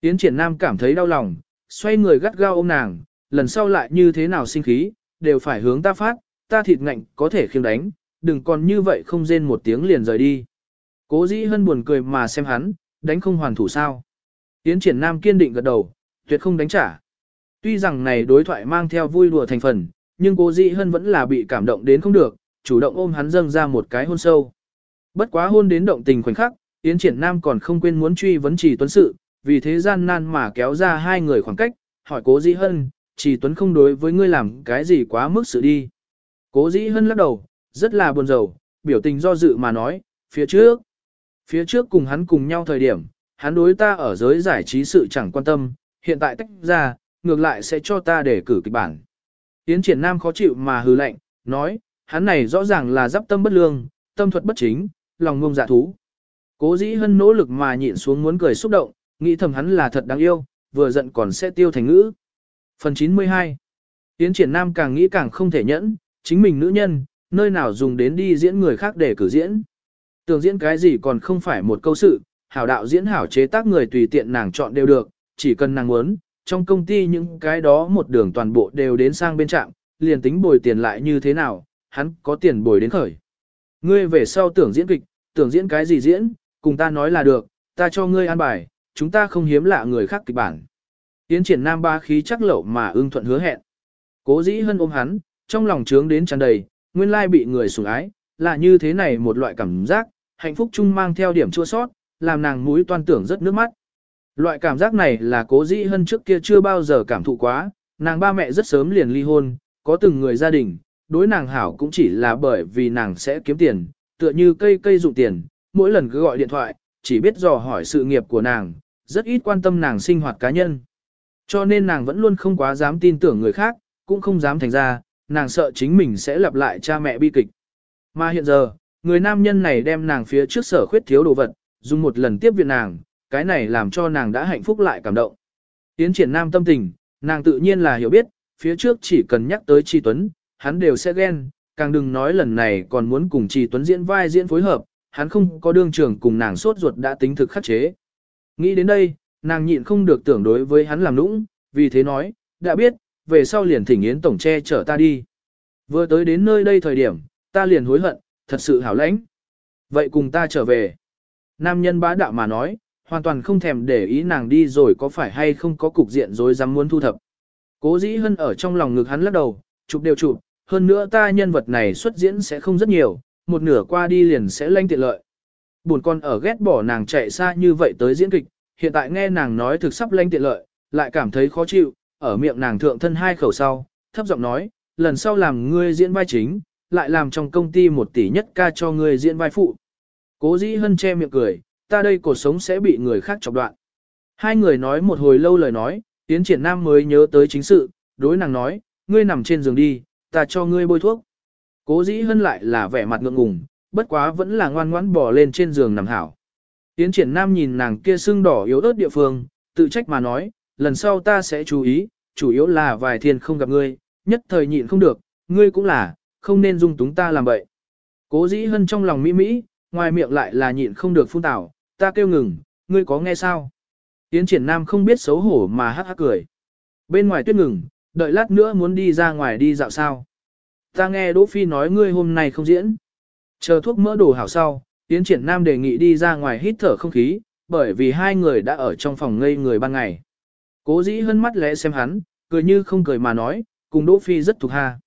Speaker 1: Tiến triển nam cảm thấy đau lòng, xoay người gắt gao ôm nàng, lần sau lại như thế nào sinh khí, đều phải hướng ta phát, ta thịt ngạnh có thể khiêng đánh, đừng còn như vậy không rên một tiếng liền rời đi. Cố dĩ hân buồn cười mà xem hắn, đánh không hoàn thủ sao. Tiến triển nam kiên định gật đầu, tuyệt không đánh trả. Tuy rằng này đối thoại mang theo vui đùa thành phần, nhưng cố dĩ hân vẫn là bị cảm động đến không được, chủ động ôm hắn dâng ra một cái hôn sâu. Bất quá hôn đến động tình khoảnh khắc, Yến triển nam còn không quên muốn truy vấn trì tuấn sự, vì thế gian nan mà kéo ra hai người khoảng cách, hỏi cố dĩ hân, trì tuấn không đối với ngươi làm cái gì quá mức sự đi. Cố dĩ hân lắc đầu, rất là buồn rầu, biểu tình do dự mà nói, phía trước. Phía trước cùng hắn cùng nhau thời điểm, hắn đối ta ở giới giải trí sự chẳng quan tâm, hiện tại tách ra, ngược lại sẽ cho ta để cử kịch bản. Tiến triển nam khó chịu mà hừ lạnh, nói, hắn này rõ ràng là giáp tâm bất lương, tâm thuật bất chính, lòng ngông dạ thú. Cố dĩ hân nỗ lực mà nhịn xuống muốn cười xúc động, nghĩ thầm hắn là thật đáng yêu, vừa giận còn sẽ tiêu thành ngữ. Phần 92 Tiến triển nam càng nghĩ càng không thể nhẫn, chính mình nữ nhân, nơi nào dùng đến đi diễn người khác để cử diễn. Tưởng diễn cái gì còn không phải một câu sự, hảo đạo diễn hảo chế tác người tùy tiện nàng chọn đều được, chỉ cần nàng muốn, trong công ty những cái đó một đường toàn bộ đều đến sang bên trạm, liền tính bồi tiền lại như thế nào, hắn có tiền bồi đến khởi. Ngươi về sau tưởng diễn kịch, tưởng diễn cái gì diễn, cùng ta nói là được, ta cho ngươi an bài, chúng ta không hiếm lạ người khác kịch bản. Tiến triển nam ba khí chắc lậu mà ưng thuận hứa hẹn. Cố dĩ hân ôm hắn, trong lòng trướng đến tràn đầy, nguyên lai bị người sủng ái, là như thế này một loại cảm giác, hạnh phúc chung mang theo điểm chua sót, làm nàng mũi toan tưởng rất nước mắt. Loại cảm giác này là cố dĩ hơn trước kia chưa bao giờ cảm thụ quá, nàng ba mẹ rất sớm liền ly hôn, có từng người gia đình, đối nàng hảo cũng chỉ là bởi vì nàng sẽ kiếm tiền, tựa như cây cây dụng tiền, mỗi lần cứ gọi điện thoại, chỉ biết dò hỏi sự nghiệp của nàng, rất ít quan tâm nàng sinh hoạt cá nhân. Cho nên nàng vẫn luôn không quá dám tin tưởng người khác, cũng không dám thành ra, nàng sợ chính mình sẽ lặp lại cha mẹ bi kịch. Mà hiện giờ, người nam nhân này đem nàng phía trước sở khuyết thiếu đồ vật, dùng một lần tiếp viện nàng, cái này làm cho nàng đã hạnh phúc lại cảm động. Tiến triển nam tâm tình, nàng tự nhiên là hiểu biết, phía trước chỉ cần nhắc tới Tri Tuấn, hắn đều sẽ ghen, càng đừng nói lần này còn muốn cùng Tri Tuấn diễn vai diễn phối hợp, hắn không có đương trưởng cùng nàng sốt ruột đã tính thực khắc chế. Nghĩ đến đây, nàng nhịn không được tưởng đối với hắn làm nũng, vì thế nói, đã biết, về sau liền thỉnh Yến Tổng che chở ta đi. Vừa tới đến nơi đây thời điểm, ta liền hối hận, thật sự hảo lãnh. Vậy cùng ta trở về. Nam nhân bá đạo mà nói, hoàn toàn không thèm để ý nàng đi rồi có phải hay không có cục diện rồi dám muốn thu thập. Cố dĩ hân ở trong lòng ngực hắn lắc đầu, chụp đều chụp, hơn nữa ta nhân vật này xuất diễn sẽ không rất nhiều, một nửa qua đi liền sẽ lanh tiện lợi. Buồn con ở ghét bỏ nàng chạy xa như vậy tới diễn kịch, hiện tại nghe nàng nói thực sắp lanh tiện lợi, lại cảm thấy khó chịu, ở miệng nàng thượng thân hai khẩu sau, thấp giọng nói, lần sau làm ngươi diễn vai chính, lại làm trong công ty một tỷ nhất ca cho ngươi diễn vai phụ. Cố dĩ hân che miệng cười, ta đây cuộc sống sẽ bị người khác chọc đoạn. Hai người nói một hồi lâu lời nói, tiến triển nam mới nhớ tới chính sự, đối nàng nói, ngươi nằm trên giường đi, ta cho ngươi bôi thuốc. Cố dĩ hân lại là vẻ mặt ngượng ngùng, bất quá vẫn là ngoan ngoãn bò lên trên giường nằm hảo. Tiến triển nam nhìn nàng kia sưng đỏ yếu ớt địa phương, tự trách mà nói, lần sau ta sẽ chú ý, chủ yếu là vài thiên không gặp ngươi, nhất thời nhịn không được, ngươi cũng là, không nên dung túng ta làm vậy. Cố dĩ hân trong lòng mỹ mỹ, ngoài miệng lại là nhịn không được phun tảo, ta kêu ngừng, ngươi có nghe sao? Yến triển nam không biết xấu hổ mà hắc hắc cười. Bên ngoài tuyết ngừng, đợi lát nữa muốn đi ra ngoài đi dạo sao. Ta nghe Đỗ Phi nói ngươi hôm nay không diễn. Chờ thuốc mỡ đồ hảo sau, Yến triển nam đề nghị đi ra ngoài hít thở không khí, bởi vì hai người đã ở trong phòng ngây người ban ngày. Cố dĩ hân mắt lẽ xem hắn, cười như không cười mà nói, cùng Đỗ Phi rất thuộc hà.